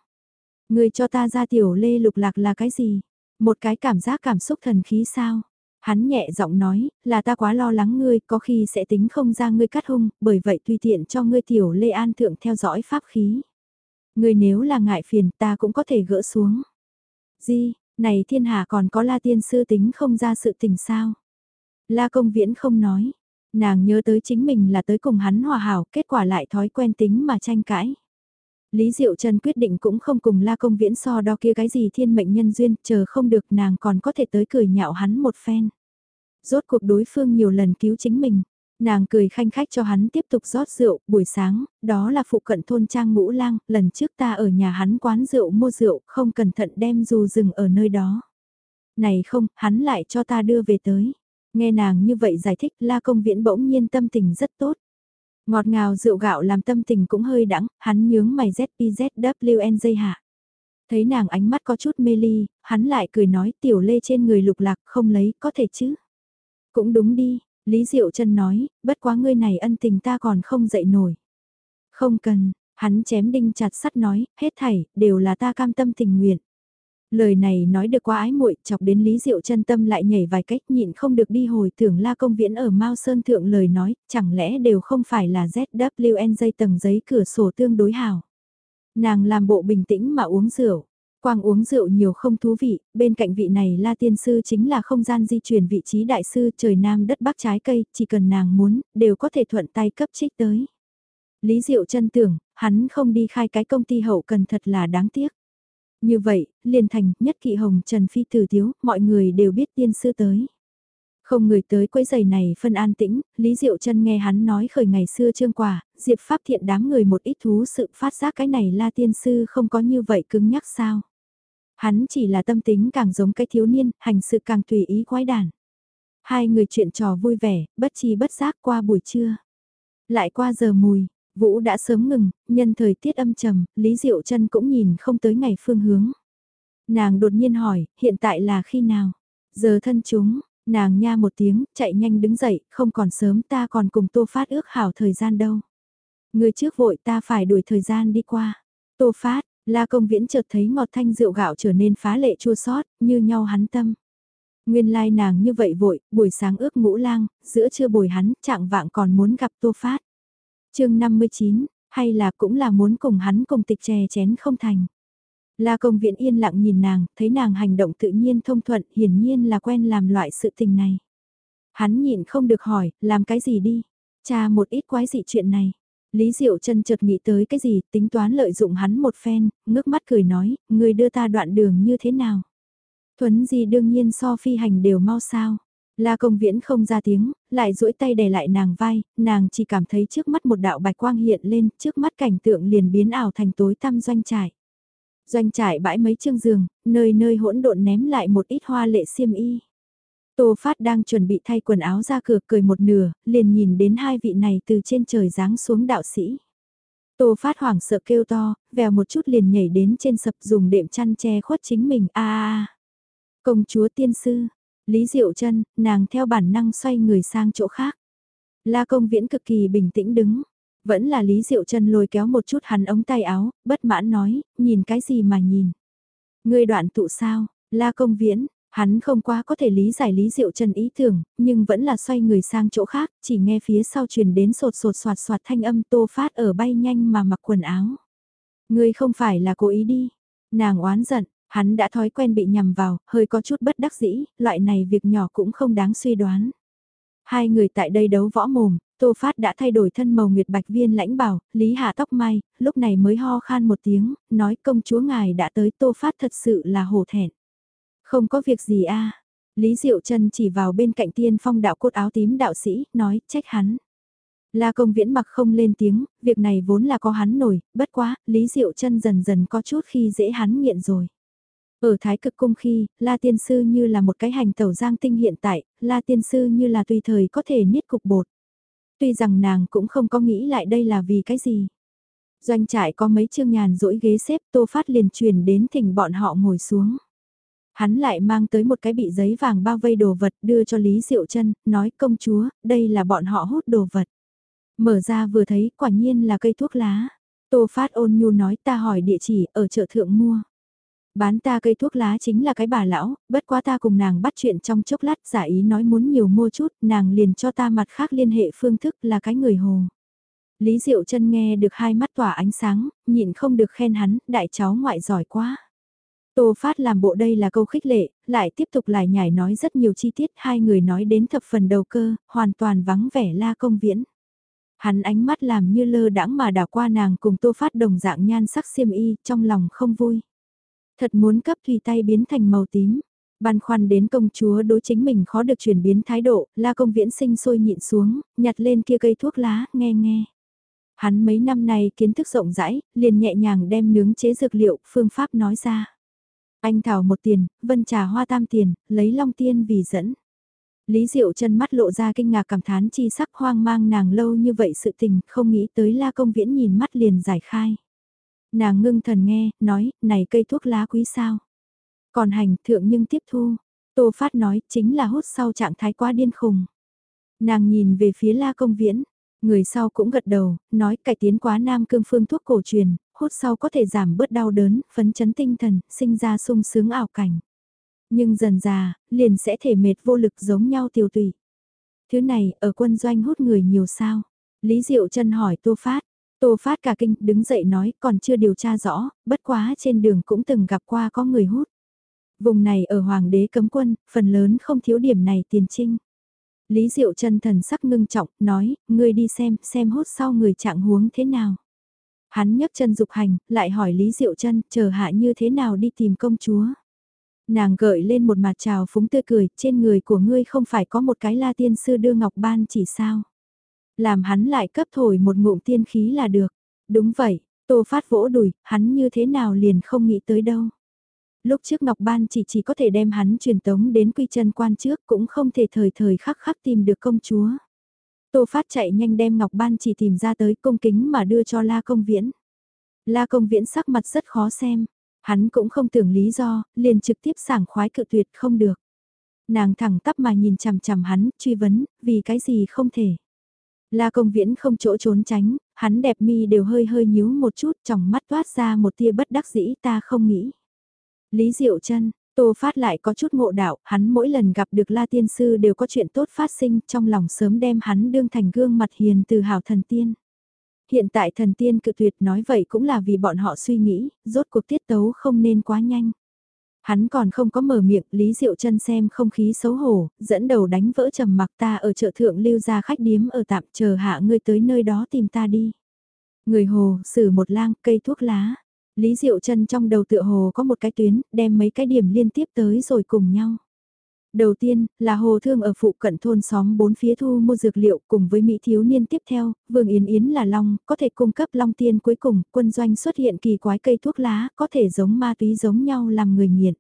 Người cho ta ra tiểu lê lục lạc là cái gì? Một cái cảm giác cảm xúc thần khí sao? Hắn nhẹ giọng nói, là ta quá lo lắng ngươi, có khi sẽ tính không ra ngươi cắt hung, bởi vậy tùy tiện cho ngươi tiểu lê an thượng theo dõi pháp khí. Ngươi nếu là ngại phiền ta cũng có thể gỡ xuống. Di, này thiên hạ còn có la tiên sư tính không ra sự tình sao? La công viễn không nói, nàng nhớ tới chính mình là tới cùng hắn hòa hảo, kết quả lại thói quen tính mà tranh cãi. Lý Diệu Trần quyết định cũng không cùng la công viễn so đo kia cái gì thiên mệnh nhân duyên, chờ không được nàng còn có thể tới cười nhạo hắn một phen. Rốt cuộc đối phương nhiều lần cứu chính mình, nàng cười khanh khách cho hắn tiếp tục rót rượu, buổi sáng, đó là phụ cận thôn trang ngũ lang, lần trước ta ở nhà hắn quán rượu mua rượu, không cẩn thận đem dù rừng ở nơi đó. Này không, hắn lại cho ta đưa về tới. Nghe nàng như vậy giải thích la công viễn bỗng nhiên tâm tình rất tốt. Ngọt ngào rượu gạo làm tâm tình cũng hơi đắng, hắn nhướng mày ZPZWNJ hạ. Thấy nàng ánh mắt có chút mê ly, hắn lại cười nói tiểu lê trên người lục lạc không lấy có thể chứ. Cũng đúng đi, Lý Diệu chân nói, bất quá ngươi này ân tình ta còn không dậy nổi. Không cần, hắn chém đinh chặt sắt nói, hết thảy, đều là ta cam tâm tình nguyện. Lời này nói được quá ái muội, chọc đến Lý Diệu chân tâm lại nhảy vài cách nhịn không được đi hồi tưởng la công viễn ở Mao Sơn Thượng lời nói, chẳng lẽ đều không phải là ZWNJ dây tầng giấy cửa sổ tương đối hào. Nàng làm bộ bình tĩnh mà uống rượu. Quang uống rượu nhiều không thú vị, bên cạnh vị này la tiên sư chính là không gian di chuyển vị trí đại sư trời nam đất bắc trái cây, chỉ cần nàng muốn, đều có thể thuận tay cấp trích tới. Lý Diệu chân tưởng, hắn không đi khai cái công ty hậu cần thật là đáng tiếc. Như vậy, liền thành, nhất kỵ hồng Trần Phi tử thiếu, mọi người đều biết tiên sư tới. Không người tới quấy giày này phân an tĩnh, Lý Diệu chân nghe hắn nói khởi ngày xưa trương quả, Diệp Pháp thiện đám người một ít thú sự phát giác cái này la tiên sư không có như vậy cứng nhắc sao. Hắn chỉ là tâm tính càng giống cái thiếu niên, hành sự càng tùy ý quái đản. Hai người chuyện trò vui vẻ, bất chi bất giác qua buổi trưa. Lại qua giờ mùi, Vũ đã sớm ngừng, nhân thời tiết âm trầm, Lý Diệu chân cũng nhìn không tới ngày phương hướng. Nàng đột nhiên hỏi, hiện tại là khi nào? Giờ thân chúng, nàng nha một tiếng, chạy nhanh đứng dậy, không còn sớm ta còn cùng Tô Phát ước hảo thời gian đâu. Người trước vội ta phải đuổi thời gian đi qua. Tô Phát, La Công Viễn chợt thấy ngọt thanh rượu gạo trở nên phá lệ chua sót, như nhau hắn tâm. Nguyên lai nàng như vậy vội, buổi sáng ước ngũ lang, giữa trưa bồi hắn, trạng vạng còn muốn gặp Tô Phát. chương 59, hay là cũng là muốn cùng hắn cùng tịch chè chén không thành. La công viện yên lặng nhìn nàng, thấy nàng hành động tự nhiên thông thuận, hiển nhiên là quen làm loại sự tình này. Hắn nhịn không được hỏi, làm cái gì đi? Cha một ít quái dị chuyện này. Lý Diệu chân chợt nghĩ tới cái gì, tính toán lợi dụng hắn một phen, ngước mắt cười nói, người đưa ta đoạn đường như thế nào? Thuấn gì đương nhiên so phi hành đều mau sao. La công viễn không ra tiếng, lại duỗi tay đè lại nàng vai, nàng chỉ cảm thấy trước mắt một đạo bạch quang hiện lên, trước mắt cảnh tượng liền biến ảo thành tối tăm doanh trải. Doanh trải bãi mấy chương giường, nơi nơi hỗn độn ném lại một ít hoa lệ xiêm y. Tô Phát đang chuẩn bị thay quần áo ra cửa cười một nửa, liền nhìn đến hai vị này từ trên trời giáng xuống đạo sĩ. Tô Phát hoảng sợ kêu to, vèo một chút liền nhảy đến trên sập dùng đệm chăn che khuất chính mình. a a Công chúa tiên sư, Lý Diệu chân nàng theo bản năng xoay người sang chỗ khác. La công viễn cực kỳ bình tĩnh đứng, vẫn là Lý Diệu Trân lôi kéo một chút hắn ống tay áo, bất mãn nói, nhìn cái gì mà nhìn. Người đoạn tụ sao, La công viễn, hắn không quá có thể lý giải Lý Diệu trần ý tưởng, nhưng vẫn là xoay người sang chỗ khác, chỉ nghe phía sau truyền đến sột sột soạt soạt thanh âm tô phát ở bay nhanh mà mặc quần áo. Người không phải là cố ý đi. Nàng oán giận, Hắn đã thói quen bị nhầm vào, hơi có chút bất đắc dĩ, loại này việc nhỏ cũng không đáng suy đoán. Hai người tại đây đấu võ mồm, Tô Phát đã thay đổi thân màu nguyệt bạch viên lãnh bảo, Lý Hạ tóc mai, lúc này mới ho khan một tiếng, nói công chúa ngài đã tới Tô Phát thật sự là hổ thẹn. Không có việc gì a Lý Diệu Trân chỉ vào bên cạnh tiên phong đạo cốt áo tím đạo sĩ, nói, trách hắn. La công viễn mặc không lên tiếng, việc này vốn là có hắn nổi, bất quá, Lý Diệu Trân dần dần có chút khi dễ hắn nghiện rồi. Ở Thái Cực Cung khi, La Tiên Sư như là một cái hành tẩu giang tinh hiện tại, La Tiên Sư như là tùy thời có thể niết cục bột. Tuy rằng nàng cũng không có nghĩ lại đây là vì cái gì. Doanh trại có mấy chương nhàn rỗi ghế xếp Tô Phát liền truyền đến thỉnh bọn họ ngồi xuống. Hắn lại mang tới một cái bị giấy vàng bao vây đồ vật đưa cho Lý Diệu chân nói công chúa, đây là bọn họ hút đồ vật. Mở ra vừa thấy quả nhiên là cây thuốc lá. Tô Phát ôn nhu nói ta hỏi địa chỉ ở chợ thượng mua. Bán ta cây thuốc lá chính là cái bà lão, bất quá ta cùng nàng bắt chuyện trong chốc lát giả ý nói muốn nhiều mua chút, nàng liền cho ta mặt khác liên hệ phương thức là cái người hồ. Lý Diệu chân nghe được hai mắt tỏa ánh sáng, nhịn không được khen hắn, đại cháu ngoại giỏi quá. Tô Phát làm bộ đây là câu khích lệ, lại tiếp tục lại nhảy nói rất nhiều chi tiết hai người nói đến thập phần đầu cơ, hoàn toàn vắng vẻ la công viễn. Hắn ánh mắt làm như lơ đãng mà đảo qua nàng cùng Tô Phát đồng dạng nhan sắc xiêm y, trong lòng không vui. Thật muốn cấp thủy tay biến thành màu tím. Băn khoăn đến công chúa đối chính mình khó được chuyển biến thái độ, la công viễn sinh sôi nhịn xuống, nhặt lên kia cây thuốc lá, nghe nghe. Hắn mấy năm nay kiến thức rộng rãi, liền nhẹ nhàng đem nướng chế dược liệu, phương pháp nói ra. Anh thảo một tiền, vân trà hoa tam tiền, lấy long tiên vì dẫn. Lý Diệu chân mắt lộ ra kinh ngạc cảm thán chi sắc hoang mang nàng lâu như vậy sự tình, không nghĩ tới la công viễn nhìn mắt liền giải khai. Nàng ngưng thần nghe, nói, này cây thuốc lá quý sao. Còn hành thượng nhưng tiếp thu. Tô Phát nói, chính là hút sau trạng thái quá điên khùng. Nàng nhìn về phía la công viễn. Người sau cũng gật đầu, nói cải tiến quá nam cương phương thuốc cổ truyền, hút sau có thể giảm bớt đau đớn, phấn chấn tinh thần, sinh ra sung sướng ảo cảnh. Nhưng dần già, liền sẽ thể mệt vô lực giống nhau tiêu tùy. Thứ này, ở quân doanh hút người nhiều sao? Lý Diệu chân hỏi Tô Phát, Tô Phát cả kinh đứng dậy nói còn chưa điều tra rõ, bất quá trên đường cũng từng gặp qua có người hút. Vùng này ở Hoàng đế cấm quân, phần lớn không thiếu điểm này tiền trinh. Lý Diệu chân thần sắc ngưng trọng, nói, ngươi đi xem, xem hút sau người trạng huống thế nào. Hắn nhấc chân dục hành, lại hỏi Lý Diệu chân chờ hạ như thế nào đi tìm công chúa. Nàng gợi lên một mặt trào phúng tươi cười, trên người của ngươi không phải có một cái la tiên sư đưa ngọc ban chỉ sao. Làm hắn lại cấp thổi một ngụm tiên khí là được. Đúng vậy, tô phát vỗ đùi, hắn như thế nào liền không nghĩ tới đâu. Lúc trước Ngọc Ban chỉ chỉ có thể đem hắn truyền tống đến quy chân quan trước cũng không thể thời thời khắc khắc tìm được công chúa. Tô Phát chạy nhanh đem Ngọc Ban chỉ tìm ra tới công kính mà đưa cho La Công Viễn. La Công Viễn sắc mặt rất khó xem, hắn cũng không tưởng lý do, liền trực tiếp sảng khoái cự tuyệt không được. Nàng thẳng tắp mà nhìn chằm chằm hắn, truy vấn, vì cái gì không thể. La Công Viễn không chỗ trốn tránh, hắn đẹp mi đều hơi hơi nhíu một chút, trong mắt toát ra một tia bất đắc dĩ ta không nghĩ. Lý Diệu Trân, Tô Phát lại có chút ngộ đạo, hắn mỗi lần gặp được La Tiên Sư đều có chuyện tốt phát sinh trong lòng sớm đem hắn đương thành gương mặt hiền từ hào thần tiên. Hiện tại thần tiên cự tuyệt nói vậy cũng là vì bọn họ suy nghĩ, rốt cuộc tiết tấu không nên quá nhanh. Hắn còn không có mở miệng, Lý Diệu chân xem không khí xấu hổ, dẫn đầu đánh vỡ trầm mặc ta ở chợ thượng lưu ra khách điếm ở tạm chờ hạ ngươi tới nơi đó tìm ta đi. Người hồ, xử một lang, cây thuốc lá. Lý Diệu chân trong đầu tựa hồ có một cái tuyến, đem mấy cái điểm liên tiếp tới rồi cùng nhau. Đầu tiên, là hồ thương ở phụ cận thôn xóm bốn phía thu mua dược liệu cùng với Mỹ thiếu niên tiếp theo, Vương Yến Yến là long, có thể cung cấp long tiên cuối cùng, quân doanh xuất hiện kỳ quái cây thuốc lá, có thể giống ma túy giống nhau làm người nghiện.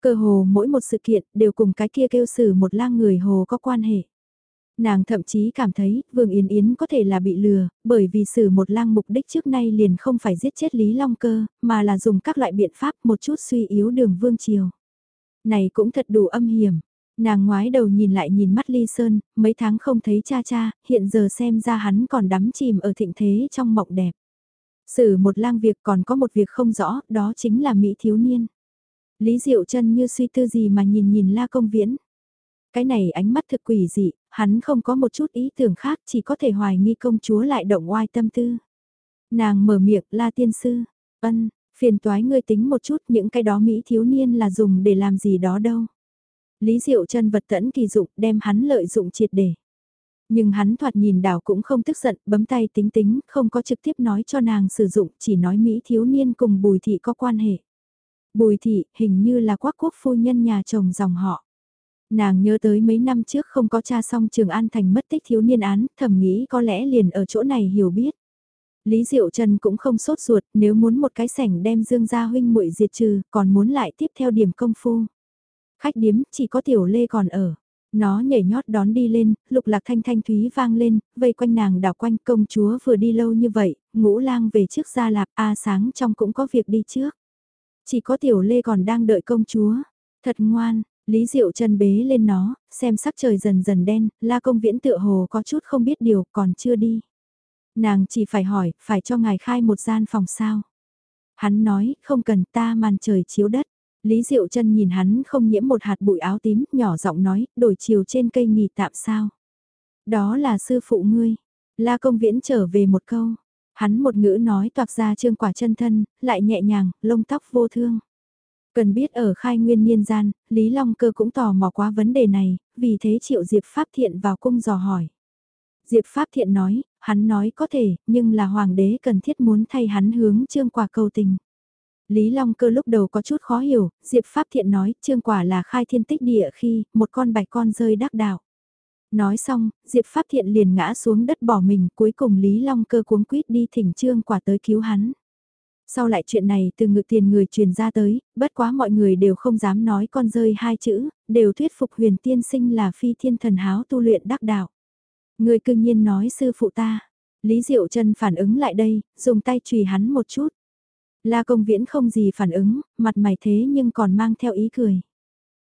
Cơ hồ mỗi một sự kiện đều cùng cái kia kêu xử một lang người hồ có quan hệ. Nàng thậm chí cảm thấy Vương Yến Yến có thể là bị lừa, bởi vì xử một lang mục đích trước nay liền không phải giết chết Lý Long Cơ, mà là dùng các loại biện pháp một chút suy yếu đường Vương Triều. Này cũng thật đủ âm hiểm. Nàng ngoái đầu nhìn lại nhìn mắt Ly Sơn, mấy tháng không thấy cha cha, hiện giờ xem ra hắn còn đắm chìm ở thịnh thế trong mộng đẹp. Xử một lang việc còn có một việc không rõ, đó chính là Mỹ thiếu niên. Lý Diệu chân như suy tư gì mà nhìn nhìn La Công Viễn. Cái này ánh mắt thực quỷ dị, hắn không có một chút ý tưởng khác chỉ có thể hoài nghi công chúa lại động oai tâm tư. Nàng mở miệng La Tiên Sư, ân, phiền toái ngươi tính một chút những cái đó Mỹ thiếu niên là dùng để làm gì đó đâu. Lý Diệu chân vật tẫn kỳ dụng đem hắn lợi dụng triệt để. Nhưng hắn thoạt nhìn đảo cũng không tức giận, bấm tay tính tính, không có trực tiếp nói cho nàng sử dụng, chỉ nói Mỹ thiếu niên cùng bùi thị có quan hệ. Bùi thị hình như là quắc quốc phu nhân nhà chồng dòng họ. Nàng nhớ tới mấy năm trước không có cha xong Trường An Thành mất tích thiếu niên án, thầm nghĩ có lẽ liền ở chỗ này hiểu biết. Lý Diệu Trần cũng không sốt ruột, nếu muốn một cái sảnh đem Dương Gia huynh muội diệt trừ, còn muốn lại tiếp theo điểm công phu. Khách điếm, chỉ có tiểu lê còn ở. Nó nhảy nhót đón đi lên, lục lạc thanh thanh thúy vang lên, vây quanh nàng đảo quanh công chúa vừa đi lâu như vậy, ngũ lang về trước gia lạp, a sáng trong cũng có việc đi trước. Chỉ có tiểu lê còn đang đợi công chúa. Thật ngoan, Lý Diệu chân bế lên nó, xem sắc trời dần dần đen, la công viễn tựa hồ có chút không biết điều, còn chưa đi. Nàng chỉ phải hỏi, phải cho ngài khai một gian phòng sao. Hắn nói, không cần ta màn trời chiếu đất. Lý Diệu chân nhìn hắn không nhiễm một hạt bụi áo tím, nhỏ giọng nói, đổi chiều trên cây nghỉ tạm sao. Đó là sư phụ ngươi. La công viễn trở về một câu. Hắn một ngữ nói toạc ra trương quả chân thân, lại nhẹ nhàng, lông tóc vô thương. Cần biết ở khai nguyên niên gian, Lý Long Cơ cũng tò mò quá vấn đề này, vì thế triệu Diệp Pháp Thiện vào cung dò hỏi. Diệp Pháp Thiện nói, hắn nói có thể, nhưng là hoàng đế cần thiết muốn thay hắn hướng trương quả cầu tình. Lý Long Cơ lúc đầu có chút khó hiểu, Diệp Pháp Thiện nói, trương quả là khai thiên tích địa khi, một con bạch con rơi đắc đạo. Nói xong, Diệp Pháp Thiện liền ngã xuống đất bỏ mình, cuối cùng Lý Long Cơ cuống quýt đi thỉnh trương quả tới cứu hắn. Sau lại chuyện này từ ngự tiền người truyền ra tới, bất quá mọi người đều không dám nói con rơi hai chữ, đều thuyết phục huyền tiên sinh là phi thiên thần háo tu luyện đắc đạo. Người cư nhiên nói sư phụ ta. Lý Diệu Trân phản ứng lại đây, dùng tay chùy hắn một chút. La công viễn không gì phản ứng, mặt mày thế nhưng còn mang theo ý cười.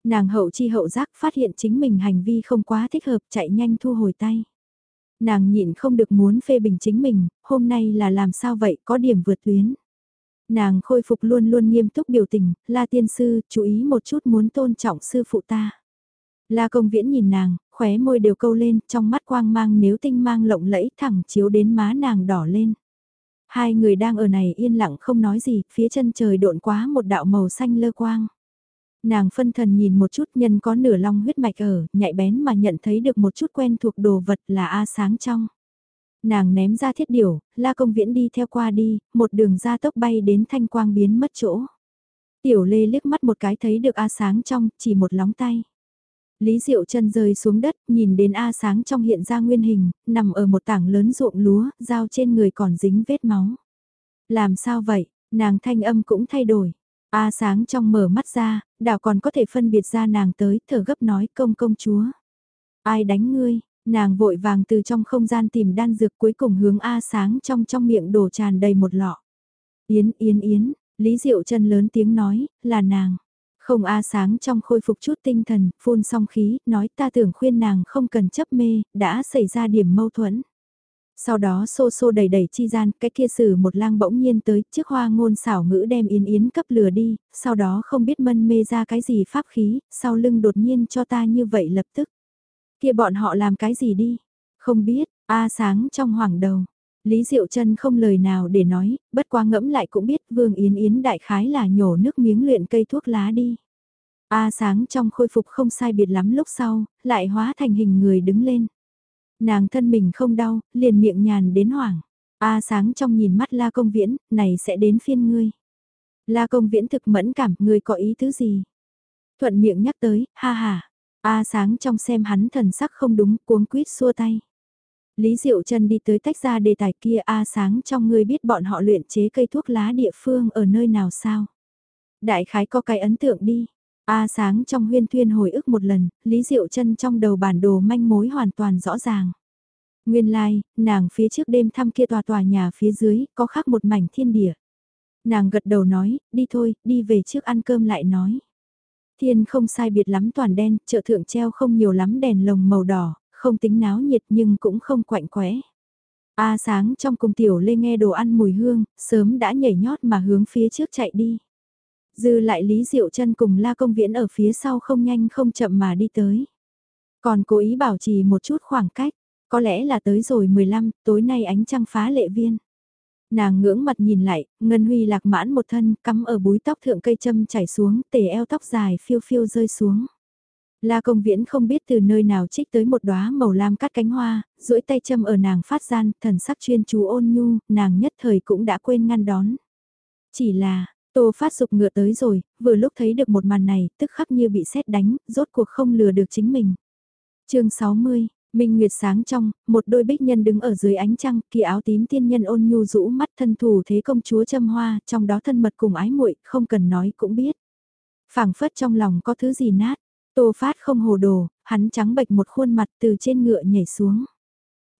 Nàng hậu chi hậu giác phát hiện chính mình hành vi không quá thích hợp chạy nhanh thu hồi tay. Nàng nhịn không được muốn phê bình chính mình, hôm nay là làm sao vậy có điểm vượt tuyến. Nàng khôi phục luôn luôn nghiêm túc biểu tình, la tiên sư, chú ý một chút muốn tôn trọng sư phụ ta. La công viễn nhìn nàng, khóe môi đều câu lên, trong mắt quang mang nếu tinh mang lộng lẫy thẳng chiếu đến má nàng đỏ lên. Hai người đang ở này yên lặng không nói gì, phía chân trời độn quá một đạo màu xanh lơ quang. Nàng phân thần nhìn một chút nhân có nửa long huyết mạch ở, nhạy bén mà nhận thấy được một chút quen thuộc đồ vật là A sáng trong. Nàng ném ra thiết điểu, la công viễn đi theo qua đi, một đường ra tốc bay đến thanh quang biến mất chỗ. Tiểu lê liếc mắt một cái thấy được A sáng trong, chỉ một lóng tay. Lý Diệu chân rơi xuống đất, nhìn đến A sáng trong hiện ra nguyên hình, nằm ở một tảng lớn ruộng lúa, dao trên người còn dính vết máu. Làm sao vậy, nàng thanh âm cũng thay đổi. A sáng trong mở mắt ra, đảo còn có thể phân biệt ra nàng tới, thở gấp nói công công chúa. Ai đánh ngươi, nàng vội vàng từ trong không gian tìm đan dược cuối cùng hướng A sáng trong trong miệng đổ tràn đầy một lọ. Yến yến yến, Lý Diệu chân lớn tiếng nói, là nàng. Không A sáng trong khôi phục chút tinh thần, phun xong khí, nói ta tưởng khuyên nàng không cần chấp mê, đã xảy ra điểm mâu thuẫn. Sau đó xô xô đầy đầy chi gian, cái kia sử một lang bỗng nhiên tới, chiếc hoa ngôn xảo ngữ đem yến yến cấp lừa đi, sau đó không biết mân mê ra cái gì pháp khí, sau lưng đột nhiên cho ta như vậy lập tức. Kia bọn họ làm cái gì đi? Không biết, A sáng trong hoàng đầu. Lý Diệu Trân không lời nào để nói, bất quá ngẫm lại cũng biết Vương Yến Yến đại khái là nhổ nước miếng luyện cây thuốc lá đi. A sáng trong khôi phục không sai biệt lắm lúc sau, lại hóa thành hình người đứng lên. Nàng thân mình không đau, liền miệng nhàn đến hoảng. A sáng trong nhìn mắt La Công Viễn, này sẽ đến phiên ngươi. La Công Viễn thực mẫn cảm, ngươi có ý tứ gì? Thuận miệng nhắc tới, ha ha. A sáng trong xem hắn thần sắc không đúng, cuống quýt xua tay. Lý Diệu Trân đi tới tách ra đề tài kia A sáng trong người biết bọn họ luyện chế cây thuốc lá địa phương ở nơi nào sao? Đại khái có cái ấn tượng đi. A sáng trong huyên thuyên hồi ức một lần, Lý Diệu Trân trong đầu bản đồ manh mối hoàn toàn rõ ràng. Nguyên lai, like, nàng phía trước đêm thăm kia tòa tòa nhà phía dưới, có khác một mảnh thiên địa. Nàng gật đầu nói, đi thôi, đi về trước ăn cơm lại nói. Thiên không sai biệt lắm toàn đen, chợ thượng treo không nhiều lắm đèn lồng màu đỏ, không tính náo nhiệt nhưng cũng không quạnh quẽ. A sáng trong cùng tiểu lê nghe đồ ăn mùi hương, sớm đã nhảy nhót mà hướng phía trước chạy đi. Dư lại Lý Diệu chân cùng La Công Viễn ở phía sau không nhanh không chậm mà đi tới. Còn cố ý bảo trì một chút khoảng cách, có lẽ là tới rồi 15, tối nay ánh trăng phá lệ viên. Nàng ngưỡng mặt nhìn lại, Ngân Huy lạc mãn một thân, cắm ở búi tóc thượng cây châm chảy xuống, tề eo tóc dài phiêu phiêu rơi xuống. La công viễn không biết từ nơi nào trích tới một đóa màu lam cắt cánh hoa, duỗi tay châm ở nàng phát gian, thần sắc chuyên chú ôn nhu, nàng nhất thời cũng đã quên ngăn đón. Chỉ là, tô phát dục ngựa tới rồi, vừa lúc thấy được một màn này, tức khắc như bị sét đánh, rốt cuộc không lừa được chính mình. chương 60 Minh Nguyệt sáng trong, một đôi bích nhân đứng ở dưới ánh trăng, kỳ áo tím tiên nhân ôn nhu rũ mắt thân thủ thế công chúa châm hoa, trong đó thân mật cùng ái muội, không cần nói cũng biết. phảng phất trong lòng có thứ gì nát, Tô Phát không hồ đồ, hắn trắng bệch một khuôn mặt từ trên ngựa nhảy xuống.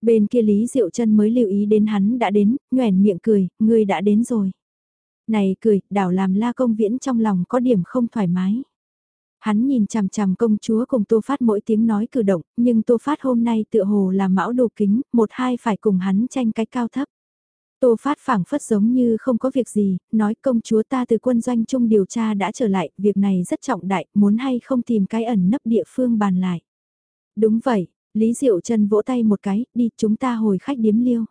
Bên kia Lý Diệu chân mới lưu ý đến hắn đã đến, nhoẻn miệng cười, ngươi đã đến rồi. Này cười, đảo làm la công viễn trong lòng có điểm không thoải mái. Hắn nhìn chằm chằm công chúa cùng Tô Phát mỗi tiếng nói cử động, nhưng Tô Phát hôm nay tựa hồ là mão đồ kính, một hai phải cùng hắn tranh cái cao thấp. Tô Phát phảng phất giống như không có việc gì, nói công chúa ta từ quân doanh chung điều tra đã trở lại, việc này rất trọng đại, muốn hay không tìm cái ẩn nấp địa phương bàn lại. Đúng vậy, Lý Diệu Trần vỗ tay một cái, đi chúng ta hồi khách điếm liêu.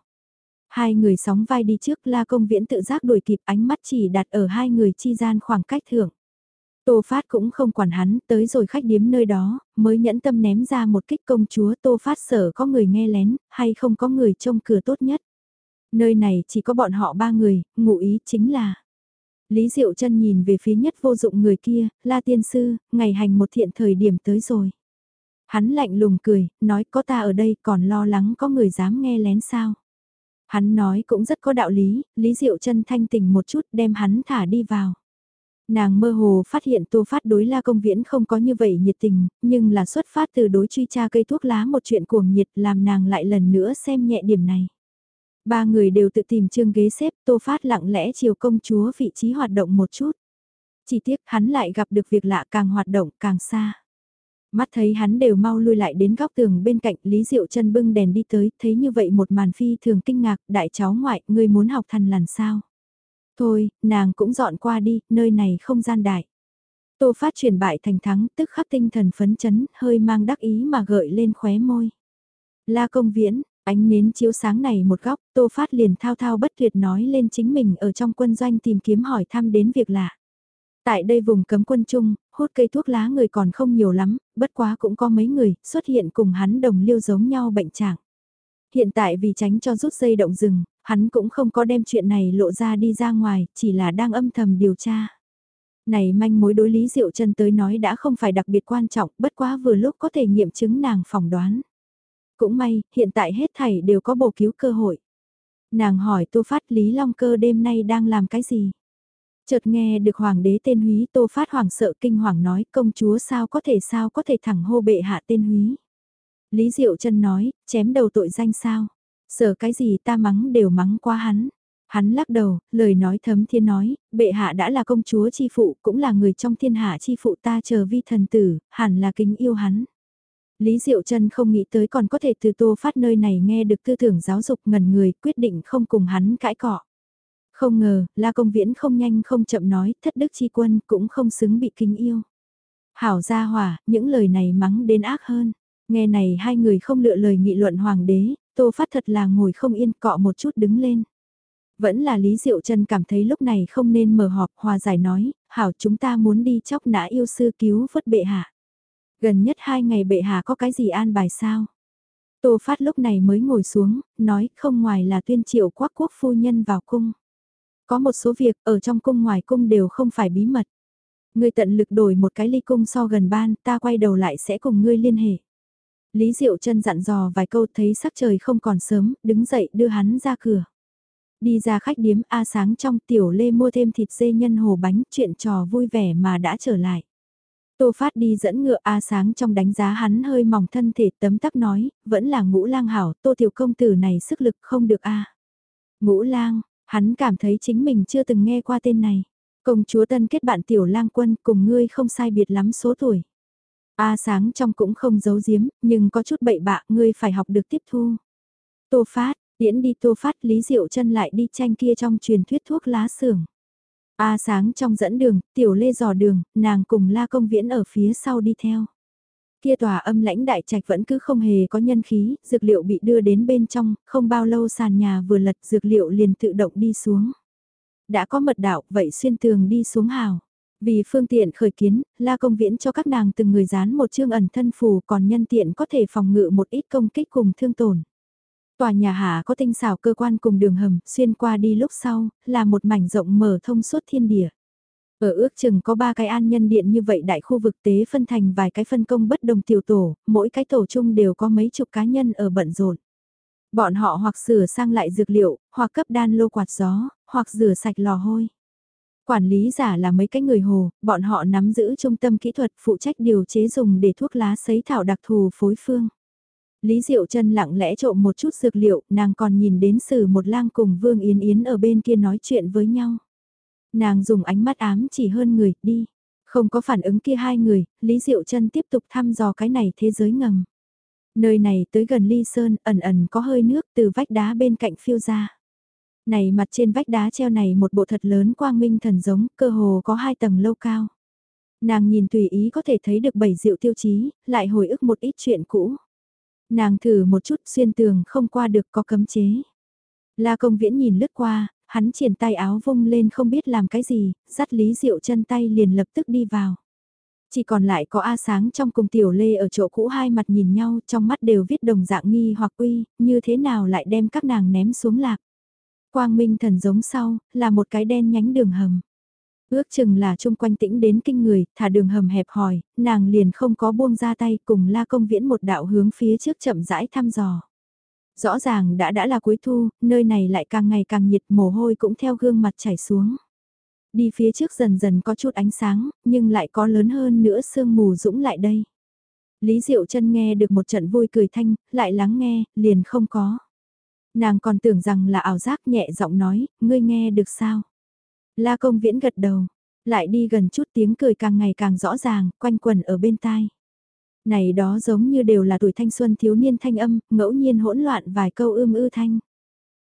Hai người sóng vai đi trước la công viễn tự giác đuổi kịp ánh mắt chỉ đặt ở hai người chi gian khoảng cách thưởng. Tô Phát cũng không quản hắn, tới rồi khách điếm nơi đó, mới nhẫn tâm ném ra một kích công chúa Tô Phát sở có người nghe lén, hay không có người trông cửa tốt nhất. Nơi này chỉ có bọn họ ba người, ngụ ý chính là. Lý Diệu chân nhìn về phía nhất vô dụng người kia, la tiên sư, ngày hành một thiện thời điểm tới rồi. Hắn lạnh lùng cười, nói có ta ở đây còn lo lắng có người dám nghe lén sao. Hắn nói cũng rất có đạo lý, Lý Diệu chân thanh tình một chút đem hắn thả đi vào. Nàng mơ hồ phát hiện tô phát đối la công viễn không có như vậy nhiệt tình, nhưng là xuất phát từ đối truy tra cây thuốc lá một chuyện cuồng nhiệt làm nàng lại lần nữa xem nhẹ điểm này. Ba người đều tự tìm chương ghế xếp tô phát lặng lẽ chiều công chúa vị trí hoạt động một chút. Chỉ tiếc hắn lại gặp được việc lạ càng hoạt động càng xa. Mắt thấy hắn đều mau lui lại đến góc tường bên cạnh Lý Diệu chân bưng đèn đi tới, thấy như vậy một màn phi thường kinh ngạc, đại cháu ngoại, người muốn học thần làn sao? Thôi, nàng cũng dọn qua đi, nơi này không gian đại. Tô Phát chuyển bại thành thắng, tức khắc tinh thần phấn chấn, hơi mang đắc ý mà gợi lên khóe môi. La công viễn, ánh nến chiếu sáng này một góc, Tô Phát liền thao thao bất tuyệt nói lên chính mình ở trong quân doanh tìm kiếm hỏi thăm đến việc lạ. Tại đây vùng cấm quân chung, hút cây thuốc lá người còn không nhiều lắm, bất quá cũng có mấy người xuất hiện cùng hắn đồng liêu giống nhau bệnh trạng. Hiện tại vì tránh cho rút dây động rừng, hắn cũng không có đem chuyện này lộ ra đi ra ngoài, chỉ là đang âm thầm điều tra. Này manh mối đối lý diệu chân tới nói đã không phải đặc biệt quan trọng, bất quá vừa lúc có thể nghiệm chứng nàng phỏng đoán. Cũng may, hiện tại hết thảy đều có bổ cứu cơ hội. Nàng hỏi Tô Phát Lý Long Cơ đêm nay đang làm cái gì? Chợt nghe được hoàng đế tên húy Tô Phát hoàng sợ kinh hoàng nói công chúa sao có thể sao có thể thẳng hô bệ hạ tên húy. Lý Diệu chân nói, chém đầu tội danh sao? Sợ cái gì ta mắng đều mắng qua hắn. Hắn lắc đầu, lời nói thấm thiên nói, bệ hạ đã là công chúa chi phụ, cũng là người trong thiên hạ chi phụ ta chờ vi thần tử, hẳn là kính yêu hắn. Lý Diệu Trân không nghĩ tới còn có thể từ tô phát nơi này nghe được tư tưởng giáo dục ngần người quyết định không cùng hắn cãi cọ. Không ngờ, La Công Viễn không nhanh không chậm nói, thất đức chi quân cũng không xứng bị kính yêu. Hảo gia hỏa, những lời này mắng đến ác hơn. Nghe này hai người không lựa lời nghị luận hoàng đế, tô phát thật là ngồi không yên cọ một chút đứng lên. Vẫn là Lý Diệu Trân cảm thấy lúc này không nên mở họp hòa giải nói, hảo chúng ta muốn đi chóc nã yêu sư cứu vớt bệ hạ. Gần nhất hai ngày bệ hạ có cái gì an bài sao? Tô Phát lúc này mới ngồi xuống, nói không ngoài là tuyên triệu quắc quốc phu nhân vào cung. Có một số việc ở trong cung ngoài cung đều không phải bí mật. Ngươi tận lực đổi một cái ly cung so gần ban, ta quay đầu lại sẽ cùng ngươi liên hệ. Lý Diệu chân dặn dò vài câu thấy sắc trời không còn sớm, đứng dậy đưa hắn ra cửa. Đi ra khách điếm A sáng trong tiểu lê mua thêm thịt dê nhân hồ bánh, chuyện trò vui vẻ mà đã trở lại. Tô Phát đi dẫn ngựa A sáng trong đánh giá hắn hơi mỏng thân thể tấm tắc nói, vẫn là ngũ lang hảo, tô tiểu công tử này sức lực không được A. Ngũ lang, hắn cảm thấy chính mình chưa từng nghe qua tên này. Công chúa tân kết bạn tiểu lang quân cùng ngươi không sai biệt lắm số tuổi. A sáng trong cũng không giấu giếm, nhưng có chút bậy bạ ngươi phải học được tiếp thu. Tô Phát, Điễn đi tô phát Lý Diệu chân lại đi tranh kia trong truyền thuyết thuốc lá xưởng. A sáng trong dẫn đường, tiểu lê dò đường, nàng cùng la công viễn ở phía sau đi theo. Kia tòa âm lãnh đại trạch vẫn cứ không hề có nhân khí, dược liệu bị đưa đến bên trong, không bao lâu sàn nhà vừa lật dược liệu liền tự động đi xuống. Đã có mật đạo, vậy xuyên tường đi xuống hào. Vì phương tiện khởi kiến, la công viễn cho các nàng từng người dán một chương ẩn thân phù còn nhân tiện có thể phòng ngự một ít công kích cùng thương tổn. Tòa nhà hạ có tinh xảo cơ quan cùng đường hầm, xuyên qua đi lúc sau, là một mảnh rộng mở thông suốt thiên địa. Ở ước chừng có ba cái an nhân điện như vậy đại khu vực tế phân thành vài cái phân công bất đồng tiểu tổ, mỗi cái tổ chung đều có mấy chục cá nhân ở bận rộn. Bọn họ hoặc sửa sang lại dược liệu, hoặc cấp đan lô quạt gió, hoặc rửa sạch lò hôi. Quản lý giả là mấy cái người hồ, bọn họ nắm giữ trung tâm kỹ thuật phụ trách điều chế dùng để thuốc lá sấy thảo đặc thù phối phương. Lý Diệu Trân lặng lẽ trộm một chút dược liệu, nàng còn nhìn đến sử một lang cùng Vương Yến Yến ở bên kia nói chuyện với nhau. Nàng dùng ánh mắt ám chỉ hơn người, đi. Không có phản ứng kia hai người, Lý Diệu Trân tiếp tục thăm dò cái này thế giới ngầm. Nơi này tới gần ly sơn, ẩn ẩn có hơi nước từ vách đá bên cạnh phiêu ra. Này mặt trên vách đá treo này một bộ thật lớn quang minh thần giống, cơ hồ có hai tầng lâu cao. Nàng nhìn tùy ý có thể thấy được bảy diệu tiêu chí, lại hồi ức một ít chuyện cũ. Nàng thử một chút xuyên tường không qua được có cấm chế. La công viễn nhìn lướt qua, hắn triển tay áo vung lên không biết làm cái gì, dắt Lý Diệu chân tay liền lập tức đi vào. Chỉ còn lại có A sáng trong cùng tiểu lê ở chỗ cũ hai mặt nhìn nhau trong mắt đều viết đồng dạng nghi hoặc uy, như thế nào lại đem các nàng ném xuống lạc. Quang minh thần giống sau, là một cái đen nhánh đường hầm. Ước chừng là chung quanh tĩnh đến kinh người, thả đường hầm hẹp hòi, nàng liền không có buông ra tay cùng la công viễn một đạo hướng phía trước chậm rãi thăm dò. Rõ ràng đã đã là cuối thu, nơi này lại càng ngày càng nhiệt mồ hôi cũng theo gương mặt chảy xuống. Đi phía trước dần dần có chút ánh sáng, nhưng lại có lớn hơn nữa sương mù dũng lại đây. Lý Diệu chân nghe được một trận vui cười thanh, lại lắng nghe, liền không có. Nàng còn tưởng rằng là ảo giác nhẹ giọng nói, ngươi nghe được sao? La công viễn gật đầu, lại đi gần chút tiếng cười càng ngày càng rõ ràng, quanh quần ở bên tai. Này đó giống như đều là tuổi thanh xuân thiếu niên thanh âm, ngẫu nhiên hỗn loạn vài câu ưm ư thanh.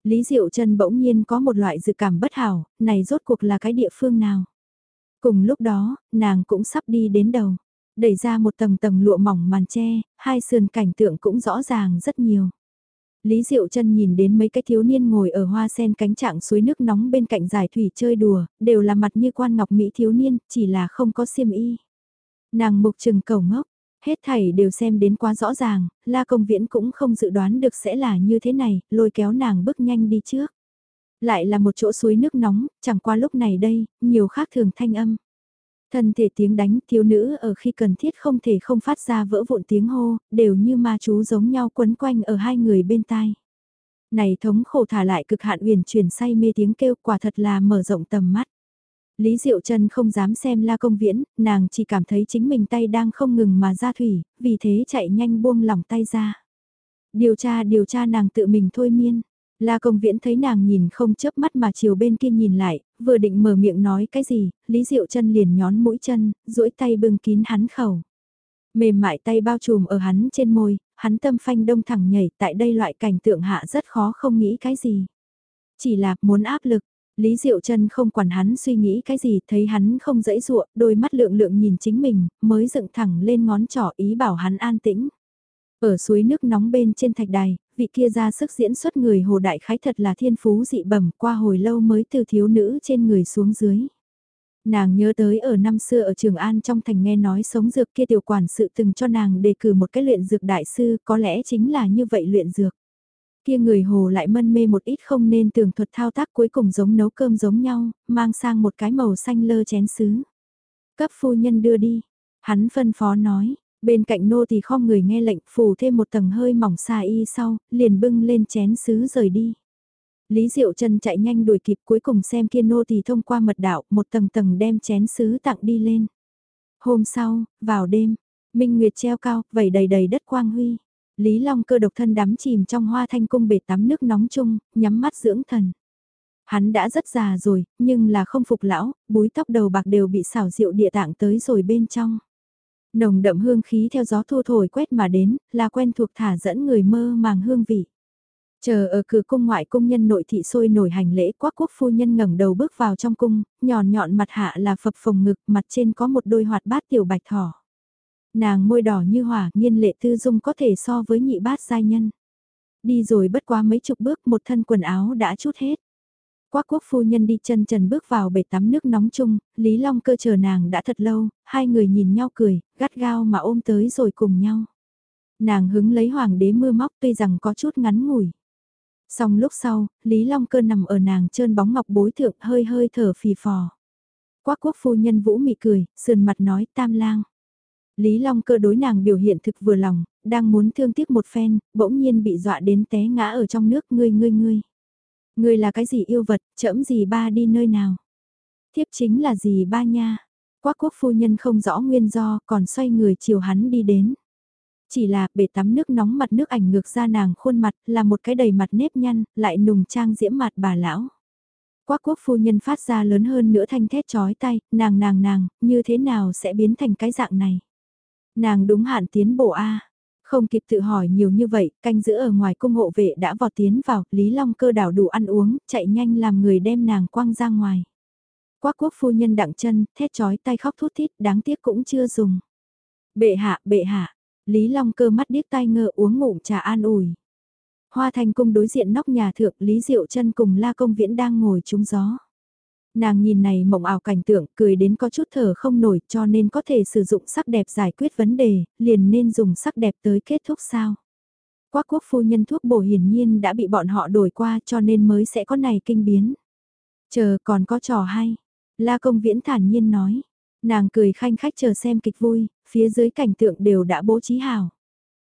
Lý Diệu Trần bỗng nhiên có một loại dự cảm bất hảo, này rốt cuộc là cái địa phương nào. Cùng lúc đó, nàng cũng sắp đi đến đầu, đẩy ra một tầng tầng lụa mỏng màn tre, hai sườn cảnh tượng cũng rõ ràng rất nhiều. Lý Diệu Trân nhìn đến mấy cái thiếu niên ngồi ở hoa sen cánh trạng suối nước nóng bên cạnh giải thủy chơi đùa, đều là mặt như quan ngọc Mỹ thiếu niên, chỉ là không có xiêm y. Nàng mục trừng cầu ngốc, Hết thảy đều xem đến quá rõ ràng, La Công Viễn cũng không dự đoán được sẽ là như thế này, lôi kéo nàng bước nhanh đi trước. Lại là một chỗ suối nước nóng, chẳng qua lúc này đây, nhiều khác thường thanh âm. Thân thể tiếng đánh thiếu nữ ở khi cần thiết không thể không phát ra vỡ vụn tiếng hô, đều như ma chú giống nhau quấn quanh ở hai người bên tai. Này thống khổ thả lại cực hạn uyển chuyển say mê tiếng kêu quả thật là mở rộng tầm mắt. Lý Diệu Trân không dám xem la công viễn, nàng chỉ cảm thấy chính mình tay đang không ngừng mà ra thủy, vì thế chạy nhanh buông lỏng tay ra. Điều tra điều tra nàng tự mình thôi miên. La công viễn thấy nàng nhìn không chớp mắt mà chiều bên kia nhìn lại, vừa định mở miệng nói cái gì, Lý Diệu chân liền nhón mũi chân, duỗi tay bưng kín hắn khẩu. Mềm mại tay bao trùm ở hắn trên môi, hắn tâm phanh đông thẳng nhảy tại đây loại cảnh tượng hạ rất khó không nghĩ cái gì. Chỉ là muốn áp lực, Lý Diệu chân không quản hắn suy nghĩ cái gì, thấy hắn không dễ dụa, đôi mắt lượng lượng nhìn chính mình, mới dựng thẳng lên ngón trỏ ý bảo hắn an tĩnh. Ở suối nước nóng bên trên thạch đài, vị kia ra sức diễn xuất người hồ đại khái thật là thiên phú dị bẩm qua hồi lâu mới từ thiếu nữ trên người xuống dưới. Nàng nhớ tới ở năm xưa ở Trường An trong thành nghe nói sống dược kia tiểu quản sự từng cho nàng đề cử một cái luyện dược đại sư có lẽ chính là như vậy luyện dược. Kia người hồ lại mân mê một ít không nên tường thuật thao tác cuối cùng giống nấu cơm giống nhau, mang sang một cái màu xanh lơ chén sứ. Cấp phu nhân đưa đi, hắn phân phó nói, Bên cạnh nô thì khom người nghe lệnh phủ thêm một tầng hơi mỏng xa y sau, liền bưng lên chén sứ rời đi. Lý Diệu Trần chạy nhanh đuổi kịp cuối cùng xem kia nô thì thông qua mật đạo một tầng tầng đem chén sứ tặng đi lên. Hôm sau, vào đêm, Minh Nguyệt treo cao, vẩy đầy đầy đất quang huy. Lý Long cơ độc thân đắm chìm trong hoa thanh cung bể tắm nước nóng chung, nhắm mắt dưỡng thần. Hắn đã rất già rồi, nhưng là không phục lão, búi tóc đầu bạc đều bị xảo diệu địa tạng tới rồi bên trong. Nồng đậm hương khí theo gió thu thổi quét mà đến, là quen thuộc thả dẫn người mơ màng hương vị. Chờ ở cửa cung ngoại cung nhân nội thị sôi nổi hành lễ quắc quốc phu nhân ngẩng đầu bước vào trong cung, nhòn nhọn mặt hạ là phập phồng ngực, mặt trên có một đôi hoạt bát tiểu bạch thỏ. Nàng môi đỏ như hỏa, nghiên lệ tư dung có thể so với nhị bát giai nhân. Đi rồi bất quá mấy chục bước một thân quần áo đã chút hết. Quác quốc phu nhân đi chân trần bước vào bể tắm nước nóng chung, Lý Long cơ chờ nàng đã thật lâu, hai người nhìn nhau cười, gắt gao mà ôm tới rồi cùng nhau. Nàng hứng lấy hoàng đế mưa móc tuy rằng có chút ngắn ngủi. Xong lúc sau, Lý Long cơ nằm ở nàng trơn bóng ngọc bối thượng hơi hơi thở phì phò. Quác quốc phu nhân vũ mị cười, sườn mặt nói tam lang. Lý Long cơ đối nàng biểu hiện thực vừa lòng, đang muốn thương tiếc một phen, bỗng nhiên bị dọa đến té ngã ở trong nước ngươi ngươi ngươi. Người là cái gì yêu vật, chẫm gì ba đi nơi nào? Thiếp chính là gì ba nha? Quác quốc phu nhân không rõ nguyên do, còn xoay người chiều hắn đi đến. Chỉ là bể tắm nước nóng mặt nước ảnh ngược ra nàng khuôn mặt là một cái đầy mặt nếp nhăn, lại nùng trang diễm mặt bà lão. Quác quốc phu nhân phát ra lớn hơn nữa thanh thét chói tay, nàng nàng nàng, như thế nào sẽ biến thành cái dạng này? Nàng đúng hạn tiến bộ A. Không kịp tự hỏi nhiều như vậy, canh giữ ở ngoài cung hộ vệ đã vọt tiến vào, Lý Long cơ đảo đủ ăn uống, chạy nhanh làm người đem nàng quăng ra ngoài. Quác quốc phu nhân đặng chân, thét chói tay khóc thút thít, đáng tiếc cũng chưa dùng. Bệ hạ, bệ hạ, Lý Long cơ mắt điếc tai ngơ uống ngụm trà an ủi. Hoa thành cung đối diện nóc nhà thượng Lý Diệu chân cùng La Công Viễn đang ngồi trúng gió. Nàng nhìn này mộng ảo cảnh tượng, cười đến có chút thở không nổi cho nên có thể sử dụng sắc đẹp giải quyết vấn đề, liền nên dùng sắc đẹp tới kết thúc sao. Quác quốc phu nhân thuốc bổ hiển nhiên đã bị bọn họ đổi qua cho nên mới sẽ có này kinh biến. Chờ còn có trò hay. La công viễn thản nhiên nói. Nàng cười khanh khách chờ xem kịch vui, phía dưới cảnh tượng đều đã bố trí hào.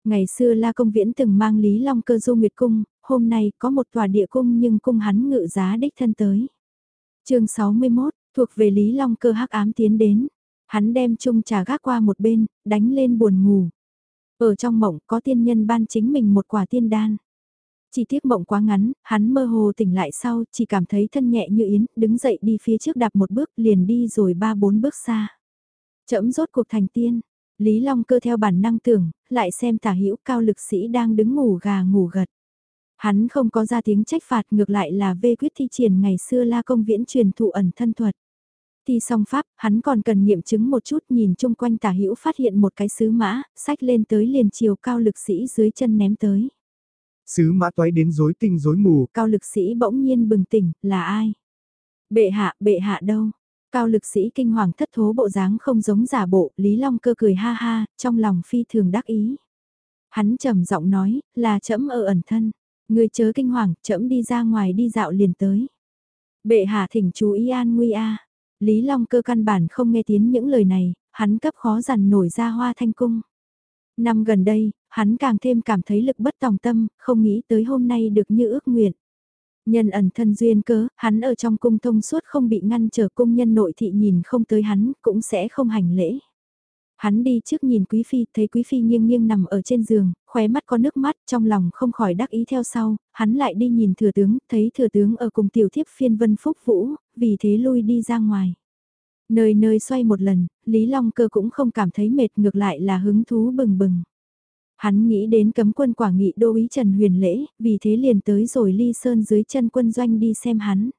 Ngày xưa La Công Viễn từng mang Lý Long cơ du nguyệt cung, hôm nay có một tòa địa cung nhưng cung hắn ngự giá đích thân tới chương 61, thuộc về Lý Long cơ hắc ám tiến đến. Hắn đem chung trà gác qua một bên, đánh lên buồn ngủ. Ở trong mộng có tiên nhân ban chính mình một quả tiên đan. Chỉ tiếc mộng quá ngắn, hắn mơ hồ tỉnh lại sau, chỉ cảm thấy thân nhẹ như yến, đứng dậy đi phía trước đạp một bước liền đi rồi ba bốn bước xa. Chậm rốt cuộc thành tiên, Lý Long cơ theo bản năng tưởng, lại xem tả hữu cao lực sĩ đang đứng ngủ gà ngủ gật. Hắn không có ra tiếng trách phạt ngược lại là vê quyết thi triển ngày xưa la công viễn truyền thụ ẩn thân thuật. Thi song pháp, hắn còn cần nghiệm chứng một chút nhìn chung quanh tả hữu phát hiện một cái sứ mã, sách lên tới liền chiều cao lực sĩ dưới chân ném tới. Sứ mã toái đến rối tinh rối mù. Cao lực sĩ bỗng nhiên bừng tỉnh, là ai? Bệ hạ, bệ hạ đâu? Cao lực sĩ kinh hoàng thất thố bộ dáng không giống giả bộ, Lý Long cơ cười ha ha, trong lòng phi thường đắc ý. Hắn trầm giọng nói, là trẫm ở ẩn thân, người chớ kinh hoàng, chậm đi ra ngoài đi dạo liền tới. Bệ hạ thỉnh chú ý an nguy a. Lý Long cơ căn bản không nghe tiếng những lời này, hắn cấp khó dằn nổi ra hoa thanh cung. Năm gần đây, hắn càng thêm cảm thấy lực bất tòng tâm, không nghĩ tới hôm nay được như ước nguyện. Nhân ẩn thân duyên cớ, hắn ở trong cung thông suốt không bị ngăn trở cung nhân nội thị nhìn không tới hắn, cũng sẽ không hành lễ. Hắn đi trước nhìn Quý Phi, thấy Quý Phi nghiêng nghiêng nằm ở trên giường, khóe mắt có nước mắt, trong lòng không khỏi đắc ý theo sau, hắn lại đi nhìn thừa tướng, thấy thừa tướng ở cùng tiểu thiếp phiên vân phúc vũ, vì thế lui đi ra ngoài. Nơi nơi xoay một lần, Lý Long cơ cũng không cảm thấy mệt ngược lại là hứng thú bừng bừng. Hắn nghĩ đến cấm quân quả nghị đô ý Trần Huyền Lễ, vì thế liền tới rồi ly sơn dưới chân quân doanh đi xem hắn.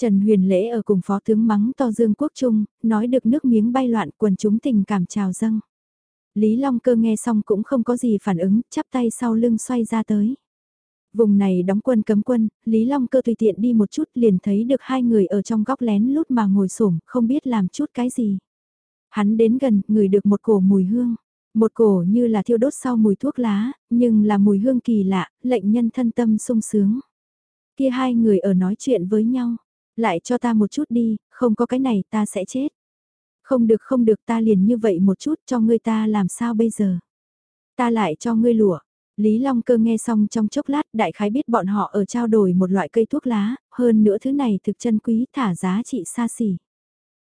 Trần Huyền Lễ ở cùng phó tướng mắng to Dương Quốc Trung, nói được nước miếng bay loạn quần chúng tình cảm trào dâng. Lý Long cơ nghe xong cũng không có gì phản ứng, chắp tay sau lưng xoay ra tới. Vùng này đóng quân cấm quân, Lý Long cơ tùy tiện đi một chút liền thấy được hai người ở trong góc lén lút mà ngồi xổm không biết làm chút cái gì. Hắn đến gần, ngửi được một cổ mùi hương. Một cổ như là thiêu đốt sau mùi thuốc lá, nhưng là mùi hương kỳ lạ, lệnh nhân thân tâm sung sướng. Kia hai người ở nói chuyện với nhau, lại cho ta một chút đi, không có cái này ta sẽ chết. Không được không được ta liền như vậy một chút cho ngươi ta làm sao bây giờ. Ta lại cho ngươi lụa. Lý Long cơ nghe xong trong chốc lát đại khái biết bọn họ ở trao đổi một loại cây thuốc lá, hơn nữa thứ này thực chân quý thả giá trị xa xỉ.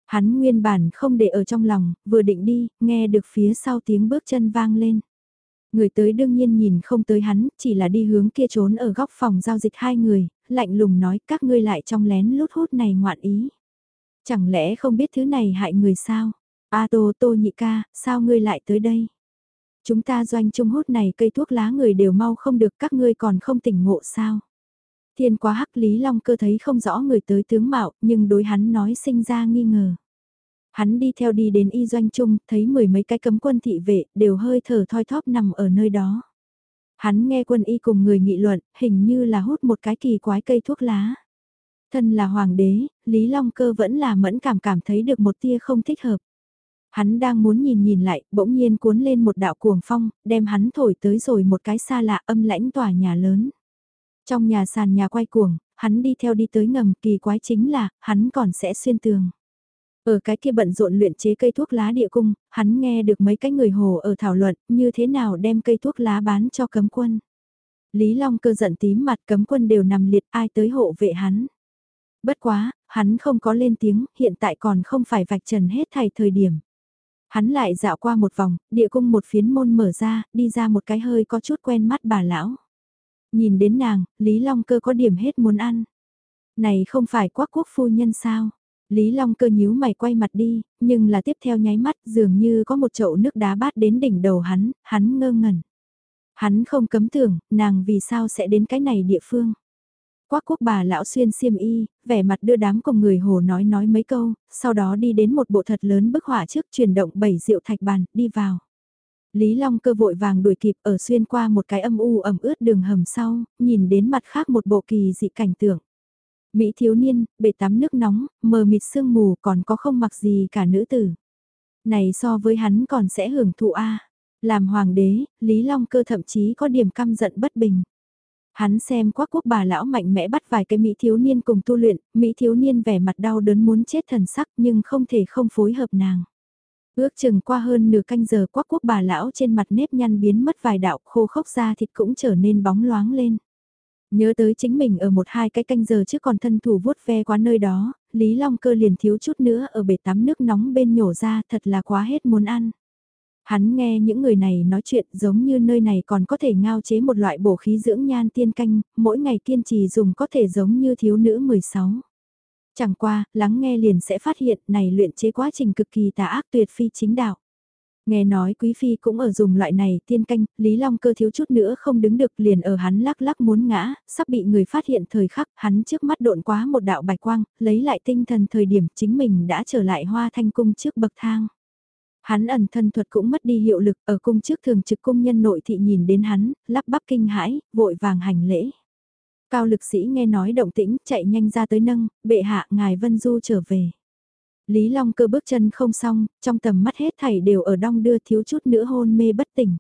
Hắn nguyên bản không để ở trong lòng, vừa định đi, nghe được phía sau tiếng bước chân vang lên. Người tới đương nhiên nhìn không tới hắn, chỉ là đi hướng kia trốn ở góc phòng giao dịch hai người, lạnh lùng nói các ngươi lại trong lén lút hút này ngoạn ý. Chẳng lẽ không biết thứ này hại người sao? A tô tô nhị ca, sao ngươi lại tới đây? Chúng ta doanh chung hút này cây thuốc lá người đều mau không được các ngươi còn không tỉnh ngộ sao? Thiên quá hắc Lý Long cơ thấy không rõ người tới tướng mạo, nhưng đối hắn nói sinh ra nghi ngờ. Hắn đi theo đi đến y doanh trung, thấy mười mấy cái cấm quân thị vệ, đều hơi thở thoi thóp nằm ở nơi đó. Hắn nghe quân y cùng người nghị luận, hình như là hút một cái kỳ quái cây thuốc lá. Thân là hoàng đế, Lý Long Cơ vẫn là mẫn cảm cảm thấy được một tia không thích hợp. Hắn đang muốn nhìn nhìn lại, bỗng nhiên cuốn lên một đạo cuồng phong, đem hắn thổi tới rồi một cái xa lạ âm lãnh tòa nhà lớn. Trong nhà sàn nhà quay cuồng, hắn đi theo đi tới ngầm kỳ quái chính là, hắn còn sẽ xuyên tường. Ở cái kia bận rộn luyện chế cây thuốc lá địa cung, hắn nghe được mấy cái người hồ ở thảo luận như thế nào đem cây thuốc lá bán cho cấm quân. Lý Long cơ giận tím mặt cấm quân đều nằm liệt ai tới hộ vệ hắn. Bất quá, hắn không có lên tiếng, hiện tại còn không phải vạch trần hết thầy thời điểm. Hắn lại dạo qua một vòng, địa cung một phiến môn mở ra, đi ra một cái hơi có chút quen mắt bà lão. Nhìn đến nàng, Lý Long cơ có điểm hết muốn ăn. Này không phải quắc quốc phu nhân sao? Lý Long cơ nhíu mày quay mặt đi, nhưng là tiếp theo nháy mắt dường như có một chậu nước đá bát đến đỉnh đầu hắn, hắn ngơ ngẩn. Hắn không cấm tưởng, nàng vì sao sẽ đến cái này địa phương. Quác quốc bà lão xuyên xiêm y, vẻ mặt đưa đám cùng người hồ nói nói mấy câu, sau đó đi đến một bộ thật lớn bức họa trước chuyển động bảy rượu thạch bàn, đi vào. Lý Long cơ vội vàng đuổi kịp ở xuyên qua một cái âm u ẩm ướt đường hầm sau, nhìn đến mặt khác một bộ kỳ dị cảnh tượng. Mỹ thiếu niên, bể tắm nước nóng, mờ mịt sương mù còn có không mặc gì cả nữ tử. Này so với hắn còn sẽ hưởng thụ A. Làm hoàng đế, Lý Long cơ thậm chí có điểm căm giận bất bình. Hắn xem quá quốc bà lão mạnh mẽ bắt vài cái Mỹ thiếu niên cùng tu luyện, Mỹ thiếu niên vẻ mặt đau đớn muốn chết thần sắc nhưng không thể không phối hợp nàng. Ước chừng qua hơn nửa canh giờ quắc quốc bà lão trên mặt nếp nhăn biến mất vài đạo khô khốc da thịt cũng trở nên bóng loáng lên. Nhớ tới chính mình ở một hai cái canh giờ trước còn thân thủ vuốt ve qua nơi đó, Lý Long cơ liền thiếu chút nữa ở bể tắm nước nóng bên nhổ ra thật là quá hết muốn ăn. Hắn nghe những người này nói chuyện giống như nơi này còn có thể ngao chế một loại bổ khí dưỡng nhan tiên canh, mỗi ngày kiên trì dùng có thể giống như thiếu nữ 16. Chẳng qua, lắng nghe liền sẽ phát hiện này luyện chế quá trình cực kỳ tà ác tuyệt phi chính đạo. Nghe nói quý phi cũng ở dùng loại này tiên canh, Lý Long cơ thiếu chút nữa không đứng được liền ở hắn lắc lắc muốn ngã, sắp bị người phát hiện thời khắc, hắn trước mắt độn quá một đạo bạch quang, lấy lại tinh thần thời điểm chính mình đã trở lại hoa thanh cung trước bậc thang. Hắn ẩn thân thuật cũng mất đi hiệu lực ở cung trước thường trực cung nhân nội thị nhìn đến hắn, lắp bắp kinh hãi, vội vàng hành lễ. Cao lực sĩ nghe nói động tĩnh, chạy nhanh ra tới nâng, bệ hạ ngài Vân Du trở về. Lý Long cơ bước chân không xong, trong tầm mắt hết thảy đều ở đong đưa thiếu chút nữa hôn mê bất tỉnh.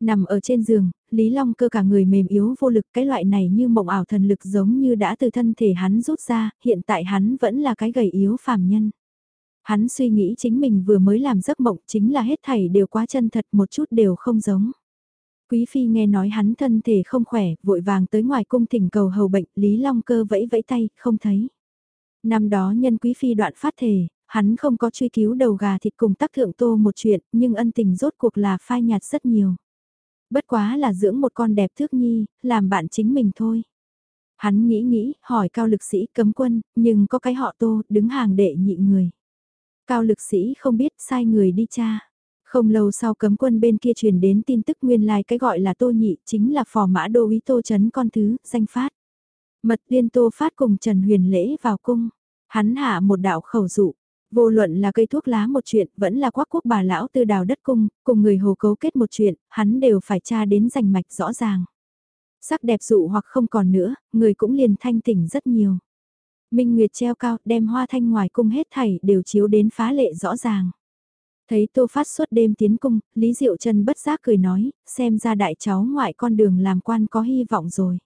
Nằm ở trên giường, Lý Long cơ cả người mềm yếu vô lực cái loại này như mộng ảo thần lực giống như đã từ thân thể hắn rút ra, hiện tại hắn vẫn là cái gầy yếu phàm nhân. Hắn suy nghĩ chính mình vừa mới làm giấc mộng chính là hết thảy đều quá chân thật một chút đều không giống. Quý phi nghe nói hắn thân thể không khỏe, vội vàng tới ngoài cung thỉnh cầu hầu bệnh, Lý Long cơ vẫy vẫy tay, không thấy. Năm đó nhân quý phi đoạn phát thể, hắn không có truy cứu đầu gà thịt cùng tác thượng tô một chuyện, nhưng ân tình rốt cuộc là phai nhạt rất nhiều. Bất quá là dưỡng một con đẹp thước nhi, làm bạn chính mình thôi. Hắn nghĩ nghĩ, hỏi cao lực sĩ cấm quân, nhưng có cái họ tô, đứng hàng đệ nhị người. Cao lực sĩ không biết sai người đi cha. Không lâu sau cấm quân bên kia truyền đến tin tức nguyên lai like cái gọi là tô nhị chính là phò mã đô úy tô chấn con thứ, danh phát. Mật liên tô phát cùng Trần Huyền lễ vào cung. Hắn hạ một đạo khẩu dụ. Vô luận là cây thuốc lá một chuyện, vẫn là quắc quốc bà lão tư đào đất cung, cùng người hồ cấu kết một chuyện, hắn đều phải tra đến rành mạch rõ ràng. Sắc đẹp dụ hoặc không còn nữa, người cũng liền thanh tỉnh rất nhiều. Minh Nguyệt treo cao, đem hoa thanh ngoài cung hết thảy đều chiếu đến phá lệ rõ ràng. Thấy Tô Phát suốt đêm tiến cung, Lý Diệu Trần bất giác cười nói, xem ra đại cháu ngoại con đường làm quan có hy vọng rồi.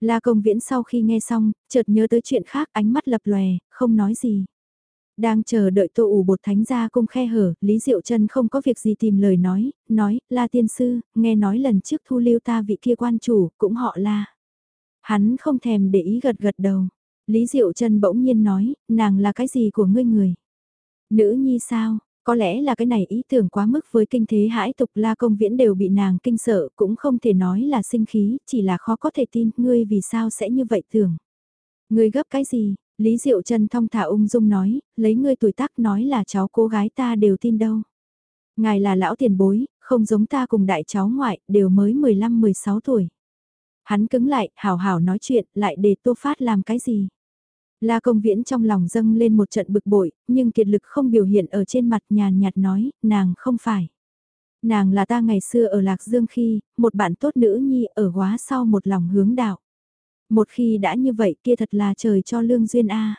La công viễn sau khi nghe xong, chợt nhớ tới chuyện khác ánh mắt lập lòe, không nói gì. Đang chờ đợi tô ủ bột thánh ra cung khe hở, Lý Diệu Trân không có việc gì tìm lời nói, nói, la tiên sư, nghe nói lần trước thu lưu ta vị kia quan chủ, cũng họ la. Hắn không thèm để ý gật gật đầu. Lý Diệu Trân bỗng nhiên nói, nàng là cái gì của ngươi người? Nữ nhi sao? Có lẽ là cái này ý tưởng quá mức với kinh thế hãi tục la công viễn đều bị nàng kinh sợ, cũng không thể nói là sinh khí, chỉ là khó có thể tin, ngươi vì sao sẽ như vậy tưởng. Ngươi gấp cái gì? Lý Diệu trần thong thả ung dung nói, lấy ngươi tuổi tác nói là cháu cô gái ta đều tin đâu. Ngài là lão tiền bối, không giống ta cùng đại cháu ngoại, đều mới 15-16 tuổi. Hắn cứng lại, hào hào nói chuyện, lại để Tô Phát làm cái gì? La công viễn trong lòng dâng lên một trận bực bội, nhưng kiệt lực không biểu hiện ở trên mặt nhàn nhạt nói, nàng không phải. Nàng là ta ngày xưa ở Lạc Dương khi, một bạn tốt nữ nhi ở quá sau một lòng hướng đạo. Một khi đã như vậy kia thật là trời cho lương duyên a.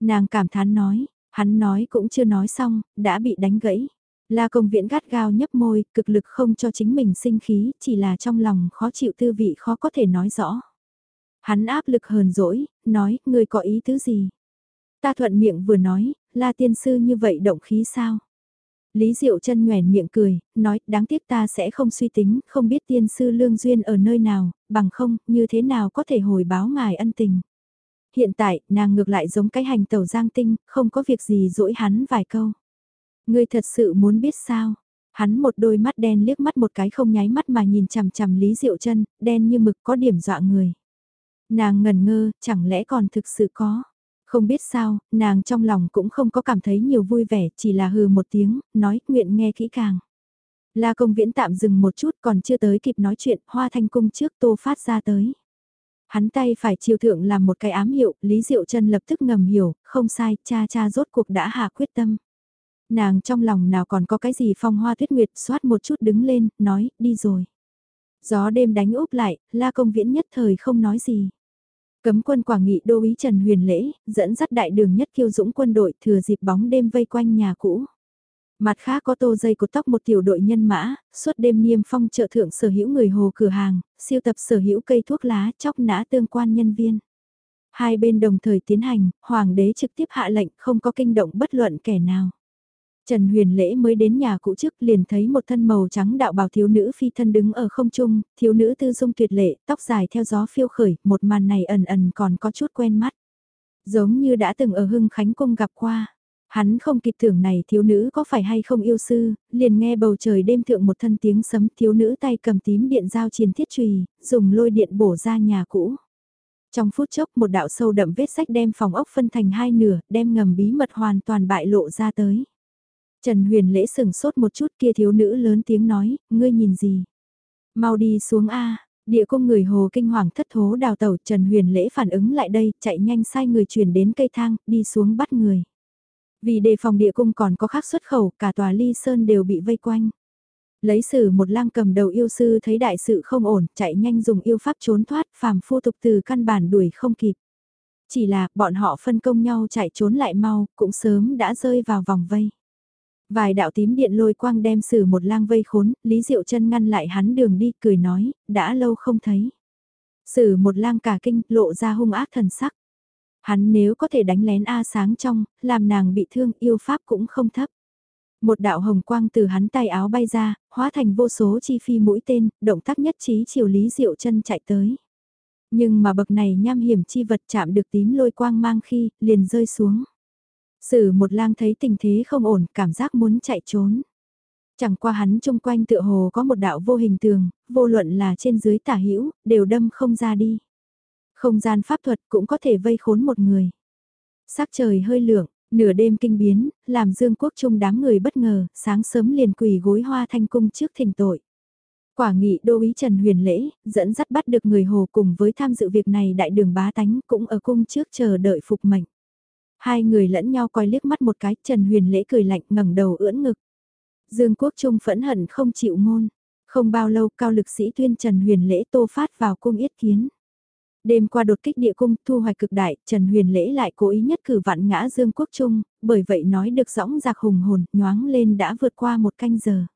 Nàng cảm thán nói, hắn nói cũng chưa nói xong, đã bị đánh gãy. La công viễn gắt gao nhấp môi, cực lực không cho chính mình sinh khí, chỉ là trong lòng khó chịu tư vị khó có thể nói rõ. Hắn áp lực hờn dỗi, nói, ngươi có ý tứ gì? Ta thuận miệng vừa nói, la tiên sư như vậy động khí sao? Lý Diệu chân nhoèn miệng cười, nói, đáng tiếc ta sẽ không suy tính, không biết tiên sư lương duyên ở nơi nào, bằng không, như thế nào có thể hồi báo ngài ân tình. Hiện tại, nàng ngược lại giống cái hành tàu giang tinh, không có việc gì dỗi hắn vài câu. Ngươi thật sự muốn biết sao? Hắn một đôi mắt đen liếc mắt một cái không nháy mắt mà nhìn chằm chằm Lý Diệu chân đen như mực có điểm dọa người. Nàng ngần ngơ, chẳng lẽ còn thực sự có. Không biết sao, nàng trong lòng cũng không có cảm thấy nhiều vui vẻ, chỉ là hừ một tiếng, nói, nguyện nghe kỹ càng. La công viễn tạm dừng một chút còn chưa tới kịp nói chuyện, hoa thanh cung trước tô phát ra tới. Hắn tay phải chiều thượng làm một cái ám hiệu, Lý Diệu chân lập tức ngầm hiểu, không sai, cha cha rốt cuộc đã hạ quyết tâm. Nàng trong lòng nào còn có cái gì phong hoa tuyết nguyệt, xoát một chút đứng lên, nói, đi rồi. Gió đêm đánh úp lại, la công viễn nhất thời không nói gì. Cấm quân quảng nghị đô ý Trần Huyền Lễ, dẫn dắt đại đường nhất kiêu dũng quân đội thừa dịp bóng đêm vây quanh nhà cũ. Mặt khác có tô dây cột tóc một tiểu đội nhân mã, suốt đêm niêm phong trợ thượng sở hữu người hồ cửa hàng, siêu tập sở hữu cây thuốc lá chóc nã tương quan nhân viên. Hai bên đồng thời tiến hành, hoàng đế trực tiếp hạ lệnh không có kinh động bất luận kẻ nào. Trần Huyền Lễ mới đến nhà cũ trước liền thấy một thân màu trắng đạo bào thiếu nữ phi thân đứng ở không trung, thiếu nữ tư dung tuyệt lệ, tóc dài theo gió phiêu khởi, một màn này ẩn ẩn còn có chút quen mắt. Giống như đã từng ở Hưng Khánh Cung gặp qua. Hắn không kịp tưởng này thiếu nữ có phải hay không yêu sư, liền nghe bầu trời đêm thượng một thân tiếng sấm thiếu nữ tay cầm tím điện giao chiến thiết trùy, dùng lôi điện bổ ra nhà cũ. Trong phút chốc một đạo sâu đậm vết sách đem phòng ốc phân thành hai nửa, đem ngầm bí mật hoàn toàn bại lộ ra tới. Trần Huyền lễ sừng sốt một chút kia thiếu nữ lớn tiếng nói, ngươi nhìn gì? Mau đi xuống A, địa cung người hồ kinh hoàng thất thố đào tẩu Trần Huyền lễ phản ứng lại đây, chạy nhanh sai người chuyển đến cây thang, đi xuống bắt người. Vì đề phòng địa cung còn có khác xuất khẩu, cả tòa ly sơn đều bị vây quanh. Lấy sử một lang cầm đầu yêu sư thấy đại sự không ổn, chạy nhanh dùng yêu pháp trốn thoát, phàm phu tục từ căn bản đuổi không kịp. Chỉ là bọn họ phân công nhau chạy trốn lại mau, cũng sớm đã rơi vào vòng vây. Vài đạo tím điện lôi quang đem xử một lang vây khốn, Lý Diệu chân ngăn lại hắn đường đi, cười nói, đã lâu không thấy. Sử một lang cả kinh, lộ ra hung ác thần sắc. Hắn nếu có thể đánh lén A sáng trong, làm nàng bị thương yêu pháp cũng không thấp. Một đạo hồng quang từ hắn tay áo bay ra, hóa thành vô số chi phi mũi tên, động tác nhất trí chiều Lý Diệu chân chạy tới. Nhưng mà bậc này nham hiểm chi vật chạm được tím lôi quang mang khi, liền rơi xuống. Sử một lang thấy tình thế không ổn, cảm giác muốn chạy trốn. Chẳng qua hắn chung quanh tựa hồ có một đạo vô hình tường, vô luận là trên dưới tả hữu đều đâm không ra đi. Không gian pháp thuật cũng có thể vây khốn một người. Sắc trời hơi lượng, nửa đêm kinh biến, làm Dương Quốc Trung đám người bất ngờ, sáng sớm liền quỳ gối hoa thanh cung trước thỉnh tội. Quả nghị đô ý Trần Huyền Lễ, dẫn dắt bắt được người hồ cùng với tham dự việc này đại đường bá tánh cũng ở cung trước chờ đợi phục mệnh. Hai người lẫn nhau coi liếc mắt một cái, Trần Huyền Lễ cười lạnh ngẩng đầu ưỡn ngực. Dương Quốc Trung phẫn hận không chịu ngôn. Không bao lâu cao lực sĩ tuyên Trần Huyền Lễ tô phát vào cung yết kiến. Đêm qua đột kích địa cung thu hoạch cực đại, Trần Huyền Lễ lại cố ý nhất cử vạn ngã Dương Quốc Trung, bởi vậy nói được rõng giặc hùng hồn, nhoáng lên đã vượt qua một canh giờ.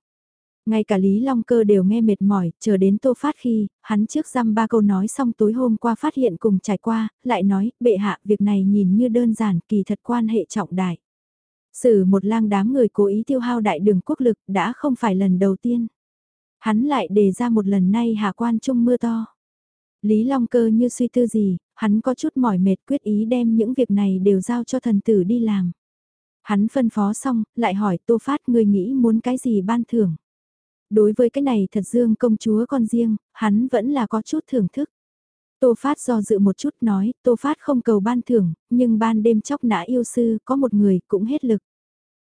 Ngay cả Lý Long Cơ đều nghe mệt mỏi, chờ đến Tô Phát khi, hắn trước răm ba câu nói xong tối hôm qua phát hiện cùng trải qua, lại nói, bệ hạ, việc này nhìn như đơn giản, kỳ thật quan hệ trọng đại. Sử một lang đám người cố ý tiêu hao đại đường quốc lực đã không phải lần đầu tiên. Hắn lại đề ra một lần nay hạ quan trung mưa to. Lý Long Cơ như suy tư gì, hắn có chút mỏi mệt quyết ý đem những việc này đều giao cho thần tử đi làm. Hắn phân phó xong, lại hỏi Tô Phát ngươi nghĩ muốn cái gì ban thưởng. Đối với cái này thật dương công chúa con riêng, hắn vẫn là có chút thưởng thức. Tô Phát do dự một chút nói, Tô Phát không cầu ban thưởng, nhưng ban đêm chóc nã yêu sư có một người cũng hết lực.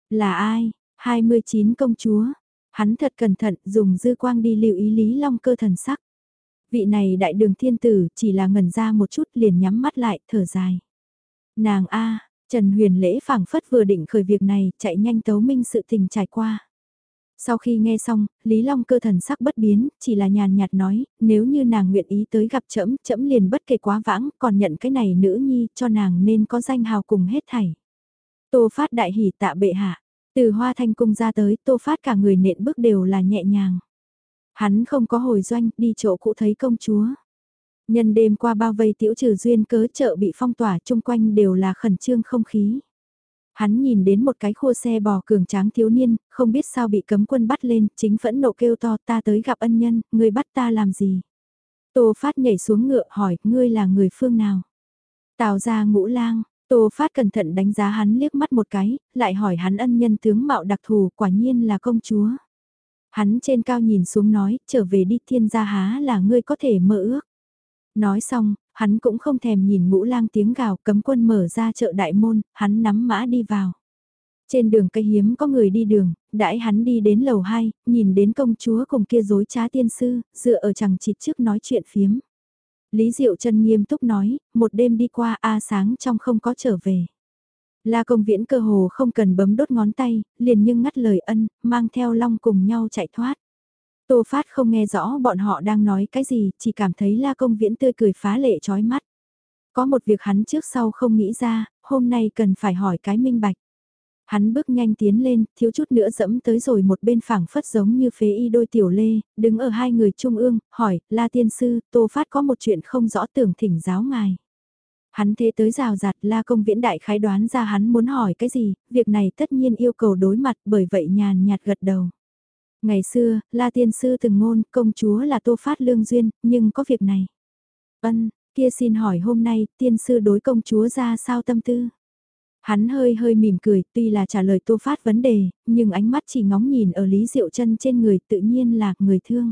Là ai? 29 công chúa. Hắn thật cẩn thận dùng dư quang đi lưu ý Lý Long cơ thần sắc. Vị này đại đường thiên tử chỉ là ngẩn ra một chút liền nhắm mắt lại, thở dài. Nàng A, Trần Huyền lễ phảng phất vừa định khởi việc này, chạy nhanh tấu minh sự tình trải qua. Sau khi nghe xong, Lý Long cơ thần sắc bất biến, chỉ là nhàn nhạt nói, nếu như nàng nguyện ý tới gặp trẫm, trẫm liền bất kể quá vãng, còn nhận cái này nữ nhi, cho nàng nên có danh hào cùng hết thảy. Tô Phát đại hỉ tạ bệ hạ, từ hoa thanh cung ra tới, Tô Phát cả người nện bước đều là nhẹ nhàng. Hắn không có hồi doanh, đi chỗ cũ thấy công chúa. Nhân đêm qua bao vây tiểu trừ duyên cớ chợ bị phong tỏa chung quanh đều là khẩn trương không khí. Hắn nhìn đến một cái khua xe bò cường tráng thiếu niên, không biết sao bị cấm quân bắt lên, chính phẫn nộ kêu to ta tới gặp ân nhân, ngươi bắt ta làm gì? Tô Phát nhảy xuống ngựa hỏi, ngươi là người phương nào? Tào ra ngũ lang, Tô Phát cẩn thận đánh giá hắn liếc mắt một cái, lại hỏi hắn ân nhân tướng mạo đặc thù quả nhiên là công chúa. Hắn trên cao nhìn xuống nói, trở về đi thiên gia há là ngươi có thể mơ ước. Nói xong, hắn cũng không thèm nhìn ngũ lang tiếng gào cấm quân mở ra chợ đại môn, hắn nắm mã đi vào. Trên đường cây hiếm có người đi đường, đãi hắn đi đến lầu 2, nhìn đến công chúa cùng kia dối trá tiên sư, dựa ở chẳng chịt trước nói chuyện phiếm. Lý Diệu chân nghiêm túc nói, một đêm đi qua A sáng trong không có trở về. La công viễn cơ hồ không cần bấm đốt ngón tay, liền nhưng ngắt lời ân, mang theo long cùng nhau chạy thoát. Tô Phát không nghe rõ bọn họ đang nói cái gì, chỉ cảm thấy La Công Viễn tươi cười phá lệ chói mắt. Có một việc hắn trước sau không nghĩ ra, hôm nay cần phải hỏi cái minh bạch. Hắn bước nhanh tiến lên, thiếu chút nữa dẫm tới rồi một bên phẳng phất giống như phế y đôi tiểu lê, đứng ở hai người trung ương, hỏi, La Tiên Sư, Tô Phát có một chuyện không rõ tưởng thỉnh giáo ngài. Hắn thế tới rào rạt La Công Viễn đại khái đoán ra hắn muốn hỏi cái gì, việc này tất nhiên yêu cầu đối mặt bởi vậy nhàn nhạt gật đầu. Ngày xưa, La Tiên Sư từng ngôn công chúa là Tô Phát Lương Duyên, nhưng có việc này. Ân, kia xin hỏi hôm nay, Tiên Sư đối công chúa ra sao tâm tư? Hắn hơi hơi mỉm cười, tuy là trả lời Tô Phát vấn đề, nhưng ánh mắt chỉ ngóng nhìn ở Lý Diệu chân trên người tự nhiên là người thương.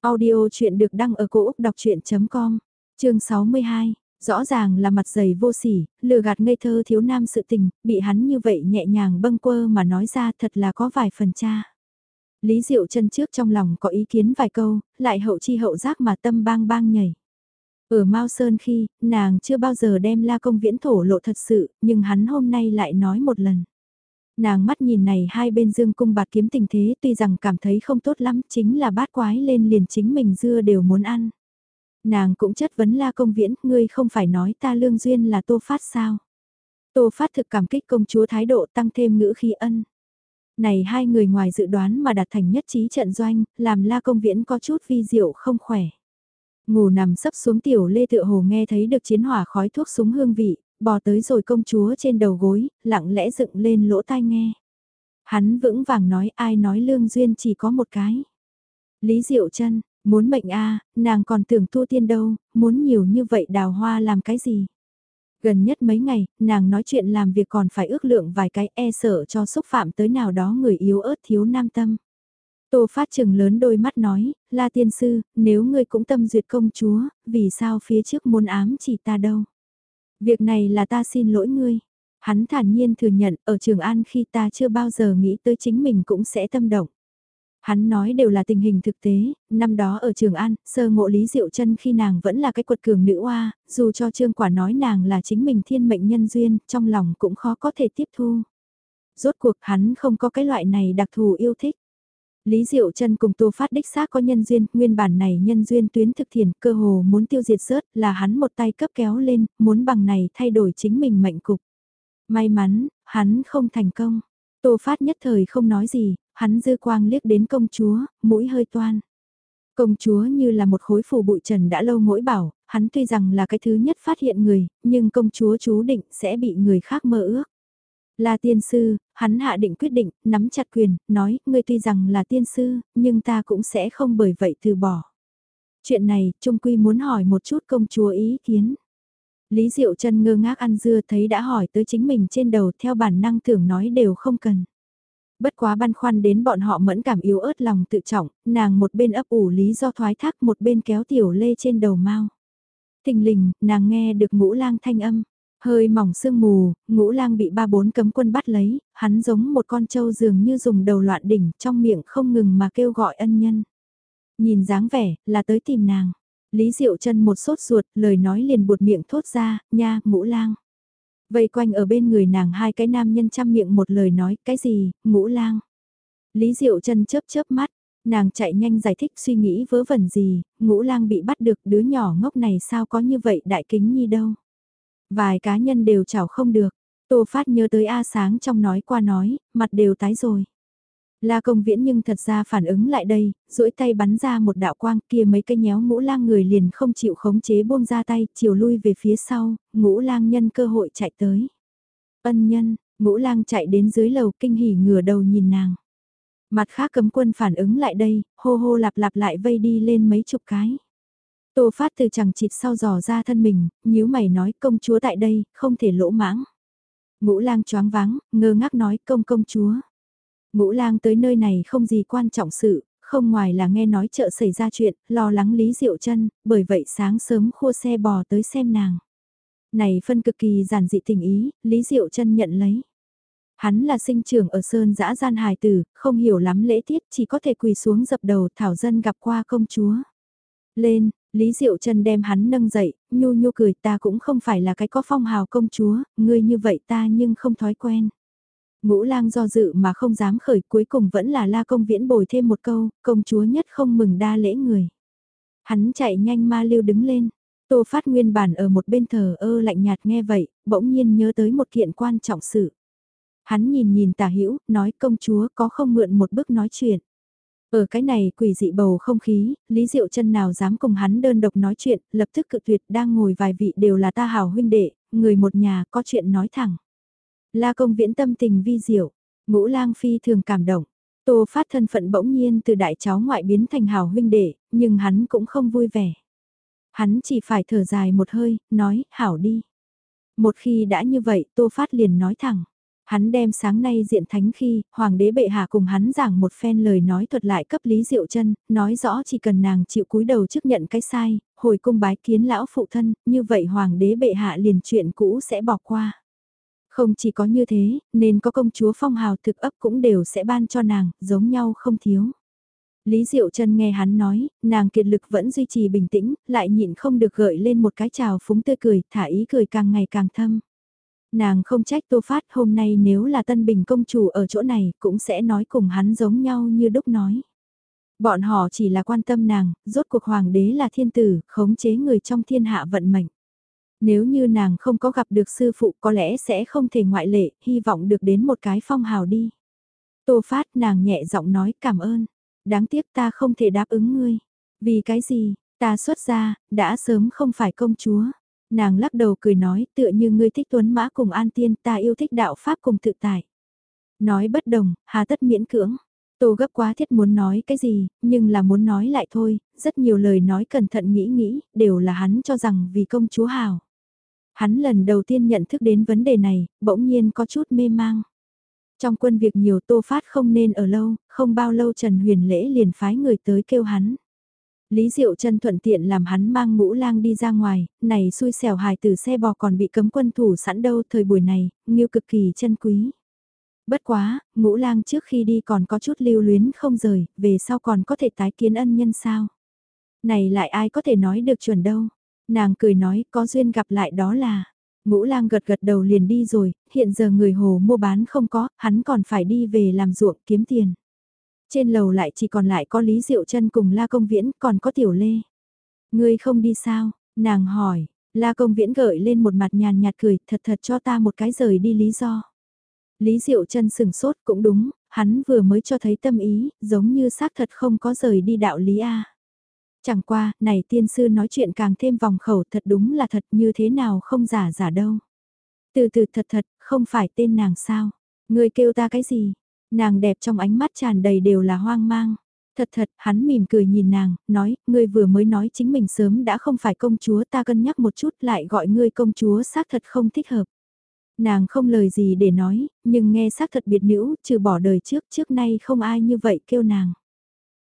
Audio chuyện được đăng ở cổ Úc đọc chuyện.com, chương 62. Rõ ràng là mặt dày vô sỉ, lừa gạt ngây thơ thiếu nam sự tình, bị hắn như vậy nhẹ nhàng bâng quơ mà nói ra thật là có vài phần cha. Lý Diệu chân trước trong lòng có ý kiến vài câu, lại hậu chi hậu giác mà tâm bang bang nhảy. Ở Mao Sơn khi, nàng chưa bao giờ đem la công viễn thổ lộ thật sự, nhưng hắn hôm nay lại nói một lần. Nàng mắt nhìn này hai bên dương cung bạt kiếm tình thế tuy rằng cảm thấy không tốt lắm chính là bát quái lên liền chính mình dưa đều muốn ăn. Nàng cũng chất vấn la công viễn, ngươi không phải nói ta lương duyên là tô phát sao. Tô phát thực cảm kích công chúa thái độ tăng thêm ngữ khí ân. Này hai người ngoài dự đoán mà đạt thành nhất trí trận doanh, làm la công viễn có chút vi diệu không khỏe. Ngủ nằm sấp xuống tiểu lê tựa hồ nghe thấy được chiến hỏa khói thuốc súng hương vị, bò tới rồi công chúa trên đầu gối, lặng lẽ dựng lên lỗ tai nghe. Hắn vững vàng nói ai nói lương duyên chỉ có một cái. Lý Diệu chân muốn mệnh a nàng còn tưởng tu tiên đâu, muốn nhiều như vậy đào hoa làm cái gì. Gần nhất mấy ngày, nàng nói chuyện làm việc còn phải ước lượng vài cái e sợ cho xúc phạm tới nào đó người yếu ớt thiếu nam tâm. Tô Phát trừng lớn đôi mắt nói, La Tiên Sư, nếu ngươi cũng tâm duyệt công chúa, vì sao phía trước muốn ám chỉ ta đâu? Việc này là ta xin lỗi ngươi. Hắn thản nhiên thừa nhận ở Trường An khi ta chưa bao giờ nghĩ tới chính mình cũng sẽ tâm động. Hắn nói đều là tình hình thực tế, năm đó ở Trường An, sơ ngộ Lý Diệu chân khi nàng vẫn là cái quật cường nữ oa, dù cho Trương Quả nói nàng là chính mình thiên mệnh nhân duyên, trong lòng cũng khó có thể tiếp thu. Rốt cuộc hắn không có cái loại này đặc thù yêu thích. Lý Diệu Trân cùng Tô Phát đích xác có nhân duyên, nguyên bản này nhân duyên tuyến thực thiền, cơ hồ muốn tiêu diệt rớt, là hắn một tay cấp kéo lên, muốn bằng này thay đổi chính mình mệnh cục. May mắn, hắn không thành công. Tô Phát nhất thời không nói gì, hắn dư quang liếc đến công chúa, mũi hơi toan. Công chúa như là một khối phù bụi trần đã lâu mỗi bảo, hắn tuy rằng là cái thứ nhất phát hiện người, nhưng công chúa chú định sẽ bị người khác mơ ước. Là tiên sư, hắn hạ định quyết định, nắm chặt quyền, nói, ngươi tuy rằng là tiên sư, nhưng ta cũng sẽ không bởi vậy từ bỏ. Chuyện này, Trung Quy muốn hỏi một chút công chúa ý kiến. Lý Diệu chân ngơ ngác ăn dưa thấy đã hỏi tới chính mình trên đầu theo bản năng tưởng nói đều không cần. Bất quá băn khoăn đến bọn họ mẫn cảm yếu ớt lòng tự trọng, nàng một bên ấp ủ lý do thoái thác một bên kéo tiểu lê trên đầu mau. Thình lình, nàng nghe được ngũ lang thanh âm. Hơi mỏng sương mù, ngũ lang bị ba bốn cấm quân bắt lấy, hắn giống một con trâu dường như dùng đầu loạn đỉnh trong miệng không ngừng mà kêu gọi ân nhân. Nhìn dáng vẻ, là tới tìm nàng. Lý Diệu chân một sốt ruột, lời nói liền buột miệng thốt ra, nha, ngũ lang. Vây quanh ở bên người nàng hai cái nam nhân chăm miệng một lời nói, cái gì, ngũ lang. Lý Diệu chân chớp chớp mắt, nàng chạy nhanh giải thích suy nghĩ vớ vẩn gì, ngũ lang bị bắt được đứa nhỏ ngốc này sao có như vậy đại kính nhi đâu. Vài cá nhân đều chảo không được. Tô Phát nhớ tới A Sáng trong nói qua nói, mặt đều tái rồi. La công viễn nhưng thật ra phản ứng lại đây, duỗi tay bắn ra một đạo quang kia mấy cây nhéo ngũ lang người liền không chịu khống chế buông ra tay, chiều lui về phía sau, ngũ lang nhân cơ hội chạy tới. Ân nhân, ngũ lang chạy đến dưới lầu kinh hỉ ngửa đầu nhìn nàng. Mặt khác cấm quân phản ứng lại đây, hô hô lặp lặp lại vây đi lên mấy chục cái. Tô Phát từ chẳng chịt sau dò ra thân mình, nhíu mày nói công chúa tại đây, không thể lỗ mãng. Ngũ lang choáng váng, ngơ ngác nói công công chúa. Ngũ lang tới nơi này không gì quan trọng sự, không ngoài là nghe nói chợ xảy ra chuyện, lo lắng Lý Diệu chân, bởi vậy sáng sớm khua xe bò tới xem nàng. Này phân cực kỳ giản dị tình ý, Lý Diệu chân nhận lấy. Hắn là sinh trưởng ở Sơn dã gian hài tử, không hiểu lắm lễ tiết chỉ có thể quỳ xuống dập đầu thảo dân gặp qua công chúa. Lên, Lý Diệu Trân đem hắn nâng dậy, nhu nhu cười ta cũng không phải là cái có phong hào công chúa, ngươi như vậy ta nhưng không thói quen. Ngũ lang do dự mà không dám khởi cuối cùng vẫn là la công viễn bồi thêm một câu, công chúa nhất không mừng đa lễ người. Hắn chạy nhanh ma lưu đứng lên, tô phát nguyên bản ở một bên thờ ơ lạnh nhạt nghe vậy, bỗng nhiên nhớ tới một kiện quan trọng sự. Hắn nhìn nhìn tả hữu nói công chúa có không mượn một bước nói chuyện. Ở cái này quỷ dị bầu không khí, Lý Diệu chân nào dám cùng hắn đơn độc nói chuyện, lập tức cự tuyệt đang ngồi vài vị đều là ta hảo huynh đệ, người một nhà có chuyện nói thẳng. La công viễn tâm tình vi diệu, ngũ lang phi thường cảm động. Tô phát thân phận bỗng nhiên từ đại cháu ngoại biến thành hảo huynh đệ, nhưng hắn cũng không vui vẻ. Hắn chỉ phải thở dài một hơi, nói, hảo đi. Một khi đã như vậy, Tô Phát liền nói thẳng. Hắn đem sáng nay diện thánh khi, hoàng đế bệ hạ cùng hắn giảng một phen lời nói thuật lại cấp Lý Diệu chân nói rõ chỉ cần nàng chịu cúi đầu trước nhận cái sai, hồi cung bái kiến lão phụ thân, như vậy hoàng đế bệ hạ liền chuyện cũ sẽ bỏ qua. Không chỉ có như thế, nên có công chúa phong hào thực ấp cũng đều sẽ ban cho nàng, giống nhau không thiếu. Lý Diệu chân nghe hắn nói, nàng kiệt lực vẫn duy trì bình tĩnh, lại nhịn không được gợi lên một cái trào phúng tươi cười, thả ý cười càng ngày càng thâm. Nàng không trách Tô Phát hôm nay nếu là Tân Bình công chủ ở chỗ này cũng sẽ nói cùng hắn giống nhau như đúc nói. Bọn họ chỉ là quan tâm nàng, rốt cuộc hoàng đế là thiên tử, khống chế người trong thiên hạ vận mệnh. Nếu như nàng không có gặp được sư phụ có lẽ sẽ không thể ngoại lệ, hy vọng được đến một cái phong hào đi. Tô phát nàng nhẹ giọng nói cảm ơn. Đáng tiếc ta không thể đáp ứng ngươi. Vì cái gì, ta xuất ra, đã sớm không phải công chúa. Nàng lắc đầu cười nói tựa như ngươi thích tuấn mã cùng an tiên ta yêu thích đạo pháp cùng tự tại. Nói bất đồng, hà tất miễn cưỡng. Tô gấp quá thiết muốn nói cái gì, nhưng là muốn nói lại thôi, rất nhiều lời nói cẩn thận nghĩ nghĩ, đều là hắn cho rằng vì công chúa hào. Hắn lần đầu tiên nhận thức đến vấn đề này, bỗng nhiên có chút mê mang. Trong quân việc nhiều tô phát không nên ở lâu, không bao lâu Trần Huyền Lễ liền phái người tới kêu hắn. Lý Diệu chân thuận tiện làm hắn mang ngũ lang đi ra ngoài, này xui xẻo hài từ xe bò còn bị cấm quân thủ sẵn đâu thời buổi này, nghiêu cực kỳ chân quý. Bất quá, ngũ lang trước khi đi còn có chút lưu luyến không rời, về sau còn có thể tái kiến ân nhân sao. Này lại ai có thể nói được chuẩn đâu. Nàng cười nói có duyên gặp lại đó là. Ngũ lang gật gật đầu liền đi rồi, hiện giờ người hồ mua bán không có, hắn còn phải đi về làm ruộng kiếm tiền. Trên lầu lại chỉ còn lại có Lý Diệu chân cùng La Công Viễn, còn có Tiểu Lê. Ngươi không đi sao? Nàng hỏi, La Công Viễn gợi lên một mặt nhàn nhạt cười, thật thật cho ta một cái rời đi lý do. Lý Diệu chân sừng sốt cũng đúng, hắn vừa mới cho thấy tâm ý, giống như xác thật không có rời đi đạo lý A. Chẳng qua, này tiên sư nói chuyện càng thêm vòng khẩu thật đúng là thật như thế nào không giả giả đâu. Từ từ thật thật, không phải tên nàng sao. Người kêu ta cái gì? Nàng đẹp trong ánh mắt tràn đầy đều là hoang mang. Thật thật, hắn mỉm cười nhìn nàng, nói, ngươi vừa mới nói chính mình sớm đã không phải công chúa ta cân nhắc một chút lại gọi ngươi công chúa xác thật không thích hợp. Nàng không lời gì để nói, nhưng nghe xác thật biệt nữ, trừ bỏ đời trước trước nay không ai như vậy kêu nàng.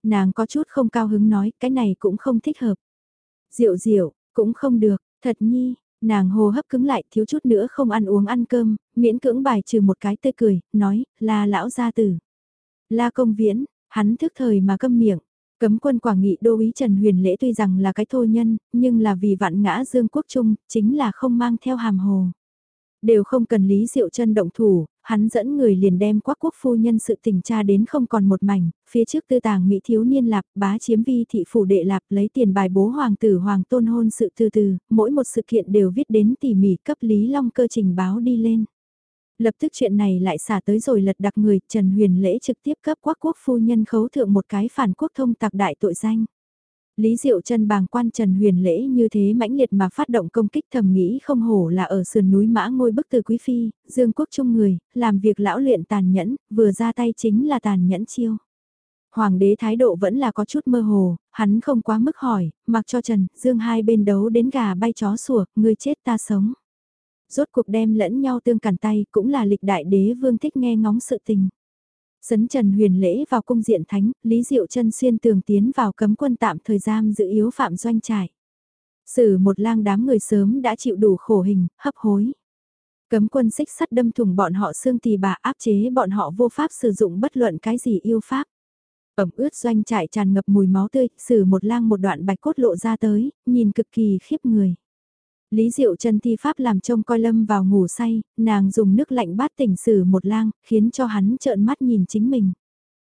Nàng có chút không cao hứng nói, cái này cũng không thích hợp. Diệu diệu, cũng không được, thật nhi, nàng hô hấp cứng lại thiếu chút nữa không ăn uống ăn cơm, miễn cưỡng bài trừ một cái tươi cười, nói, là lão gia tử. La công viễn, hắn thức thời mà câm miệng. Cấm quân quả nghị đô ý Trần Huyền Lễ tuy rằng là cái thô nhân, nhưng là vì vạn ngã dương quốc trung, chính là không mang theo hàm hồ. Đều không cần Lý Diệu chân động thủ, hắn dẫn người liền đem quắc quốc phu nhân sự tình tra đến không còn một mảnh, phía trước tư tàng Mỹ thiếu niên lạp bá chiếm vi thị phủ đệ lạp lấy tiền bài bố hoàng tử hoàng tôn hôn sự từ từ, mỗi một sự kiện đều viết đến tỉ mỉ cấp Lý Long cơ trình báo đi lên. Lập tức chuyện này lại xả tới rồi lật đặc người, Trần Huyền Lễ trực tiếp cấp quắc quốc phu nhân khấu thượng một cái phản quốc thông tặc đại tội danh. Lý Diệu chân bàng quan Trần Huyền Lễ như thế mãnh liệt mà phát động công kích thầm nghĩ không hổ là ở sườn núi mã ngôi bức từ quý phi, dương quốc trung người, làm việc lão luyện tàn nhẫn, vừa ra tay chính là tàn nhẫn chiêu. Hoàng đế thái độ vẫn là có chút mơ hồ, hắn không quá mức hỏi, mặc cho Trần, Dương hai bên đấu đến gà bay chó sủa, người chết ta sống. Rốt cuộc đem lẫn nhau tương cản tay cũng là lịch đại đế vương thích nghe ngóng sự tình. Sấn Trần Huyền lễ vào cung diện thánh, Lý Diệu chân xuyên tường tiến vào cấm quân tạm thời giam giữ yếu phạm doanh trại. Sử một lang đám người sớm đã chịu đủ khổ hình, hấp hối. Cấm quân xích sắt đâm thủng bọn họ xương tỳ bà áp chế bọn họ vô pháp sử dụng bất luận cái gì yêu pháp. Ẩm ướt doanh trại tràn ngập mùi máu tươi, sử một lang một đoạn bạch cốt lộ ra tới, nhìn cực kỳ khiếp người. Lý Diệu chân thi pháp làm trông coi lâm vào ngủ say, nàng dùng nước lạnh bát tỉnh sử một lang, khiến cho hắn trợn mắt nhìn chính mình.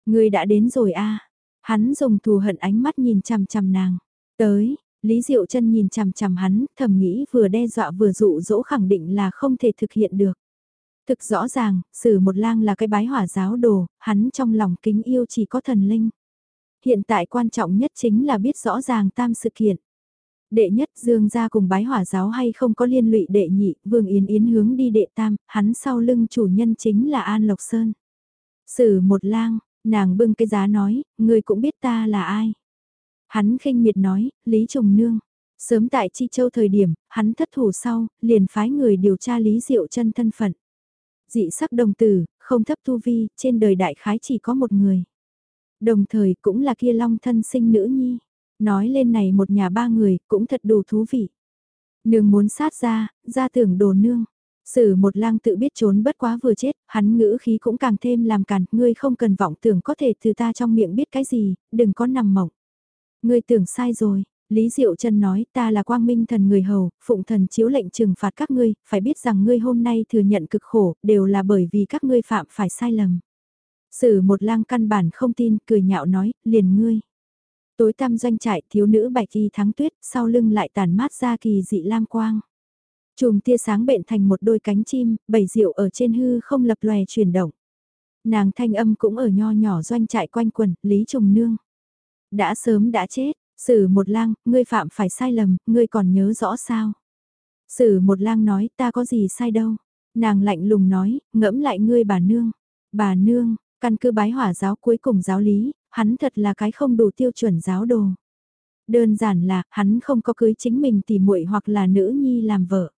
Người đã đến rồi a Hắn dùng thù hận ánh mắt nhìn chằm chằm nàng. Tới, Lý Diệu chân nhìn chằm chằm hắn, thầm nghĩ vừa đe dọa vừa dụ dỗ khẳng định là không thể thực hiện được. Thực rõ ràng, sử một lang là cái bái hỏa giáo đồ, hắn trong lòng kính yêu chỉ có thần linh. Hiện tại quan trọng nhất chính là biết rõ ràng tam sự kiện. Đệ nhất Dương gia cùng bái hỏa giáo hay không có liên lụy đệ nhị, Vương Yến Yến hướng đi đệ tam, hắn sau lưng chủ nhân chính là An Lộc Sơn. Sử một lang, nàng bưng cái giá nói, người cũng biết ta là ai. Hắn khinh miệt nói, Lý Trùng Nương. Sớm tại Chi Châu thời điểm, hắn thất thủ sau, liền phái người điều tra Lý Diệu chân thân phận. Dị sắc đồng tử, không thấp tu vi, trên đời đại khái chỉ có một người. Đồng thời cũng là kia long thân sinh nữ nhi. Nói lên này một nhà ba người cũng thật đủ thú vị. Nương muốn sát ra, ra tưởng đồ nương. Sử một lang tự biết trốn bất quá vừa chết, hắn ngữ khí cũng càng thêm làm càn, ngươi không cần vọng tưởng có thể từ ta trong miệng biết cái gì, đừng có nằm mộng. Ngươi tưởng sai rồi, Lý Diệu Trân nói ta là quang minh thần người hầu, phụng thần chiếu lệnh trừng phạt các ngươi, phải biết rằng ngươi hôm nay thừa nhận cực khổ, đều là bởi vì các ngươi phạm phải sai lầm. Sử một lang căn bản không tin, cười nhạo nói, liền ngươi. Tối tăm doanh trại thiếu nữ bạch y thắng tuyết, sau lưng lại tàn mát ra kỳ dị lam quang. Chùm tia sáng bện thành một đôi cánh chim, bảy diệu ở trên hư không lập lòe chuyển động. Nàng thanh âm cũng ở nho nhỏ doanh trại quanh quần, Lý Trùng Nương. Đã sớm đã chết, sử một lang, ngươi phạm phải sai lầm, ngươi còn nhớ rõ sao? Sử một lang nói ta có gì sai đâu. Nàng lạnh lùng nói, ngẫm lại ngươi bà nương. Bà nương, căn cứ bái hỏa giáo cuối cùng giáo lý, hắn thật là cái không đủ tiêu chuẩn giáo đồ. Đơn giản là, hắn không có cưới chính mình tỉ muội hoặc là nữ nhi làm vợ.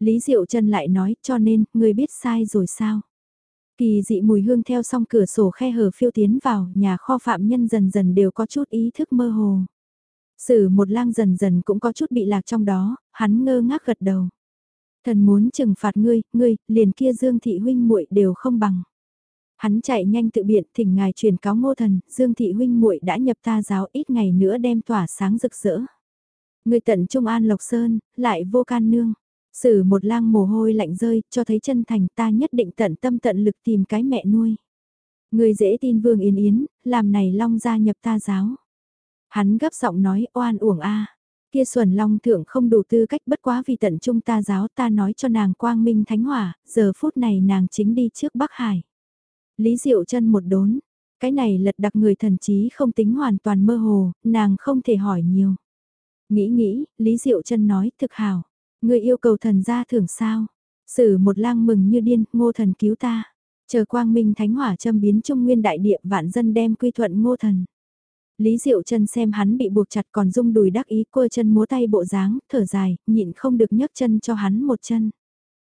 Lý Diệu Trân lại nói, cho nên, người biết sai rồi sao? Kỳ dị mùi hương theo song cửa sổ khe hở phiêu tiến vào, nhà kho phạm nhân dần dần đều có chút ý thức mơ hồ. Sử một lang dần dần cũng có chút bị lạc trong đó, hắn ngơ ngác gật đầu. Thần muốn trừng phạt ngươi, ngươi, liền kia Dương Thị huynh muội đều không bằng. Hắn chạy nhanh tự biện thỉnh ngài truyền cáo ngô thần, Dương Thị huynh muội đã nhập ta giáo ít ngày nữa đem tỏa sáng rực rỡ. Người tận Trung An Lộc Sơn, lại vô can nương. Sử một lang mồ hôi lạnh rơi, cho thấy chân thành ta nhất định tận tâm tận lực tìm cái mẹ nuôi. Người dễ tin Vương Yên Yến, làm này long gia nhập ta giáo. Hắn gấp giọng nói oan uổng a Kia xuẩn long thượng không đủ tư cách bất quá vì tận trung ta giáo ta nói cho nàng quang minh thánh hỏa, giờ phút này nàng chính đi trước Bắc Hải. Lý Diệu chân một đốn, cái này lật đặc người thần trí không tính hoàn toàn mơ hồ, nàng không thể hỏi nhiều. Nghĩ nghĩ, Lý Diệu chân nói thực hảo, người yêu cầu thần ra thưởng sao. Sử một lang mừng như điên, ngô thần cứu ta. Chờ quang minh thánh hỏa châm biến trung nguyên đại địa vạn dân đem quy thuận ngô thần. Lý Diệu chân xem hắn bị buộc chặt còn rung đùi đắc ý quơ chân múa tay bộ dáng, thở dài, nhịn không được nhấc chân cho hắn một chân.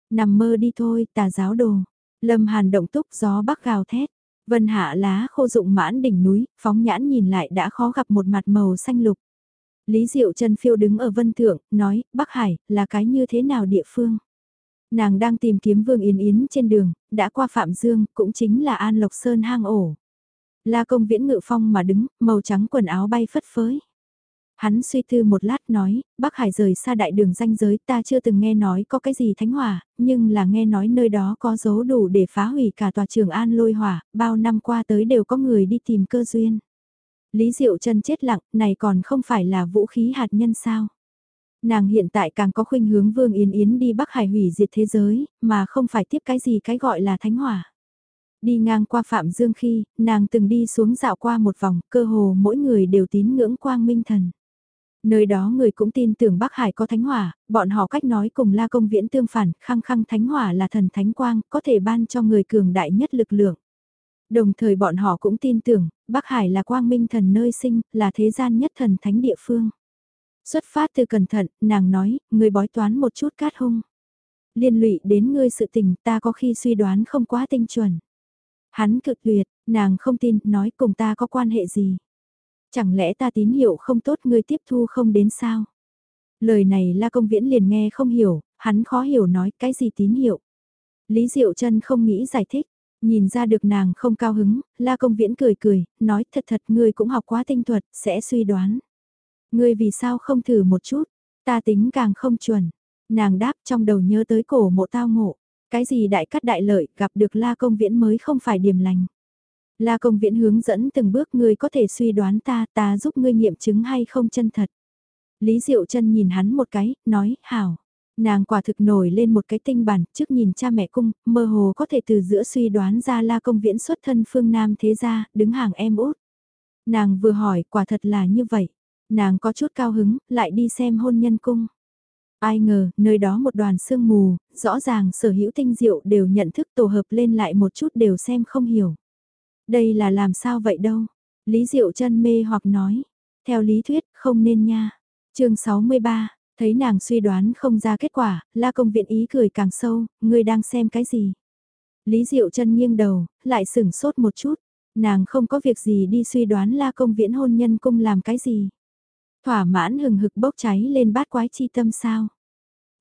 Nằm mơ đi thôi, tà giáo đồ. Lâm hàn động túc gió bắc gào thét. Vân hạ lá khô dụng mãn đỉnh núi, phóng nhãn nhìn lại đã khó gặp một mặt màu xanh lục. Lý Diệu trần phiêu đứng ở vân thượng, nói, Bắc Hải, là cái như thế nào địa phương? Nàng đang tìm kiếm Vương Yến Yến trên đường, đã qua Phạm Dương, cũng chính là An Lộc Sơn hang ổ. La công viễn ngự phong mà đứng, màu trắng quần áo bay phất phới. Hắn suy tư một lát nói, Bắc Hải rời xa đại đường danh giới ta chưa từng nghe nói có cái gì thánh hỏa, nhưng là nghe nói nơi đó có dấu đủ để phá hủy cả tòa trường an lôi hỏa, bao năm qua tới đều có người đi tìm cơ duyên. Lý Diệu chân chết lặng, này còn không phải là vũ khí hạt nhân sao? Nàng hiện tại càng có khuynh hướng Vương Yến Yến đi Bắc Hải hủy diệt thế giới, mà không phải tiếp cái gì cái gọi là thánh hỏa. Đi ngang qua Phạm Dương khi, nàng từng đi xuống dạo qua một vòng, cơ hồ mỗi người đều tín ngưỡng quang minh thần. Nơi đó người cũng tin tưởng Bắc Hải có thánh hỏa, bọn họ cách nói cùng la công viễn tương phản, khăng khăng thánh hỏa là thần thánh quang, có thể ban cho người cường đại nhất lực lượng. Đồng thời bọn họ cũng tin tưởng, Bắc Hải là quang minh thần nơi sinh, là thế gian nhất thần thánh địa phương. Xuất phát từ cẩn thận, nàng nói, người bói toán một chút cát hung. Liên lụy đến ngươi sự tình ta có khi suy đoán không quá tinh chuẩn. Hắn cực tuyệt, nàng không tin, nói cùng ta có quan hệ gì. Chẳng lẽ ta tín hiệu không tốt ngươi tiếp thu không đến sao? Lời này la công viễn liền nghe không hiểu, hắn khó hiểu nói cái gì tín hiệu. Lý Diệu Trân không nghĩ giải thích, nhìn ra được nàng không cao hứng, la công viễn cười cười, nói thật thật ngươi cũng học quá tinh thuật, sẽ suy đoán. Ngươi vì sao không thử một chút, ta tính càng không chuẩn. Nàng đáp trong đầu nhớ tới cổ mộ tao ngộ. Cái gì đại cắt đại lợi gặp được la công viễn mới không phải điểm lành. La công viễn hướng dẫn từng bước ngươi có thể suy đoán ta, ta giúp ngươi nghiệm chứng hay không chân thật. Lý Diệu chân nhìn hắn một cái, nói, hảo. Nàng quả thực nổi lên một cái tinh bản, trước nhìn cha mẹ cung, mơ hồ có thể từ giữa suy đoán ra la công viễn xuất thân phương Nam thế gia, đứng hàng em út. Nàng vừa hỏi, quả thật là như vậy. Nàng có chút cao hứng, lại đi xem hôn nhân cung. Ai ngờ, nơi đó một đoàn sương mù, rõ ràng sở hữu tinh diệu đều nhận thức tổ hợp lên lại một chút đều xem không hiểu. Đây là làm sao vậy đâu? Lý Diệu chân mê hoặc nói. Theo lý thuyết, không nên nha. chương 63, thấy nàng suy đoán không ra kết quả, la công viện ý cười càng sâu, ngươi đang xem cái gì? Lý Diệu chân nghiêng đầu, lại sửng sốt một chút. Nàng không có việc gì đi suy đoán la công viễn hôn nhân cung làm cái gì. Thỏa mãn hừng hực bốc cháy lên bát quái chi tâm sao?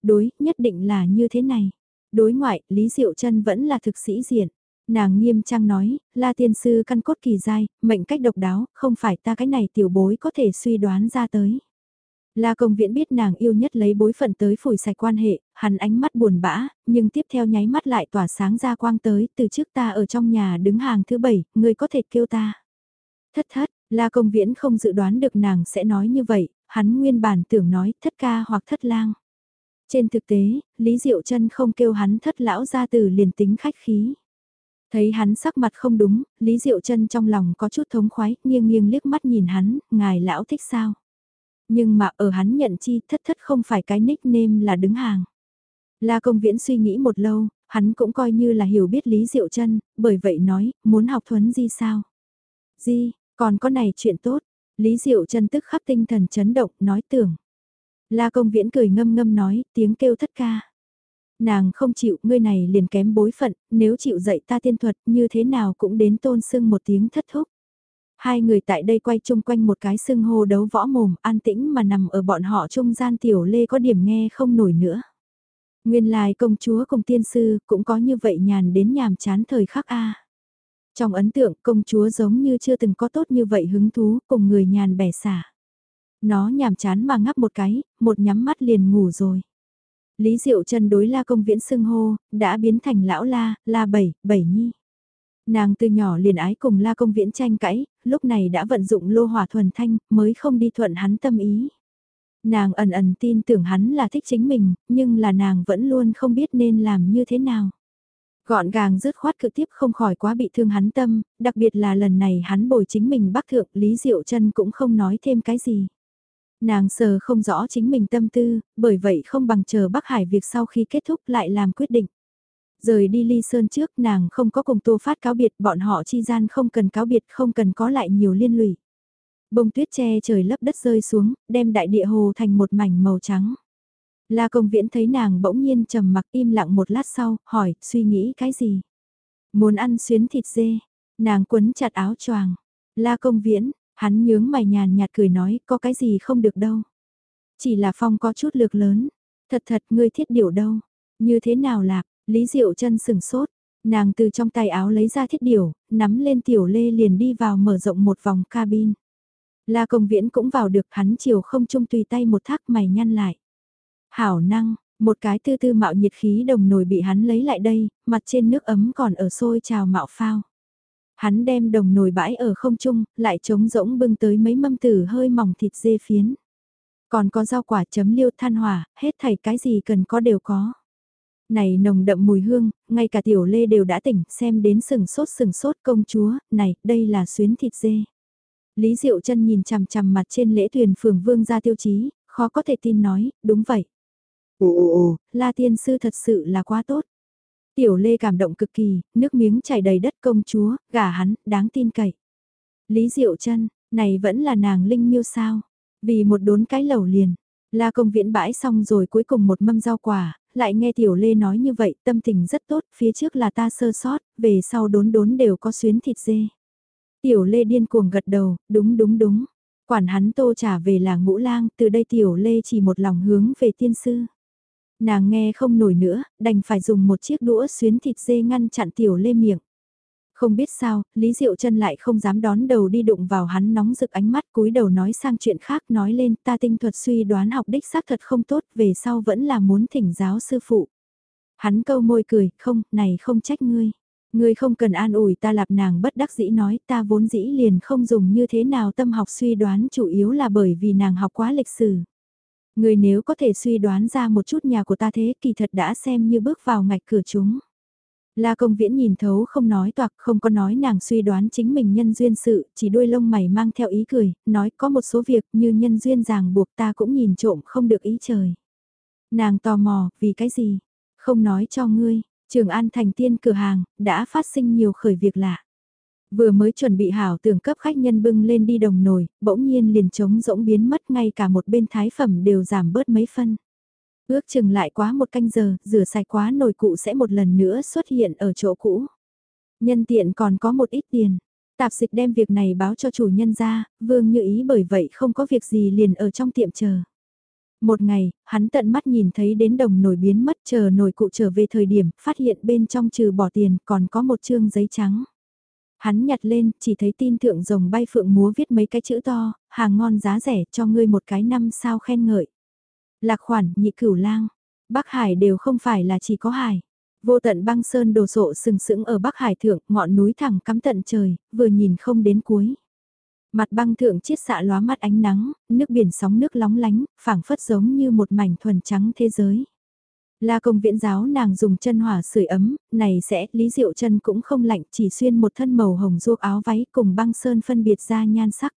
Đối, nhất định là như thế này. Đối ngoại, Lý Diệu chân vẫn là thực sĩ diện. Nàng nghiêm trang nói, la tiên sư căn cốt kỳ dai, mệnh cách độc đáo, không phải ta cái này tiểu bối có thể suy đoán ra tới. La công viễn biết nàng yêu nhất lấy bối phận tới phủi sạch quan hệ, hắn ánh mắt buồn bã, nhưng tiếp theo nháy mắt lại tỏa sáng ra quang tới, từ trước ta ở trong nhà đứng hàng thứ bảy, người có thể kêu ta. Thất thất, La công viễn không dự đoán được nàng sẽ nói như vậy, hắn nguyên bản tưởng nói thất ca hoặc thất lang. Trên thực tế, Lý Diệu chân không kêu hắn thất lão ra từ liền tính khách khí. Thấy hắn sắc mặt không đúng, Lý Diệu chân trong lòng có chút thống khoái, nghiêng nghiêng liếc mắt nhìn hắn, ngài lão thích sao? Nhưng mà ở hắn nhận chi thất thất không phải cái nickname là đứng hàng. La công viễn suy nghĩ một lâu, hắn cũng coi như là hiểu biết Lý Diệu chân bởi vậy nói, muốn học thuấn di sao? Di, còn có này chuyện tốt. Lý Diệu chân tức khắc tinh thần chấn động, nói tưởng. La công viễn cười ngâm ngâm nói, tiếng kêu thất ca. Nàng không chịu, ngươi này liền kém bối phận, nếu chịu dạy ta tiên thuật như thế nào cũng đến tôn sưng một tiếng thất thúc. Hai người tại đây quay chung quanh một cái sưng hô đấu võ mồm, an tĩnh mà nằm ở bọn họ trung gian tiểu lê có điểm nghe không nổi nữa. Nguyên lai công chúa cùng tiên sư cũng có như vậy nhàn đến nhàm chán thời khắc A. Trong ấn tượng công chúa giống như chưa từng có tốt như vậy hứng thú cùng người nhàn bẻ xả. Nó nhàm chán mà ngắp một cái, một nhắm mắt liền ngủ rồi. Lý Diệu Trân đối la công viễn xưng hô, đã biến thành lão la, la bảy, bảy nhi. Nàng từ nhỏ liền ái cùng la công viễn tranh cãi, lúc này đã vận dụng lô hỏa thuần thanh, mới không đi thuận hắn tâm ý. Nàng ẩn ẩn tin tưởng hắn là thích chính mình, nhưng là nàng vẫn luôn không biết nên làm như thế nào. Gọn gàng dứt khoát cự tiếp không khỏi quá bị thương hắn tâm, đặc biệt là lần này hắn bồi chính mình bác thượng Lý Diệu chân cũng không nói thêm cái gì. Nàng sờ không rõ chính mình tâm tư, bởi vậy không bằng chờ Bắc Hải việc sau khi kết thúc lại làm quyết định. Rời đi ly sơn trước nàng không có cùng tô phát cáo biệt bọn họ chi gian không cần cáo biệt không cần có lại nhiều liên lụy. Bông tuyết che trời lấp đất rơi xuống, đem đại địa hồ thành một mảnh màu trắng. La công viễn thấy nàng bỗng nhiên trầm mặc im lặng một lát sau, hỏi, suy nghĩ cái gì? Muốn ăn xuyến thịt dê, nàng quấn chặt áo choàng. La công viễn, hắn nhướng mày nhàn nhạt cười nói, có cái gì không được đâu. Chỉ là phong có chút lược lớn. Thật thật ngươi thiết điểu đâu? Như thế nào lạc? Lý Diệu chân sừng sốt. Nàng từ trong tay áo lấy ra thiết điểu, nắm lên tiểu lê liền đi vào mở rộng một vòng cabin. La công viễn cũng vào được hắn chiều không trung tùy tay một thác mày nhăn lại. Hảo năng, một cái tư tư mạo nhiệt khí đồng nồi bị hắn lấy lại đây, mặt trên nước ấm còn ở sôi trào mạo phao. Hắn đem đồng nồi bãi ở không trung, lại trống rỗng bưng tới mấy mâm tử hơi mỏng thịt dê phiến. Còn có rau quả chấm liêu than hỏa, hết thảy cái gì cần có đều có. Này nồng đậm mùi hương, ngay cả tiểu lê đều đã tỉnh, xem đến sừng sốt sừng sốt công chúa, này, đây là xuyến thịt dê. Lý Diệu chân nhìn chằm chằm mặt trên lễ thuyền phường vương gia tiêu chí, khó có thể tin nói, đúng vậy. Ồ ồ ồ, La Tiên Sư thật sự là quá tốt. Tiểu Lê cảm động cực kỳ, nước miếng chảy đầy đất công chúa, gả hắn, đáng tin cậy. Lý Diệu chân này vẫn là nàng linh miêu sao? Vì một đốn cái lẩu liền, La công viễn bãi xong rồi cuối cùng một mâm rau quả, lại nghe Tiểu Lê nói như vậy, tâm tình rất tốt, phía trước là ta sơ sót, về sau đốn đốn đều có xuyến thịt dê. Tiểu Lê điên cuồng gật đầu, đúng đúng đúng. Quản hắn tô trả về là ngũ lang, từ đây Tiểu Lê chỉ một lòng hướng về tiên sư. Nàng nghe không nổi nữa, đành phải dùng một chiếc đũa xuyến thịt dê ngăn chặn tiểu lê miệng. Không biết sao, Lý Diệu chân lại không dám đón đầu đi đụng vào hắn nóng rực ánh mắt cúi đầu nói sang chuyện khác nói lên ta tinh thuật suy đoán học đích xác thật không tốt về sau vẫn là muốn thỉnh giáo sư phụ. Hắn câu môi cười, không, này không trách ngươi. Ngươi không cần an ủi ta lạp nàng bất đắc dĩ nói ta vốn dĩ liền không dùng như thế nào tâm học suy đoán chủ yếu là bởi vì nàng học quá lịch sử. Người nếu có thể suy đoán ra một chút nhà của ta thế kỳ thật đã xem như bước vào ngạch cửa chúng. La công viễn nhìn thấu không nói toạc không có nói nàng suy đoán chính mình nhân duyên sự, chỉ đuôi lông mày mang theo ý cười, nói có một số việc như nhân duyên ràng buộc ta cũng nhìn trộm không được ý trời. Nàng tò mò, vì cái gì? Không nói cho ngươi, trường an thành tiên cửa hàng, đã phát sinh nhiều khởi việc lạ. Vừa mới chuẩn bị hảo tưởng cấp khách nhân bưng lên đi đồng nồi, bỗng nhiên liền trống rỗng biến mất ngay cả một bên thái phẩm đều giảm bớt mấy phân. Ước chừng lại quá một canh giờ, rửa sạch quá nồi cụ sẽ một lần nữa xuất hiện ở chỗ cũ. Nhân tiện còn có một ít tiền. Tạp dịch đem việc này báo cho chủ nhân ra, vương như ý bởi vậy không có việc gì liền ở trong tiệm chờ. Một ngày, hắn tận mắt nhìn thấy đến đồng nồi biến mất chờ nồi cụ trở về thời điểm, phát hiện bên trong trừ bỏ tiền còn có một chương giấy trắng. Hắn nhặt lên, chỉ thấy tin thượng rồng bay phượng múa viết mấy cái chữ to, hàng ngon giá rẻ cho ngươi một cái năm sao khen ngợi. Lạc khoản, nhị cửu lang. Bắc Hải đều không phải là chỉ có hải. Vô tận băng sơn đồ sộ sừng sững ở Bắc Hải thượng, ngọn núi thẳng cắm tận trời, vừa nhìn không đến cuối. Mặt băng thượng chiết xạ lóa mắt ánh nắng, nước biển sóng nước lóng lánh, phảng phất giống như một mảnh thuần trắng thế giới. La công viễn giáo nàng dùng chân hỏa sưởi ấm, này sẽ, Lý Diệu chân cũng không lạnh chỉ xuyên một thân màu hồng ruốc áo váy cùng băng sơn phân biệt ra nhan sắc.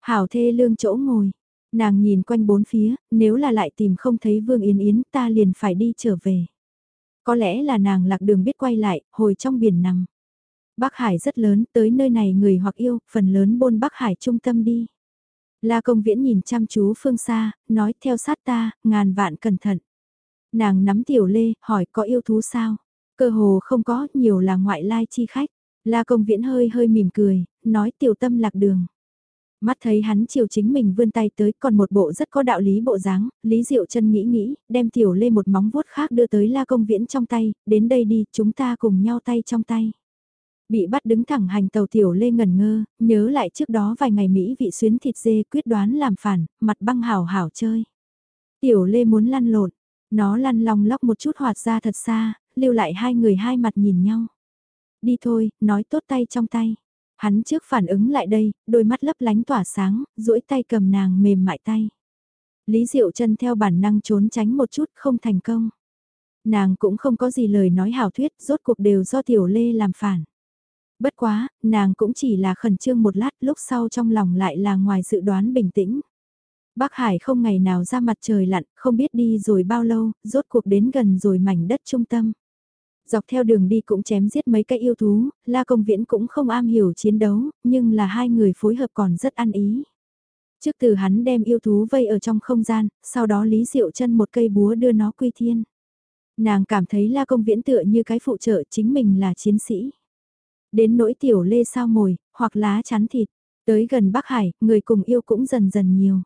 Hảo thê lương chỗ ngồi, nàng nhìn quanh bốn phía, nếu là lại tìm không thấy Vương Yến Yến ta liền phải đi trở về. Có lẽ là nàng lạc đường biết quay lại, hồi trong biển nằm. Bắc Hải rất lớn, tới nơi này người hoặc yêu, phần lớn bôn Bắc Hải trung tâm đi. La công viễn nhìn chăm chú phương xa, nói theo sát ta, ngàn vạn cẩn thận. Nàng nắm tiểu lê, hỏi có yêu thú sao? Cơ hồ không có, nhiều là ngoại lai chi khách. La công viễn hơi hơi mỉm cười, nói tiểu tâm lạc đường. Mắt thấy hắn chiều chính mình vươn tay tới còn một bộ rất có đạo lý bộ dáng, Lý Diệu chân nghĩ nghĩ, đem tiểu lê một móng vuốt khác đưa tới la công viễn trong tay, đến đây đi, chúng ta cùng nhau tay trong tay. Bị bắt đứng thẳng hành tàu tiểu lê ngẩn ngơ, nhớ lại trước đó vài ngày Mỹ vị xuyến thịt dê quyết đoán làm phản, mặt băng hảo hảo chơi. Tiểu lê muốn lăn lộn, nó lăn long lóc một chút hoạt ra thật xa, lưu lại hai người hai mặt nhìn nhau. Đi thôi, nói tốt tay trong tay. Hắn trước phản ứng lại đây, đôi mắt lấp lánh tỏa sáng, duỗi tay cầm nàng mềm mại tay. Lý Diệu chân theo bản năng trốn tránh một chút không thành công. Nàng cũng không có gì lời nói hảo thuyết, rốt cuộc đều do Tiểu Lê làm phản. Bất quá, nàng cũng chỉ là khẩn trương một lát lúc sau trong lòng lại là ngoài dự đoán bình tĩnh. Bắc Hải không ngày nào ra mặt trời lặn, không biết đi rồi bao lâu, rốt cuộc đến gần rồi mảnh đất trung tâm. Dọc theo đường đi cũng chém giết mấy cái yêu thú, La Công Viễn cũng không am hiểu chiến đấu, nhưng là hai người phối hợp còn rất ăn ý. Trước từ hắn đem yêu thú vây ở trong không gian, sau đó Lý Diệu chân một cây búa đưa nó quy thiên. Nàng cảm thấy La Công Viễn tựa như cái phụ trợ chính mình là chiến sĩ. Đến nỗi tiểu lê sao mồi, hoặc lá chắn thịt, tới gần Bắc Hải, người cùng yêu cũng dần dần nhiều.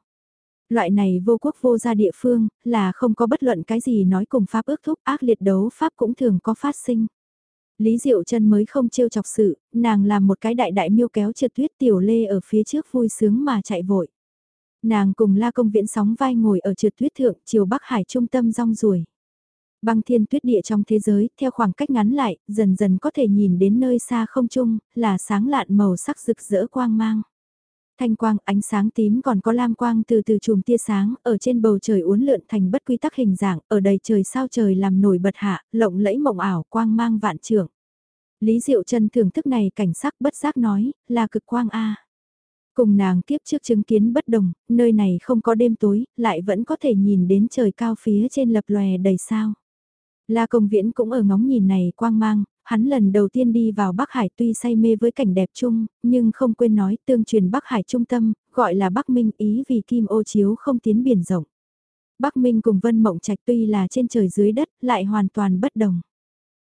Loại này vô quốc vô gia địa phương, là không có bất luận cái gì nói cùng Pháp ước thúc ác liệt đấu Pháp cũng thường có phát sinh. Lý Diệu chân mới không trêu chọc sự, nàng làm một cái đại đại miêu kéo trượt tuyết tiểu lê ở phía trước vui sướng mà chạy vội. Nàng cùng la công viễn sóng vai ngồi ở trượt tuyết thượng chiều Bắc Hải trung tâm rong ruồi. Băng thiên tuyết địa trong thế giới, theo khoảng cách ngắn lại, dần dần có thể nhìn đến nơi xa không trung, là sáng lạn màu sắc rực rỡ quang mang thanh quang, ánh sáng tím còn có lam quang từ từ chùm tia sáng, ở trên bầu trời uốn lượn thành bất quy tắc hình dạng, ở đầy trời sao trời làm nổi bật hạ, lộng lẫy mộng ảo, quang mang vạn trưởng. Lý Diệu Trần thưởng thức này cảnh sắc bất giác nói, là cực quang A. Cùng nàng kiếp trước chứng kiến bất đồng, nơi này không có đêm tối, lại vẫn có thể nhìn đến trời cao phía trên lập lòe đầy sao. La Công Viễn cũng ở ngóng nhìn này quang mang, hắn lần đầu tiên đi vào Bắc Hải tuy say mê với cảnh đẹp chung, nhưng không quên nói tương truyền Bắc Hải trung tâm, gọi là Bắc Minh ý vì kim ô chiếu không tiến biển rộng. Bắc Minh cùng Vân Mộng Trạch tuy là trên trời dưới đất, lại hoàn toàn bất đồng.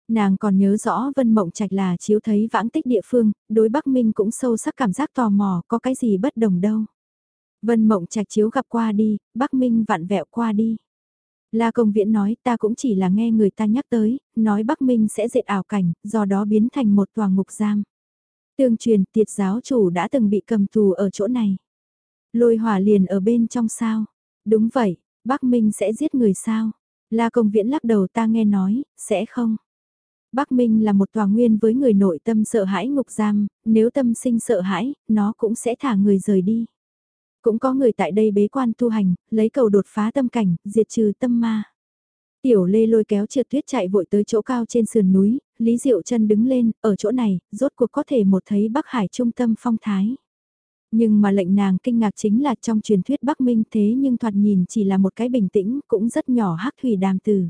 Nàng còn nhớ rõ Vân Mộng Trạch là chiếu thấy vãng tích địa phương, đối Bắc Minh cũng sâu sắc cảm giác tò mò có cái gì bất đồng đâu. Vân Mộng Trạch chiếu gặp qua đi, Bắc Minh vặn vẹo qua đi. La Công Viễn nói ta cũng chỉ là nghe người ta nhắc tới, nói Bắc Minh sẽ dệt ảo cảnh, do đó biến thành một tòa ngục giam. Tương truyền tiệt giáo chủ đã từng bị cầm tù ở chỗ này. Lôi hỏa liền ở bên trong sao. Đúng vậy, Bắc Minh sẽ giết người sao. La Công Viễn lắc đầu ta nghe nói, sẽ không. Bắc Minh là một tòa nguyên với người nội tâm sợ hãi ngục giam, nếu tâm sinh sợ hãi, nó cũng sẽ thả người rời đi. Cũng có người tại đây bế quan tu hành, lấy cầu đột phá tâm cảnh, diệt trừ tâm ma. Tiểu lê lôi kéo trượt tuyết chạy vội tới chỗ cao trên sườn núi, Lý Diệu chân đứng lên, ở chỗ này, rốt cuộc có thể một thấy Bắc Hải trung tâm phong thái. Nhưng mà lệnh nàng kinh ngạc chính là trong truyền thuyết Bắc Minh thế nhưng thoạt nhìn chỉ là một cái bình tĩnh, cũng rất nhỏ hắc thủy đàm từ.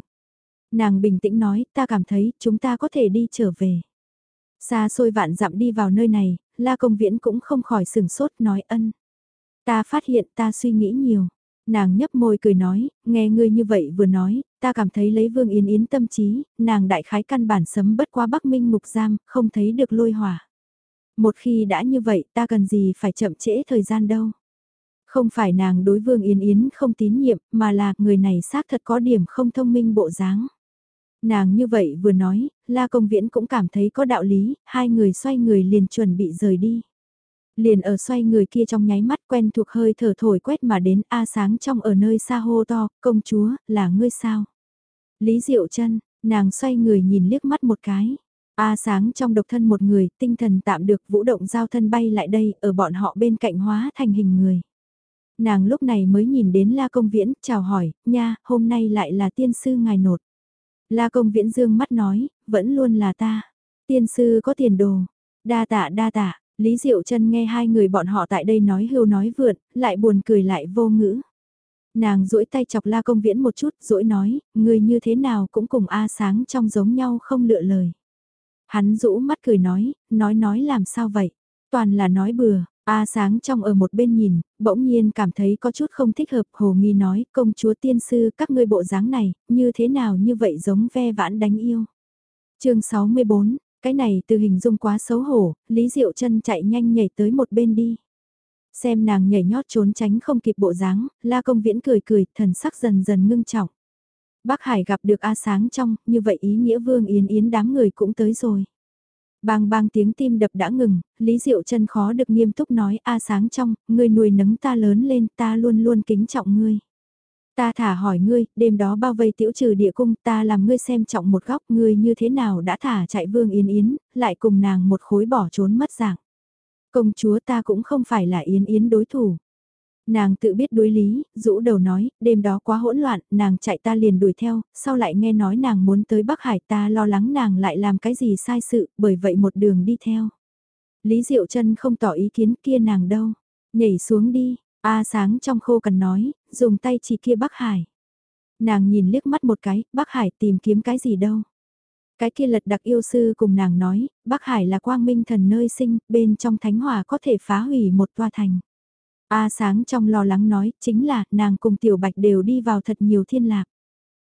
Nàng bình tĩnh nói, ta cảm thấy chúng ta có thể đi trở về. Xa xôi vạn dặm đi vào nơi này, La Công Viễn cũng không khỏi sừng sốt nói ân. Ta phát hiện ta suy nghĩ nhiều. Nàng nhấp môi cười nói, nghe ngươi như vậy vừa nói, ta cảm thấy lấy Vương Yến Yến tâm trí, nàng đại khái căn bản sấm bất qua Bắc Minh mục giam, không thấy được lôi hỏa. Một khi đã như vậy ta cần gì phải chậm trễ thời gian đâu. Không phải nàng đối Vương Yến Yến không tín nhiệm, mà là người này xác thật có điểm không thông minh bộ dáng. Nàng như vậy vừa nói, La Công Viễn cũng cảm thấy có đạo lý, hai người xoay người liền chuẩn bị rời đi. Liền ở xoay người kia trong nháy mắt quen thuộc hơi thở thổi quét mà đến A sáng trong ở nơi xa hô to, công chúa, là ngươi sao? Lý Diệu chân nàng xoay người nhìn liếc mắt một cái. A sáng trong độc thân một người, tinh thần tạm được vũ động giao thân bay lại đây, ở bọn họ bên cạnh hóa thành hình người. Nàng lúc này mới nhìn đến La Công Viễn, chào hỏi, nha, hôm nay lại là tiên sư ngài nột. La Công Viễn dương mắt nói, vẫn luôn là ta. Tiên sư có tiền đồ. Đa tạ đa tạ, Lý Diệu Trân nghe hai người bọn họ tại đây nói hưu nói vượn, lại buồn cười lại vô ngữ. Nàng duỗi tay chọc La Công Viễn một chút, duỗi nói, người như thế nào cũng cùng A sáng trong giống nhau không lựa lời. Hắn rũ mắt cười nói, nói nói làm sao vậy? Toàn là nói bừa, A sáng trong ở một bên nhìn, bỗng nhiên cảm thấy có chút không thích hợp, hồ nghi nói, công chúa tiên sư các ngươi bộ dáng này, như thế nào như vậy giống ve vãn đánh yêu. chương 64, cái này từ hình dung quá xấu hổ, Lý Diệu chân chạy nhanh nhảy tới một bên đi. Xem nàng nhảy nhót trốn tránh không kịp bộ dáng, la công viễn cười cười, thần sắc dần dần ngưng trọng. Bác Hải gặp được A sáng trong, như vậy ý nghĩa vương yến yến đám người cũng tới rồi. Bang bang tiếng tim đập đã ngừng, Lý Diệu chân khó được nghiêm túc nói A sáng trong, ngươi nuôi nấng ta lớn lên ta luôn luôn kính trọng ngươi. Ta thả hỏi ngươi, đêm đó bao vây tiểu trừ địa cung ta làm ngươi xem trọng một góc ngươi như thế nào đã thả chạy vương yến yến, lại cùng nàng một khối bỏ trốn mất dạng. Công chúa ta cũng không phải là yến yến đối thủ. Nàng tự biết đối lý, rũ đầu nói, đêm đó quá hỗn loạn, nàng chạy ta liền đuổi theo, sau lại nghe nói nàng muốn tới Bắc Hải ta lo lắng nàng lại làm cái gì sai sự, bởi vậy một đường đi theo. Lý Diệu chân không tỏ ý kiến kia nàng đâu, nhảy xuống đi, A sáng trong khô cần nói, dùng tay chỉ kia Bắc Hải. Nàng nhìn liếc mắt một cái, Bắc Hải tìm kiếm cái gì đâu. Cái kia lật đặc yêu sư cùng nàng nói, Bắc Hải là quang minh thần nơi sinh, bên trong thánh hỏa có thể phá hủy một toa thành. A sáng trong lo lắng nói, chính là, nàng cùng tiểu bạch đều đi vào thật nhiều thiên lạc.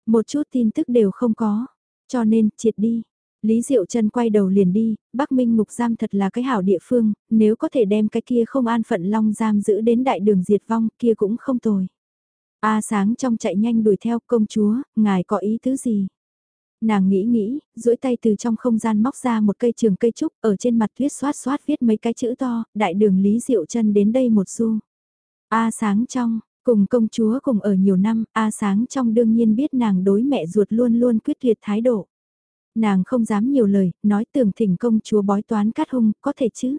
Một chút tin tức đều không có, cho nên, triệt đi. Lý Diệu Trân quay đầu liền đi, Bắc Minh Ngục Giam thật là cái hảo địa phương, nếu có thể đem cái kia không an phận long giam giữ đến đại đường diệt vong kia cũng không tồi. A sáng trong chạy nhanh đuổi theo công chúa, ngài có ý tứ gì? Nàng nghĩ nghĩ, duỗi tay từ trong không gian móc ra một cây trường cây trúc, ở trên mặt tuyết xoát xoát viết mấy cái chữ to, đại đường Lý Diệu Trân đến đây một xu. A sáng trong, cùng công chúa cùng ở nhiều năm, A sáng trong đương nhiên biết nàng đối mẹ ruột luôn luôn quyết liệt thái độ. Nàng không dám nhiều lời, nói tưởng thỉnh công chúa bói toán cát hung, có thể chứ.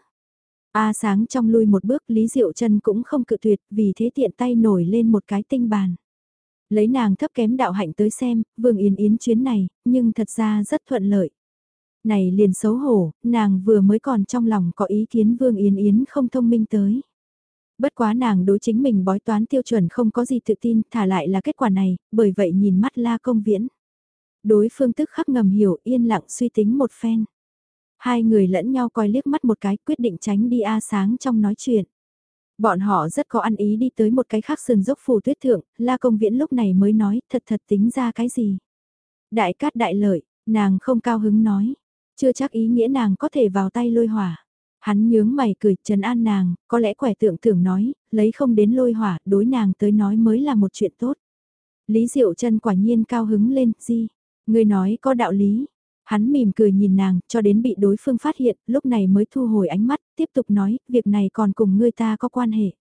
A sáng trong lui một bước Lý Diệu chân cũng không cự tuyệt vì thế tiện tay nổi lên một cái tinh bàn. Lấy nàng thấp kém đạo hạnh tới xem, Vương Yến Yến chuyến này, nhưng thật ra rất thuận lợi. Này liền xấu hổ, nàng vừa mới còn trong lòng có ý kiến Vương Yến Yến không thông minh tới. Bất quá nàng đối chính mình bói toán tiêu chuẩn không có gì tự tin, thả lại là kết quả này, bởi vậy nhìn mắt la công viễn. Đối phương tức khắc ngầm hiểu yên lặng suy tính một phen. Hai người lẫn nhau coi liếc mắt một cái quyết định tránh đi A sáng trong nói chuyện. Bọn họ rất có ăn ý đi tới một cái khác sườn dốc phù tuyết thượng, la công viễn lúc này mới nói thật thật tính ra cái gì. Đại cát đại lợi, nàng không cao hứng nói, chưa chắc ý nghĩa nàng có thể vào tay lôi hỏa. Hắn nhướng mày cười trần an nàng, có lẽ quẻ tượng tưởng nói, lấy không đến lôi hỏa, đối nàng tới nói mới là một chuyện tốt. Lý Diệu chân quả nhiên cao hứng lên, gì? Người nói có đạo lý. Hắn mỉm cười nhìn nàng, cho đến bị đối phương phát hiện, lúc này mới thu hồi ánh mắt, tiếp tục nói, việc này còn cùng ngươi ta có quan hệ.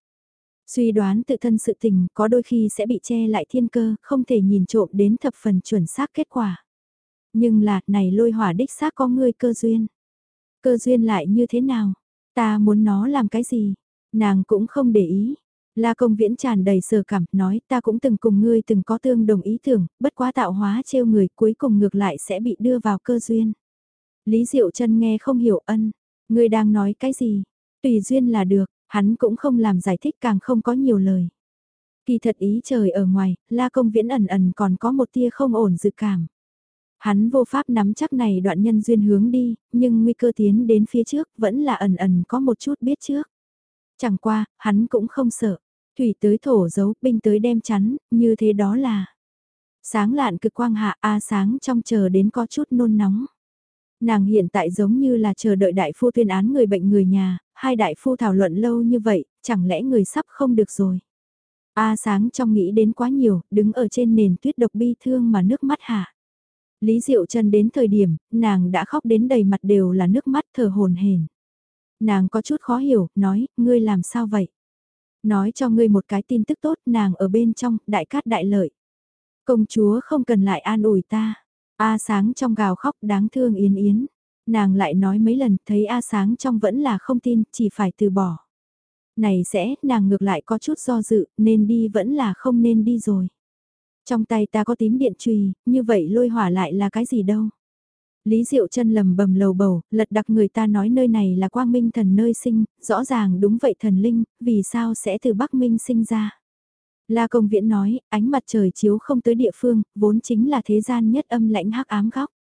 Suy đoán tự thân sự tình, có đôi khi sẽ bị che lại thiên cơ, không thể nhìn trộm đến thập phần chuẩn xác kết quả. Nhưng là, này lôi hỏa đích xác có ngươi cơ duyên. Cơ duyên lại như thế nào? Ta muốn nó làm cái gì? Nàng cũng không để ý. La công viễn tràn đầy sờ cảm, nói ta cũng từng cùng ngươi từng có tương đồng ý tưởng, bất quá tạo hóa trêu người cuối cùng ngược lại sẽ bị đưa vào cơ duyên. Lý Diệu chân nghe không hiểu ân, ngươi đang nói cái gì? Tùy duyên là được, hắn cũng không làm giải thích càng không có nhiều lời. Kỳ thật ý trời ở ngoài, la công viễn ẩn ẩn còn có một tia không ổn dự cảm. Hắn vô pháp nắm chắc này đoạn nhân duyên hướng đi, nhưng nguy cơ tiến đến phía trước vẫn là ẩn ẩn có một chút biết trước. Chẳng qua, hắn cũng không sợ. Thủy tới thổ giấu binh tới đem chắn, như thế đó là. Sáng lạn cực quang hạ A sáng trong chờ đến có chút nôn nóng. Nàng hiện tại giống như là chờ đợi đại phu tuyên án người bệnh người nhà, hai đại phu thảo luận lâu như vậy, chẳng lẽ người sắp không được rồi. A sáng trong nghĩ đến quá nhiều, đứng ở trên nền tuyết độc bi thương mà nước mắt hạ. Lý Diệu trần đến thời điểm, nàng đã khóc đến đầy mặt đều là nước mắt thở hồn hển. Nàng có chút khó hiểu, nói, ngươi làm sao vậy? Nói cho ngươi một cái tin tức tốt, nàng ở bên trong, đại cát đại lợi. Công chúa không cần lại an ủi ta. A sáng trong gào khóc đáng thương yến yến. Nàng lại nói mấy lần thấy A sáng trong vẫn là không tin, chỉ phải từ bỏ. Này sẽ, nàng ngược lại có chút do dự, nên đi vẫn là không nên đi rồi. Trong tay ta có tím điện trùy, như vậy lôi hỏa lại là cái gì đâu. Lý Diệu chân lầm bầm lầu bầu, lật đặc người ta nói nơi này là quang minh thần nơi sinh, rõ ràng đúng vậy thần linh, vì sao sẽ từ Bắc Minh sinh ra. La Công Viễn nói, ánh mặt trời chiếu không tới địa phương, vốn chính là thế gian nhất âm lãnh hắc ám góc.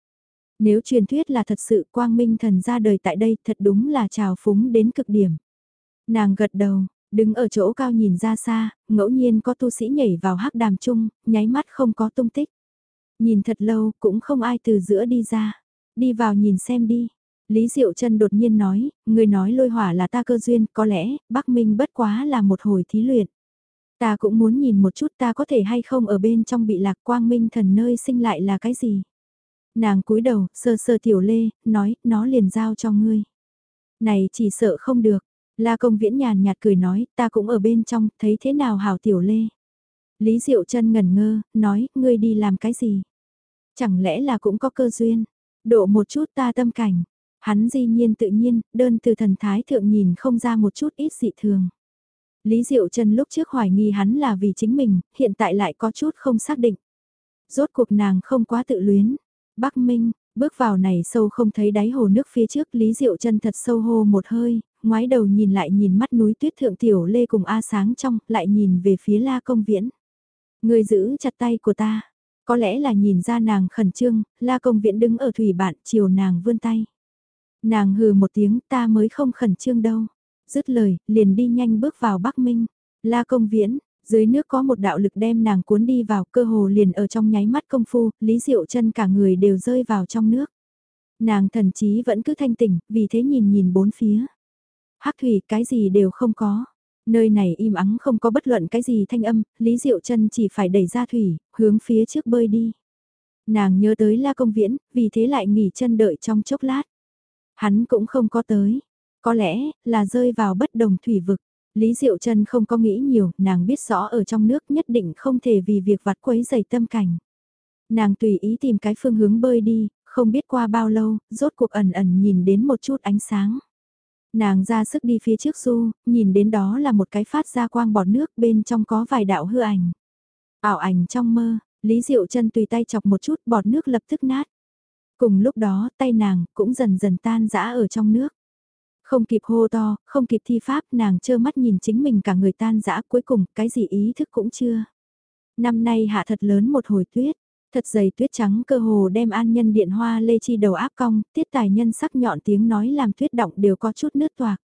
Nếu truyền thuyết là thật sự quang minh thần ra đời tại đây thật đúng là trào phúng đến cực điểm. Nàng gật đầu, đứng ở chỗ cao nhìn ra xa, ngẫu nhiên có tu sĩ nhảy vào hắc đàm chung, nháy mắt không có tung tích. Nhìn thật lâu cũng không ai từ giữa đi ra. Đi vào nhìn xem đi. Lý Diệu Trân đột nhiên nói, người nói lôi hỏa là ta cơ duyên, có lẽ, Bắc Minh bất quá là một hồi thí luyện. Ta cũng muốn nhìn một chút ta có thể hay không ở bên trong bị lạc quang minh thần nơi sinh lại là cái gì. Nàng cúi đầu, sơ sơ tiểu lê, nói, nó liền giao cho ngươi. Này chỉ sợ không được, La công viễn nhàn nhạt cười nói, ta cũng ở bên trong, thấy thế nào hảo tiểu lê. Lý Diệu Trân ngẩn ngơ, nói, ngươi đi làm cái gì? Chẳng lẽ là cũng có cơ duyên? Độ một chút ta tâm cảnh. Hắn di nhiên tự nhiên, đơn từ thần thái thượng nhìn không ra một chút ít dị thường. Lý Diệu Trần lúc trước hoài nghi hắn là vì chính mình, hiện tại lại có chút không xác định. Rốt cuộc nàng không quá tự luyến. Bắc Minh, bước vào này sâu không thấy đáy hồ nước phía trước Lý Diệu Trần thật sâu hô một hơi, ngoái đầu nhìn lại nhìn mắt núi tuyết thượng tiểu lê cùng A sáng trong, lại nhìn về phía la công viễn. Người giữ chặt tay của ta. Có lẽ là nhìn ra nàng khẩn trương, la công viễn đứng ở thủy bạn chiều nàng vươn tay. Nàng hừ một tiếng ta mới không khẩn trương đâu. Dứt lời, liền đi nhanh bước vào Bắc Minh. La công viễn, dưới nước có một đạo lực đem nàng cuốn đi vào cơ hồ liền ở trong nháy mắt công phu, Lý Diệu chân cả người đều rơi vào trong nước. Nàng thần chí vẫn cứ thanh tỉnh, vì thế nhìn nhìn bốn phía. Hắc thủy cái gì đều không có. Nơi này im ắng không có bất luận cái gì thanh âm, Lý Diệu Trân chỉ phải đẩy ra thủy, hướng phía trước bơi đi. Nàng nhớ tới La Công Viễn, vì thế lại nghỉ chân đợi trong chốc lát. Hắn cũng không có tới, có lẽ là rơi vào bất đồng thủy vực. Lý Diệu Trân không có nghĩ nhiều, nàng biết rõ ở trong nước nhất định không thể vì việc vặt quấy dày tâm cảnh. Nàng tùy ý tìm cái phương hướng bơi đi, không biết qua bao lâu, rốt cuộc ẩn ẩn nhìn đến một chút ánh sáng. Nàng ra sức đi phía trước du, nhìn đến đó là một cái phát ra quang bọt nước bên trong có vài đạo hư ảnh. Ảo ảnh trong mơ, Lý Diệu chân tùy tay chọc một chút bọt nước lập tức nát. Cùng lúc đó tay nàng cũng dần dần tan rã ở trong nước. Không kịp hô to, không kịp thi pháp nàng trơ mắt nhìn chính mình cả người tan rã cuối cùng cái gì ý thức cũng chưa. Năm nay hạ thật lớn một hồi tuyết, Thật dày tuyết trắng cơ hồ đem an nhân điện hoa lê chi đầu áp cong, tiết tài nhân sắc nhọn tiếng nói làm tuyết động đều có chút nước toạc.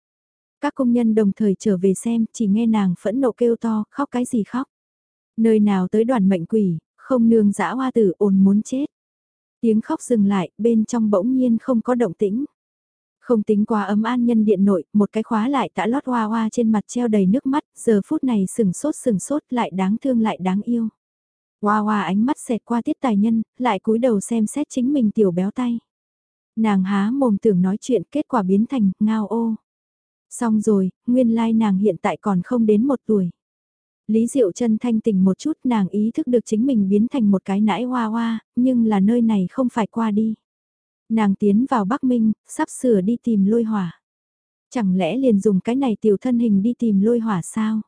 Các công nhân đồng thời trở về xem, chỉ nghe nàng phẫn nộ kêu to, khóc cái gì khóc. Nơi nào tới đoàn mệnh quỷ, không nương dã hoa tử ồn muốn chết. Tiếng khóc dừng lại, bên trong bỗng nhiên không có động tĩnh. Không tính quá ấm an nhân điện nội, một cái khóa lại tã lót hoa hoa trên mặt treo đầy nước mắt, giờ phút này sừng sốt sừng sốt lại đáng thương lại đáng yêu. Hoa hoa ánh mắt xẹt qua tiết tài nhân, lại cúi đầu xem xét chính mình tiểu béo tay. Nàng há mồm tưởng nói chuyện kết quả biến thành ngao ô. Xong rồi, nguyên lai nàng hiện tại còn không đến một tuổi. Lý Diệu chân thanh tỉnh một chút nàng ý thức được chính mình biến thành một cái nãi hoa hoa, nhưng là nơi này không phải qua đi. Nàng tiến vào Bắc Minh, sắp sửa đi tìm lôi hỏa. Chẳng lẽ liền dùng cái này tiểu thân hình đi tìm lôi hỏa sao?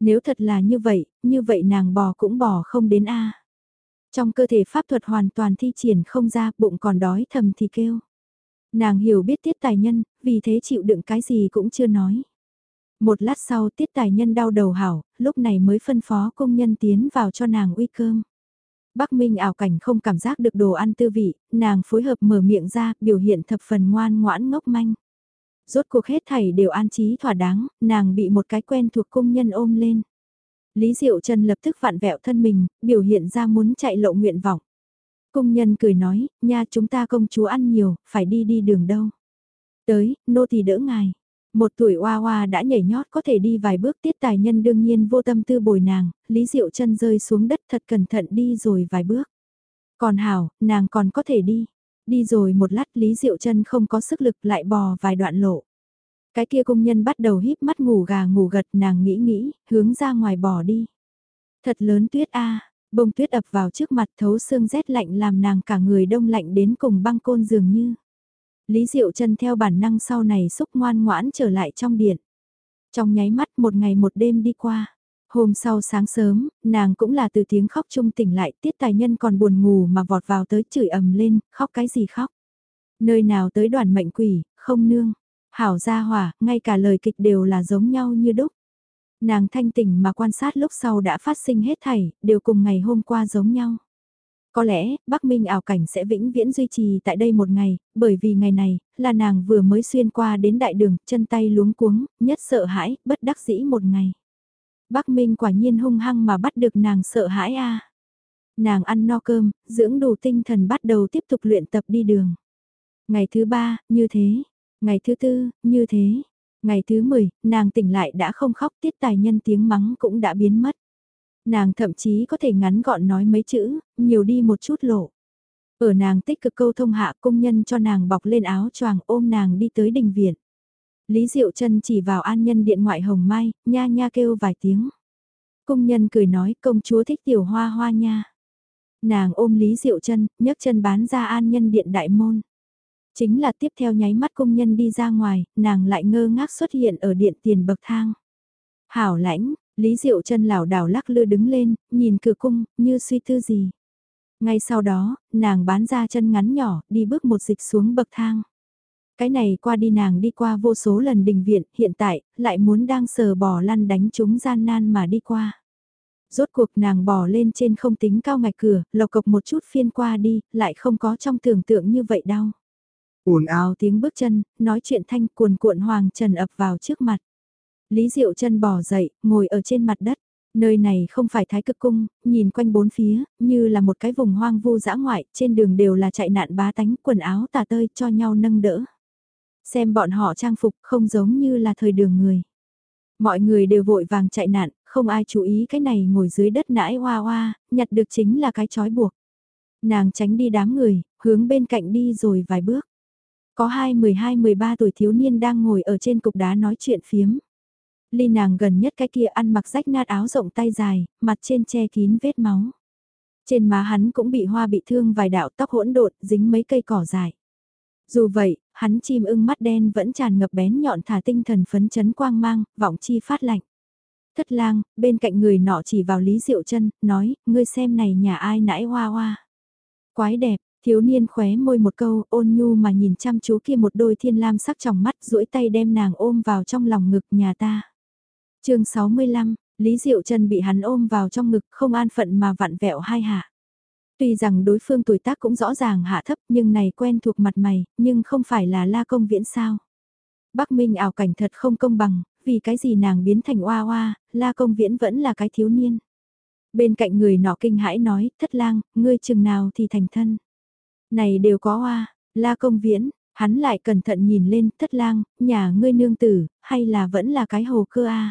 Nếu thật là như vậy, như vậy nàng bò cũng bò không đến A. Trong cơ thể pháp thuật hoàn toàn thi triển không ra, bụng còn đói thầm thì kêu. Nàng hiểu biết tiết tài nhân, vì thế chịu đựng cái gì cũng chưa nói. Một lát sau tiết tài nhân đau đầu hảo, lúc này mới phân phó công nhân tiến vào cho nàng uy cơm. Bắc Minh ảo cảnh không cảm giác được đồ ăn tư vị, nàng phối hợp mở miệng ra, biểu hiện thập phần ngoan ngoãn ngốc manh. Rốt cuộc hết thảy đều an trí thỏa đáng, nàng bị một cái quen thuộc công nhân ôm lên. Lý Diệu Trần lập tức vặn vẹo thân mình, biểu hiện ra muốn chạy lộ nguyện vọng. Công nhân cười nói, nha chúng ta công chúa ăn nhiều, phải đi đi đường đâu. Tới, nô thì đỡ ngài. Một tuổi oa oa đã nhảy nhót có thể đi vài bước tiết tài nhân đương nhiên vô tâm tư bồi nàng, Lý Diệu chân rơi xuống đất thật cẩn thận đi rồi vài bước. Còn hảo, nàng còn có thể đi. Đi rồi một lát Lý Diệu chân không có sức lực lại bò vài đoạn lộ. Cái kia công nhân bắt đầu híp mắt ngủ gà ngủ gật nàng nghĩ nghĩ, hướng ra ngoài bò đi. Thật lớn tuyết a bông tuyết ập vào trước mặt thấu xương rét lạnh làm nàng cả người đông lạnh đến cùng băng côn dường như. Lý Diệu chân theo bản năng sau này xúc ngoan ngoãn trở lại trong điện. Trong nháy mắt một ngày một đêm đi qua. Hôm sau sáng sớm, nàng cũng là từ tiếng khóc chung tỉnh lại, tiết tài nhân còn buồn ngủ mà vọt vào tới chửi ầm lên, khóc cái gì khóc. Nơi nào tới đoàn mệnh quỷ, không nương. Hảo gia hỏa, ngay cả lời kịch đều là giống nhau như đúc. Nàng thanh tỉnh mà quan sát lúc sau đã phát sinh hết thảy, đều cùng ngày hôm qua giống nhau. Có lẽ, Bắc Minh ảo cảnh sẽ vĩnh viễn duy trì tại đây một ngày, bởi vì ngày này, là nàng vừa mới xuyên qua đến đại đường, chân tay luống cuống, nhất sợ hãi, bất đắc dĩ một ngày. Bắc Minh quả nhiên hung hăng mà bắt được nàng sợ hãi a. Nàng ăn no cơm, dưỡng đủ tinh thần bắt đầu tiếp tục luyện tập đi đường. Ngày thứ ba, như thế. Ngày thứ tư, như thế. Ngày thứ 10, nàng tỉnh lại đã không khóc tiết tài nhân tiếng mắng cũng đã biến mất. Nàng thậm chí có thể ngắn gọn nói mấy chữ, nhiều đi một chút lộ. Ở nàng tích cực câu thông hạ công nhân cho nàng bọc lên áo choàng ôm nàng đi tới đình viện. Lý Diệu Trân chỉ vào an nhân điện ngoại hồng mai, nha nha kêu vài tiếng. Công nhân cười nói công chúa thích tiểu hoa hoa nha. Nàng ôm Lý Diệu Trân, nhấc chân bán ra an nhân điện đại môn. Chính là tiếp theo nháy mắt công nhân đi ra ngoài, nàng lại ngơ ngác xuất hiện ở điện tiền bậc thang. Hảo lãnh, Lý Diệu Trân lảo đảo lắc lư đứng lên, nhìn cửa cung, như suy tư gì. Ngay sau đó, nàng bán ra chân ngắn nhỏ, đi bước một dịch xuống bậc thang. Cái này qua đi nàng đi qua vô số lần đình viện, hiện tại, lại muốn đang sờ bò lăn đánh chúng gian nan mà đi qua. Rốt cuộc nàng bò lên trên không tính cao ngạch cửa, lộc cộc một chút phiên qua đi, lại không có trong tưởng tượng như vậy đau. ồn ào tiếng bước chân, nói chuyện thanh cuồn cuộn hoàng trần ập vào trước mặt. Lý Diệu chân bò dậy, ngồi ở trên mặt đất. Nơi này không phải thái cực cung, nhìn quanh bốn phía, như là một cái vùng hoang vu dã ngoại, trên đường đều là chạy nạn bá tánh, quần áo tà tơi cho nhau nâng đỡ. Xem bọn họ trang phục không giống như là thời đường người. Mọi người đều vội vàng chạy nạn, không ai chú ý cái này ngồi dưới đất nãi hoa hoa, nhặt được chính là cái chói buộc. Nàng tránh đi đám người, hướng bên cạnh đi rồi vài bước. Có hai 12-13 tuổi thiếu niên đang ngồi ở trên cục đá nói chuyện phiếm. Ly nàng gần nhất cái kia ăn mặc rách nát áo rộng tay dài, mặt trên che kín vết máu. Trên má hắn cũng bị hoa bị thương vài đạo tóc hỗn độn, dính mấy cây cỏ dài. Dù vậy, hắn chim ưng mắt đen vẫn tràn ngập bén nhọn thả tinh thần phấn chấn quang mang, vọng chi phát lạnh. Thất lang, bên cạnh người nọ chỉ vào Lý Diệu chân nói, ngươi xem này nhà ai nãi hoa hoa. Quái đẹp, thiếu niên khóe môi một câu, ôn nhu mà nhìn chăm chú kia một đôi thiên lam sắc trong mắt, duỗi tay đem nàng ôm vào trong lòng ngực nhà ta chương 65, Lý Diệu Trần bị hắn ôm vào trong ngực không an phận mà vặn vẹo hai hạ. Tuy rằng đối phương tuổi tác cũng rõ ràng hạ thấp nhưng này quen thuộc mặt mày, nhưng không phải là la công viễn sao. Bắc Minh ảo cảnh thật không công bằng, vì cái gì nàng biến thành oa oa, la công viễn vẫn là cái thiếu niên. Bên cạnh người nọ kinh hãi nói, thất lang, ngươi chừng nào thì thành thân. Này đều có oa, la công viễn, hắn lại cẩn thận nhìn lên, thất lang, nhà ngươi nương tử, hay là vẫn là cái hồ cơ a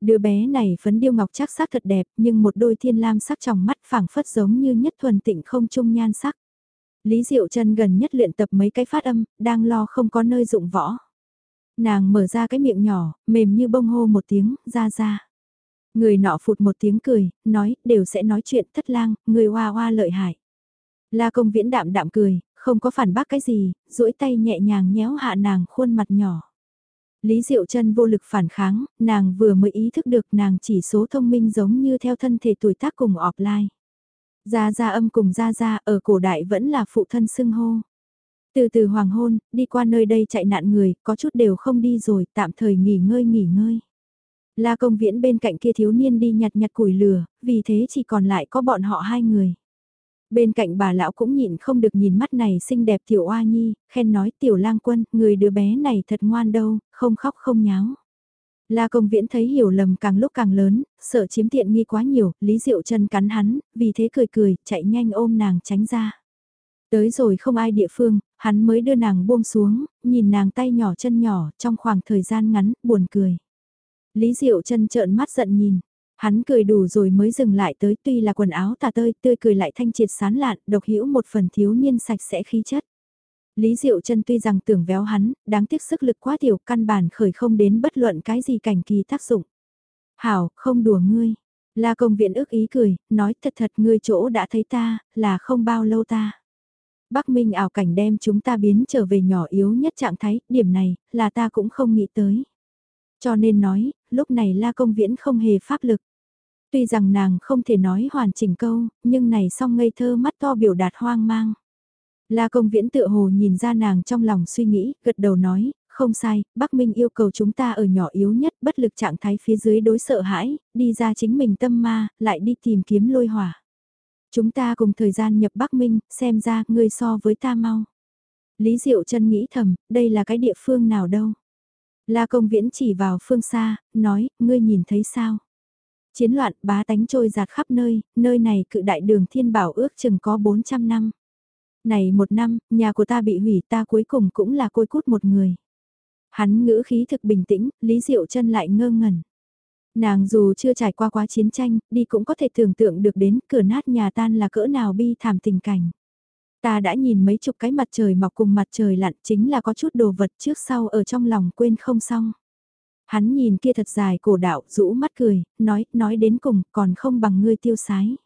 Đứa bé này phấn điêu ngọc chắc sắc thật đẹp, nhưng một đôi thiên lam sắc trong mắt phảng phất giống như nhất thuần tịnh không trung nhan sắc. Lý Diệu Trân gần nhất luyện tập mấy cái phát âm, đang lo không có nơi dụng võ. Nàng mở ra cái miệng nhỏ, mềm như bông hô một tiếng, ra ra. Người nọ phụt một tiếng cười, nói, đều sẽ nói chuyện thất lang, người hoa hoa lợi hại. La công viễn đạm đạm cười, không có phản bác cái gì, duỗi tay nhẹ nhàng nhéo hạ nàng khuôn mặt nhỏ. Lý Diệu Trân vô lực phản kháng, nàng vừa mới ý thức được nàng chỉ số thông minh giống như theo thân thể tuổi tác cùng offline. Gia Gia âm cùng Gia Gia ở cổ đại vẫn là phụ thân xưng hô. Từ từ hoàng hôn, đi qua nơi đây chạy nạn người, có chút đều không đi rồi, tạm thời nghỉ ngơi nghỉ ngơi. La công viễn bên cạnh kia thiếu niên đi nhặt nhặt củi lửa, vì thế chỉ còn lại có bọn họ hai người. Bên cạnh bà lão cũng nhịn không được nhìn mắt này xinh đẹp tiểu oa nhi, khen nói tiểu lang quân, người đứa bé này thật ngoan đâu, không khóc không nháo. La công viễn thấy hiểu lầm càng lúc càng lớn, sợ chiếm tiện nghi quá nhiều, Lý Diệu chân cắn hắn, vì thế cười cười, chạy nhanh ôm nàng tránh ra. Tới rồi không ai địa phương, hắn mới đưa nàng buông xuống, nhìn nàng tay nhỏ chân nhỏ trong khoảng thời gian ngắn, buồn cười. Lý Diệu chân trợn mắt giận nhìn, Hắn cười đủ rồi mới dừng lại tới tuy là quần áo tà tơi tươi cười lại thanh triệt sán lạn, độc hữu một phần thiếu niên sạch sẽ khí chất. Lý Diệu chân tuy rằng tưởng véo hắn, đáng tiếc sức lực quá tiểu căn bản khởi không đến bất luận cái gì cảnh kỳ tác dụng. Hảo, không đùa ngươi. La công viện ước ý cười, nói thật thật ngươi chỗ đã thấy ta, là không bao lâu ta. Bắc Minh ảo cảnh đem chúng ta biến trở về nhỏ yếu nhất trạng thái, điểm này, là ta cũng không nghĩ tới. Cho nên nói, lúc này La Công Viễn không hề pháp lực. Tuy rằng nàng không thể nói hoàn chỉnh câu, nhưng này song ngây thơ mắt to biểu đạt hoang mang. La Công Viễn tự hồ nhìn ra nàng trong lòng suy nghĩ, gật đầu nói, không sai, Bắc Minh yêu cầu chúng ta ở nhỏ yếu nhất, bất lực trạng thái phía dưới đối sợ hãi, đi ra chính mình tâm ma, lại đi tìm kiếm lôi hỏa. Chúng ta cùng thời gian nhập Bắc Minh, xem ra ngươi so với ta mau. Lý Diệu chân nghĩ thầm, đây là cái địa phương nào đâu. La Công Viễn chỉ vào phương xa, nói, ngươi nhìn thấy sao? Chiến loạn bá tánh trôi giạt khắp nơi, nơi này cự đại đường thiên bảo ước chừng có 400 năm. Này một năm, nhà của ta bị hủy ta cuối cùng cũng là côi cút một người. Hắn ngữ khí thực bình tĩnh, Lý Diệu chân lại ngơ ngẩn. Nàng dù chưa trải qua quá chiến tranh, đi cũng có thể tưởng tượng được đến cửa nát nhà tan là cỡ nào bi thảm tình cảnh. Ta đã nhìn mấy chục cái mặt trời mọc cùng mặt trời lặn chính là có chút đồ vật trước sau ở trong lòng quên không xong. Hắn nhìn kia thật dài cổ đạo rũ mắt cười, nói, nói đến cùng còn không bằng ngươi tiêu sái.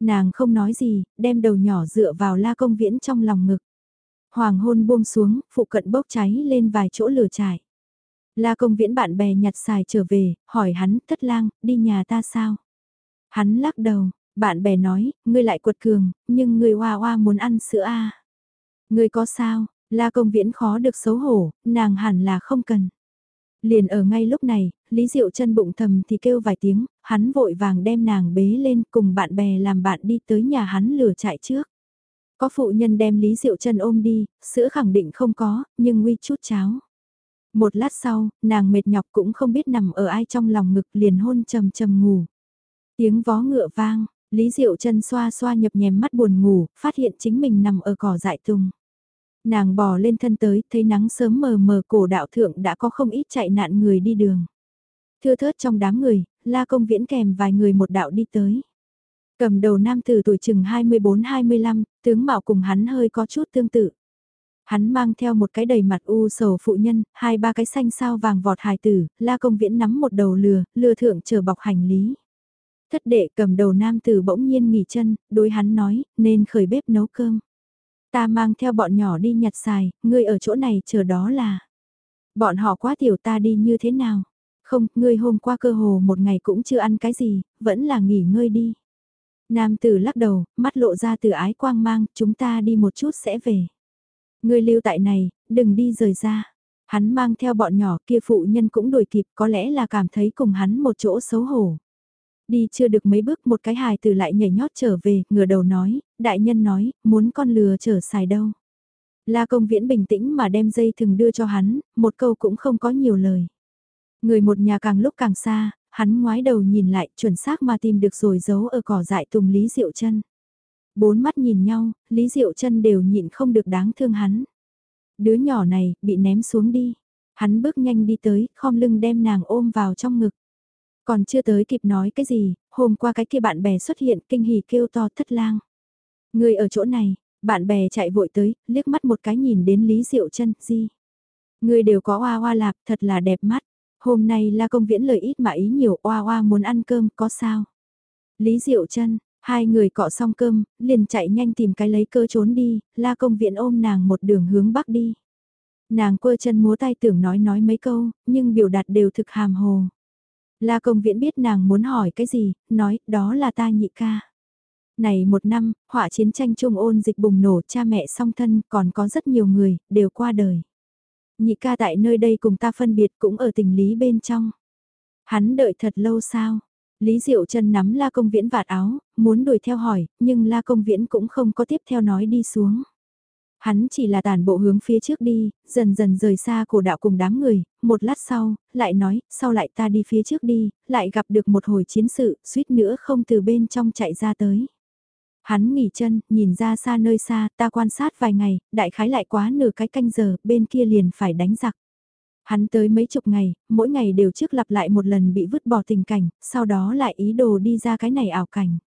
Nàng không nói gì, đem đầu nhỏ dựa vào la công viễn trong lòng ngực. Hoàng hôn buông xuống, phụ cận bốc cháy lên vài chỗ lửa trải. La công viễn bạn bè nhặt xài trở về, hỏi hắn, thất lang, đi nhà ta sao? Hắn lắc đầu, bạn bè nói, ngươi lại quật cường, nhưng ngươi hoa hoa muốn ăn sữa a. À. Ngươi có sao? La công viễn khó được xấu hổ, nàng hẳn là không cần. Liền ở ngay lúc này, Lý Diệu chân bụng thầm thì kêu vài tiếng, hắn vội vàng đem nàng bế lên cùng bạn bè làm bạn đi tới nhà hắn lửa chạy trước. Có phụ nhân đem Lý Diệu chân ôm đi, sữa khẳng định không có, nhưng nguy chút cháo. Một lát sau, nàng mệt nhọc cũng không biết nằm ở ai trong lòng ngực liền hôn trầm trầm ngủ. Tiếng vó ngựa vang, Lý Diệu chân xoa xoa nhập nhèm mắt buồn ngủ, phát hiện chính mình nằm ở cỏ dại tùng. Nàng bò lên thân tới, thấy nắng sớm mờ mờ cổ đạo thượng đã có không ít chạy nạn người đi đường. Thưa thớt trong đám người, la công viễn kèm vài người một đạo đi tới. Cầm đầu nam tử tuổi chừng 24-25, tướng mạo cùng hắn hơi có chút tương tự. Hắn mang theo một cái đầy mặt u sầu phụ nhân, hai ba cái xanh sao vàng vọt hài tử, la công viễn nắm một đầu lừa, lừa thượng chờ bọc hành lý. Thất đệ cầm đầu nam tử bỗng nhiên nghỉ chân, đối hắn nói, nên khởi bếp nấu cơm. Ta mang theo bọn nhỏ đi nhặt xài, ngươi ở chỗ này chờ đó là. Bọn họ quá tiểu ta đi như thế nào? Không, ngươi hôm qua cơ hồ một ngày cũng chưa ăn cái gì, vẫn là nghỉ ngơi đi. Nam tử lắc đầu, mắt lộ ra từ ái quang mang, chúng ta đi một chút sẽ về. Ngươi lưu tại này, đừng đi rời ra. Hắn mang theo bọn nhỏ kia phụ nhân cũng đuổi kịp có lẽ là cảm thấy cùng hắn một chỗ xấu hổ. Đi chưa được mấy bước một cái hài từ lại nhảy nhót trở về, ngửa đầu nói, đại nhân nói, muốn con lừa trở xài đâu. La công viễn bình tĩnh mà đem dây thừng đưa cho hắn, một câu cũng không có nhiều lời. Người một nhà càng lúc càng xa, hắn ngoái đầu nhìn lại chuẩn xác mà tìm được rồi giấu ở cỏ dại tùng Lý Diệu chân Bốn mắt nhìn nhau, Lý Diệu chân đều nhịn không được đáng thương hắn. Đứa nhỏ này, bị ném xuống đi. Hắn bước nhanh đi tới, khom lưng đem nàng ôm vào trong ngực. Còn chưa tới kịp nói cái gì, hôm qua cái kia bạn bè xuất hiện kinh hỉ kêu to thất lang. Người ở chỗ này, bạn bè chạy vội tới, liếc mắt một cái nhìn đến Lý Diệu chân gì. Người đều có oa oa lạp, thật là đẹp mắt. Hôm nay là công viễn lời ít mà ý nhiều, oa oa muốn ăn cơm, có sao? Lý Diệu chân hai người cọ xong cơm, liền chạy nhanh tìm cái lấy cơ trốn đi, la công viện ôm nàng một đường hướng bắc đi. Nàng quơ chân múa tay tưởng nói nói mấy câu, nhưng biểu đạt đều thực hàm hồ. La công viễn biết nàng muốn hỏi cái gì, nói, đó là ta nhị ca. Này một năm, họa chiến tranh trung ôn dịch bùng nổ cha mẹ song thân còn có rất nhiều người, đều qua đời. Nhị ca tại nơi đây cùng ta phân biệt cũng ở tình lý bên trong. Hắn đợi thật lâu sao? Lý Diệu chân nắm La Công Viễn vạt áo, muốn đuổi theo hỏi, nhưng La Công Viễn cũng không có tiếp theo nói đi xuống. Hắn chỉ là tàn bộ hướng phía trước đi, dần dần rời xa cổ đạo cùng đám người, một lát sau, lại nói, sau lại ta đi phía trước đi, lại gặp được một hồi chiến sự, suýt nữa không từ bên trong chạy ra tới. Hắn nghỉ chân, nhìn ra xa nơi xa, ta quan sát vài ngày, đại khái lại quá nửa cái canh giờ, bên kia liền phải đánh giặc. Hắn tới mấy chục ngày, mỗi ngày đều trước lặp lại một lần bị vứt bỏ tình cảnh, sau đó lại ý đồ đi ra cái này ảo cảnh.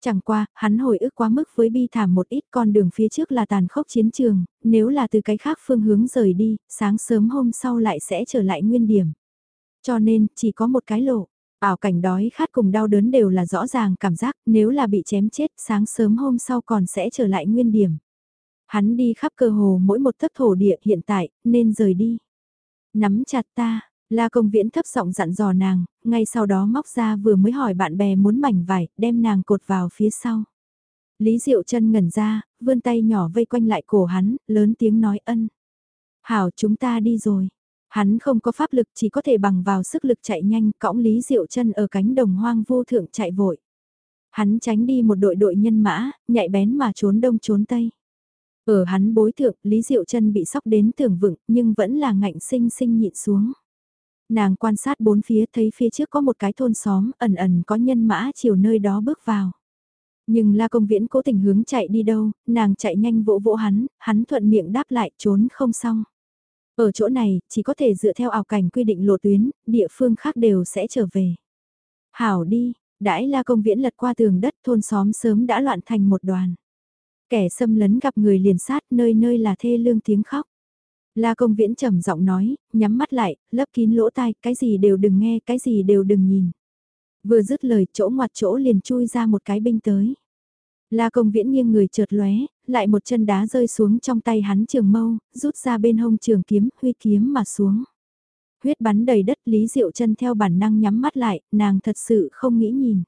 Chẳng qua, hắn hồi ức quá mức với bi thảm một ít con đường phía trước là tàn khốc chiến trường, nếu là từ cái khác phương hướng rời đi, sáng sớm hôm sau lại sẽ trở lại nguyên điểm. Cho nên, chỉ có một cái lộ. Ảo cảnh đói khát cùng đau đớn đều là rõ ràng cảm giác, nếu là bị chém chết, sáng sớm hôm sau còn sẽ trở lại nguyên điểm. Hắn đi khắp cơ hồ mỗi một tấc thổ địa hiện tại, nên rời đi. Nắm chặt ta, La công viễn thấp giọng dặn dò nàng, ngay sau đó móc ra vừa mới hỏi bạn bè muốn mảnh vải, đem nàng cột vào phía sau. Lý Diệu chân ngẩn ra, vươn tay nhỏ vây quanh lại cổ hắn, lớn tiếng nói ân. Hảo chúng ta đi rồi. Hắn không có pháp lực chỉ có thể bằng vào sức lực chạy nhanh cõng Lý Diệu chân ở cánh đồng hoang vô thượng chạy vội. Hắn tránh đi một đội đội nhân mã, nhạy bén mà trốn đông trốn tây. Ở hắn bối thượng, Lý Diệu chân bị sóc đến tưởng vựng, nhưng vẫn là ngạnh sinh sinh nhịn xuống. Nàng quan sát bốn phía thấy phía trước có một cái thôn xóm, ẩn ẩn có nhân mã chiều nơi đó bước vào. Nhưng La Công Viễn cố tình hướng chạy đi đâu, nàng chạy nhanh vỗ vỗ hắn, hắn thuận miệng đáp lại trốn không xong. Ở chỗ này, chỉ có thể dựa theo ảo cảnh quy định lộ tuyến, địa phương khác đều sẽ trở về. Hảo đi, đãi La Công Viễn lật qua tường đất thôn xóm sớm đã loạn thành một đoàn. Kẻ xâm lấn gặp người liền sát nơi nơi là thê lương tiếng khóc. La công viễn trầm giọng nói, nhắm mắt lại, lấp kín lỗ tai, cái gì đều đừng nghe, cái gì đều đừng nhìn. Vừa dứt lời, chỗ ngoặt chỗ liền chui ra một cái binh tới. La công viễn nghiêng người trượt lóe, lại một chân đá rơi xuống trong tay hắn trường mâu, rút ra bên hông trường kiếm, huy kiếm mà xuống. Huyết bắn đầy đất Lý Diệu chân theo bản năng nhắm mắt lại, nàng thật sự không nghĩ nhìn.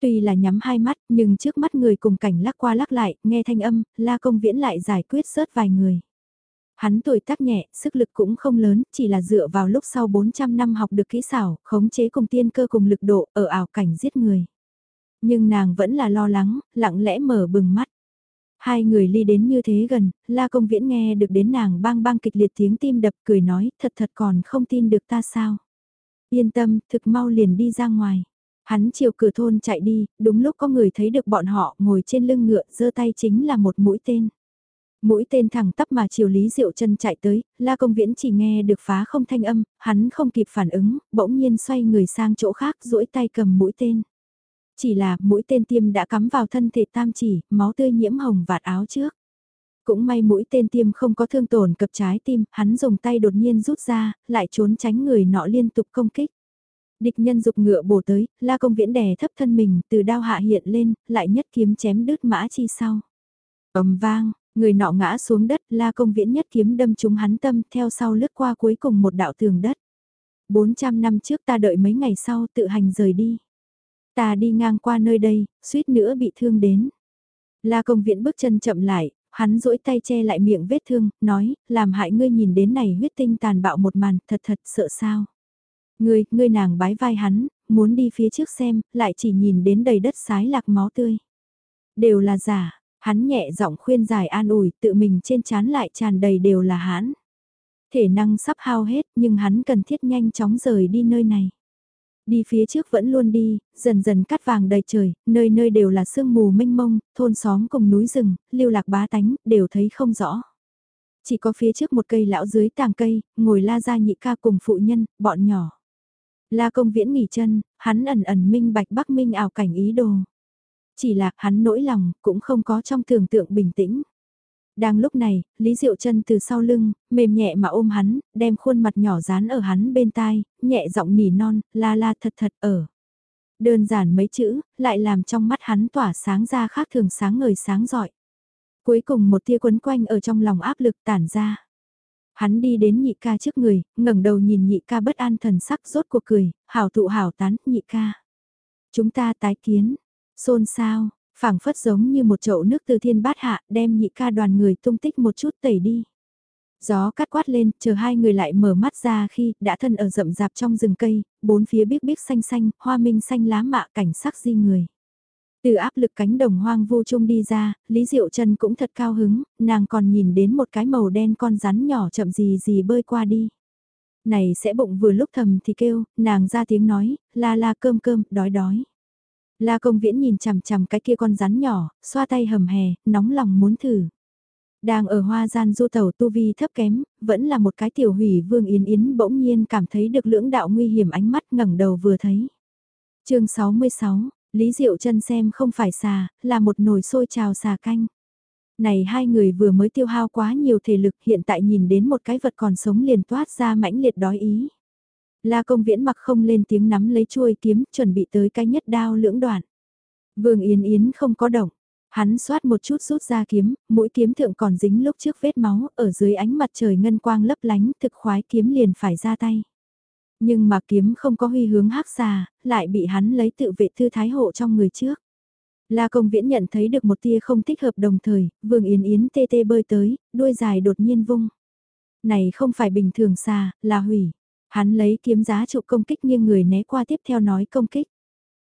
Tuy là nhắm hai mắt, nhưng trước mắt người cùng cảnh lắc qua lắc lại, nghe thanh âm, La công viễn lại giải quyết rớt vài người. Hắn tuổi tác nhẹ, sức lực cũng không lớn, chỉ là dựa vào lúc sau 400 năm học được kỹ xảo, khống chế cùng tiên cơ cùng lực độ ở ảo cảnh giết người. Nhưng nàng vẫn là lo lắng, lặng lẽ mở bừng mắt. Hai người ly đến như thế gần, La Công Viễn nghe được đến nàng bang bang kịch liệt tiếng tim đập cười nói thật thật còn không tin được ta sao. Yên tâm, thực mau liền đi ra ngoài. Hắn chiều cửa thôn chạy đi, đúng lúc có người thấy được bọn họ ngồi trên lưng ngựa giơ tay chính là một mũi tên. Mũi tên thẳng tắp mà chiều Lý Diệu chân chạy tới, La Công Viễn chỉ nghe được phá không thanh âm, hắn không kịp phản ứng, bỗng nhiên xoay người sang chỗ khác duỗi tay cầm mũi tên. Chỉ là mũi tên tiêm đã cắm vào thân thể tam chỉ, máu tươi nhiễm hồng vạt áo trước. Cũng may mũi tên tiêm không có thương tổn cập trái tim, hắn dùng tay đột nhiên rút ra, lại trốn tránh người nọ liên tục công kích. Địch nhân dục ngựa bổ tới, la công viễn đè thấp thân mình, từ đao hạ hiện lên, lại nhất kiếm chém đứt mã chi sau. ầm vang, Người nọ ngã xuống đất, la công viễn nhất kiếm đâm trúng hắn tâm, theo sau lướt qua cuối cùng một đạo tường đất. 400 năm trước ta đợi mấy ngày sau tự hành rời đi. Ta đi ngang qua nơi đây, suýt nữa bị thương đến. La công viễn bước chân chậm lại, hắn duỗi tay che lại miệng vết thương, nói, làm hại ngươi nhìn đến này huyết tinh tàn bạo một màn, thật thật sợ sao. Ngươi, ngươi nàng bái vai hắn, muốn đi phía trước xem, lại chỉ nhìn đến đầy đất sái lạc máu tươi. Đều là giả, Hắn nhẹ giọng khuyên giải an ủi, tự mình trên chán lại tràn đầy đều là hãn. Thể năng sắp hao hết nhưng hắn cần thiết nhanh chóng rời đi nơi này. Đi phía trước vẫn luôn đi, dần dần cắt vàng đầy trời, nơi nơi đều là sương mù mênh mông, thôn xóm cùng núi rừng, lưu lạc bá tánh, đều thấy không rõ. Chỉ có phía trước một cây lão dưới tàng cây, ngồi la ra nhị ca cùng phụ nhân, bọn nhỏ. La công viễn nghỉ chân, hắn ẩn ẩn minh bạch bắc minh ảo cảnh ý đồ. Chỉ là hắn nỗi lòng cũng không có trong tưởng tượng bình tĩnh. Đang lúc này, Lý Diệu chân từ sau lưng, mềm nhẹ mà ôm hắn, đem khuôn mặt nhỏ dán ở hắn bên tai, nhẹ giọng nỉ non, la la thật thật ở. Đơn giản mấy chữ, lại làm trong mắt hắn tỏa sáng ra khác thường sáng ngời sáng giỏi. Cuối cùng một tia quấn quanh ở trong lòng áp lực tản ra. Hắn đi đến nhị ca trước người, ngẩng đầu nhìn nhị ca bất an thần sắc rốt cuộc cười, hảo thụ hảo tán, nhị ca. Chúng ta tái kiến, Xôn xao, phảng phất giống như một chậu nước từ thiên bát hạ đem nhị ca đoàn người tung tích một chút tẩy đi. Gió cắt quát lên, chờ hai người lại mở mắt ra khi đã thân ở rậm rạp trong rừng cây, bốn phía biếc biếc xanh xanh, hoa minh xanh lá mạ cảnh sắc di người. Từ áp lực cánh đồng hoang vu trung đi ra, Lý Diệu trần cũng thật cao hứng, nàng còn nhìn đến một cái màu đen con rắn nhỏ chậm gì gì bơi qua đi. Này sẽ bụng vừa lúc thầm thì kêu, nàng ra tiếng nói, la la cơm cơm, đói đói. La công viễn nhìn chằm chằm cái kia con rắn nhỏ, xoa tay hầm hè, nóng lòng muốn thử. Đang ở hoa gian du tàu tu vi thấp kém, vẫn là một cái tiểu hủy vương yến yến bỗng nhiên cảm thấy được lưỡng đạo nguy hiểm ánh mắt ngẩng đầu vừa thấy. chương 66, Lý Diệu chân xem không phải xà, là một nồi sôi trào xà canh. Này hai người vừa mới tiêu hao quá nhiều thể lực hiện tại nhìn đến một cái vật còn sống liền toát ra mãnh liệt đói ý. La công viễn mặc không lên tiếng nắm lấy chuôi kiếm chuẩn bị tới cái nhất đao lưỡng đoạn. Vương Yến Yến không có động. Hắn xoát một chút rút ra kiếm, mũi kiếm thượng còn dính lúc trước vết máu, ở dưới ánh mặt trời ngân quang lấp lánh, thực khoái kiếm liền phải ra tay. Nhưng mà kiếm không có huy hướng hắc xà, lại bị hắn lấy tự vệ thư thái hộ trong người trước. La công viễn nhận thấy được một tia không thích hợp đồng thời, vương yến yến tê tê bơi tới, đuôi dài đột nhiên vung. Này không phải bình thường xà, là hủy. Hắn lấy kiếm giá trụ công kích nghiêng người né qua tiếp theo nói công kích.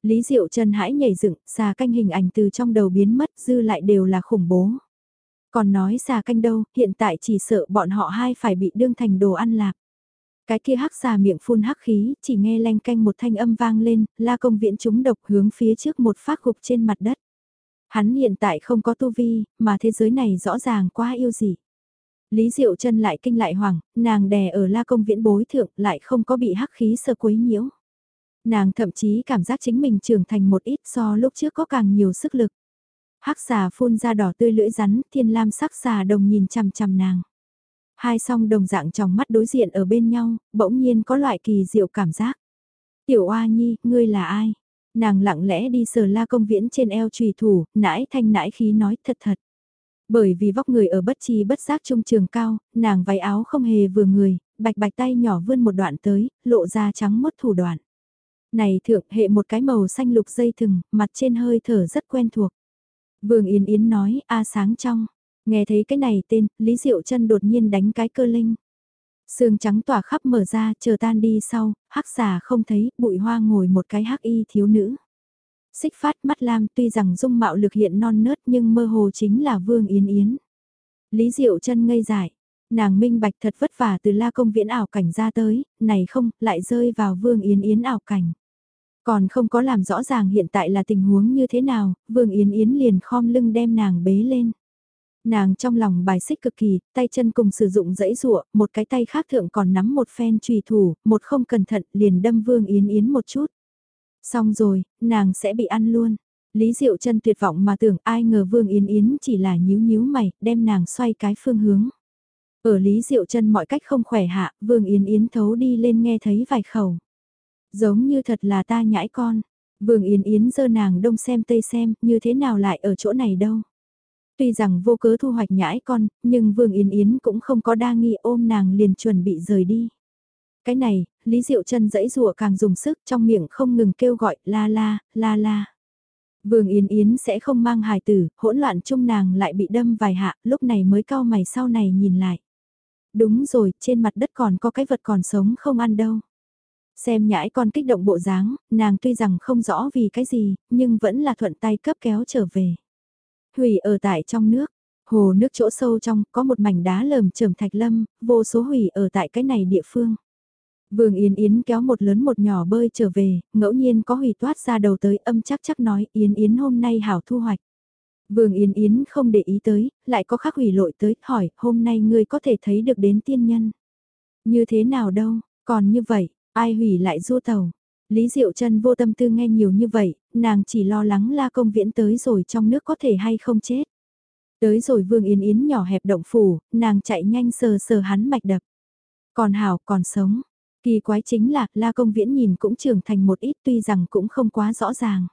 Lý Diệu Trần hãi nhảy dựng, xà canh hình ảnh từ trong đầu biến mất, dư lại đều là khủng bố. Còn nói xà canh đâu, hiện tại chỉ sợ bọn họ hai phải bị đương thành đồ ăn lạc. Cái kia hắc xà miệng phun hắc khí, chỉ nghe leng canh một thanh âm vang lên, la công viện chúng độc hướng phía trước một phát gục trên mặt đất. Hắn hiện tại không có tu vi, mà thế giới này rõ ràng quá yêu gì. Lý Diệu chân lại kinh lại hoàng, nàng đè ở la công viễn bối thượng lại không có bị hắc khí sơ quấy nhiễu. Nàng thậm chí cảm giác chính mình trưởng thành một ít so lúc trước có càng nhiều sức lực. Hắc xà phun ra đỏ tươi lưỡi rắn, thiên lam sắc xà đồng nhìn chằm chằm nàng. Hai song đồng dạng trong mắt đối diện ở bên nhau, bỗng nhiên có loại kỳ diệu cảm giác. Tiểu Oa Nhi, ngươi là ai? Nàng lặng lẽ đi sờ la công viễn trên eo trùy thủ, nãi thanh nãi khí nói thật thật. Bởi vì vóc người ở bất chi bất giác trung trường cao, nàng váy áo không hề vừa người, bạch bạch tay nhỏ vươn một đoạn tới, lộ ra trắng mất thủ đoạn. Này thượng hệ một cái màu xanh lục dây thừng, mặt trên hơi thở rất quen thuộc. Vương Yến Yến nói, a sáng trong. Nghe thấy cái này tên, Lý Diệu chân đột nhiên đánh cái cơ linh. Sương trắng tỏa khắp mở ra, chờ tan đi sau, hắc xà không thấy, bụi hoa ngồi một cái hắc y thiếu nữ. Xích phát mắt lam tuy rằng dung mạo lực hiện non nớt nhưng mơ hồ chính là Vương Yến Yến. Lý Diệu chân ngây dại, nàng minh bạch thật vất vả từ la công viễn ảo cảnh ra tới, này không, lại rơi vào Vương Yến Yến ảo cảnh. Còn không có làm rõ ràng hiện tại là tình huống như thế nào, Vương Yến Yến liền khom lưng đem nàng bế lên. Nàng trong lòng bài xích cực kỳ, tay chân cùng sử dụng dãy rụa, một cái tay khác thượng còn nắm một phen trùy thủ, một không cẩn thận liền đâm Vương Yến Yến một chút. Xong rồi, nàng sẽ bị ăn luôn. Lý Diệu chân tuyệt vọng mà tưởng ai ngờ Vương Yến Yến chỉ là nhíu nhíu mày, đem nàng xoay cái phương hướng. Ở Lý Diệu chân mọi cách không khỏe hạ, Vương Yến Yến thấu đi lên nghe thấy vài khẩu. Giống như thật là ta nhãi con. Vương Yến Yến dơ nàng đông xem tây xem, như thế nào lại ở chỗ này đâu. Tuy rằng vô cớ thu hoạch nhãi con, nhưng Vương Yến Yến cũng không có đa nghi ôm nàng liền chuẩn bị rời đi. Cái này, Lý Diệu chân dẫy rùa càng dùng sức trong miệng không ngừng kêu gọi la la, la la. Vương Yến Yến sẽ không mang hài tử, hỗn loạn chung nàng lại bị đâm vài hạ, lúc này mới cao mày sau này nhìn lại. Đúng rồi, trên mặt đất còn có cái vật còn sống không ăn đâu. Xem nhãi con kích động bộ dáng, nàng tuy rằng không rõ vì cái gì, nhưng vẫn là thuận tay cấp kéo trở về. Hủy ở tại trong nước, hồ nước chỗ sâu trong có một mảnh đá lởm chởm thạch lâm, vô số hủy ở tại cái này địa phương. Vương Yến Yến kéo một lớn một nhỏ bơi trở về, ngẫu nhiên có hủy toát ra đầu tới âm chắc chắc nói Yến Yến hôm nay hảo thu hoạch. Vương Yến Yến không để ý tới, lại có khắc hủy lội tới, hỏi hôm nay ngươi có thể thấy được đến tiên nhân. Như thế nào đâu, còn như vậy, ai hủy lại du tàu. Lý Diệu Trân vô tâm tư nghe nhiều như vậy, nàng chỉ lo lắng la công viễn tới rồi trong nước có thể hay không chết. Tới rồi Vương Yến Yến nhỏ hẹp động phủ, nàng chạy nhanh sờ sờ hắn mạch đập. Còn hảo còn sống, Kỳ quái chính là, La Công Viễn nhìn cũng trưởng thành một ít tuy rằng cũng không quá rõ ràng.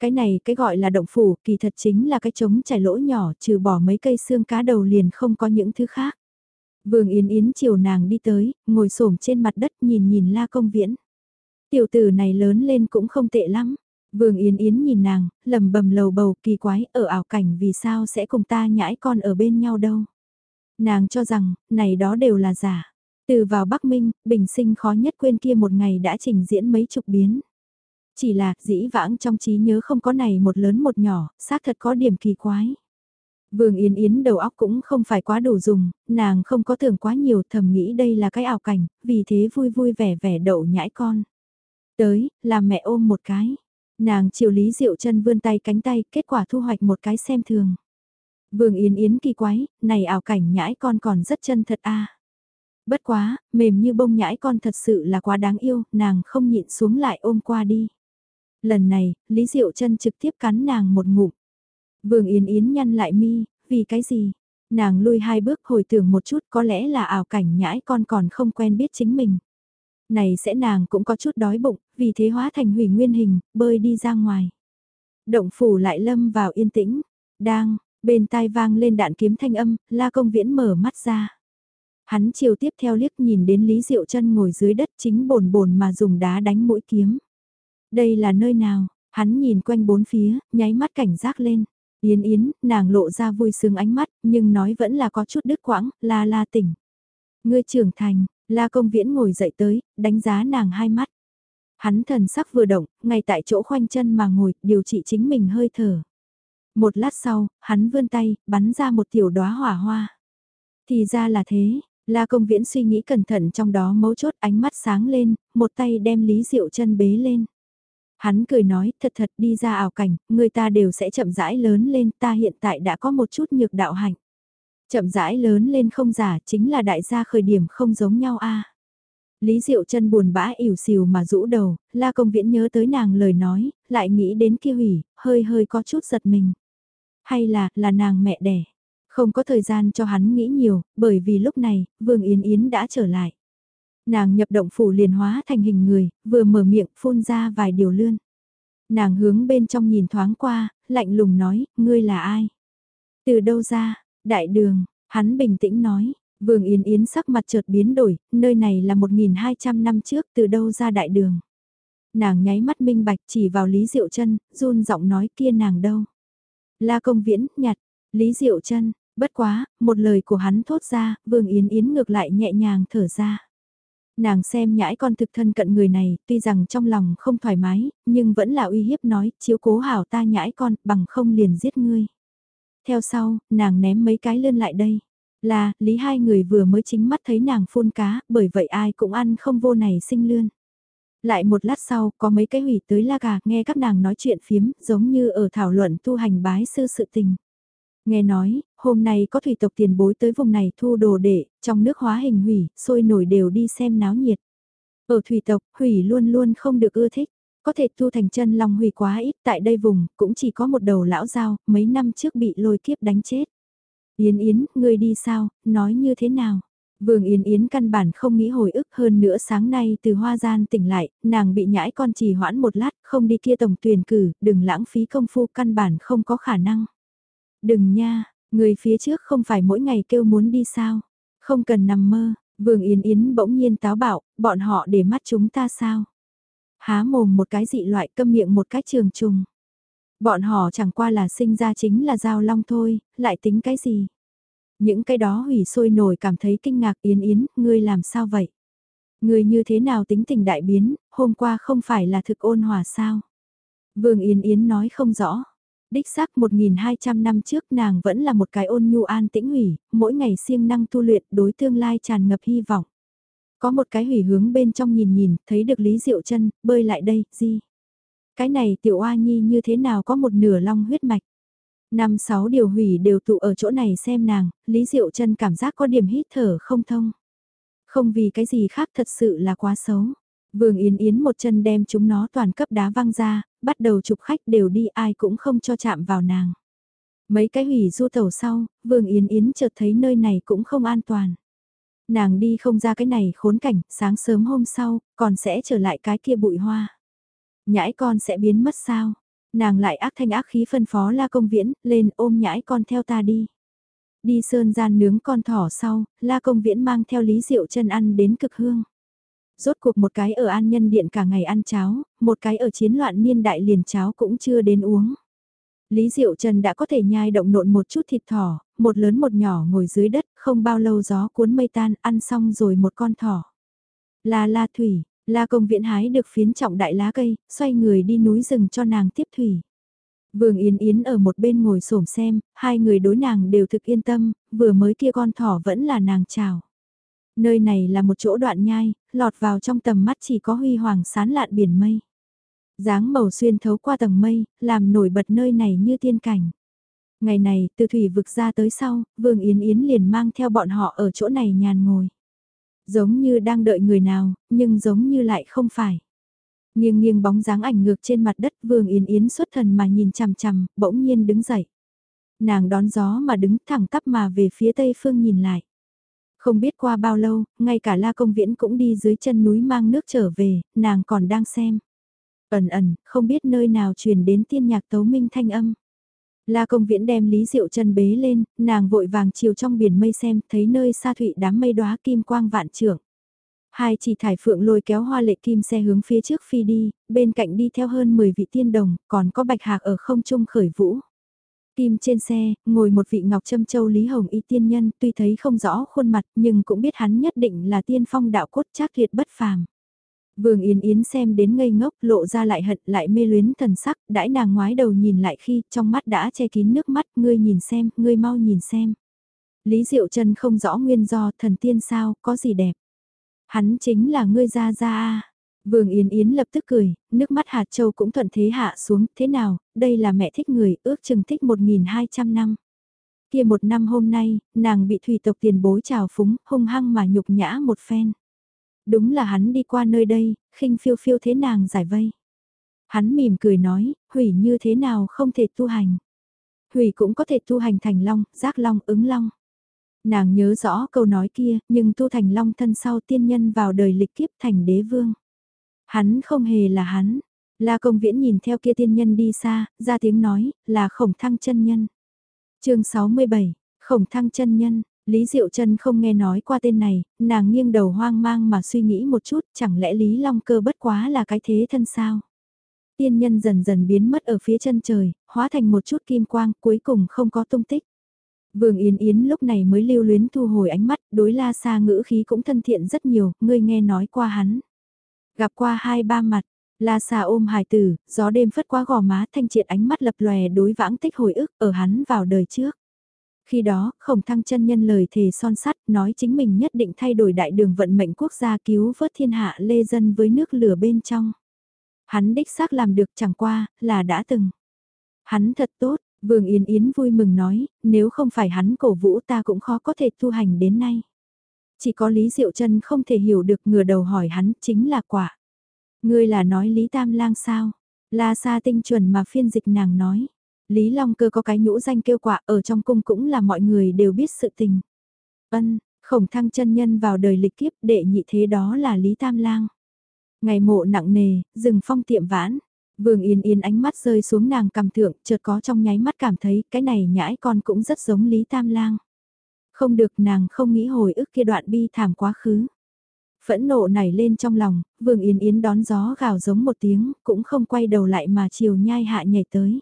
Cái này cái gọi là động phủ kỳ thật chính là cái trống chảy lỗ nhỏ trừ bỏ mấy cây xương cá đầu liền không có những thứ khác. Vương Yến Yến chiều nàng đi tới, ngồi xổm trên mặt đất nhìn nhìn La Công Viễn. Tiểu tử này lớn lên cũng không tệ lắm. Vương Yến Yến nhìn nàng, lầm bầm lầu bầu kỳ quái ở ảo cảnh vì sao sẽ cùng ta nhãi con ở bên nhau đâu. Nàng cho rằng, này đó đều là giả. Từ vào Bắc Minh, bình sinh khó nhất quên kia một ngày đã trình diễn mấy chục biến. Chỉ là, dĩ vãng trong trí nhớ không có này một lớn một nhỏ, xác thật có điểm kỳ quái. Vương Yến Yến đầu óc cũng không phải quá đủ dùng, nàng không có tưởng quá nhiều thầm nghĩ đây là cái ảo cảnh, vì thế vui vui vẻ vẻ đậu nhãi con. Tới, làm mẹ ôm một cái. Nàng chiều lý diệu chân vươn tay cánh tay, kết quả thu hoạch một cái xem thường. Vương Yến Yến kỳ quái, này ảo cảnh nhãi con còn rất chân thật a. Bất quá, mềm như bông nhãi con thật sự là quá đáng yêu, nàng không nhịn xuống lại ôm qua đi. Lần này, Lý Diệu chân trực tiếp cắn nàng một ngụm. Vương Yến Yến nhăn lại mi, vì cái gì? Nàng lui hai bước hồi tưởng một chút có lẽ là ảo cảnh nhãi con còn không quen biết chính mình. Này sẽ nàng cũng có chút đói bụng, vì thế hóa thành hủy nguyên hình, bơi đi ra ngoài. Động phủ lại lâm vào yên tĩnh, đang, bên tai vang lên đạn kiếm thanh âm, la công viễn mở mắt ra. Hắn chiều tiếp theo liếc nhìn đến Lý Diệu chân ngồi dưới đất chính bồn bồn mà dùng đá đánh mũi kiếm. Đây là nơi nào? Hắn nhìn quanh bốn phía, nháy mắt cảnh giác lên. Yến Yến, nàng lộ ra vui sướng ánh mắt, nhưng nói vẫn là có chút đứt quãng, la la tỉnh. Ngươi trưởng thành, la công viễn ngồi dậy tới, đánh giá nàng hai mắt. Hắn thần sắc vừa động, ngay tại chỗ khoanh chân mà ngồi, điều trị chính mình hơi thở. Một lát sau, hắn vươn tay, bắn ra một tiểu đóa hỏa hoa. Thì ra là thế, La Công Viễn suy nghĩ cẩn thận trong đó mấu chốt ánh mắt sáng lên, một tay đem Lý Diệu chân bế lên. Hắn cười nói, thật thật đi ra ảo cảnh, người ta đều sẽ chậm rãi lớn lên, ta hiện tại đã có một chút nhược đạo hạnh. Chậm rãi lớn lên không giả, chính là đại gia khởi điểm không giống nhau a. Lý Diệu chân buồn bã ỉu xìu mà rũ đầu, La Công Viễn nhớ tới nàng lời nói, lại nghĩ đến kia hủy, hơi hơi có chút giật mình. Hay là, là nàng mẹ đẻ. Không có thời gian cho hắn nghĩ nhiều, bởi vì lúc này, Vương Yến Yến đã trở lại. Nàng nhập động phủ liền hóa thành hình người, vừa mở miệng phun ra vài điều lươn. Nàng hướng bên trong nhìn thoáng qua, lạnh lùng nói, ngươi là ai? Từ đâu ra? Đại đường, hắn bình tĩnh nói, Vương Yến Yến sắc mặt chợt biến đổi, nơi này là 1.200 năm trước, từ đâu ra đại đường? Nàng nháy mắt minh bạch chỉ vào Lý Diệu chân run giọng nói kia nàng đâu? La công viễn, nhặt, Lý Diệu chân bất quá, một lời của hắn thốt ra, Vương Yến Yến ngược lại nhẹ nhàng thở ra. Nàng xem nhãi con thực thân cận người này, tuy rằng trong lòng không thoải mái, nhưng vẫn là uy hiếp nói, chiếu cố hảo ta nhãi con, bằng không liền giết ngươi. Theo sau, nàng ném mấy cái lươn lại đây. Là, lý hai người vừa mới chính mắt thấy nàng phun cá, bởi vậy ai cũng ăn không vô này sinh lươn. Lại một lát sau, có mấy cái hủy tới la gà, nghe các nàng nói chuyện phiếm, giống như ở thảo luận tu hành bái sư sự tình. Nghe nói, hôm nay có thủy tộc tiền bối tới vùng này thu đồ đệ, trong nước hóa hình hủy, sôi nổi đều đi xem náo nhiệt. Ở thủy tộc, hủy luôn luôn không được ưa thích. Có thể thu thành chân long hủy quá ít tại đây vùng, cũng chỉ có một đầu lão dao, mấy năm trước bị lôi kiếp đánh chết. Yến Yến, ngươi đi sao, nói như thế nào? Vương Yến Yến căn bản không nghĩ hồi ức hơn nữa sáng nay từ hoa gian tỉnh lại, nàng bị nhãi con trì hoãn một lát, không đi kia tổng tuyển cử, đừng lãng phí công phu căn bản không có khả năng. Đừng nha, người phía trước không phải mỗi ngày kêu muốn đi sao? Không cần nằm mơ, Vương Yến Yến bỗng nhiên táo bạo, bọn họ để mắt chúng ta sao? Há mồm một cái dị loại câm miệng một cái trường trùng. Bọn họ chẳng qua là sinh ra chính là giao long thôi, lại tính cái gì? Những cái đó hủy sôi nổi cảm thấy kinh ngạc Yến Yến, ngươi làm sao vậy? Ngươi như thế nào tính tình đại biến, hôm qua không phải là thực ôn hòa sao? Vương Yến Yến nói không rõ. Đích xác 1.200 năm trước nàng vẫn là một cái ôn nhu an tĩnh hủy, mỗi ngày siêng năng tu luyện đối tương lai tràn ngập hy vọng. Có một cái hủy hướng bên trong nhìn nhìn, thấy được Lý Diệu chân bơi lại đây, gì? Cái này tiểu oa nhi như thế nào có một nửa long huyết mạch? Năm sáu điều hủy đều tụ ở chỗ này xem nàng, Lý Diệu chân cảm giác có điểm hít thở không thông. Không vì cái gì khác thật sự là quá xấu. Vương Yến Yến một chân đem chúng nó toàn cấp đá văng ra, bắt đầu chụp khách đều đi ai cũng không cho chạm vào nàng. Mấy cái hủy du tàu sau, Vương Yến Yến chợt thấy nơi này cũng không an toàn. Nàng đi không ra cái này khốn cảnh, sáng sớm hôm sau, còn sẽ trở lại cái kia bụi hoa. Nhãi con sẽ biến mất sao? Nàng lại ác thanh ác khí phân phó la công viễn, lên ôm nhãi con theo ta đi. Đi sơn gian nướng con thỏ sau, la công viễn mang theo lý rượu chân ăn đến cực hương. Rốt cuộc một cái ở an nhân điện cả ngày ăn cháo, một cái ở chiến loạn niên đại liền cháo cũng chưa đến uống. Lý Diệu Trần đã có thể nhai động nộn một chút thịt thỏ, một lớn một nhỏ ngồi dưới đất, không bao lâu gió cuốn mây tan, ăn xong rồi một con thỏ. La La Thủy, La Công viện hái được phiến trọng đại lá cây, xoay người đi núi rừng cho nàng tiếp thủy. Vương Yến Yến ở một bên ngồi xổm xem, hai người đối nàng đều thực yên tâm, vừa mới kia con thỏ vẫn là nàng chào. Nơi này là một chỗ đoạn nhai, lọt vào trong tầm mắt chỉ có huy hoàng sán lạn biển mây. Dáng màu xuyên thấu qua tầng mây, làm nổi bật nơi này như tiên cảnh. Ngày này, từ thủy vực ra tới sau, Vương Yến Yến liền mang theo bọn họ ở chỗ này nhàn ngồi. Giống như đang đợi người nào, nhưng giống như lại không phải. Nghiêng nghiêng bóng dáng ảnh ngược trên mặt đất Vương Yến Yến xuất thần mà nhìn chằm chằm, bỗng nhiên đứng dậy. Nàng đón gió mà đứng thẳng tắp mà về phía tây phương nhìn lại. Không biết qua bao lâu, ngay cả La Công Viễn cũng đi dưới chân núi mang nước trở về, nàng còn đang xem. Ẩn ẩn, không biết nơi nào truyền đến tiên nhạc tấu minh thanh âm. La công viễn đem Lý Diệu chân bế lên, nàng vội vàng chiều trong biển mây xem, thấy nơi xa thụy đám mây đóa kim quang vạn trưởng. Hai chỉ thải phượng lôi kéo hoa lệ kim xe hướng phía trước phi đi, bên cạnh đi theo hơn 10 vị tiên đồng, còn có bạch hạc ở không trung khởi vũ. Kim trên xe, ngồi một vị ngọc trâm châu Lý Hồng y tiên nhân, tuy thấy không rõ khuôn mặt nhưng cũng biết hắn nhất định là tiên phong đạo cốt chắc liệt bất phàm. Vương Yến Yến xem đến ngây ngốc lộ ra lại hận lại mê luyến thần sắc, đãi nàng ngoái đầu nhìn lại khi trong mắt đã che kín nước mắt, ngươi nhìn xem, ngươi mau nhìn xem. Lý Diệu Trần không rõ nguyên do thần tiên sao, có gì đẹp. Hắn chính là ngươi ra ra a. Vương Yến Yến lập tức cười, nước mắt hạt châu cũng thuận thế hạ xuống, thế nào, đây là mẹ thích người, ước chừng thích 1.200 năm. Kia một năm hôm nay, nàng bị thủy tộc tiền bối trào phúng, hung hăng mà nhục nhã một phen. Đúng là hắn đi qua nơi đây, khinh phiêu phiêu thế nàng giải vây. Hắn mỉm cười nói, hủy như thế nào không thể tu hành. Hủy cũng có thể tu hành thành long, giác long, ứng long. Nàng nhớ rõ câu nói kia, nhưng tu thành long thân sau tiên nhân vào đời lịch kiếp thành đế vương. Hắn không hề là hắn. La công viễn nhìn theo kia tiên nhân đi xa, ra tiếng nói, là khổng thăng chân nhân. chương 67, khổng thăng chân nhân, Lý Diệu Trân không nghe nói qua tên này, nàng nghiêng đầu hoang mang mà suy nghĩ một chút, chẳng lẽ Lý Long Cơ bất quá là cái thế thân sao? Tiên nhân dần dần biến mất ở phía chân trời, hóa thành một chút kim quang, cuối cùng không có tung tích. Vương Yến Yến lúc này mới lưu luyến thu hồi ánh mắt, đối la xa ngữ khí cũng thân thiện rất nhiều, ngươi nghe nói qua hắn. Gặp qua hai ba mặt, la xà ôm hài tử, gió đêm phất qua gò má thanh triệt ánh mắt lập lòe đối vãng tích hồi ức ở hắn vào đời trước. Khi đó, khổng thăng chân nhân lời thề son sắt nói chính mình nhất định thay đổi đại đường vận mệnh quốc gia cứu vớt thiên hạ lê dân với nước lửa bên trong. Hắn đích xác làm được chẳng qua, là đã từng. Hắn thật tốt, Vương Yến Yến vui mừng nói, nếu không phải hắn cổ vũ ta cũng khó có thể tu hành đến nay. Chỉ có Lý Diệu Trân không thể hiểu được ngừa đầu hỏi hắn chính là quả. Ngươi là nói Lý Tam Lang sao? La Sa tinh chuẩn mà phiên dịch nàng nói. Lý Long Cơ có cái nhũ danh kêu quả ở trong cung cũng là mọi người đều biết sự tình. Ân, khổng thăng chân nhân vào đời lịch kiếp đệ nhị thế đó là Lý Tam Lang. Ngày mộ nặng nề, rừng phong tiệm vãn. Vương Yên Yên ánh mắt rơi xuống nàng cầm thượng, chợt có trong nháy mắt cảm thấy cái này nhãi con cũng rất giống Lý Tam Lang. Không được nàng không nghĩ hồi ức kia đoạn bi thảm quá khứ. Phẫn nộ nảy lên trong lòng, Vương Yên Yến đón gió gào giống một tiếng, cũng không quay đầu lại mà chiều nhai hạ nhảy tới.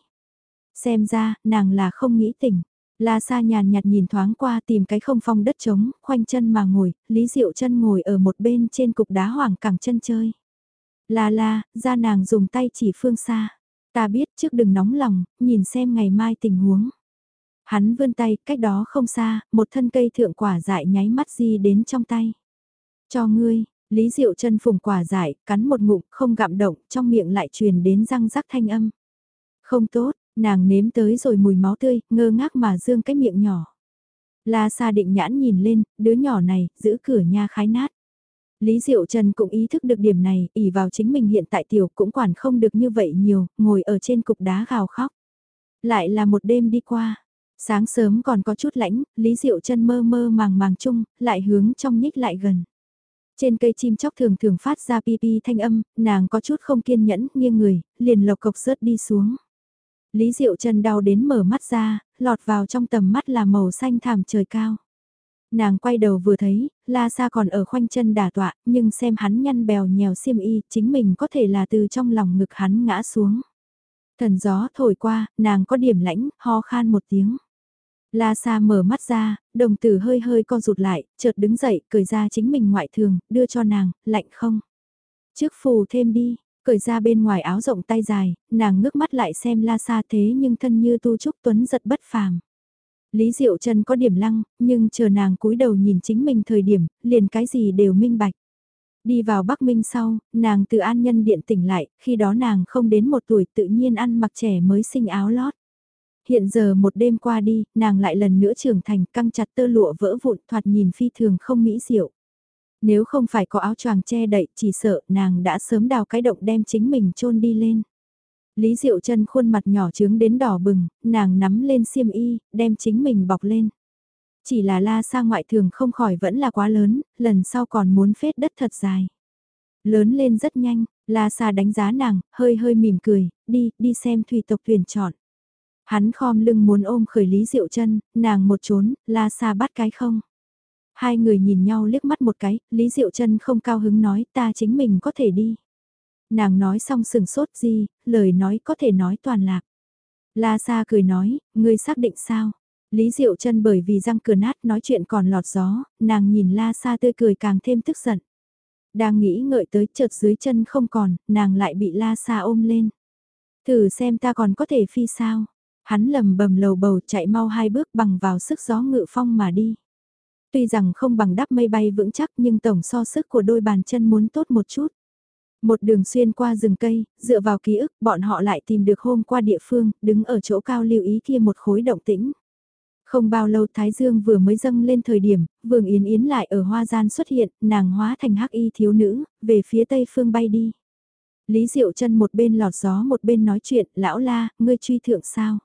Xem ra, nàng là không nghĩ tỉnh. La Sa nhàn nhạt nhìn thoáng qua tìm cái không phong đất trống, khoanh chân mà ngồi, Lý Diệu chân ngồi ở một bên trên cục đá hoàng cẳng chân chơi. La la, ra nàng dùng tay chỉ phương xa. Ta biết trước đừng nóng lòng, nhìn xem ngày mai tình huống. Hắn vươn tay, cách đó không xa, một thân cây thượng quả dại nháy mắt di đến trong tay. Cho ngươi, Lý Diệu chân phùng quả dại, cắn một ngụm, không gặm động, trong miệng lại truyền đến răng rắc thanh âm. Không tốt, Nàng nếm tới rồi mùi máu tươi, ngơ ngác mà dương cái miệng nhỏ. La Sa định nhãn nhìn lên, đứa nhỏ này, giữ cửa nha khái nát. Lý Diệu Trần cũng ý thức được điểm này, ỉ vào chính mình hiện tại tiểu cũng quản không được như vậy nhiều, ngồi ở trên cục đá gào khóc. Lại là một đêm đi qua. Sáng sớm còn có chút lãnh, Lý Diệu chân mơ mơ màng màng chung, lại hướng trong nhích lại gần. Trên cây chim chóc thường thường phát ra pi pi thanh âm, nàng có chút không kiên nhẫn, nghiêng người, liền lộc cộc rớt đi xuống. Lý Diệu chân đau đến mở mắt ra, lọt vào trong tầm mắt là màu xanh thảm trời cao. Nàng quay đầu vừa thấy, La Sa còn ở khoanh chân đả tọa, nhưng xem hắn nhăn bèo nhèo xiêm y, chính mình có thể là từ trong lòng ngực hắn ngã xuống. Thần gió thổi qua, nàng có điểm lãnh, ho khan một tiếng. La Sa mở mắt ra, đồng tử hơi hơi co rụt lại, chợt đứng dậy, cởi ra chính mình ngoại thường, đưa cho nàng, lạnh không? Trước phù thêm đi, Cởi ra bên ngoài áo rộng tay dài, nàng ngước mắt lại xem la Sa thế nhưng thân như tu trúc tuấn giật bất phàm. Lý Diệu Trần có điểm lăng, nhưng chờ nàng cúi đầu nhìn chính mình thời điểm, liền cái gì đều minh bạch. Đi vào Bắc Minh sau, nàng từ an nhân điện tỉnh lại, khi đó nàng không đến một tuổi tự nhiên ăn mặc trẻ mới sinh áo lót. Hiện giờ một đêm qua đi, nàng lại lần nữa trưởng thành căng chặt tơ lụa vỡ vụn thoạt nhìn phi thường không mỹ diệu. Nếu không phải có áo choàng che đậy chỉ sợ nàng đã sớm đào cái động đem chính mình chôn đi lên. Lý Diệu chân khuôn mặt nhỏ trướng đến đỏ bừng, nàng nắm lên xiêm y, đem chính mình bọc lên. Chỉ là la sa ngoại thường không khỏi vẫn là quá lớn, lần sau còn muốn phết đất thật dài. Lớn lên rất nhanh, la sa đánh giá nàng, hơi hơi mỉm cười, đi, đi xem thủy tộc tuyển chọn. Hắn khom lưng muốn ôm khởi Lý Diệu chân, nàng một trốn, la sa bắt cái không. Hai người nhìn nhau liếc mắt một cái, Lý Diệu chân không cao hứng nói ta chính mình có thể đi. Nàng nói xong sừng sốt gì, lời nói có thể nói toàn lạc. La Sa cười nói, ngươi xác định sao? Lý Diệu chân bởi vì răng cửa nát nói chuyện còn lọt gió, nàng nhìn La Sa tươi cười càng thêm tức giận. Đang nghĩ ngợi tới chợt dưới chân không còn, nàng lại bị La Sa ôm lên. Thử xem ta còn có thể phi sao? Hắn lầm bầm lầu bầu chạy mau hai bước bằng vào sức gió ngự phong mà đi. Tuy rằng không bằng đắp mây bay vững chắc nhưng tổng so sức của đôi bàn chân muốn tốt một chút. Một đường xuyên qua rừng cây, dựa vào ký ức, bọn họ lại tìm được hôm qua địa phương, đứng ở chỗ cao lưu ý kia một khối động tĩnh. Không bao lâu Thái Dương vừa mới dâng lên thời điểm, Vương Yến Yến lại ở hoa gian xuất hiện, nàng hóa thành hắc y thiếu nữ, về phía tây phương bay đi. Lý Diệu chân một bên lọt gió một bên nói chuyện, lão la, ngươi truy thượng sao?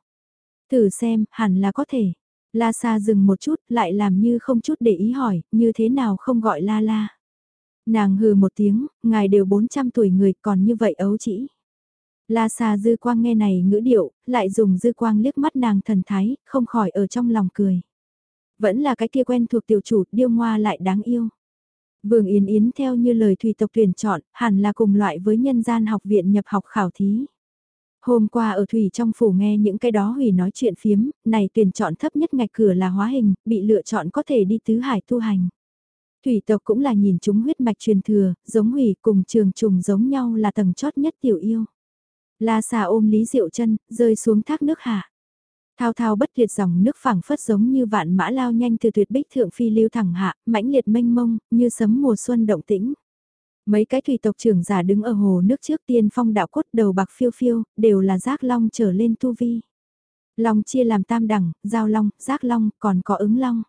Thử xem, hẳn là có thể. La Sa dừng một chút, lại làm như không chút để ý hỏi, như thế nào không gọi La La. Nàng hừ một tiếng, ngài đều 400 tuổi người còn như vậy ấu chỉ. La Sa dư quang nghe này ngữ điệu, lại dùng dư quang liếc mắt nàng thần thái, không khỏi ở trong lòng cười. Vẫn là cái kia quen thuộc tiểu chủ, điêu ngoa lại đáng yêu. Vương Yến Yến theo như lời thủy tộc tuyển chọn, hẳn là cùng loại với nhân gian học viện nhập học khảo thí. Hôm qua ở Thủy trong phủ nghe những cái đó hủy nói chuyện phiếm, này tuyển chọn thấp nhất ngạch cửa là hóa hình, bị lựa chọn có thể đi tứ hải tu hành. Thủy tộc cũng là nhìn chúng huyết mạch truyền thừa, giống hủy cùng trường trùng giống nhau là tầng chót nhất tiểu yêu. La xà ôm Lý Diệu chân rơi xuống thác nước hạ. Thao thao bất tuyệt dòng nước phẳng phất giống như vạn mã lao nhanh từ tuyệt bích thượng phi lưu thẳng hạ, mãnh liệt mênh mông, như sấm mùa xuân động tĩnh. Mấy cái thủy tộc trưởng giả đứng ở hồ nước trước tiên phong đạo cốt đầu bạc phiêu phiêu, đều là giác long trở lên tu vi. Long chia làm tam đẳng, giao long, giác long, còn có ứng long.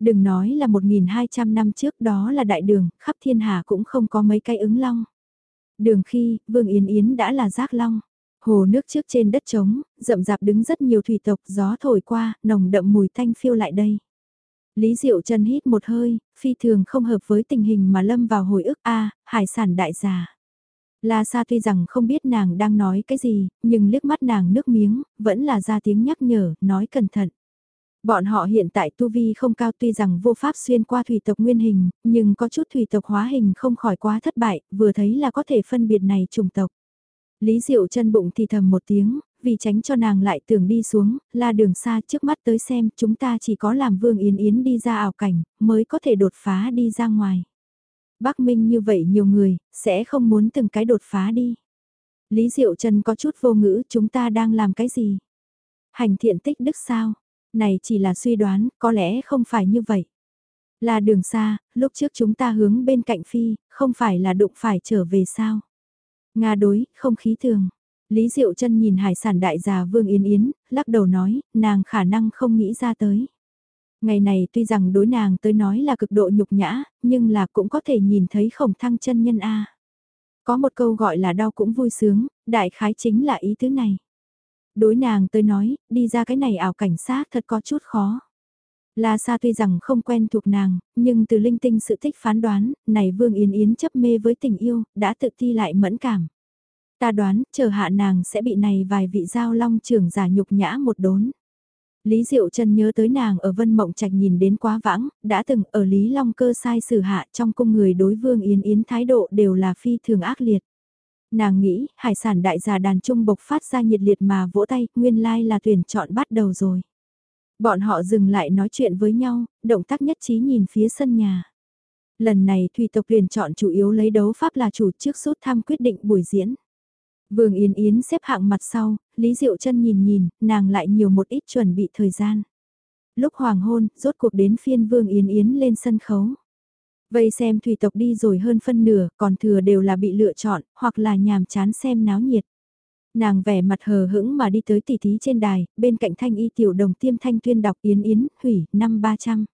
Đừng nói là 1.200 năm trước đó là đại đường, khắp thiên hà cũng không có mấy cái ứng long. Đường khi, Vương Yến Yến đã là giác long. Hồ nước trước trên đất trống, rậm rạp đứng rất nhiều thủy tộc gió thổi qua, nồng đậm mùi thanh phiêu lại đây. Lý Diệu Trần hít một hơi, phi thường không hợp với tình hình mà lâm vào hồi ức A, hải sản đại già. La Sa tuy rằng không biết nàng đang nói cái gì, nhưng liếc mắt nàng nước miếng, vẫn là ra tiếng nhắc nhở, nói cẩn thận. Bọn họ hiện tại tu vi không cao tuy rằng vô pháp xuyên qua thủy tộc nguyên hình, nhưng có chút thủy tộc hóa hình không khỏi quá thất bại, vừa thấy là có thể phân biệt này trùng tộc. Lý Diệu chân bụng thì thầm một tiếng, vì tránh cho nàng lại tưởng đi xuống, là đường xa trước mắt tới xem chúng ta chỉ có làm vương yến yến đi ra ảo cảnh, mới có thể đột phá đi ra ngoài. Bắc Minh như vậy nhiều người, sẽ không muốn từng cái đột phá đi. Lý Diệu Trần có chút vô ngữ chúng ta đang làm cái gì? Hành thiện tích đức sao? Này chỉ là suy đoán, có lẽ không phải như vậy. Là đường xa, lúc trước chúng ta hướng bên cạnh phi, không phải là đụng phải trở về sao? Nga đối, không khí thường. Lý Diệu chân nhìn hải sản đại già Vương Yến Yến, lắc đầu nói, nàng khả năng không nghĩ ra tới. Ngày này tuy rằng đối nàng tới nói là cực độ nhục nhã, nhưng là cũng có thể nhìn thấy khổng thăng chân nhân A. Có một câu gọi là đau cũng vui sướng, đại khái chính là ý thứ này. Đối nàng tới nói, đi ra cái này ảo cảnh sát thật có chút khó. La Sa tuy rằng không quen thuộc nàng, nhưng từ linh tinh sự thích phán đoán, này Vương Yến Yến chấp mê với tình yêu, đã tự ti lại mẫn cảm. Ta đoán, chờ hạ nàng sẽ bị này vài vị giao long trưởng giả nhục nhã một đốn. Lý Diệu Trần nhớ tới nàng ở Vân Mộng Trạch nhìn đến quá vãng, đã từng ở Lý Long cơ sai xử hạ trong cung người đối vương Yến Yến thái độ đều là phi thường ác liệt. Nàng nghĩ, hải sản đại gia đàn trung bộc phát ra nhiệt liệt mà vỗ tay, nguyên lai là tuyển chọn bắt đầu rồi. Bọn họ dừng lại nói chuyện với nhau, động tác nhất trí nhìn phía sân nhà. Lần này Thủy tộc tuyển chọn chủ yếu lấy đấu pháp là chủ trước suốt tham quyết định buổi diễn. Vương Yến Yến xếp hạng mặt sau, Lý Diệu chân nhìn nhìn, nàng lại nhiều một ít chuẩn bị thời gian. Lúc hoàng hôn, rốt cuộc đến phiên Vương Yến Yến lên sân khấu. Vây xem thủy tộc đi rồi hơn phân nửa, còn thừa đều là bị lựa chọn, hoặc là nhàm chán xem náo nhiệt. Nàng vẻ mặt hờ hững mà đi tới tỷ thí trên đài, bên cạnh thanh y tiểu đồng tiêm thanh tuyên đọc yến yến, hủy, năm ba trăm.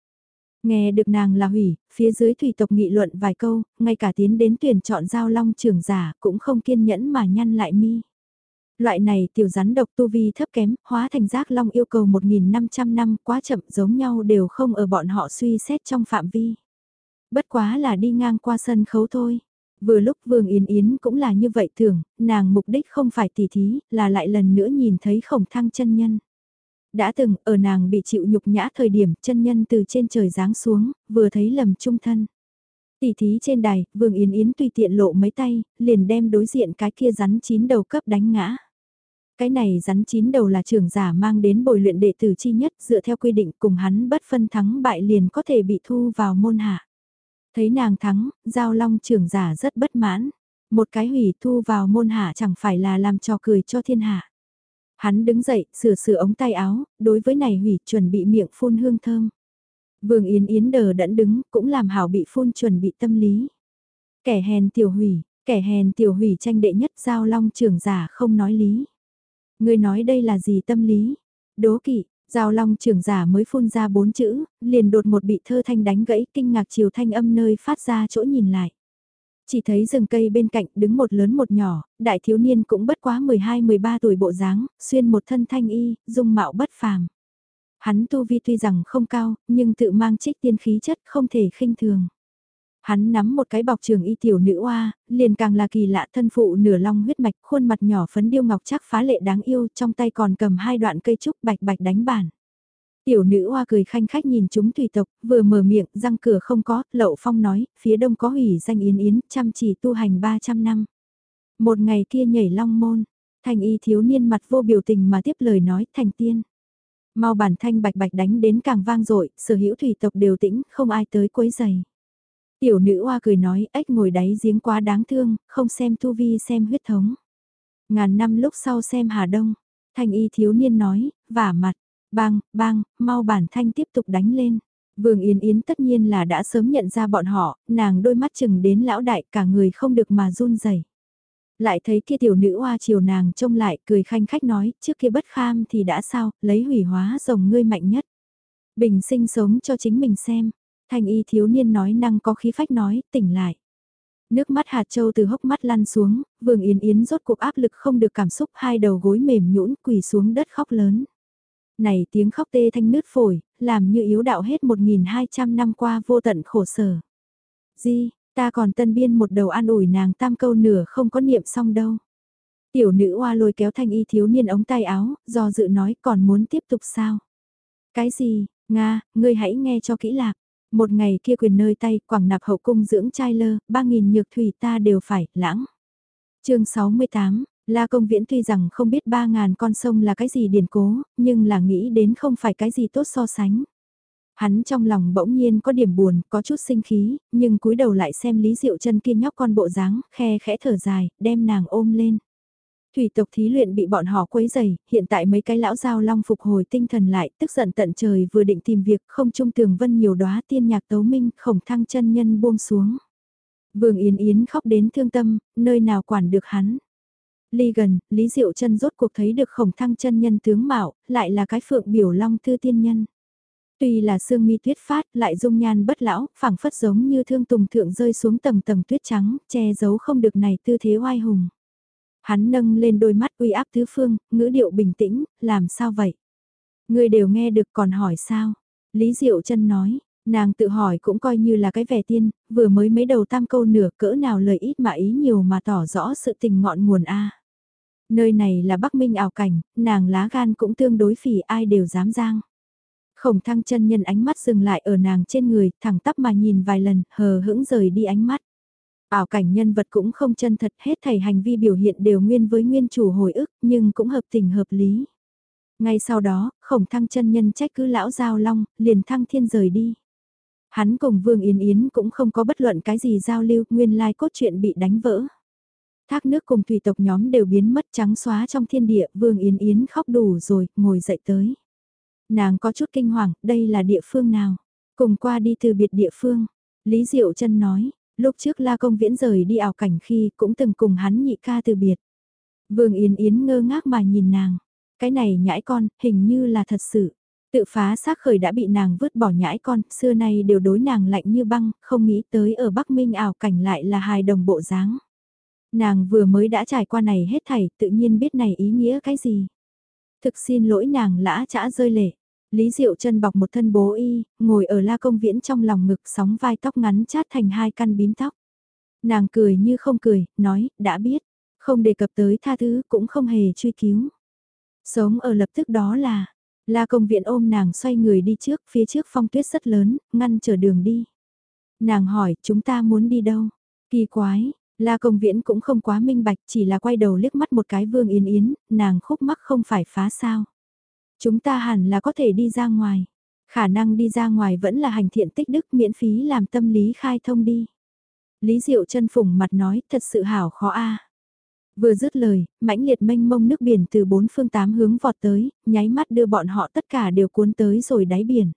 Nghe được nàng là hủy, phía dưới thủy tộc nghị luận vài câu, ngay cả tiến đến tuyển chọn giao long trưởng giả cũng không kiên nhẫn mà nhăn lại mi. Loại này tiểu rắn độc tu vi thấp kém, hóa thành giác long yêu cầu 1.500 năm quá chậm giống nhau đều không ở bọn họ suy xét trong phạm vi. Bất quá là đi ngang qua sân khấu thôi. Vừa lúc Vương Yến Yến cũng là như vậy thường, nàng mục đích không phải tỉ thí, là lại lần nữa nhìn thấy khổng thăng chân nhân. Đã từng, ở nàng bị chịu nhục nhã thời điểm, chân nhân từ trên trời giáng xuống, vừa thấy lầm trung thân. tỷ thí trên đài, Vương Yến Yến tùy tiện lộ mấy tay, liền đem đối diện cái kia rắn chín đầu cấp đánh ngã. Cái này rắn chín đầu là trưởng giả mang đến bồi luyện đệ tử chi nhất dựa theo quy định cùng hắn bất phân thắng bại liền có thể bị thu vào môn hạ. Thấy nàng thắng, giao long trưởng giả rất bất mãn. Một cái hủy thu vào môn hạ chẳng phải là làm trò cười cho thiên hạ. Hắn đứng dậy, sửa sửa ống tay áo, đối với này hủy chuẩn bị miệng phun hương thơm. Vương Yến Yến đờ đẫn đứng, cũng làm hảo bị phun chuẩn bị tâm lý. Kẻ hèn tiểu hủy, kẻ hèn tiểu hủy tranh đệ nhất giao long trưởng giả không nói lý. Người nói đây là gì tâm lý? Đố kỵ, Giao long trưởng giả mới phun ra bốn chữ, liền đột một bị thơ thanh đánh gãy kinh ngạc chiều thanh âm nơi phát ra chỗ nhìn lại. Chỉ thấy rừng cây bên cạnh đứng một lớn một nhỏ, đại thiếu niên cũng bất quá 12-13 tuổi bộ dáng, xuyên một thân thanh y, dung mạo bất phàm. Hắn tu vi tuy rằng không cao, nhưng tự mang trích tiên khí chất không thể khinh thường. Hắn nắm một cái bọc trường y tiểu nữ oa, liền càng là kỳ lạ thân phụ nửa long huyết mạch, khuôn mặt nhỏ phấn điêu ngọc chắc phá lệ đáng yêu, trong tay còn cầm hai đoạn cây trúc bạch bạch đánh bản. Tiểu nữ hoa cười khanh khách nhìn chúng tùy tộc, vừa mở miệng, răng cửa không có, lậu phong nói, phía đông có hủy danh yến yến, chăm chỉ tu hành 300 năm. Một ngày kia nhảy long môn, thành y thiếu niên mặt vô biểu tình mà tiếp lời nói, thành tiên. Mau bản thanh bạch bạch đánh đến càng vang dội sở hữu thủy tộc đều tĩnh, không ai tới quấy giày. Tiểu nữ hoa cười nói ếch ngồi đáy giếng quá đáng thương, không xem tu vi xem huyết thống. Ngàn năm lúc sau xem Hà Đông, thanh y thiếu niên nói, vả mặt, bang, bang, mau bản thanh tiếp tục đánh lên. Vương Yến Yến tất nhiên là đã sớm nhận ra bọn họ, nàng đôi mắt chừng đến lão đại cả người không được mà run rẩy. Lại thấy kia tiểu nữ hoa chiều nàng trông lại cười khanh khách nói, trước kia bất kham thì đã sao, lấy hủy hóa rồng ngươi mạnh nhất. Bình sinh sống cho chính mình xem, Thanh y thiếu niên nói năng có khí phách nói, tỉnh lại. Nước mắt hạt châu từ hốc mắt lăn xuống, vương yến yến rốt cuộc áp lực không được cảm xúc hai đầu gối mềm nhũn quỳ xuống đất khóc lớn. Này tiếng khóc tê thanh nứt phổi, làm như yếu đạo hết 1.200 năm qua vô tận khổ sở. Di, ta còn tân biên một đầu an ủi nàng tam câu nửa không có niệm xong đâu. Tiểu nữ hoa lôi kéo thanh y thiếu niên ống tay áo, do dự nói còn muốn tiếp tục sao? Cái gì, Nga, ngươi hãy nghe cho kỹ lạc. Một ngày kia quyền nơi tay, quảng nạp hậu cung dưỡng trai lơ, ba nghìn nhược thủy ta đều phải, lãng. chương 68, La Công Viễn tuy rằng không biết ba ngàn con sông là cái gì điển cố, nhưng là nghĩ đến không phải cái gì tốt so sánh. Hắn trong lòng bỗng nhiên có điểm buồn, có chút sinh khí, nhưng cúi đầu lại xem Lý Diệu chân kia nhóc con bộ dáng, khe khẽ thở dài, đem nàng ôm lên. Thủy tộc thí luyện bị bọn họ quấy dày, hiện tại mấy cái lão giao long phục hồi tinh thần lại, tức giận tận trời vừa định tìm việc không trung tường vân nhiều đóa tiên nhạc tấu minh, khổng thăng chân nhân buông xuống. Vương Yến Yến khóc đến thương tâm, nơi nào quản được hắn. Ly gần, Lý Diệu chân rốt cuộc thấy được khổng thăng chân nhân tướng mạo, lại là cái phượng biểu long tư tiên nhân. Tuy là sương mi tuyết phát, lại dung nhan bất lão, phảng phất giống như thương tùng thượng rơi xuống tầng tầng tuyết trắng, che giấu không được này tư thế oai hùng. Hắn nâng lên đôi mắt uy áp tứ phương, ngữ điệu bình tĩnh, làm sao vậy? Người đều nghe được còn hỏi sao? Lý Diệu chân nói, nàng tự hỏi cũng coi như là cái vẻ tiên, vừa mới mấy đầu tam câu nửa cỡ nào lời ít mà ý nhiều mà tỏ rõ sự tình ngọn nguồn A. Nơi này là Bắc Minh ảo cảnh, nàng lá gan cũng tương đối phỉ ai đều dám giang. Khổng thăng chân nhân ánh mắt dừng lại ở nàng trên người, thẳng tắp mà nhìn vài lần, hờ hững rời đi ánh mắt. Ảo cảnh nhân vật cũng không chân thật hết thầy hành vi biểu hiện đều nguyên với nguyên chủ hồi ức nhưng cũng hợp tình hợp lý. Ngay sau đó, khổng thăng chân nhân trách cứ lão giao long, liền thăng thiên rời đi. Hắn cùng Vương Yến Yến cũng không có bất luận cái gì giao lưu, nguyên lai cốt truyện bị đánh vỡ. Thác nước cùng thủy tộc nhóm đều biến mất trắng xóa trong thiên địa, Vương Yến Yến khóc đủ rồi, ngồi dậy tới. Nàng có chút kinh hoàng, đây là địa phương nào? Cùng qua đi từ biệt địa phương. Lý Diệu chân nói, Lúc trước La Công Viễn rời đi ảo cảnh khi cũng từng cùng hắn nhị ca từ biệt. Vương Yến Yến ngơ ngác mà nhìn nàng. Cái này nhãi con, hình như là thật sự. Tự phá xác khởi đã bị nàng vứt bỏ nhãi con, xưa nay đều đối nàng lạnh như băng, không nghĩ tới ở Bắc Minh ảo cảnh lại là hài đồng bộ dáng. Nàng vừa mới đã trải qua này hết thảy, tự nhiên biết này ý nghĩa cái gì. Thực xin lỗi nàng lã chã rơi lệ. Lý Diệu chân bọc một thân bố y, ngồi ở la công viễn trong lòng ngực sóng vai tóc ngắn chát thành hai căn bím tóc. Nàng cười như không cười, nói, đã biết, không đề cập tới tha thứ cũng không hề truy cứu. Sống ở lập tức đó là, la công viện ôm nàng xoay người đi trước, phía trước phong tuyết rất lớn, ngăn trở đường đi. Nàng hỏi, chúng ta muốn đi đâu? Kỳ quái, La Công Viễn cũng không quá minh bạch, chỉ là quay đầu liếc mắt một cái Vương Yên Yến, nàng khúc mắc không phải phá sao. Chúng ta hẳn là có thể đi ra ngoài. Khả năng đi ra ngoài vẫn là hành thiện tích đức miễn phí làm tâm lý khai thông đi. Lý Diệu chân phủng mặt nói thật sự hảo khó a. Vừa dứt lời, mãnh liệt mênh mông nước biển từ bốn phương tám hướng vọt tới, nháy mắt đưa bọn họ tất cả đều cuốn tới rồi đáy biển.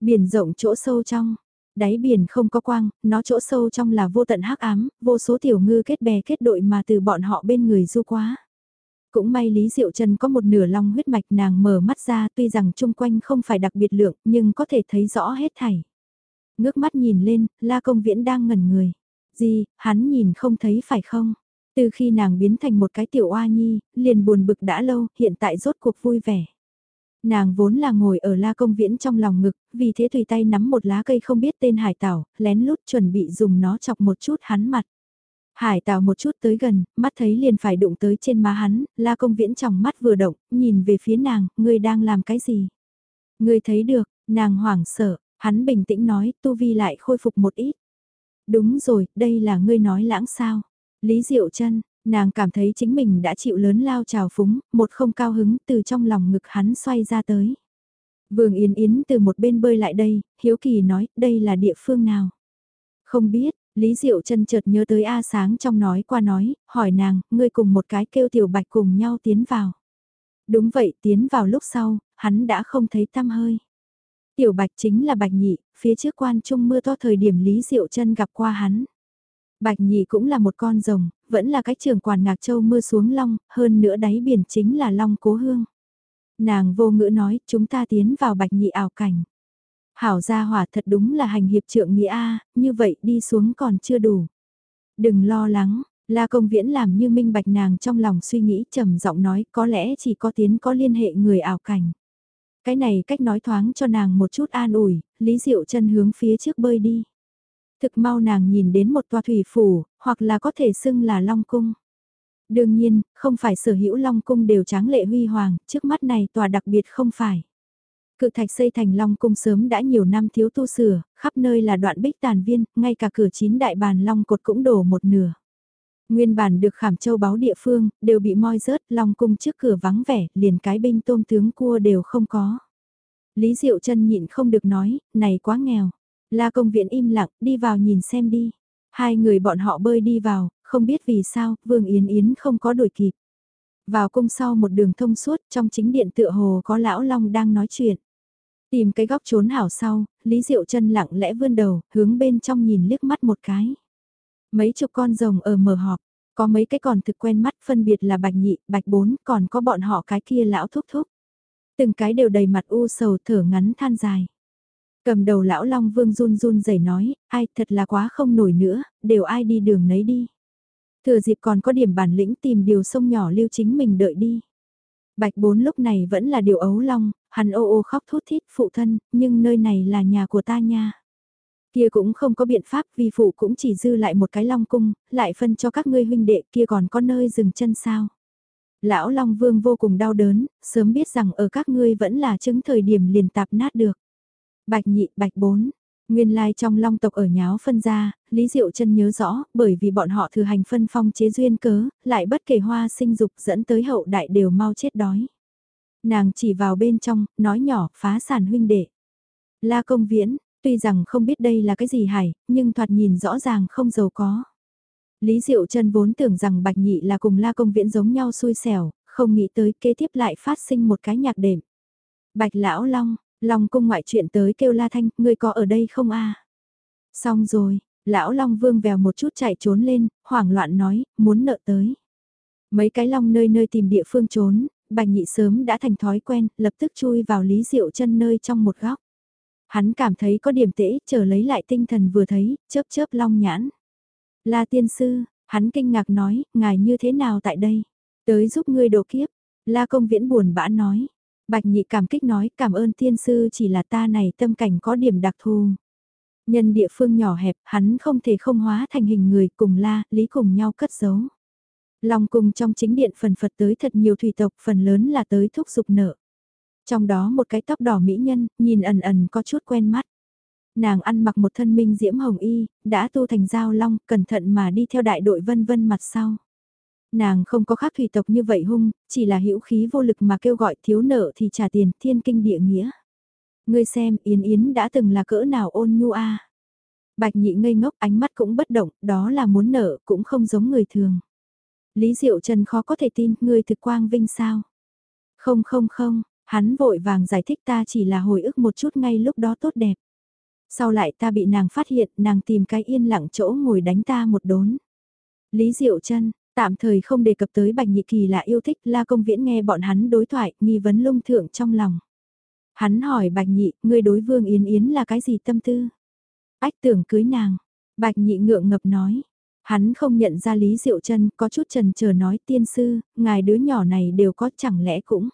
Biển rộng chỗ sâu trong, đáy biển không có quang, nó chỗ sâu trong là vô tận hắc ám, vô số tiểu ngư kết bè kết đội mà từ bọn họ bên người du quá. Cũng may Lý Diệu Trần có một nửa long huyết mạch nàng mở mắt ra tuy rằng chung quanh không phải đặc biệt lượng nhưng có thể thấy rõ hết thảy. Ngước mắt nhìn lên, La Công Viễn đang ngẩn người. Gì, hắn nhìn không thấy phải không? Từ khi nàng biến thành một cái tiểu oa nhi, liền buồn bực đã lâu, hiện tại rốt cuộc vui vẻ. Nàng vốn là ngồi ở la công viễn trong lòng ngực, vì thế tùy tay nắm một lá cây không biết tên hải tảo, lén lút chuẩn bị dùng nó chọc một chút hắn mặt. Hải tảo một chút tới gần, mắt thấy liền phải đụng tới trên má hắn, la công viễn trong mắt vừa động, nhìn về phía nàng, ngươi đang làm cái gì? Ngươi thấy được, nàng hoảng sợ, hắn bình tĩnh nói, tu vi lại khôi phục một ít. Đúng rồi, đây là ngươi nói lãng sao? Lý Diệu chân Nàng cảm thấy chính mình đã chịu lớn lao trào phúng, một không cao hứng từ trong lòng ngực hắn xoay ra tới. Vương Yến Yến từ một bên bơi lại đây, Hiếu Kỳ nói, đây là địa phương nào? Không biết, Lý Diệu chân chợt nhớ tới A Sáng trong nói qua nói, hỏi nàng, ngươi cùng một cái kêu tiểu bạch cùng nhau tiến vào. Đúng vậy, tiến vào lúc sau, hắn đã không thấy tăm hơi. Tiểu bạch chính là bạch nhị, phía trước quan trung mưa to thời điểm Lý Diệu chân gặp qua hắn. Bạch nhị cũng là một con rồng, vẫn là cái trường quản ngạc châu mưa xuống long, hơn nữa đáy biển chính là long cố hương. Nàng vô ngữ nói, chúng ta tiến vào bạch nhị ảo cảnh. Hảo gia hỏa thật đúng là hành hiệp trượng nghĩa A, như vậy đi xuống còn chưa đủ. Đừng lo lắng, La Công Viễn làm như minh bạch nàng trong lòng suy nghĩ trầm giọng nói có lẽ chỉ có tiến có liên hệ người ảo cảnh. Cái này cách nói thoáng cho nàng một chút an ủi, Lý Diệu chân hướng phía trước bơi đi. Thực mau nàng nhìn đến một tòa thủy phủ, hoặc là có thể xưng là Long Cung. Đương nhiên, không phải sở hữu Long Cung đều tráng lệ huy hoàng, trước mắt này tòa đặc biệt không phải. Cự thạch xây thành Long Cung sớm đã nhiều năm thiếu tu sửa, khắp nơi là đoạn bích tàn viên, ngay cả cửa chín đại bàn Long cột cũng đổ một nửa. Nguyên bản được khảm châu báo địa phương, đều bị moi rớt, Long Cung trước cửa vắng vẻ, liền cái binh tôm tướng cua đều không có. Lý Diệu chân nhịn không được nói, này quá nghèo. La công viện im lặng, đi vào nhìn xem đi. Hai người bọn họ bơi đi vào, không biết vì sao, Vương Yến Yến không có đuổi kịp. Vào cung sau một đường thông suốt, trong chính điện tựa hồ có lão long đang nói chuyện. Tìm cái góc trốn hảo sau, Lý Diệu chân lặng lẽ vươn đầu, hướng bên trong nhìn liếc mắt một cái. Mấy chục con rồng ở mở họp, có mấy cái còn thực quen mắt phân biệt là bạch nhị, bạch bốn, còn có bọn họ cái kia lão thúc thúc. Từng cái đều đầy mặt u sầu thở ngắn than dài. Cầm đầu lão Long Vương run run rẩy nói, ai thật là quá không nổi nữa, đều ai đi đường nấy đi. Thừa dịp còn có điểm bản lĩnh tìm điều sông nhỏ lưu chính mình đợi đi. Bạch bốn lúc này vẫn là điều ấu long, hắn ô ô khóc thút thít phụ thân, nhưng nơi này là nhà của ta nha. Kia cũng không có biện pháp vì phụ cũng chỉ dư lại một cái long cung, lại phân cho các ngươi huynh đệ kia còn có nơi dừng chân sao. Lão Long Vương vô cùng đau đớn, sớm biết rằng ở các ngươi vẫn là chứng thời điểm liền tạp nát được. Bạch nhị, bạch bốn. Nguyên lai trong long tộc ở nháo phân ra, Lý Diệu chân nhớ rõ, bởi vì bọn họ thừa hành phân phong chế duyên cớ, lại bất kể hoa sinh dục dẫn tới hậu đại đều mau chết đói. Nàng chỉ vào bên trong, nói nhỏ, phá sản huynh đệ. La công viễn, tuy rằng không biết đây là cái gì hải, nhưng thoạt nhìn rõ ràng không giàu có. Lý Diệu chân vốn tưởng rằng Bạch Nhị là cùng La Công Viễn giống nhau xui xẻo, không nghĩ tới kế tiếp lại phát sinh một cái nhạc đệm. Bạch Lão Long, Long cung ngoại chuyện tới kêu La Thanh, ngươi có ở đây không a? Xong rồi, lão Long Vương vèo một chút chạy trốn lên, hoảng loạn nói, muốn nợ tới. Mấy cái long nơi nơi tìm địa phương trốn, bạch nhị sớm đã thành thói quen, lập tức chui vào Lý Diệu chân nơi trong một góc. Hắn cảm thấy có điểm tễ, chờ lấy lại tinh thần vừa thấy, chớp chớp long nhãn. La tiên sư, hắn kinh ngạc nói, ngài như thế nào tại đây? Tới giúp ngươi độ kiếp. La công viễn buồn bã nói. Bạch nhị cảm kích nói cảm ơn thiên sư chỉ là ta này tâm cảnh có điểm đặc thù. Nhân địa phương nhỏ hẹp, hắn không thể không hóa thành hình người cùng la, lý cùng nhau cất giấu. Long cung trong chính điện phần Phật tới thật nhiều thủy tộc, phần lớn là tới thúc dục nợ. Trong đó một cái tóc đỏ mỹ nhân, nhìn ẩn ẩn có chút quen mắt. Nàng ăn mặc một thân minh diễm hồng y, đã tu thành giao long, cẩn thận mà đi theo đại đội vân vân mặt sau. Nàng không có khác thủy tộc như vậy hung, chỉ là hữu khí vô lực mà kêu gọi thiếu nợ thì trả tiền thiên kinh địa nghĩa. Ngươi xem Yến Yến đã từng là cỡ nào ôn nhu a Bạch nhị ngây ngốc ánh mắt cũng bất động, đó là muốn nợ cũng không giống người thường. Lý Diệu Trần khó có thể tin, ngươi thực quang vinh sao? Không không không, hắn vội vàng giải thích ta chỉ là hồi ức một chút ngay lúc đó tốt đẹp. Sau lại ta bị nàng phát hiện, nàng tìm cái yên lặng chỗ ngồi đánh ta một đốn. Lý Diệu Trân, tạm thời không đề cập tới Bạch Nhị Kỳ là yêu thích, La Công Viễn nghe bọn hắn đối thoại, nghi vấn lung thượng trong lòng. Hắn hỏi Bạch Nhị, ngươi đối Vương Yến Yến là cái gì tâm tư? Ách tưởng cưới nàng. Bạch Nhị ngượng ngập nói, Hắn không nhận ra Lý Diệu Trân, có chút trần chờ nói tiên sư, ngài đứa nhỏ này đều có chẳng lẽ cũng.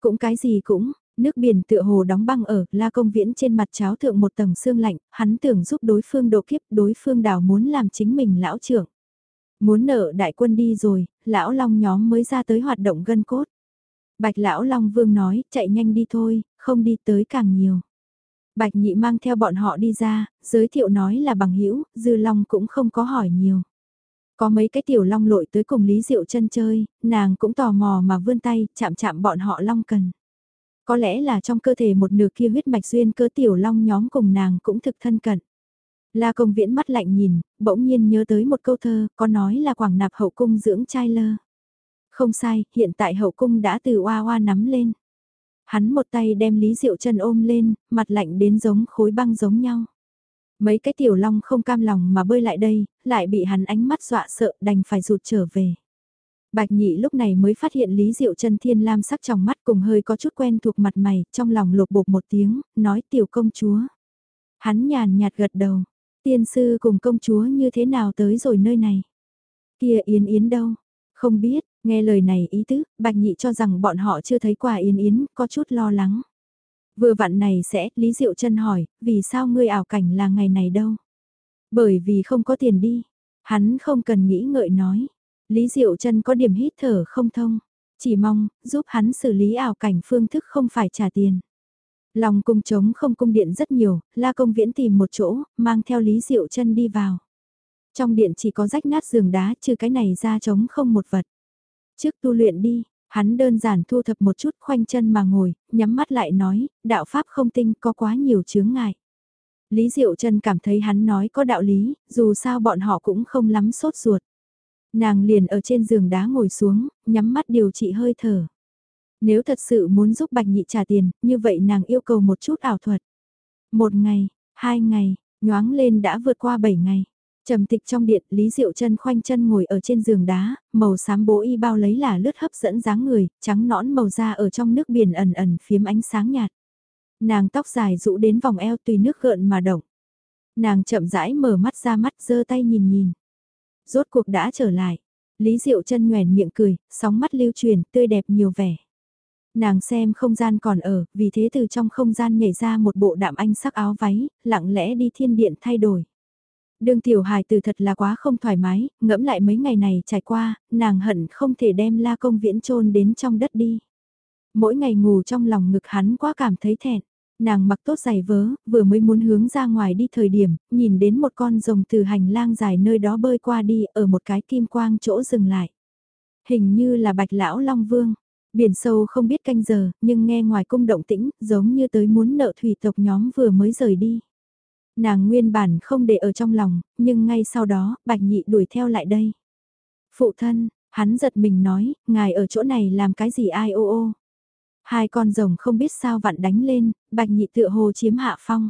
Cũng cái gì cũng, nước biển tựa hồ đóng băng ở, la công viễn trên mặt cháo thượng một tầng xương lạnh, hắn tưởng giúp đối phương độ kiếp, đối phương đảo muốn làm chính mình lão trưởng. Muốn nợ đại quân đi rồi, lão long nhóm mới ra tới hoạt động gân cốt. Bạch lão long vương nói, chạy nhanh đi thôi, không đi tới càng nhiều. Bạch nhị mang theo bọn họ đi ra, giới thiệu nói là bằng hữu dư long cũng không có hỏi nhiều. Có mấy cái tiểu long lội tới cùng Lý Diệu chân chơi, nàng cũng tò mò mà vươn tay, chạm chạm bọn họ long cần. Có lẽ là trong cơ thể một nửa kia huyết mạch duyên cơ tiểu long nhóm cùng nàng cũng thực thân cận. La công viễn mắt lạnh nhìn, bỗng nhiên nhớ tới một câu thơ, có nói là quảng nạp hậu cung dưỡng trai lơ. Không sai, hiện tại hậu cung đã từ oa oa nắm lên. Hắn một tay đem Lý Diệu Trần ôm lên, mặt lạnh đến giống khối băng giống nhau. Mấy cái tiểu long không cam lòng mà bơi lại đây, lại bị hắn ánh mắt dọa sợ đành phải rụt trở về. Bạch nhị lúc này mới phát hiện Lý Diệu Trần thiên lam sắc trong mắt cùng hơi có chút quen thuộc mặt mày, trong lòng lột bột một tiếng, nói tiểu công chúa. Hắn nhàn nhạt gật đầu, tiên sư cùng công chúa như thế nào tới rồi nơi này. Kia Yến Yến đâu? Không biết, Nghe lời này ý tứ, Bạch Nhị cho rằng bọn họ chưa thấy quà yến Yến, có chút lo lắng. Vừa vặn này sẽ, Lý Diệu chân hỏi, vì sao ngươi ảo cảnh là ngày này đâu? Bởi vì không có tiền đi. Hắn không cần nghĩ ngợi nói. Lý Diệu chân có điểm hít thở không thông. Chỉ mong, giúp hắn xử lý ảo cảnh phương thức không phải trả tiền. Lòng cung trống không cung điện rất nhiều, la công viễn tìm một chỗ, mang theo Lý Diệu chân đi vào. Trong điện chỉ có rách nát giường đá trừ cái này ra trống không một vật. Trước tu luyện đi, hắn đơn giản thu thập một chút khoanh chân mà ngồi, nhắm mắt lại nói, đạo pháp không tinh có quá nhiều chướng ngại. Lý Diệu Trần cảm thấy hắn nói có đạo lý, dù sao bọn họ cũng không lắm sốt ruột. Nàng liền ở trên giường đá ngồi xuống, nhắm mắt điều trị hơi thở. Nếu thật sự muốn giúp Bạch Nhị trả tiền, như vậy nàng yêu cầu một chút ảo thuật. Một ngày, hai ngày, nhoáng lên đã vượt qua bảy ngày. Trầm tịch trong điện, Lý Diệu chân khoanh chân ngồi ở trên giường đá, màu xám bố y bao lấy là lướt hấp dẫn dáng người, trắng nõn màu da ở trong nước biển ẩn ẩn phiếm ánh sáng nhạt. Nàng tóc dài rũ đến vòng eo tùy nước gợn mà động. Nàng chậm rãi mở mắt ra mắt giơ tay nhìn nhìn. Rốt cuộc đã trở lại. Lý Diệu chân nhoèn miệng cười, sóng mắt lưu truyền, tươi đẹp nhiều vẻ. Nàng xem không gian còn ở, vì thế từ trong không gian nhảy ra một bộ đạm anh sắc áo váy, lặng lẽ đi thiên điện thay đổi. Đương tiểu hài từ thật là quá không thoải mái, ngẫm lại mấy ngày này trải qua, nàng hận không thể đem la công viễn trôn đến trong đất đi. Mỗi ngày ngủ trong lòng ngực hắn quá cảm thấy thẹn. Nàng mặc tốt giày vớ, vừa mới muốn hướng ra ngoài đi thời điểm, nhìn đến một con rồng từ hành lang dài nơi đó bơi qua đi ở một cái kim quang chỗ dừng lại. Hình như là bạch lão long vương. Biển sâu không biết canh giờ, nhưng nghe ngoài cung động tĩnh, giống như tới muốn nợ thủy tộc nhóm vừa mới rời đi. Nàng nguyên bản không để ở trong lòng, nhưng ngay sau đó, bạch nhị đuổi theo lại đây. Phụ thân, hắn giật mình nói, ngài ở chỗ này làm cái gì ai ô ô. Hai con rồng không biết sao vặn đánh lên, bạch nhị tựa hồ chiếm hạ phong.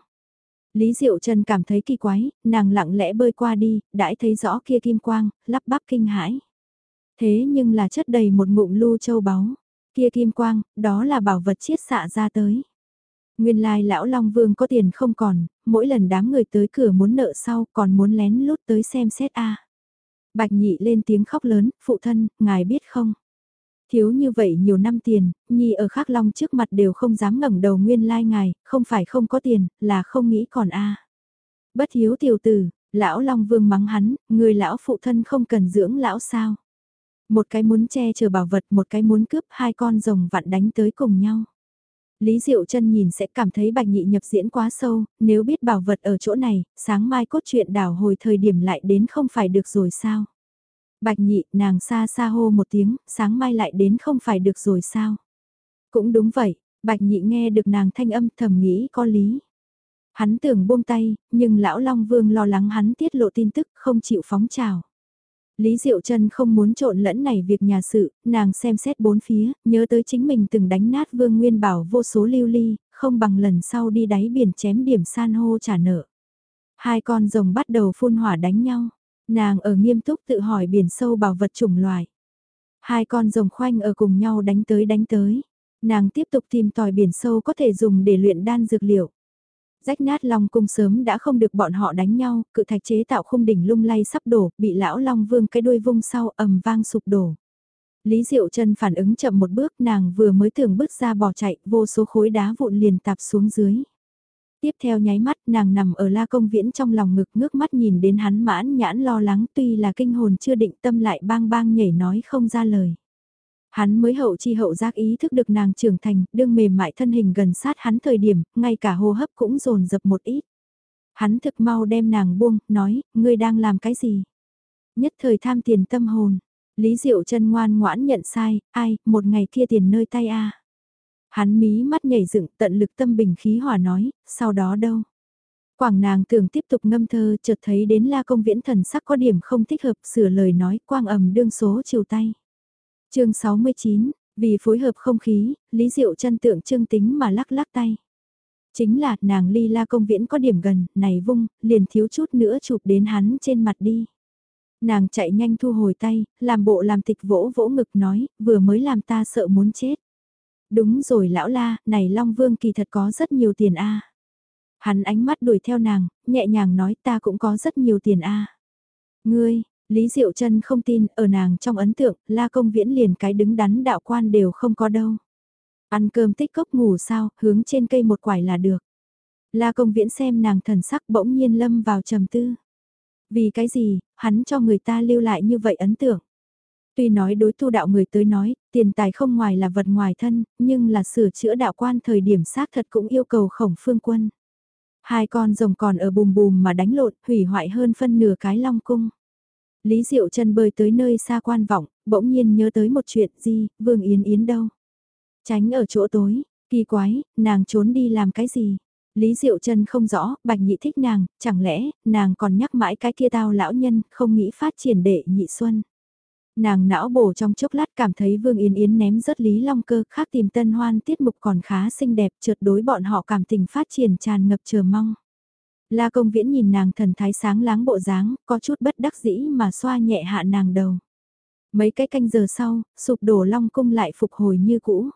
Lý Diệu Trần cảm thấy kỳ quái, nàng lặng lẽ bơi qua đi, đãi thấy rõ kia kim quang, lắp bắp kinh hãi. Thế nhưng là chất đầy một ngụm lưu châu báu. Kia kim quang, đó là bảo vật chiết xạ ra tới. Nguyên lai lão Long Vương có tiền không còn, mỗi lần đám người tới cửa muốn nợ sau còn muốn lén lút tới xem xét a. Bạch nhị lên tiếng khóc lớn, phụ thân, ngài biết không? Thiếu như vậy nhiều năm tiền, Nhi ở khắc long trước mặt đều không dám ngẩng đầu nguyên lai ngài, không phải không có tiền, là không nghĩ còn a. Bất hiếu tiểu tử, lão long vương mắng hắn, người lão phụ thân không cần dưỡng lão sao. Một cái muốn che chở bảo vật, một cái muốn cướp hai con rồng vặn đánh tới cùng nhau. Lý Diệu chân nhìn sẽ cảm thấy bạch nhị nhập diễn quá sâu, nếu biết bảo vật ở chỗ này, sáng mai cốt truyện đảo hồi thời điểm lại đến không phải được rồi sao. Bạch nhị, nàng xa xa hô một tiếng, sáng mai lại đến không phải được rồi sao? Cũng đúng vậy, bạch nhị nghe được nàng thanh âm thầm nghĩ có lý. Hắn tưởng buông tay, nhưng lão Long Vương lo lắng hắn tiết lộ tin tức không chịu phóng trào. Lý Diệu Trân không muốn trộn lẫn này việc nhà sự, nàng xem xét bốn phía, nhớ tới chính mình từng đánh nát Vương Nguyên Bảo vô số lưu ly, không bằng lần sau đi đáy biển chém điểm san hô trả nợ. Hai con rồng bắt đầu phun hỏa đánh nhau. Nàng ở nghiêm túc tự hỏi biển sâu bảo vật chủng loài. Hai con rồng khoanh ở cùng nhau đánh tới đánh tới. Nàng tiếp tục tìm tòi biển sâu có thể dùng để luyện đan dược liệu. Rách nát long cung sớm đã không được bọn họ đánh nhau, cự thạch chế tạo khung đỉnh lung lay sắp đổ, bị lão long vương cái đuôi vung sau ầm vang sụp đổ. Lý Diệu chân phản ứng chậm một bước nàng vừa mới tưởng bước ra bỏ chạy, vô số khối đá vụn liền tạp xuống dưới. Tiếp theo nháy mắt nàng nằm ở la công viễn trong lòng ngực ngước mắt nhìn đến hắn mãn nhãn lo lắng tuy là kinh hồn chưa định tâm lại bang bang nhảy nói không ra lời. Hắn mới hậu chi hậu giác ý thức được nàng trưởng thành, đương mềm mại thân hình gần sát hắn thời điểm, ngay cả hô hấp cũng rồn dập một ít. Hắn thực mau đem nàng buông, nói, ngươi đang làm cái gì? Nhất thời tham tiền tâm hồn, Lý Diệu chân ngoan ngoãn nhận sai, ai, một ngày kia tiền nơi tay a Hắn mí mắt nhảy dựng tận lực tâm bình khí hòa nói, sau đó đâu? Quảng nàng tưởng tiếp tục ngâm thơ chợt thấy đến la công viễn thần sắc có điểm không thích hợp sửa lời nói quang ầm đương số chiều tay chương 69, vì phối hợp không khí, Lý Diệu chân tượng trưng tính mà lắc lắc tay. Chính là nàng ly la công viễn có điểm gần, này vung, liền thiếu chút nữa chụp đến hắn trên mặt đi. Nàng chạy nhanh thu hồi tay, làm bộ làm tịch vỗ vỗ ngực nói, vừa mới làm ta sợ muốn chết. Đúng rồi lão la, này Long Vương kỳ thật có rất nhiều tiền a. Hắn ánh mắt đuổi theo nàng, nhẹ nhàng nói ta cũng có rất nhiều tiền a. Ngươi, Lý Diệu Trân không tin, ở nàng trong ấn tượng, la công viễn liền cái đứng đắn đạo quan đều không có đâu. Ăn cơm tích cốc ngủ sao, hướng trên cây một quải là được. La công viễn xem nàng thần sắc bỗng nhiên lâm vào trầm tư. Vì cái gì, hắn cho người ta lưu lại như vậy ấn tượng. Tuy nói đối tu đạo người tới nói, tiền tài không ngoài là vật ngoài thân, nhưng là sửa chữa đạo quan thời điểm xác thật cũng yêu cầu khổng phương quân. Hai con rồng còn ở bùm bùm mà đánh lộn, hủy hoại hơn phân nửa cái long cung. Lý Diệu chân bơi tới nơi xa quan vọng, bỗng nhiên nhớ tới một chuyện gì, Vương Yến Yến đâu. Tránh ở chỗ tối, kỳ quái, nàng trốn đi làm cái gì. Lý Diệu chân không rõ, Bạch Nhị thích nàng, chẳng lẽ, nàng còn nhắc mãi cái kia tao lão nhân, không nghĩ phát triển đệ nhị xuân. Nàng não bổ trong chốc lát cảm thấy Vương Yến Yến ném rớt Lý Long Cơ khác tìm tân hoan tiết mục còn khá xinh đẹp trượt đối bọn họ cảm tình phát triển tràn ngập chờ mong. La công viễn nhìn nàng thần thái sáng láng bộ dáng, có chút bất đắc dĩ mà xoa nhẹ hạ nàng đầu. Mấy cái canh giờ sau, sụp đổ Long cung lại phục hồi như cũ.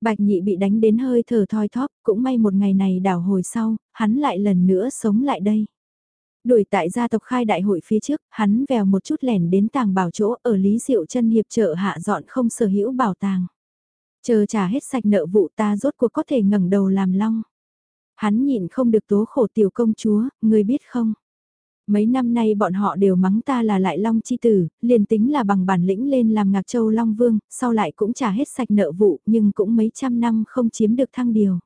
Bạch nhị bị đánh đến hơi thở thoi thóp, cũng may một ngày này đảo hồi sau, hắn lại lần nữa sống lại đây. Đuổi tại gia tộc khai đại hội phía trước, hắn vèo một chút lẻn đến tàng bảo chỗ ở Lý Diệu chân hiệp trợ hạ dọn không sở hữu bảo tàng. Chờ trả hết sạch nợ vụ ta rốt cuộc có thể ngẩng đầu làm long. Hắn nhịn không được tố khổ tiểu công chúa, người biết không? Mấy năm nay bọn họ đều mắng ta là lại long chi tử, liền tính là bằng bản lĩnh lên làm ngạc châu long vương, sau lại cũng trả hết sạch nợ vụ, nhưng cũng mấy trăm năm không chiếm được thăng điều.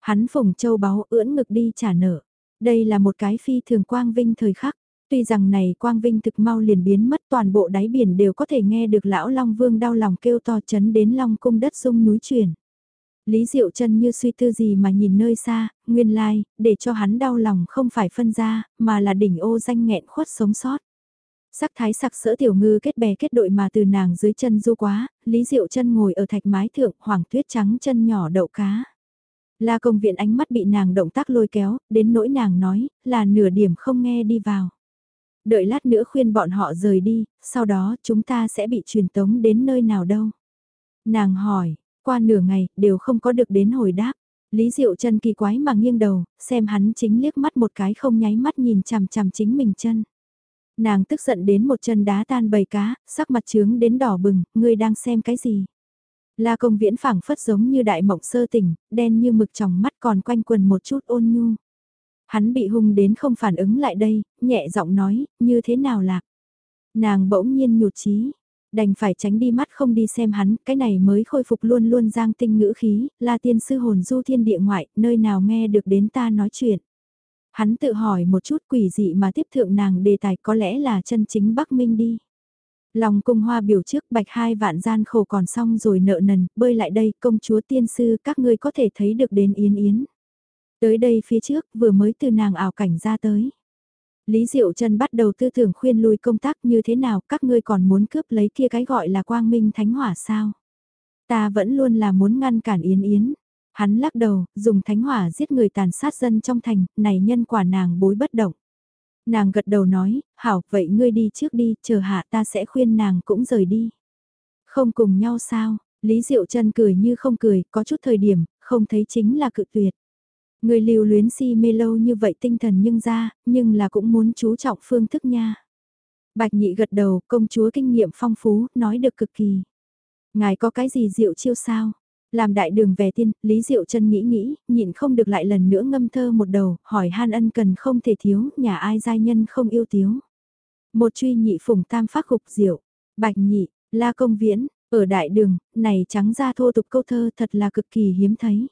Hắn phùng châu báu ưỡn ngực đi trả nợ. Đây là một cái phi thường quang vinh thời khắc. Tuy rằng này quang vinh thực mau liền biến mất toàn bộ đáy biển đều có thể nghe được lão Long Vương đau lòng kêu to chấn đến Long cung đất sung núi chuyển. Lý Diệu Trân như suy tư gì mà nhìn nơi xa, nguyên lai, để cho hắn đau lòng không phải phân ra, mà là đỉnh ô danh nghẹn khuất sống sót. Sắc thái sặc sỡ tiểu ngư kết bè kết đội mà từ nàng dưới chân du quá, Lý Diệu Trân ngồi ở thạch mái thượng, hoàng tuyết trắng chân nhỏ đậu cá. La công viện ánh mắt bị nàng động tác lôi kéo, đến nỗi nàng nói, là nửa điểm không nghe đi vào. Đợi lát nữa khuyên bọn họ rời đi, sau đó chúng ta sẽ bị truyền tống đến nơi nào đâu. Nàng hỏi, qua nửa ngày, đều không có được đến hồi đáp. Lý Diệu chân kỳ quái mà nghiêng đầu, xem hắn chính liếc mắt một cái không nháy mắt nhìn chằm chằm chính mình chân. Nàng tức giận đến một chân đá tan bầy cá, sắc mặt trướng đến đỏ bừng, ngươi đang xem cái gì? La công viễn phảng phất giống như đại mộng sơ tỉnh, đen như mực trong mắt còn quanh quần một chút ôn nhu. Hắn bị hung đến không phản ứng lại đây, nhẹ giọng nói, như thế nào lạc? Nàng bỗng nhiên nhụt chí đành phải tránh đi mắt không đi xem hắn, cái này mới khôi phục luôn luôn giang tinh ngữ khí, là tiên sư hồn du thiên địa ngoại, nơi nào nghe được đến ta nói chuyện. Hắn tự hỏi một chút quỷ dị mà tiếp thượng nàng đề tài có lẽ là chân chính Bắc Minh đi. Lòng cung hoa biểu trước bạch hai vạn gian khổ còn xong rồi nợ nần, bơi lại đây công chúa tiên sư các ngươi có thể thấy được đến yến yến. Tới đây phía trước vừa mới từ nàng ảo cảnh ra tới. Lý Diệu Trân bắt đầu tư tưởng khuyên lui công tác như thế nào các ngươi còn muốn cướp lấy kia cái gọi là quang minh thánh hỏa sao. Ta vẫn luôn là muốn ngăn cản Yến Yến. Hắn lắc đầu, dùng thánh hỏa giết người tàn sát dân trong thành, này nhân quả nàng bối bất động. Nàng gật đầu nói, hảo, vậy ngươi đi trước đi, chờ hạ ta sẽ khuyên nàng cũng rời đi. Không cùng nhau sao, Lý Diệu Trân cười như không cười, có chút thời điểm, không thấy chính là cự tuyệt. Người lưu luyến si mê lâu như vậy tinh thần nhưng ra, nhưng là cũng muốn chú trọng phương thức nha. Bạch nhị gật đầu, công chúa kinh nghiệm phong phú, nói được cực kỳ. Ngài có cái gì diệu chiêu sao? Làm đại đường về tiên, Lý Diệu chân nghĩ nghĩ, nhịn không được lại lần nữa ngâm thơ một đầu, hỏi han ân cần không thể thiếu, nhà ai giai nhân không yêu tiếu. Một truy nhị phùng tam phát gục diệu, bạch nhị, la công viễn, ở đại đường, này trắng ra thô tục câu thơ thật là cực kỳ hiếm thấy.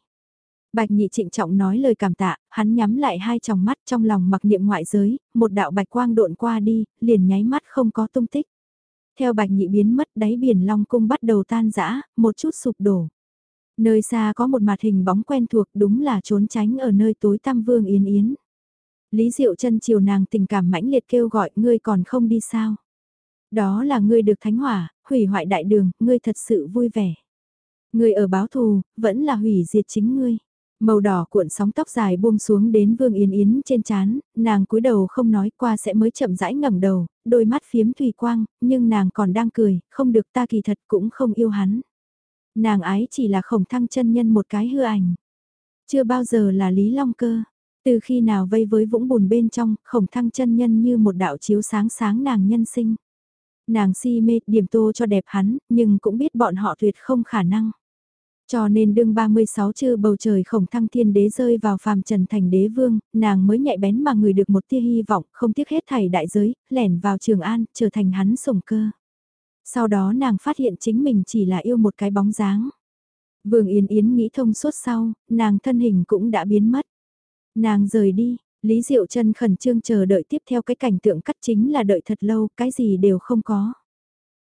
Bạch nhị trịnh trọng nói lời cảm tạ, hắn nhắm lại hai tròng mắt trong lòng mặc niệm ngoại giới, một đạo bạch quang độn qua đi, liền nháy mắt không có tung tích. Theo bạch nhị biến mất đáy biển Long Cung bắt đầu tan rã, một chút sụp đổ. Nơi xa có một mặt hình bóng quen thuộc đúng là trốn tránh ở nơi tối tăm vương yến yến. Lý Diệu chân chiều nàng tình cảm mãnh liệt kêu gọi ngươi còn không đi sao. Đó là ngươi được thánh hỏa, hủy hoại đại đường, ngươi thật sự vui vẻ. Ngươi ở báo thù, vẫn là hủy diệt chính ngươi. Màu đỏ cuộn sóng tóc dài buông xuống đến Vương Yến Yến trên chán, nàng cúi đầu không nói qua sẽ mới chậm rãi ngẩng đầu, đôi mắt phiếm thủy quang, nhưng nàng còn đang cười, không được ta kỳ thật cũng không yêu hắn. Nàng ái chỉ là khổng thăng chân nhân một cái hư ảnh. Chưa bao giờ là Lý Long Cơ. Từ khi nào vây với vũng bùn bên trong, khổng thăng chân nhân như một đạo chiếu sáng sáng nàng nhân sinh. Nàng si mê điểm tô cho đẹp hắn, nhưng cũng biết bọn họ tuyệt không khả năng. Cho nên đương 36 chư bầu trời khổng thăng thiên đế rơi vào phàm trần thành đế vương, nàng mới nhạy bén mà người được một tia hy vọng, không tiếc hết thảy đại giới, lẻn vào trường an, trở thành hắn sủng cơ. Sau đó nàng phát hiện chính mình chỉ là yêu một cái bóng dáng. Vương Yến Yến nghĩ thông suốt sau, nàng thân hình cũng đã biến mất. Nàng rời đi, Lý Diệu chân khẩn trương chờ đợi tiếp theo cái cảnh tượng cắt chính là đợi thật lâu, cái gì đều không có.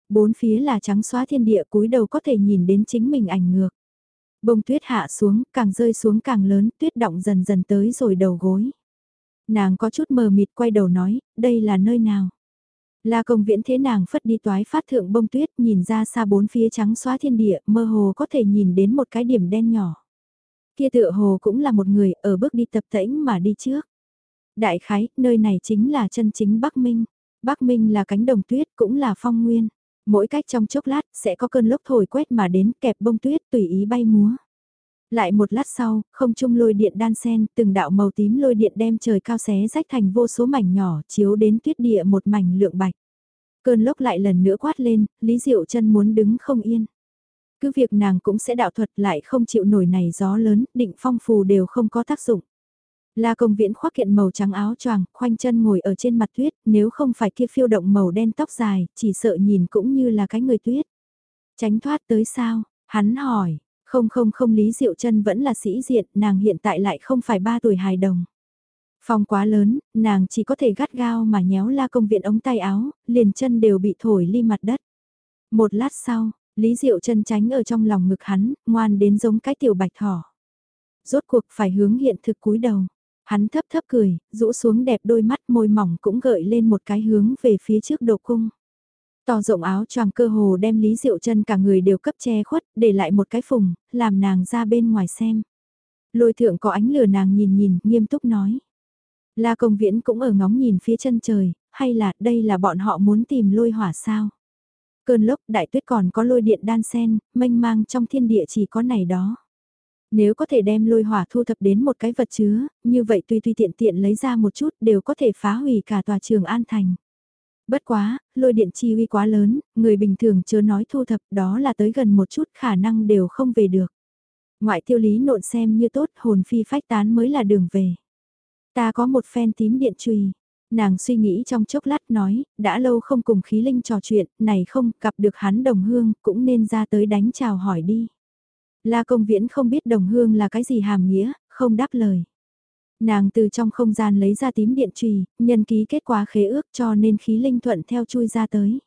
Bốn phía là trắng xóa thiên địa cúi đầu có thể nhìn đến chính mình ảnh ngược. Bông tuyết hạ xuống, càng rơi xuống càng lớn, tuyết động dần dần tới rồi đầu gối. Nàng có chút mờ mịt quay đầu nói, đây là nơi nào? La công viễn thế nàng phất đi toái phát thượng bông tuyết nhìn ra xa bốn phía trắng xóa thiên địa, mơ hồ có thể nhìn đến một cái điểm đen nhỏ. Kia tựa hồ cũng là một người ở bước đi tập tễnh mà đi trước. Đại khái, nơi này chính là chân chính Bắc Minh. Bắc Minh là cánh đồng tuyết cũng là phong nguyên. Mỗi cách trong chốc lát sẽ có cơn lốc thổi quét mà đến kẹp bông tuyết tùy ý bay múa. Lại một lát sau, không trung lôi điện đan sen, từng đạo màu tím lôi điện đem trời cao xé rách thành vô số mảnh nhỏ chiếu đến tuyết địa một mảnh lượng bạch. Cơn lốc lại lần nữa quát lên, Lý Diệu chân muốn đứng không yên. Cứ việc nàng cũng sẽ đạo thuật lại không chịu nổi này gió lớn, định phong phù đều không có tác dụng. La công viễn khoác kiện màu trắng áo choàng, khoanh chân ngồi ở trên mặt tuyết, nếu không phải kia phiêu động màu đen tóc dài, chỉ sợ nhìn cũng như là cái người tuyết. Tránh thoát tới sao? Hắn hỏi, không không không Lý Diệu chân vẫn là sĩ diện, nàng hiện tại lại không phải ba tuổi hài đồng. phòng quá lớn, nàng chỉ có thể gắt gao mà nhéo la công viện ống tay áo, liền chân đều bị thổi ly mặt đất. Một lát sau, Lý Diệu chân tránh ở trong lòng ngực hắn, ngoan đến giống cái tiểu bạch thỏ. Rốt cuộc phải hướng hiện thực cúi đầu. Hắn thấp thấp cười, rũ xuống đẹp đôi mắt môi mỏng cũng gợi lên một cái hướng về phía trước độ cung. To rộng áo choàng cơ hồ đem Lý Diệu chân cả người đều cấp che khuất, để lại một cái phùng, làm nàng ra bên ngoài xem. Lôi thượng có ánh lửa nàng nhìn nhìn, nghiêm túc nói. La công viễn cũng ở ngóng nhìn phía chân trời, hay là đây là bọn họ muốn tìm lôi hỏa sao? Cơn lốc đại tuyết còn có lôi điện đan sen, mênh mang trong thiên địa chỉ có này đó. Nếu có thể đem lôi hỏa thu thập đến một cái vật chứa, như vậy tùy tùy tiện tiện lấy ra một chút đều có thể phá hủy cả tòa trường An Thành. Bất quá, lôi điện chi uy quá lớn, người bình thường chưa nói thu thập đó là tới gần một chút khả năng đều không về được. Ngoại tiêu lý nộn xem như tốt hồn phi phách tán mới là đường về. Ta có một phen tím điện truy Nàng suy nghĩ trong chốc lát nói, đã lâu không cùng khí linh trò chuyện, này không, gặp được hắn đồng hương, cũng nên ra tới đánh chào hỏi đi. La công viễn không biết đồng hương là cái gì hàm nghĩa, không đáp lời. Nàng từ trong không gian lấy ra tím điện trùy, nhân ký kết quả khế ước cho nên khí linh thuận theo chui ra tới.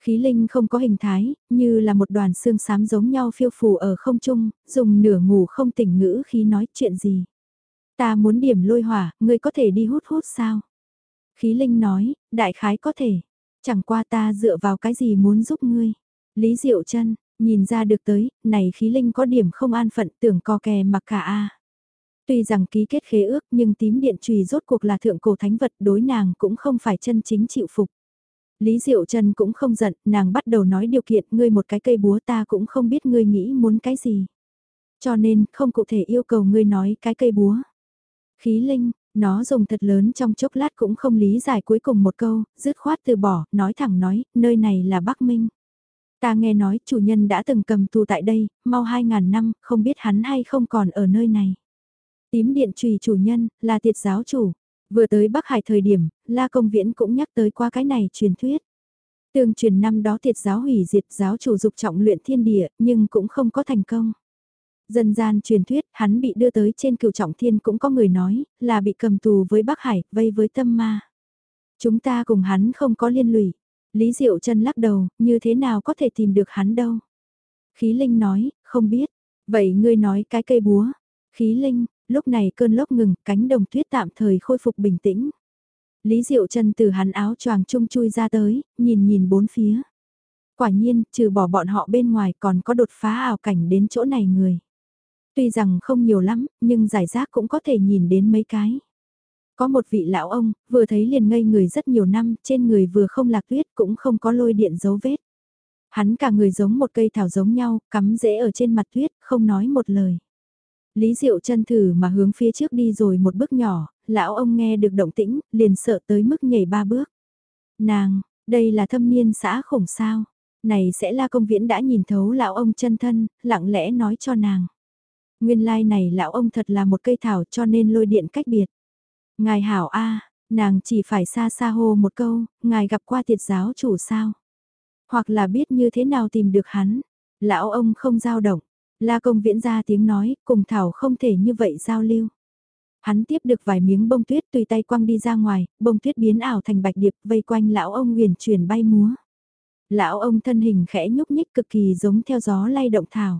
Khí linh không có hình thái, như là một đoàn xương xám giống nhau phiêu phù ở không trung, dùng nửa ngủ không tỉnh ngữ khi nói chuyện gì. Ta muốn điểm lôi hỏa, ngươi có thể đi hút hút sao? Khí linh nói, đại khái có thể. Chẳng qua ta dựa vào cái gì muốn giúp ngươi. Lý Diệu chân nhìn ra được tới, này khí linh có điểm không an phận tưởng co kè mặc cả a. Tuy rằng ký kết khế ước nhưng tím điện trùy rốt cuộc là thượng cổ thánh vật đối nàng cũng không phải chân chính chịu phục. Lý Diệu Trần cũng không giận, nàng bắt đầu nói điều kiện ngươi một cái cây búa ta cũng không biết ngươi nghĩ muốn cái gì. Cho nên, không cụ thể yêu cầu ngươi nói cái cây búa. Khí linh, nó dùng thật lớn trong chốc lát cũng không lý giải cuối cùng một câu, dứt khoát từ bỏ, nói thẳng nói, nơi này là Bắc Minh. Ta nghe nói chủ nhân đã từng cầm tù tại đây, mau 2.000 năm, không biết hắn hay không còn ở nơi này. Tím điện trùy chủ nhân, là tiệt giáo chủ. Vừa tới Bắc Hải thời điểm, La Công Viễn cũng nhắc tới qua cái này truyền thuyết. Tương truyền năm đó tiệt giáo hủy diệt giáo chủ dục trọng luyện thiên địa, nhưng cũng không có thành công. Dân gian truyền thuyết, hắn bị đưa tới trên cửu trọng thiên cũng có người nói, là bị cầm tù với Bắc Hải, vây với tâm ma. Chúng ta cùng hắn không có liên lụy. Lý Diệu Trân lắc đầu, như thế nào có thể tìm được hắn đâu. Khí Linh nói, không biết. Vậy ngươi nói cái cây búa. Khí Linh, lúc này cơn lốc ngừng, cánh đồng tuyết tạm thời khôi phục bình tĩnh. Lý Diệu Trân từ hắn áo choàng trung chui ra tới, nhìn nhìn bốn phía. Quả nhiên, trừ bỏ bọn họ bên ngoài còn có đột phá ảo cảnh đến chỗ này người. Tuy rằng không nhiều lắm, nhưng giải rác cũng có thể nhìn đến mấy cái. Có một vị lão ông, vừa thấy liền ngây người rất nhiều năm, trên người vừa không lạc tuyết cũng không có lôi điện dấu vết. Hắn cả người giống một cây thảo giống nhau, cắm rễ ở trên mặt tuyết, không nói một lời. Lý Diệu chân thử mà hướng phía trước đi rồi một bước nhỏ, lão ông nghe được động tĩnh, liền sợ tới mức nhảy ba bước. Nàng, đây là thâm niên xã khổng sao. Này sẽ là công viễn đã nhìn thấu lão ông chân thân, lặng lẽ nói cho nàng. Nguyên lai like này lão ông thật là một cây thảo cho nên lôi điện cách biệt. Ngài hảo A, nàng chỉ phải xa xa hô một câu, ngài gặp qua tiệt giáo chủ sao? Hoặc là biết như thế nào tìm được hắn? Lão ông không giao động, la công viễn ra tiếng nói, cùng thảo không thể như vậy giao lưu. Hắn tiếp được vài miếng bông tuyết tùy tay quăng đi ra ngoài, bông tuyết biến ảo thành bạch điệp vây quanh lão ông huyền chuyển bay múa. Lão ông thân hình khẽ nhúc nhích cực kỳ giống theo gió lay động thảo.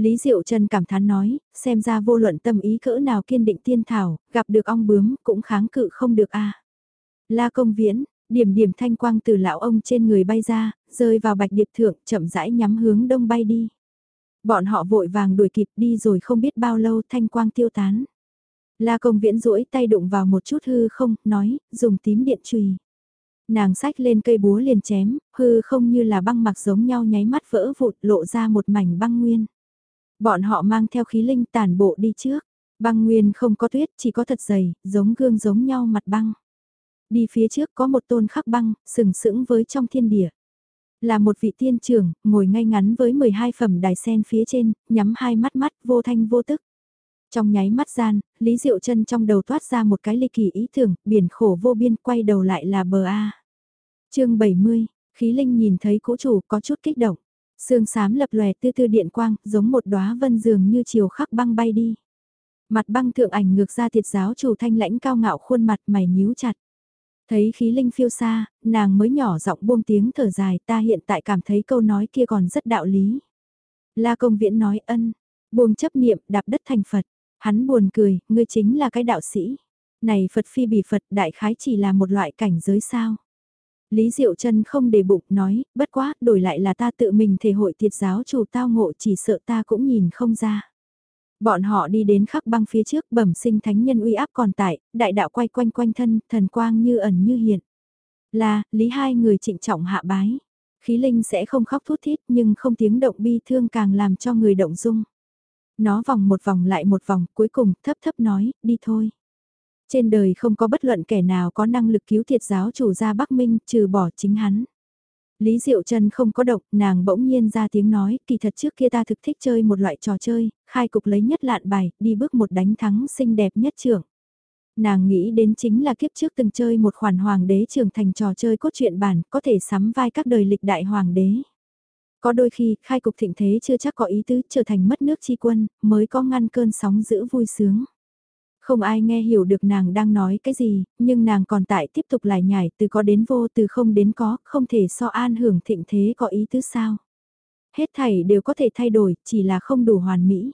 Lý Diệu Trần cảm thán nói, xem ra vô luận tâm ý cỡ nào kiên định tiên thảo, gặp được ong bướm cũng kháng cự không được a. La công viễn, điểm điểm thanh quang từ lão ông trên người bay ra, rơi vào bạch điệp thượng chậm rãi nhắm hướng đông bay đi. Bọn họ vội vàng đuổi kịp đi rồi không biết bao lâu thanh quang tiêu tán. La công viễn duỗi tay đụng vào một chút hư không, nói, dùng tím điện chùy. Nàng sách lên cây búa liền chém, hư không như là băng mặc giống nhau nháy mắt vỡ vụt lộ ra một mảnh băng nguyên. Bọn họ mang theo khí linh tàn bộ đi trước. Băng nguyên không có tuyết, chỉ có thật dày, giống gương giống nhau mặt băng. Đi phía trước có một tôn khắc băng, sừng sững với trong thiên địa. Là một vị tiên trưởng, ngồi ngay ngắn với 12 phẩm đài sen phía trên, nhắm hai mắt mắt, vô thanh vô tức. Trong nháy mắt gian, Lý Diệu chân trong đầu toát ra một cái ly kỳ ý tưởng, biển khổ vô biên quay đầu lại là bờ A. chương 70, khí linh nhìn thấy cũ chủ có chút kích động. Sương sám lập lòe tư tư điện quang, giống một đóa vân dường như chiều khắc băng bay đi. Mặt băng thượng ảnh ngược ra thiệt giáo chủ thanh lãnh cao ngạo khuôn mặt mày nhíu chặt. Thấy khí linh phiêu xa, nàng mới nhỏ giọng buông tiếng thở dài ta hiện tại cảm thấy câu nói kia còn rất đạo lý. La công viễn nói ân, buông chấp niệm đạp đất thành Phật. Hắn buồn cười, ngươi chính là cái đạo sĩ. Này Phật phi bỉ Phật đại khái chỉ là một loại cảnh giới sao. Lý Diệu Trân không để bụng nói, bất quá, đổi lại là ta tự mình thể hội thiệt giáo chủ tao ngộ chỉ sợ ta cũng nhìn không ra. Bọn họ đi đến khắc băng phía trước bẩm sinh thánh nhân uy áp còn tại, đại đạo quay quanh quanh thân, thần quang như ẩn như hiện. Là, lý hai người trịnh trọng hạ bái. Khí linh sẽ không khóc thút thít nhưng không tiếng động bi thương càng làm cho người động dung. Nó vòng một vòng lại một vòng cuối cùng thấp thấp nói, đi thôi. Trên đời không có bất luận kẻ nào có năng lực cứu thiệt giáo chủ gia Bắc Minh trừ bỏ chính hắn. Lý Diệu trần không có độc, nàng bỗng nhiên ra tiếng nói, kỳ thật trước kia ta thực thích chơi một loại trò chơi, khai cục lấy nhất lạn bài, đi bước một đánh thắng xinh đẹp nhất trưởng. Nàng nghĩ đến chính là kiếp trước từng chơi một khoản hoàng đế trưởng thành trò chơi cốt truyện bản, có thể sắm vai các đời lịch đại hoàng đế. Có đôi khi, khai cục thịnh thế chưa chắc có ý tứ trở thành mất nước chi quân, mới có ngăn cơn sóng giữ vui sướng. Không ai nghe hiểu được nàng đang nói cái gì, nhưng nàng còn tại tiếp tục lại nhảy từ có đến vô từ không đến có, không thể so an hưởng thịnh thế có ý tứ sao. Hết thảy đều có thể thay đổi, chỉ là không đủ hoàn mỹ.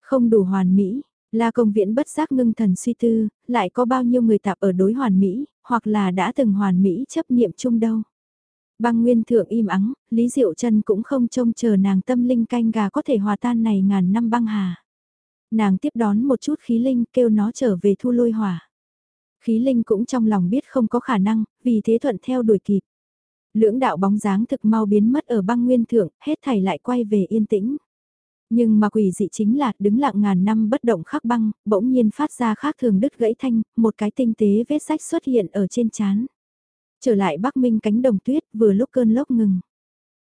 Không đủ hoàn mỹ, là công viễn bất giác ngưng thần suy tư, lại có bao nhiêu người tạp ở đối hoàn mỹ, hoặc là đã từng hoàn mỹ chấp niệm chung đâu. Băng nguyên thượng im ắng, Lý Diệu chân cũng không trông chờ nàng tâm linh canh gà có thể hòa tan này ngàn năm băng hà. Nàng tiếp đón một chút khí linh kêu nó trở về thu lôi hỏa. Khí linh cũng trong lòng biết không có khả năng, vì thế thuận theo đuổi kịp. Lưỡng đạo bóng dáng thực mau biến mất ở băng nguyên thượng, hết thảy lại quay về yên tĩnh. Nhưng mà quỷ dị chính là đứng lặng ngàn năm bất động khắc băng, bỗng nhiên phát ra khác thường đứt gãy thanh, một cái tinh tế vết sách xuất hiện ở trên chán. Trở lại Bắc Minh cánh đồng tuyết vừa lúc cơn lốc ngừng.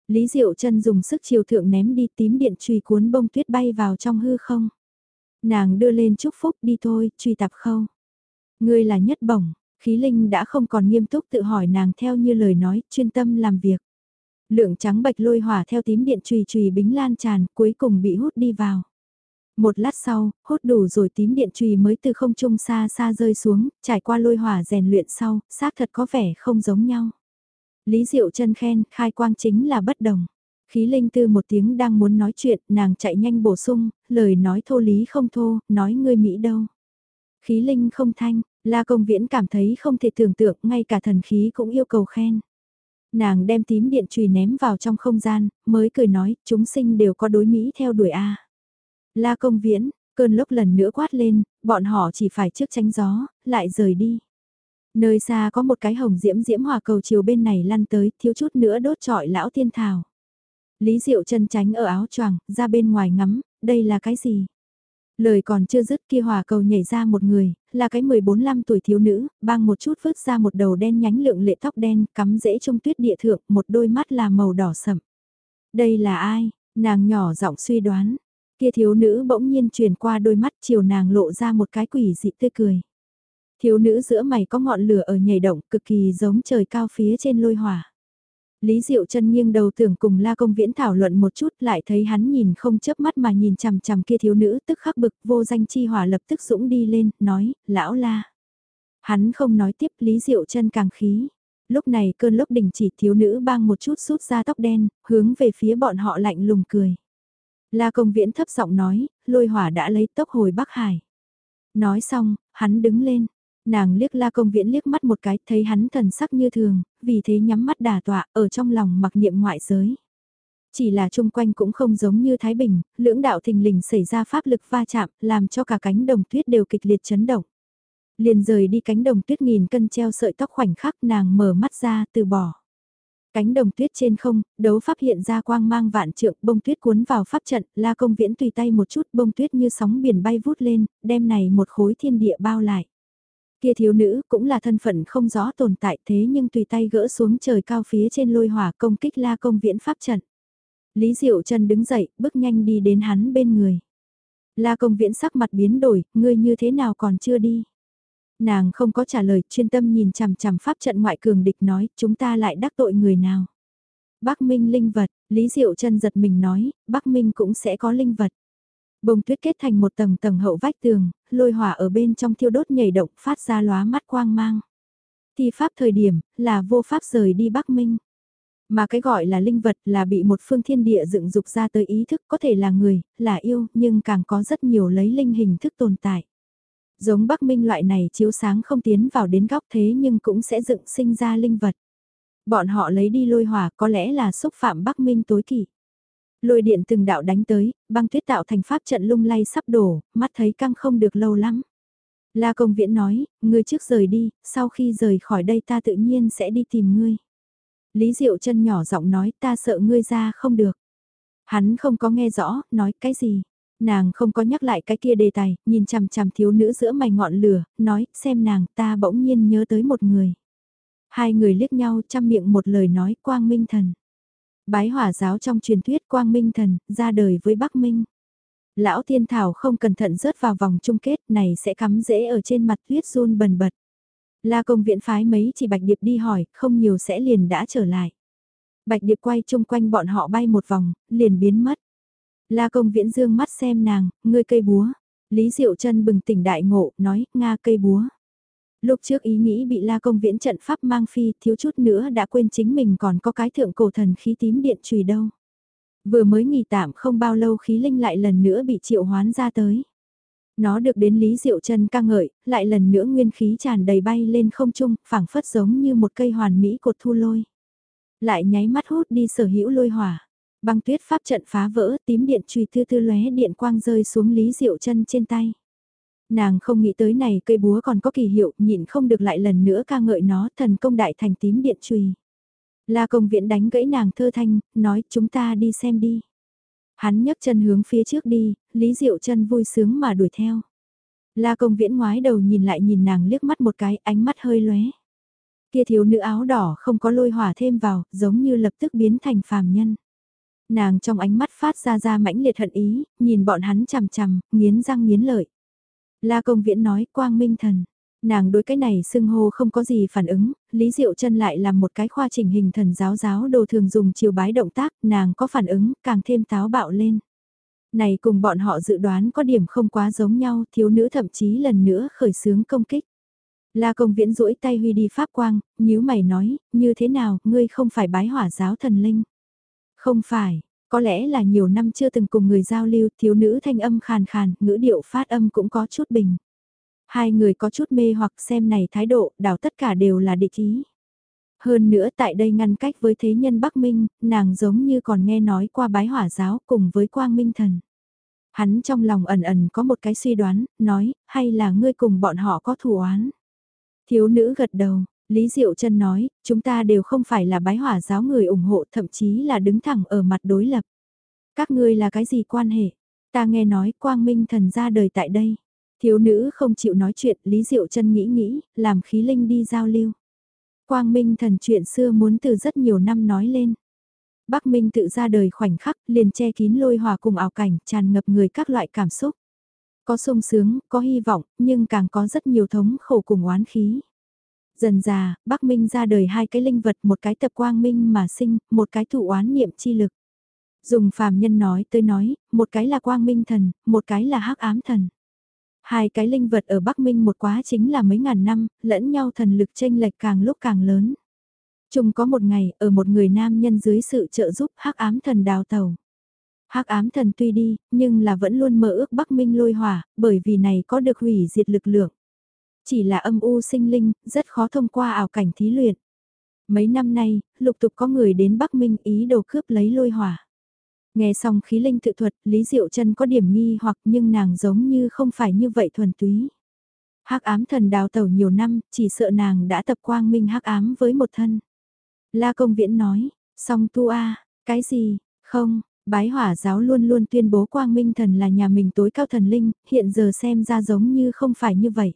Lý Diệu chân dùng sức chiều thượng ném đi tím điện trùy cuốn bông tuyết bay vào trong hư không. Nàng đưa lên chúc phúc đi thôi, truy tạp khâu. Ngươi là nhất bổng, khí linh đã không còn nghiêm túc tự hỏi nàng theo như lời nói, chuyên tâm làm việc. Lượng trắng bạch lôi hỏa theo tím điện trùy trùy bính lan tràn, cuối cùng bị hút đi vào. Một lát sau, hút đủ rồi tím điện trùy mới từ không trung xa xa rơi xuống, trải qua lôi hỏa rèn luyện sau, xác thật có vẻ không giống nhau. Lý Diệu chân khen, khai quang chính là bất đồng. Khí linh tư một tiếng đang muốn nói chuyện, nàng chạy nhanh bổ sung, lời nói thô lý không thô, nói ngươi Mỹ đâu. Khí linh không thanh, la công viễn cảm thấy không thể tưởng tượng, ngay cả thần khí cũng yêu cầu khen. Nàng đem tím điện chùy ném vào trong không gian, mới cười nói, chúng sinh đều có đối Mỹ theo đuổi A. La công viễn, cơn lốc lần nữa quát lên, bọn họ chỉ phải trước tránh gió, lại rời đi. Nơi xa có một cái hồng diễm diễm hòa cầu chiều bên này lăn tới, thiếu chút nữa đốt trọi lão tiên thảo. Lý Diệu chân tránh ở áo choàng, ra bên ngoài ngắm, đây là cái gì? Lời còn chưa dứt kia hòa cầu nhảy ra một người, là cái 14-15 tuổi thiếu nữ, bang một chút vứt ra một đầu đen nhánh lượng lệ tóc đen, cắm rễ trong tuyết địa thượng, một đôi mắt là màu đỏ sậm. Đây là ai? Nàng nhỏ giọng suy đoán. Kia thiếu nữ bỗng nhiên truyền qua đôi mắt chiều nàng lộ ra một cái quỷ dị tươi cười. Thiếu nữ giữa mày có ngọn lửa ở nhảy động cực kỳ giống trời cao phía trên lôi hỏa. Lý Diệu chân nghiêng đầu tưởng cùng La Công Viễn thảo luận một chút lại thấy hắn nhìn không chớp mắt mà nhìn chằm chằm kia thiếu nữ tức khắc bực vô danh chi hỏa lập tức dũng đi lên, nói, lão La. Hắn không nói tiếp Lý Diệu chân càng khí. Lúc này cơn lốc đình chỉ thiếu nữ bang một chút rút ra tóc đen, hướng về phía bọn họ lạnh lùng cười. La Công Viễn thấp giọng nói, lôi hỏa đã lấy tốc hồi Bắc Hải. Nói xong, hắn đứng lên, Nàng liếc la công viễn liếc mắt một cái, thấy hắn thần sắc như thường, vì thế nhắm mắt đà tọa, ở trong lòng mặc niệm ngoại giới. Chỉ là chung quanh cũng không giống như Thái Bình, lưỡng đạo thình lình xảy ra pháp lực va chạm, làm cho cả cánh đồng tuyết đều kịch liệt chấn động. Liền rời đi cánh đồng tuyết nghìn cân treo sợi tóc khoảnh khắc nàng mở mắt ra từ bỏ. Cánh đồng tuyết trên không, đấu pháp hiện ra quang mang vạn trượng, bông tuyết cuốn vào pháp trận, la công viễn tùy tay một chút, bông tuyết như sóng biển bay vút lên, đem này một khối thiên địa bao lại. Kia thiếu nữ cũng là thân phận không rõ tồn tại thế nhưng tùy tay gỡ xuống trời cao phía trên lôi hỏa công kích la công viễn pháp trận. Lý Diệu Trần đứng dậy, bước nhanh đi đến hắn bên người. La công viễn sắc mặt biến đổi, ngươi như thế nào còn chưa đi? Nàng không có trả lời, chuyên tâm nhìn chằm chằm pháp trận ngoại cường địch nói, chúng ta lại đắc tội người nào? Bắc Minh linh vật, Lý Diệu Trần giật mình nói, Bắc Minh cũng sẽ có linh vật. Bông tuyết kết thành một tầng tầng hậu vách tường, lôi hỏa ở bên trong thiêu đốt nhảy động phát ra lóa mắt quang mang. Thi pháp thời điểm, là vô pháp rời đi Bắc Minh. Mà cái gọi là linh vật là bị một phương thiên địa dựng dục ra tới ý thức có thể là người, là yêu, nhưng càng có rất nhiều lấy linh hình thức tồn tại. Giống Bắc Minh loại này chiếu sáng không tiến vào đến góc thế nhưng cũng sẽ dựng sinh ra linh vật. Bọn họ lấy đi lôi hỏa có lẽ là xúc phạm Bắc Minh tối kỵ. Lôi điện từng đạo đánh tới, băng tuyết tạo thành pháp trận lung lay sắp đổ, mắt thấy căng không được lâu lắm. La Công Viễn nói, ngươi trước rời đi, sau khi rời khỏi đây ta tự nhiên sẽ đi tìm ngươi. Lý Diệu chân nhỏ giọng nói ta sợ ngươi ra không được. Hắn không có nghe rõ, nói cái gì. Nàng không có nhắc lại cái kia đề tài, nhìn chằm chằm thiếu nữ giữa mày ngọn lửa, nói, xem nàng, ta bỗng nhiên nhớ tới một người. Hai người liếc nhau chăm miệng một lời nói quang minh thần. Bái hỏa giáo trong truyền thuyết quang minh thần, ra đời với Bắc Minh. Lão thiên thảo không cẩn thận rớt vào vòng chung kết này sẽ cắm rễ ở trên mặt tuyết run bần bật. La công viện phái mấy chỉ Bạch Điệp đi hỏi, không nhiều sẽ liền đã trở lại. Bạch Điệp quay chung quanh bọn họ bay một vòng, liền biến mất. La công viễn dương mắt xem nàng, ngươi cây búa. Lý Diệu chân bừng tỉnh đại ngộ, nói, Nga cây búa. Lúc trước ý nghĩ bị la công viễn trận pháp mang phi, thiếu chút nữa đã quên chính mình còn có cái thượng cổ thần khí tím điện trùy đâu. Vừa mới nghỉ tạm không bao lâu khí linh lại lần nữa bị triệu hoán ra tới. Nó được đến Lý Diệu chân ca ngợi, lại lần nữa nguyên khí tràn đầy bay lên không trung, phảng phất giống như một cây hoàn mỹ cột thu lôi. Lại nháy mắt hút đi sở hữu lôi hỏa. Băng tuyết pháp trận phá vỡ, tím điện trùy thư tư lóe điện quang rơi xuống Lý Diệu chân trên tay. Nàng không nghĩ tới này cây búa còn có kỳ hiệu, nhịn không được lại lần nữa ca ngợi nó, thần công đại thành tím điện trùy. La công viện đánh gãy nàng thơ thanh, nói chúng ta đi xem đi. Hắn nhấc chân hướng phía trước đi, Lý Diệu chân vui sướng mà đuổi theo. La công viễn ngoái đầu nhìn lại nhìn nàng liếc mắt một cái, ánh mắt hơi lóe. Kia thiếu nữ áo đỏ không có lôi hỏa thêm vào, giống như lập tức biến thành phàm nhân. Nàng trong ánh mắt phát ra ra mãnh liệt hận ý, nhìn bọn hắn chằm chằm, nghiến răng nghiến lợi. La công viễn nói quang minh thần. Nàng đối cái này xưng hô không có gì phản ứng, Lý Diệu chân lại làm một cái khoa chỉnh hình thần giáo giáo đồ thường dùng chiều bái động tác, nàng có phản ứng, càng thêm táo bạo lên. Này cùng bọn họ dự đoán có điểm không quá giống nhau, thiếu nữ thậm chí lần nữa khởi xướng công kích. La công viễn duỗi tay huy đi pháp quang, nhíu mày nói, như thế nào, ngươi không phải bái hỏa giáo thần linh. Không phải, có lẽ là nhiều năm chưa từng cùng người giao lưu, thiếu nữ thanh âm khàn khàn, ngữ điệu phát âm cũng có chút bình. Hai người có chút mê hoặc xem này thái độ, đảo tất cả đều là địch ý. Hơn nữa tại đây ngăn cách với thế nhân Bắc Minh, nàng giống như còn nghe nói qua bái hỏa giáo cùng với quang minh thần. Hắn trong lòng ẩn ẩn có một cái suy đoán, nói, hay là ngươi cùng bọn họ có thủ oán. Thiếu nữ gật đầu, Lý Diệu Trân nói, chúng ta đều không phải là bái hỏa giáo người ủng hộ thậm chí là đứng thẳng ở mặt đối lập. Các ngươi là cái gì quan hệ? Ta nghe nói quang minh thần ra đời tại đây. Thiếu nữ không chịu nói chuyện, Lý Diệu Trân nghĩ nghĩ, làm khí linh đi giao lưu. Quang Minh thần chuyện xưa muốn từ rất nhiều năm nói lên. Bắc Minh tự ra đời khoảnh khắc, liền che kín lôi hòa cùng ảo cảnh, tràn ngập người các loại cảm xúc. Có sung sướng, có hy vọng, nhưng càng có rất nhiều thống khổ cùng oán khí. Dần già, Bắc Minh ra đời hai cái linh vật, một cái tập quang minh mà sinh, một cái thụ oán niệm chi lực. Dùng phàm nhân nói tới nói, một cái là quang minh thần, một cái là hắc ám thần. Hai cái linh vật ở Bắc Minh một quá chính là mấy ngàn năm, lẫn nhau thần lực tranh lệch càng lúc càng lớn. Chung có một ngày, ở một người nam nhân dưới sự trợ giúp hắc ám thần đào tàu. hắc ám thần tuy đi, nhưng là vẫn luôn mơ ước Bắc Minh lôi hỏa, bởi vì này có được hủy diệt lực lượng. Chỉ là âm u sinh linh, rất khó thông qua ảo cảnh thí luyện. Mấy năm nay, lục tục có người đến Bắc Minh ý đồ cướp lấy lôi hỏa. Nghe xong khí linh tự thuật, Lý Diệu Trân có điểm nghi hoặc nhưng nàng giống như không phải như vậy thuần túy. hắc ám thần đào tẩu nhiều năm, chỉ sợ nàng đã tập quang minh hắc ám với một thân. La Công Viễn nói, song tu a, cái gì, không, bái hỏa giáo luôn luôn tuyên bố quang minh thần là nhà mình tối cao thần linh, hiện giờ xem ra giống như không phải như vậy.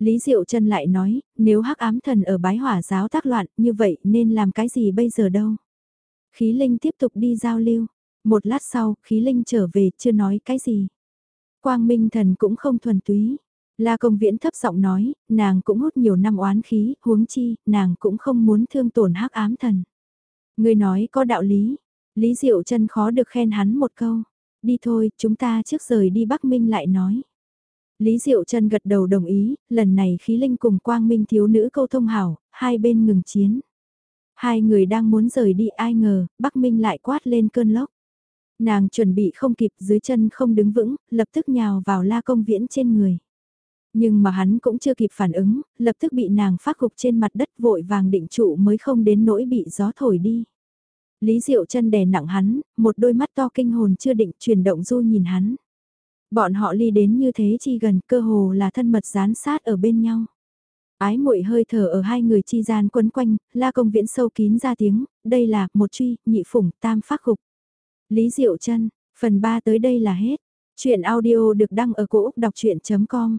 Lý Diệu Trân lại nói, nếu hắc ám thần ở bái hỏa giáo tác loạn như vậy nên làm cái gì bây giờ đâu. Khí linh tiếp tục đi giao lưu, một lát sau, khí linh trở về, chưa nói cái gì. Quang Minh thần cũng không thuần túy. La công viễn thấp giọng nói, nàng cũng hút nhiều năm oán khí, huống chi, nàng cũng không muốn thương tổn hắc ám thần. Người nói có đạo lý. Lý Diệu Trân khó được khen hắn một câu. Đi thôi, chúng ta trước rời đi Bắc Minh lại nói. Lý Diệu Trân gật đầu đồng ý, lần này khí linh cùng quang minh thiếu nữ câu thông hảo, hai bên ngừng chiến. Hai người đang muốn rời đi ai ngờ, Bắc Minh lại quát lên cơn lốc. Nàng chuẩn bị không kịp dưới chân không đứng vững, lập tức nhào vào la công viễn trên người. Nhưng mà hắn cũng chưa kịp phản ứng, lập tức bị nàng phát gục trên mặt đất vội vàng định trụ mới không đến nỗi bị gió thổi đi. Lý Diệu chân đè nặng hắn, một đôi mắt to kinh hồn chưa định chuyển động du nhìn hắn. Bọn họ ly đến như thế chi gần cơ hồ là thân mật dán sát ở bên nhau. Ái muội hơi thở ở hai người chi gian quấn quanh, la công viễn sâu kín ra tiếng, đây là một truy, nhị phủng, tam phát gục. Lý Diệu chân phần 3 tới đây là hết. Chuyện audio được đăng ở cổ Úc đọc chuyện.com